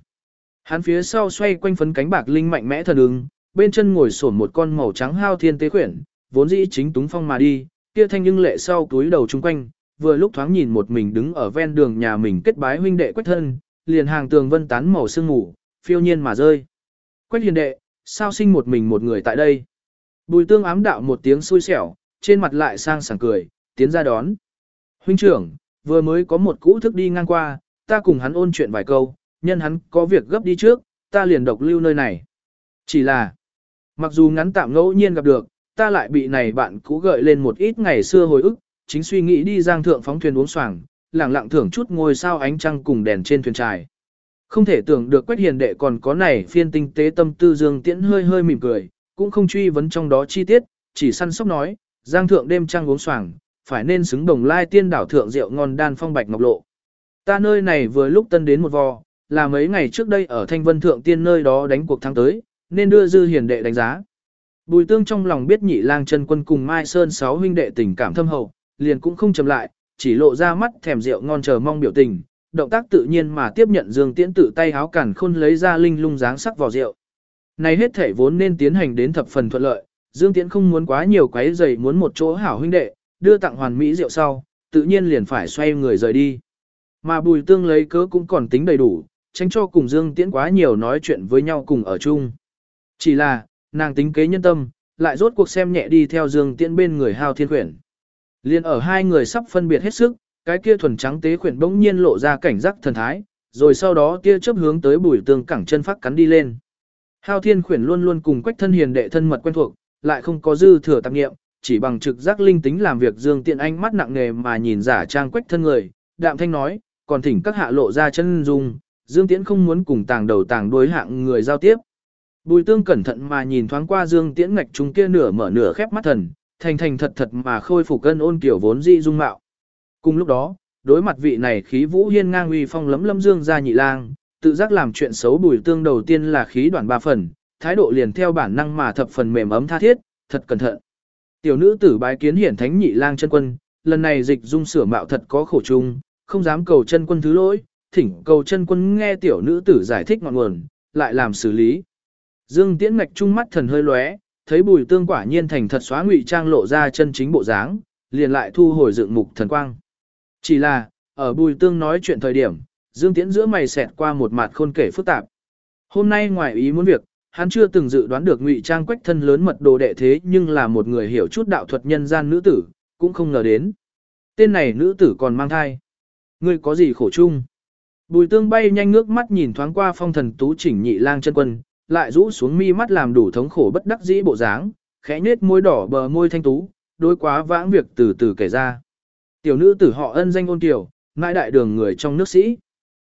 Hắn phía sau xoay quanh phấn cánh bạc linh mạnh mẽ thần ứng, bên chân ngồi sổn một con màu trắng hao thiên tế khuyển, vốn dĩ chính túng phong mà đi, kia thanh nhưng lệ sau túi đầu chung quanh, vừa lúc thoáng nhìn một mình đứng ở ven đường nhà mình kết bái huynh đệ quách thân, liền hàng tường vân tán màu sương ngủ, phiêu nhiên mà rơi. Quách hiền đệ, sao sinh một mình một người tại đây? Bùi tương ám đạo một tiếng xui xẻo, trên mặt lại sang sảng cười, tiến ra đón. Huynh trưởng, vừa mới có một cũ thức đi ngang qua, ta cùng hắn ôn chuyện vài câu, nhân hắn có việc gấp đi trước, ta liền độc lưu nơi này. Chỉ là, mặc dù ngắn tạm ngẫu nhiên gặp được, ta lại bị này bạn cũ gợi lên một ít ngày xưa hồi ức, chính suy nghĩ đi giang thượng phóng thuyền uống xoàng, lẳng lặng thưởng chút ngôi sao ánh trăng cùng đèn trên thuyền trài. Không thể tưởng được Quách Hiền đệ còn có này phiên tinh tế tâm tư Dương Tiễn hơi hơi mỉm cười, cũng không truy vấn trong đó chi tiết, chỉ săn sóc nói, giang thượng đêm trăng uống xoàng, phải nên xứng đồng lai tiên đảo thượng rượu ngon đan phong bạch ngọc lộ. Ta nơi này vừa lúc tân đến một vò, là mấy ngày trước đây ở Thanh Vân thượng tiên nơi đó đánh cuộc thắng tới, nên đưa dư hiền đệ đánh giá. Bùi tương trong lòng biết nhị lang chân quân cùng Mai Sơn sáu huynh đệ tình cảm thâm hậu, liền cũng không chậm lại, chỉ lộ ra mắt thèm rượu ngon chờ mong biểu tình, động tác tự nhiên mà tiếp nhận Dương Tiễn tự tay háo cản khôn lấy ra linh lung dáng sắc vào rượu. Này hết thể vốn nên tiến hành đến thập phần thuận lợi, Dương Tiễn không muốn quá nhiều quấy rầy muốn một chỗ hảo huynh đệ, đưa tặng hoàn mỹ rượu sau, tự nhiên liền phải xoay người rời đi. Mà Bùi Tương lấy cớ cũng còn tính đầy đủ, tránh cho cùng Dương Tiễn quá nhiều nói chuyện với nhau cùng ở chung. Chỉ là, nàng tính kế nhân tâm, lại rốt cuộc xem nhẹ đi theo Dương Tiễn bên người hao thiên quyển. Liên ở hai người sắp phân biệt hết sức, cái kia thuần trắng tế khuyển bỗng nhiên lộ ra cảnh giác thần thái, rồi sau đó tia chớp hướng tới bùi tương cẳng chân phát cắn đi lên. Hao thiên khuyển luôn luôn cùng quách thân hiền đệ thân mật quen thuộc, lại không có dư thừa tạp nghiệm, chỉ bằng trực giác linh tính làm việc dương tiện anh mắt nặng nề mà nhìn giả trang quách thân người, đạm thanh nói, còn thỉnh các hạ lộ ra chân dung, dương tiễn không muốn cùng tàng đầu tàng đối hạng người giao tiếp. Bùi tương cẩn thận mà nhìn thoáng qua dương tiễn ngạch chúng kia nửa mở nửa khép mắt thần, thành thành thật thật mà khôi phục cân ôn kiểu vốn dị dung mạo. Cùng lúc đó, đối mặt vị này khí vũ hiên ngang uy phong lấm lâm dương ra nhị lang, tự giác làm chuyện xấu bùi tương đầu tiên là khí đoạn ba phần, thái độ liền theo bản năng mà thập phần mềm ấm tha thiết, thật cẩn thận. Tiểu nữ tử bái kiến hiển thánh nhị lang chân quân, lần này dịch dung sửa mạo thật có khổ chung, không dám cầu chân quân thứ lỗi, thỉnh cầu chân quân nghe tiểu nữ tử giải thích ngọn nguồn, lại làm xử lý. Dương Tiễn ngạch trung mắt thần hơi lóe, thấy bùi tương quả nhiên thành thật xóa ngụy trang lộ ra chân chính bộ dáng, liền lại thu hồi dựng mục thần quang. Chỉ là, ở bùi tương nói chuyện thời điểm, Dương Tiễn giữa mày xẹt qua một mặt khôn kể phức tạp. Hôm nay ngoài ý muốn việc, hắn chưa từng dự đoán được ngụy trang quách thân lớn mật đồ đệ thế nhưng là một người hiểu chút đạo thuật nhân gian nữ tử, cũng không ngờ đến. Tên này nữ tử còn mang thai. Ngươi có gì khổ chung? Bùi tương bay nhanh ngước mắt nhìn thoáng qua phong thần tú chỉnh nhị lang chân quân, lại rũ xuống mi mắt làm đủ thống khổ bất đắc dĩ bộ dáng, khẽ nết môi đỏ bờ môi thanh tú, đối quá vãng việc từ từ kể ra. Tiểu nữ tử họ ân danh ôn tiểu, ngại đại đường người trong nước sĩ.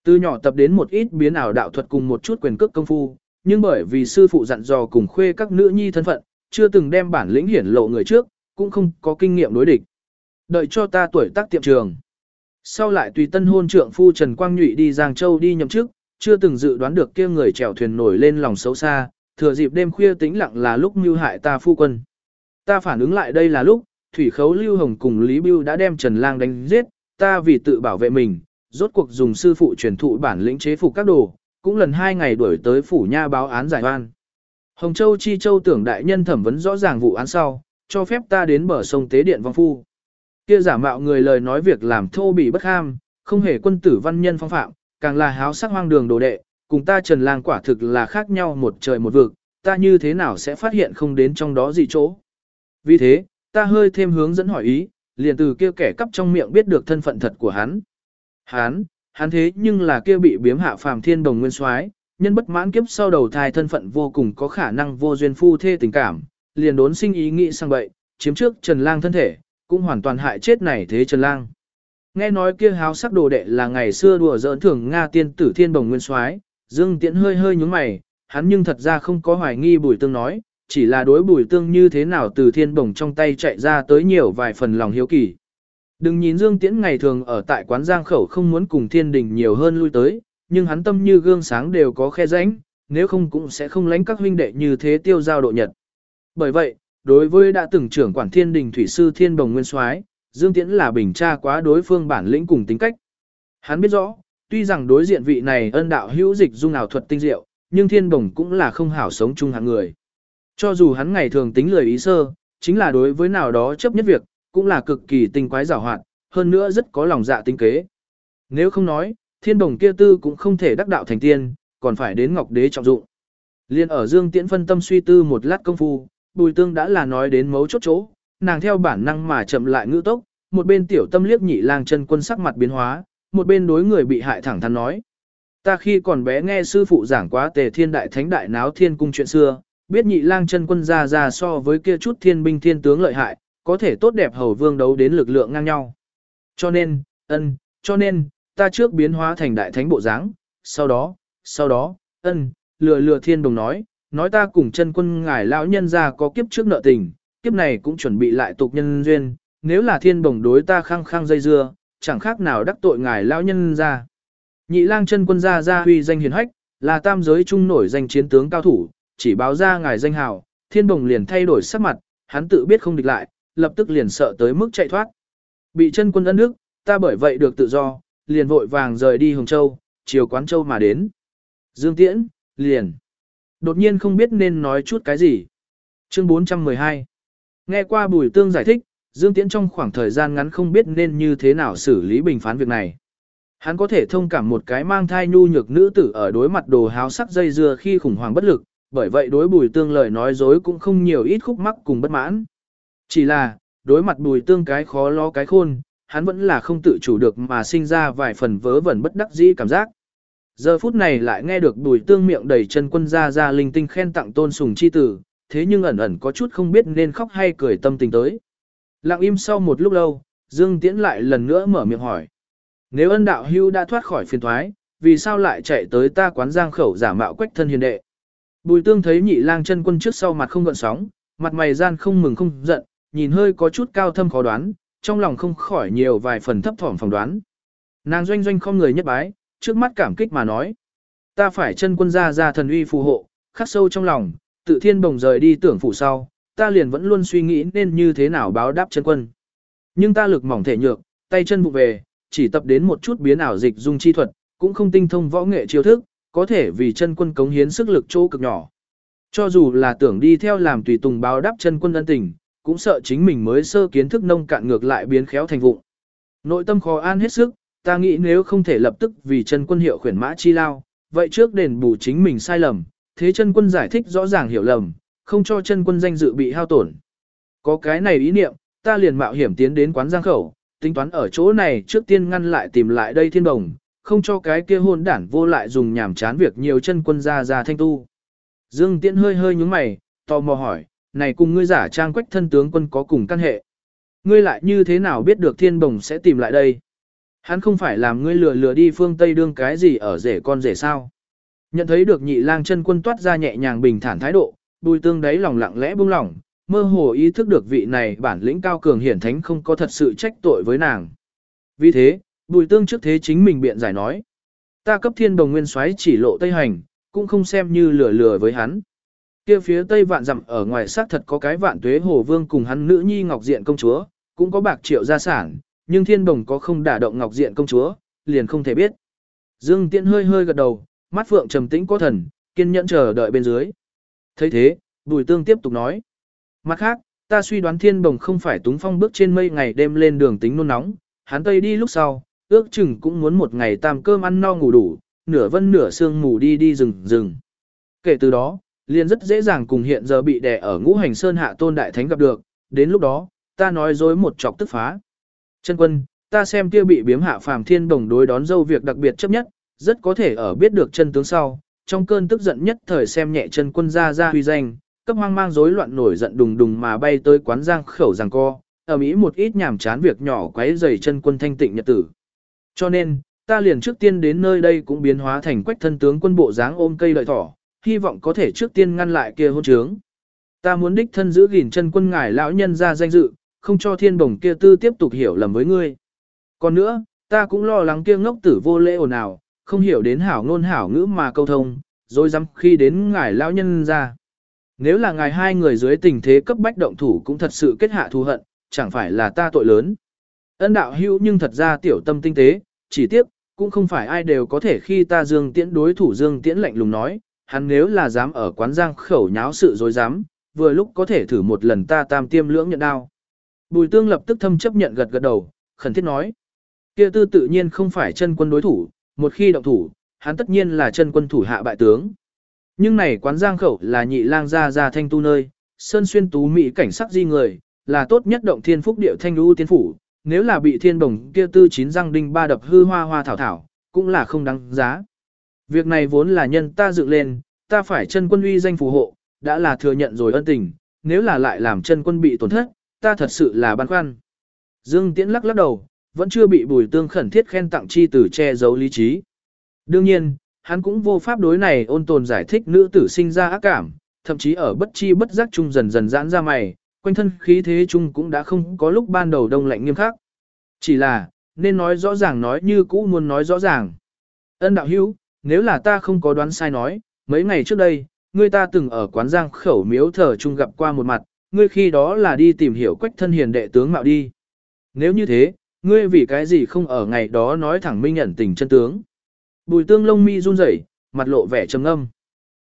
Từ nhỏ tập đến một ít biến ảo đạo thuật cùng một chút quyền cước công phu, nhưng bởi vì sư phụ dặn dò cùng khuê các nữ nhi thân phận, chưa từng đem bản lĩnh hiển lộ người trước, cũng không có kinh nghiệm đối địch. Đợi cho ta tuổi tác tiệm trường. Sau lại tùy tân hôn trượng phu Trần Quang Nhụy đi Giang Châu đi nhậm chức, chưa từng dự đoán được kia người chèo thuyền nổi lên lòng xấu xa, thừa dịp đêm khuya tĩnh lặng là lúc mưu hại ta phu quân. Ta phản ứng lại đây là lúc, Thủy Khấu Lưu Hồng cùng Lý Bưu đã đem Trần Lang đánh giết, ta vì tự bảo vệ mình, rốt cuộc dùng sư phụ truyền thụ bản lĩnh chế phục các đồ, cũng lần hai ngày đuổi tới phủ nha báo án giải oan. Hồng Châu Chi Châu tưởng đại nhân thẩm vấn rõ ràng vụ án sau, cho phép ta đến bờ sông Tế Điện Vong Phu. Kia giả mạo người lời nói việc làm thô bị bất ham, không hề quân tử văn nhân phong phạm, càng là háo sắc hoang đường đồ đệ, cùng ta Trần Lang quả thực là khác nhau một trời một vực, ta như thế nào sẽ phát hiện không đến trong đó gì chỗ. Vì thế, ta hơi thêm hướng dẫn hỏi ý, liền từ kia kẻ cắp trong miệng biết được thân phận thật của hắn. Hắn, hắn thế nhưng là kia bị biếm hạ phàm thiên đồng nguyên soái, nhân bất mãn kiếp sau đầu thai thân phận vô cùng có khả năng vô duyên phu thê tình cảm, liền đốn sinh ý nghĩ sang bậy, chiếm trước Trần Lang thân thể, cũng hoàn toàn hại chết này thế Trần Lang. Nghe nói kia háo sắc đồ đệ là ngày xưa đùa giỡn thường Nga tiên tử thiên Đồng nguyên soái, Dương Tiễn hơi hơi nhướng mày, hắn nhưng thật ra không có hoài nghi Bùi Tương nói, chỉ là đối Bùi Tương như thế nào từ thiên bổng trong tay chạy ra tới nhiều vài phần lòng hiếu kỳ. Đừng nhìn Dương Tiễn ngày thường ở tại quán giang khẩu không muốn cùng thiên đình nhiều hơn lui tới, nhưng hắn tâm như gương sáng đều có khe rãnh, nếu không cũng sẽ không lánh các huynh đệ như thế tiêu giao độ nhật. Bởi vậy, đối với đã từng trưởng quản thiên đình thủy sư thiên bồng nguyên soái Dương Tiễn là bình tra quá đối phương bản lĩnh cùng tính cách. Hắn biết rõ, tuy rằng đối diện vị này ân đạo hữu dịch dung ảo thuật tinh diệu, nhưng thiên bồng cũng là không hảo sống chung hạng người. Cho dù hắn ngày thường tính lời ý sơ, chính là đối với nào đó chấp nhất việc, cũng là cực kỳ tinh quái giảo hoạt, hơn nữa rất có lòng dạ tinh kế. Nếu không nói, thiên đồng kia tư cũng không thể đắc đạo thành tiên, còn phải đến ngọc đế trọng dụng. Liên ở Dương Tiễn phân tâm suy tư một lát công phu, Bùi Tương đã là nói đến mấu chốt chỗ, nàng theo bản năng mà chậm lại ngữ tốc, một bên tiểu tâm liếc nhị lang chân quân sắc mặt biến hóa, một bên đối người bị hại thẳng thắn nói. Ta khi còn bé nghe sư phụ giảng quá tề thiên đại thánh đại náo thiên cung chuyện xưa, biết nhị lang chân quân ra ra so với kia chút thiên binh thiên tướng lợi hại, có thể tốt đẹp hầu vương đấu đến lực lượng ngang nhau. Cho nên, ân, cho nên, ta trước biến hóa thành đại thánh bộ dáng, sau đó, sau đó, ân, lừa lừa thiên đồng nói, nói ta cùng chân quân ngài lão nhân ra có kiếp trước nợ tình, kiếp này cũng chuẩn bị lại tục nhân duyên, nếu là thiên đồng đối ta khăng khăng dây dưa, chẳng khác nào đắc tội ngài lão nhân ra. Nhị lang chân quân gia gia huy danh hiền hách, là tam giới trung nổi danh chiến tướng cao thủ, chỉ báo ra ngài danh hào, thiên đồng liền thay đổi sắc mặt, hắn tự biết không địch lại, lập tức liền sợ tới mức chạy thoát. Bị chân quân ân đức, ta bởi vậy được tự do, liền vội vàng rời đi Hồng Châu, chiều quán Châu mà đến. Dương Tiễn, liền. Đột nhiên không biết nên nói chút cái gì. Chương 412 Nghe qua Bùi Tương giải thích, Dương Tiễn trong khoảng thời gian ngắn không biết nên như thế nào xử lý bình phán việc này. Hắn có thể thông cảm một cái mang thai nhu nhược nữ tử ở đối mặt đồ háo sắc dây dưa khi khủng hoảng bất lực, bởi vậy đối Bùi Tương lời nói dối cũng không nhiều ít khúc mắc cùng bất mãn. Chỉ là, đối mặt Bùi Tương cái khó lo cái khôn, hắn vẫn là không tự chủ được mà sinh ra vài phần vớ vẩn bất đắc dĩ cảm giác. Giờ phút này lại nghe được bùi tương miệng đầy chân quân ra ra linh tinh khen tặng tôn sùng chi tử, thế nhưng ẩn ẩn có chút không biết nên khóc hay cười tâm tình tới. Lặng im sau một lúc lâu, Dương Tiễn lại lần nữa mở miệng hỏi. Nếu ân đạo hưu đã thoát khỏi phiền thoái, vì sao lại chạy tới ta quán giang khẩu giả mạo quách thân hiền đệ? Bùi tương thấy nhị lang chân quân trước sau mặt không gợn sóng, mặt mày gian không mừng không giận, nhìn hơi có chút cao thâm khó đoán, trong lòng không khỏi nhiều vài phần thấp thỏm phỏng đoán. Nàng doanh doanh không người nhất bái, trước mắt cảm kích mà nói. Ta phải chân quân ra ra thần uy phù hộ, khắc sâu trong lòng, tự thiên bồng rời đi tưởng phủ sau, ta liền vẫn luôn suy nghĩ nên như thế nào báo đáp chân quân. Nhưng ta lực mỏng thể nhược, tay chân vụ về, chỉ tập đến một chút biến ảo dịch dung chi thuật, cũng không tinh thông võ nghệ chiêu thức, có thể vì chân quân cống hiến sức lực chỗ cực nhỏ. Cho dù là tưởng đi theo làm tùy tùng báo đáp chân quân ân tình, cũng sợ chính mình mới sơ kiến thức nông cạn ngược lại biến khéo thành vụng. Nội tâm khó an hết sức, ta nghĩ nếu không thể lập tức vì chân quân hiệu khuyển mã chi lao, vậy trước đền bù chính mình sai lầm, thế chân quân giải thích rõ ràng hiểu lầm, không cho chân quân danh dự bị hao tổn. Có cái này ý niệm, ta liền mạo hiểm tiến đến quán giang khẩu, tính toán ở chỗ này trước tiên ngăn lại tìm lại đây thiên đồng, không cho cái kia hôn đản vô lại dùng nhảm chán việc nhiều chân quân ra ra thanh tu. Dương Tiễn hơi hơi nhúng mày, tò mò hỏi, này cùng ngươi giả trang quách thân tướng quân có cùng căn hệ. Ngươi lại như thế nào biết được thiên bồng sẽ tìm lại đây? Hắn không phải làm ngươi lừa lừa đi phương Tây đương cái gì ở rể con rể sao? Nhận thấy được nhị lang chân quân toát ra nhẹ nhàng bình thản thái độ, bùi tương đáy lòng lặng lẽ buông lỏng, mơ hồ ý thức được vị này bản lĩnh cao cường hiển thánh không có thật sự trách tội với nàng. Vì thế, bùi tương trước thế chính mình biện giải nói. Ta cấp thiên đồng nguyên xoáy chỉ lộ tây hành, cũng không xem như lừa lừa với hắn. Kia phía tây vạn dặm ở ngoài xác thật có cái vạn tuế hồ vương cùng hắn nữ nhi ngọc diện công chúa, cũng có bạc triệu gia sản, nhưng thiên đồng có không đả động ngọc diện công chúa, liền không thể biết. Dương Tiễn hơi hơi gật đầu, mắt phượng trầm tĩnh có thần, kiên nhẫn chờ đợi bên dưới. thấy thế, Bùi Tương tiếp tục nói. Mặt khác, ta suy đoán thiên đồng không phải túng phong bước trên mây ngày đêm lên đường tính nôn nóng, hắn tây đi lúc sau, ước chừng cũng muốn một ngày tam cơm ăn no ngủ đủ, nửa vân nửa sương ngủ đi đi rừng rừng. Kể từ đó, liền rất dễ dàng cùng hiện giờ bị đè ở ngũ hành sơn hạ tôn đại thánh gặp được, đến lúc đó, ta nói dối một chọc tức phá. Chân quân, ta xem kia bị biếm hạ phàm thiên đồng đối đón dâu việc đặc biệt chấp nhất, rất có thể ở biết được chân tướng sau, trong cơn tức giận nhất thời xem nhẹ chân quân ra ra huy danh, cấp hoang mang rối loạn nổi giận đùng đùng mà bay tới quán giang khẩu giằng co, ở Mỹ một ít nhảm chán việc nhỏ quấy rầy chân quân thanh tịnh nhật tử. Cho nên, ta liền trước tiên đến nơi đây cũng biến hóa thành quách thân tướng quân bộ dáng ôm cây lợi thỏ, hy vọng có thể trước tiên ngăn lại kia hôn trướng. Ta muốn đích thân giữ gìn chân quân ngài lão nhân ra danh dự, không cho thiên bổng kia tư tiếp tục hiểu lầm với ngươi. Còn nữa, ta cũng lo lắng kia ngốc tử vô lễ ồn ào, không hiểu đến hảo ngôn hảo ngữ mà câu thông, rồi dám khi đến ngài lão nhân ra. Nếu là ngài hai người dưới tình thế cấp bách động thủ cũng thật sự kết hạ thù hận, chẳng phải là ta tội lớn. Ân đạo hữu nhưng thật ra tiểu tâm tinh tế, chỉ tiếc, cũng không phải ai đều có thể khi ta dương tiễn đối thủ dương tiễn lạnh lùng nói, hắn nếu là dám ở quán giang khẩu nháo sự dối dám, vừa lúc có thể thử một lần ta tam tiêm lưỡng nhận đao. Bùi tương lập tức thâm chấp nhận gật gật đầu, khẩn thiết nói. kia tư tự nhiên không phải chân quân đối thủ, một khi động thủ, hắn tất nhiên là chân quân thủ hạ bại tướng. Nhưng này quán giang khẩu là nhị lang gia gia thanh tu nơi, sơn xuyên tú mỹ cảnh sắc di người, là tốt nhất động thiên phúc điệu thanh lưu tiên phủ, nếu là bị thiên đồng kia tư chín răng đinh ba đập hư hoa hoa thảo thảo, cũng là không đáng giá. Việc này vốn là nhân ta dựng lên, ta phải chân quân uy danh phù hộ, đã là thừa nhận rồi ân tình, nếu là lại làm chân quân bị tổn thất, ta thật sự là băn khoăn. Dương Tiễn lắc lắc đầu, vẫn chưa bị bùi tương khẩn thiết khen tặng chi tử che giấu lý trí. Đương nhiên, hắn cũng vô pháp đối này ôn tồn giải thích nữ tử sinh ra ác cảm, thậm chí ở bất chi bất giác chung dần dần giãn ra mày, quanh thân khí thế chung cũng đã không có lúc ban đầu đông lạnh nghiêm khắc. Chỉ là, nên nói rõ ràng nói như cũ muốn nói rõ ràng. Ân đạo hữu, nếu là ta không có đoán sai nói, mấy ngày trước đây, ngươi ta từng ở quán giang khẩu miếu thờ chung gặp qua một mặt, ngươi khi đó là đi tìm hiểu quách thân hiền đệ tướng mạo đi. Nếu như thế, ngươi vì cái gì không ở ngày đó nói thẳng minh nhận tình chân tướng. Bùi tương lông mi run rẩy, mặt lộ vẻ trầm âm.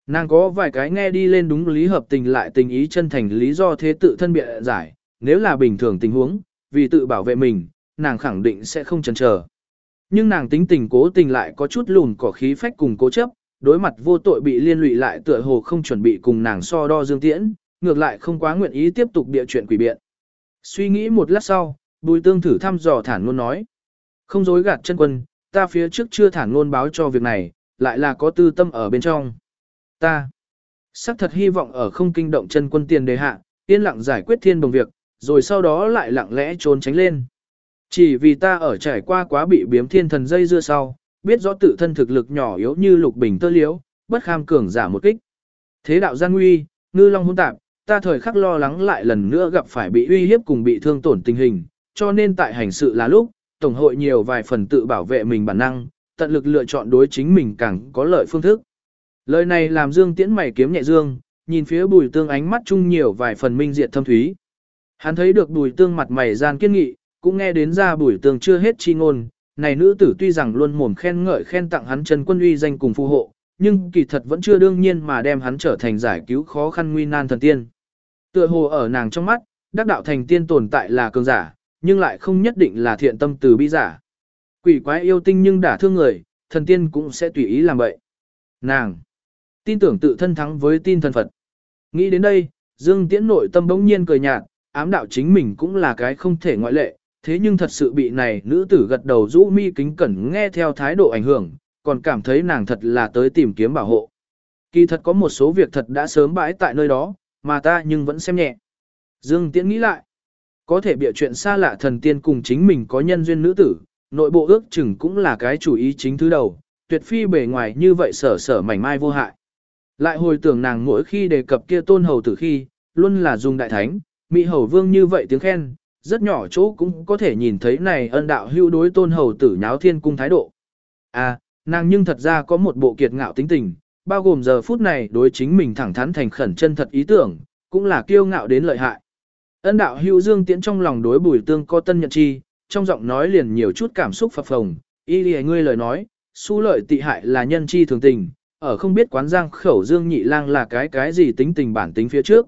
Nàng có vài cái nghe đi lên đúng lý hợp tình lại tình ý chân thành lý do thế tự thân bịa giải, nếu là bình thường tình huống, vì tự bảo vệ mình, nàng khẳng định sẽ không chần chờ. Nhưng nàng tính tình cố tình lại có chút lùn cỏ khí phách cùng cố chấp, đối mặt vô tội bị liên lụy lại tựa hồ không chuẩn bị cùng nàng so đo dương tiễn, ngược lại không quá nguyện ý tiếp tục địa chuyện quỷ biện. Suy nghĩ một lát sau, Bùi tương thử thăm dò thản ngôn nói. Không dối gạt chân quân, ta phía trước chưa thản ngôn báo cho việc này, lại là có tư tâm ở bên trong. Ta, sắc thật hy vọng ở không kinh động chân quân tiền đề hạ, yên lặng giải quyết thiên đồng việc, rồi sau đó lại lặng lẽ trốn tránh lên. Chỉ vì ta ở trải qua quá bị biếm thiên thần dây dưa sau, biết rõ tự thân thực lực nhỏ yếu như lục bình tơ liếu, bất kham cường giả một kích. Thế đạo gian nguy, ngư long hỗn tạp, ta thời khắc lo lắng lại lần nữa gặp phải bị uy hiếp cùng bị thương tổn tình hình, cho nên tại hành sự là lúc, Tổng hội nhiều vài phần tự bảo vệ mình bản năng, tận lực lựa chọn đối chính mình càng có lợi phương thức. Lời này làm Dương Tiễn mày kiếm nhẹ dương, nhìn phía bùi tương ánh mắt chung nhiều vài phần minh diệt thâm thúy. Hắn thấy được bùi tương mặt mày gian kiên nghị, cũng nghe đến ra bùi tương chưa hết chi ngôn, này nữ tử tuy rằng luôn mồm khen ngợi khen tặng hắn chân quân uy danh cùng phù hộ, nhưng kỳ thật vẫn chưa đương nhiên mà đem hắn trở thành giải cứu khó khăn nguy nan thần tiên. Tựa hồ ở nàng trong mắt, đắc đạo thành tiên tồn tại là cường giả, nhưng lại không nhất định là thiện tâm từ bi giả. Quỷ quái yêu tinh nhưng đả thương người, thần tiên cũng sẽ tùy ý làm vậy. Nàng, tin tưởng tự thân thắng với tin thần Phật. Nghĩ đến đây, Dương Tiễn nội tâm bỗng nhiên cười nhạt, ám đạo chính mình cũng là cái không thể ngoại lệ, thế nhưng thật sự bị này nữ tử gật đầu rũ mi kính cẩn nghe theo thái độ ảnh hưởng, còn cảm thấy nàng thật là tới tìm kiếm bảo hộ. Kỳ thật có một số việc thật đã sớm bãi tại nơi đó, mà ta nhưng vẫn xem nhẹ. Dương Tiễn nghĩ lại, có thể bịa chuyện xa lạ thần tiên cùng chính mình có nhân duyên nữ tử, nội bộ ước chừng cũng là cái chủ ý chính thứ đầu, tuyệt phi bề ngoài như vậy sở sở mảnh mai vô hại. Lại hồi tưởng nàng mỗi khi đề cập kia tôn hầu tử khi, luôn là dùng đại thánh, mỹ hầu vương như vậy tiếng khen, rất nhỏ chỗ cũng có thể nhìn thấy này ân đạo hưu đối tôn hầu tử nháo thiên cung thái độ. À, nàng nhưng thật ra có một bộ kiệt ngạo tính tình, bao gồm giờ phút này đối chính mình thẳng thắn thành khẩn chân thật ý tưởng, cũng là kiêu ngạo đến lợi hại. Ân đạo hưu dương tiễn trong lòng đối bùi tương có tân nhận chi, trong giọng nói liền nhiều chút cảm xúc phập phồng, y lì ngươi lời nói, su lợi tị hại là nhân chi thường tình, ở không biết quán giang khẩu dương nhị lang là cái cái gì tính tình bản tính phía trước.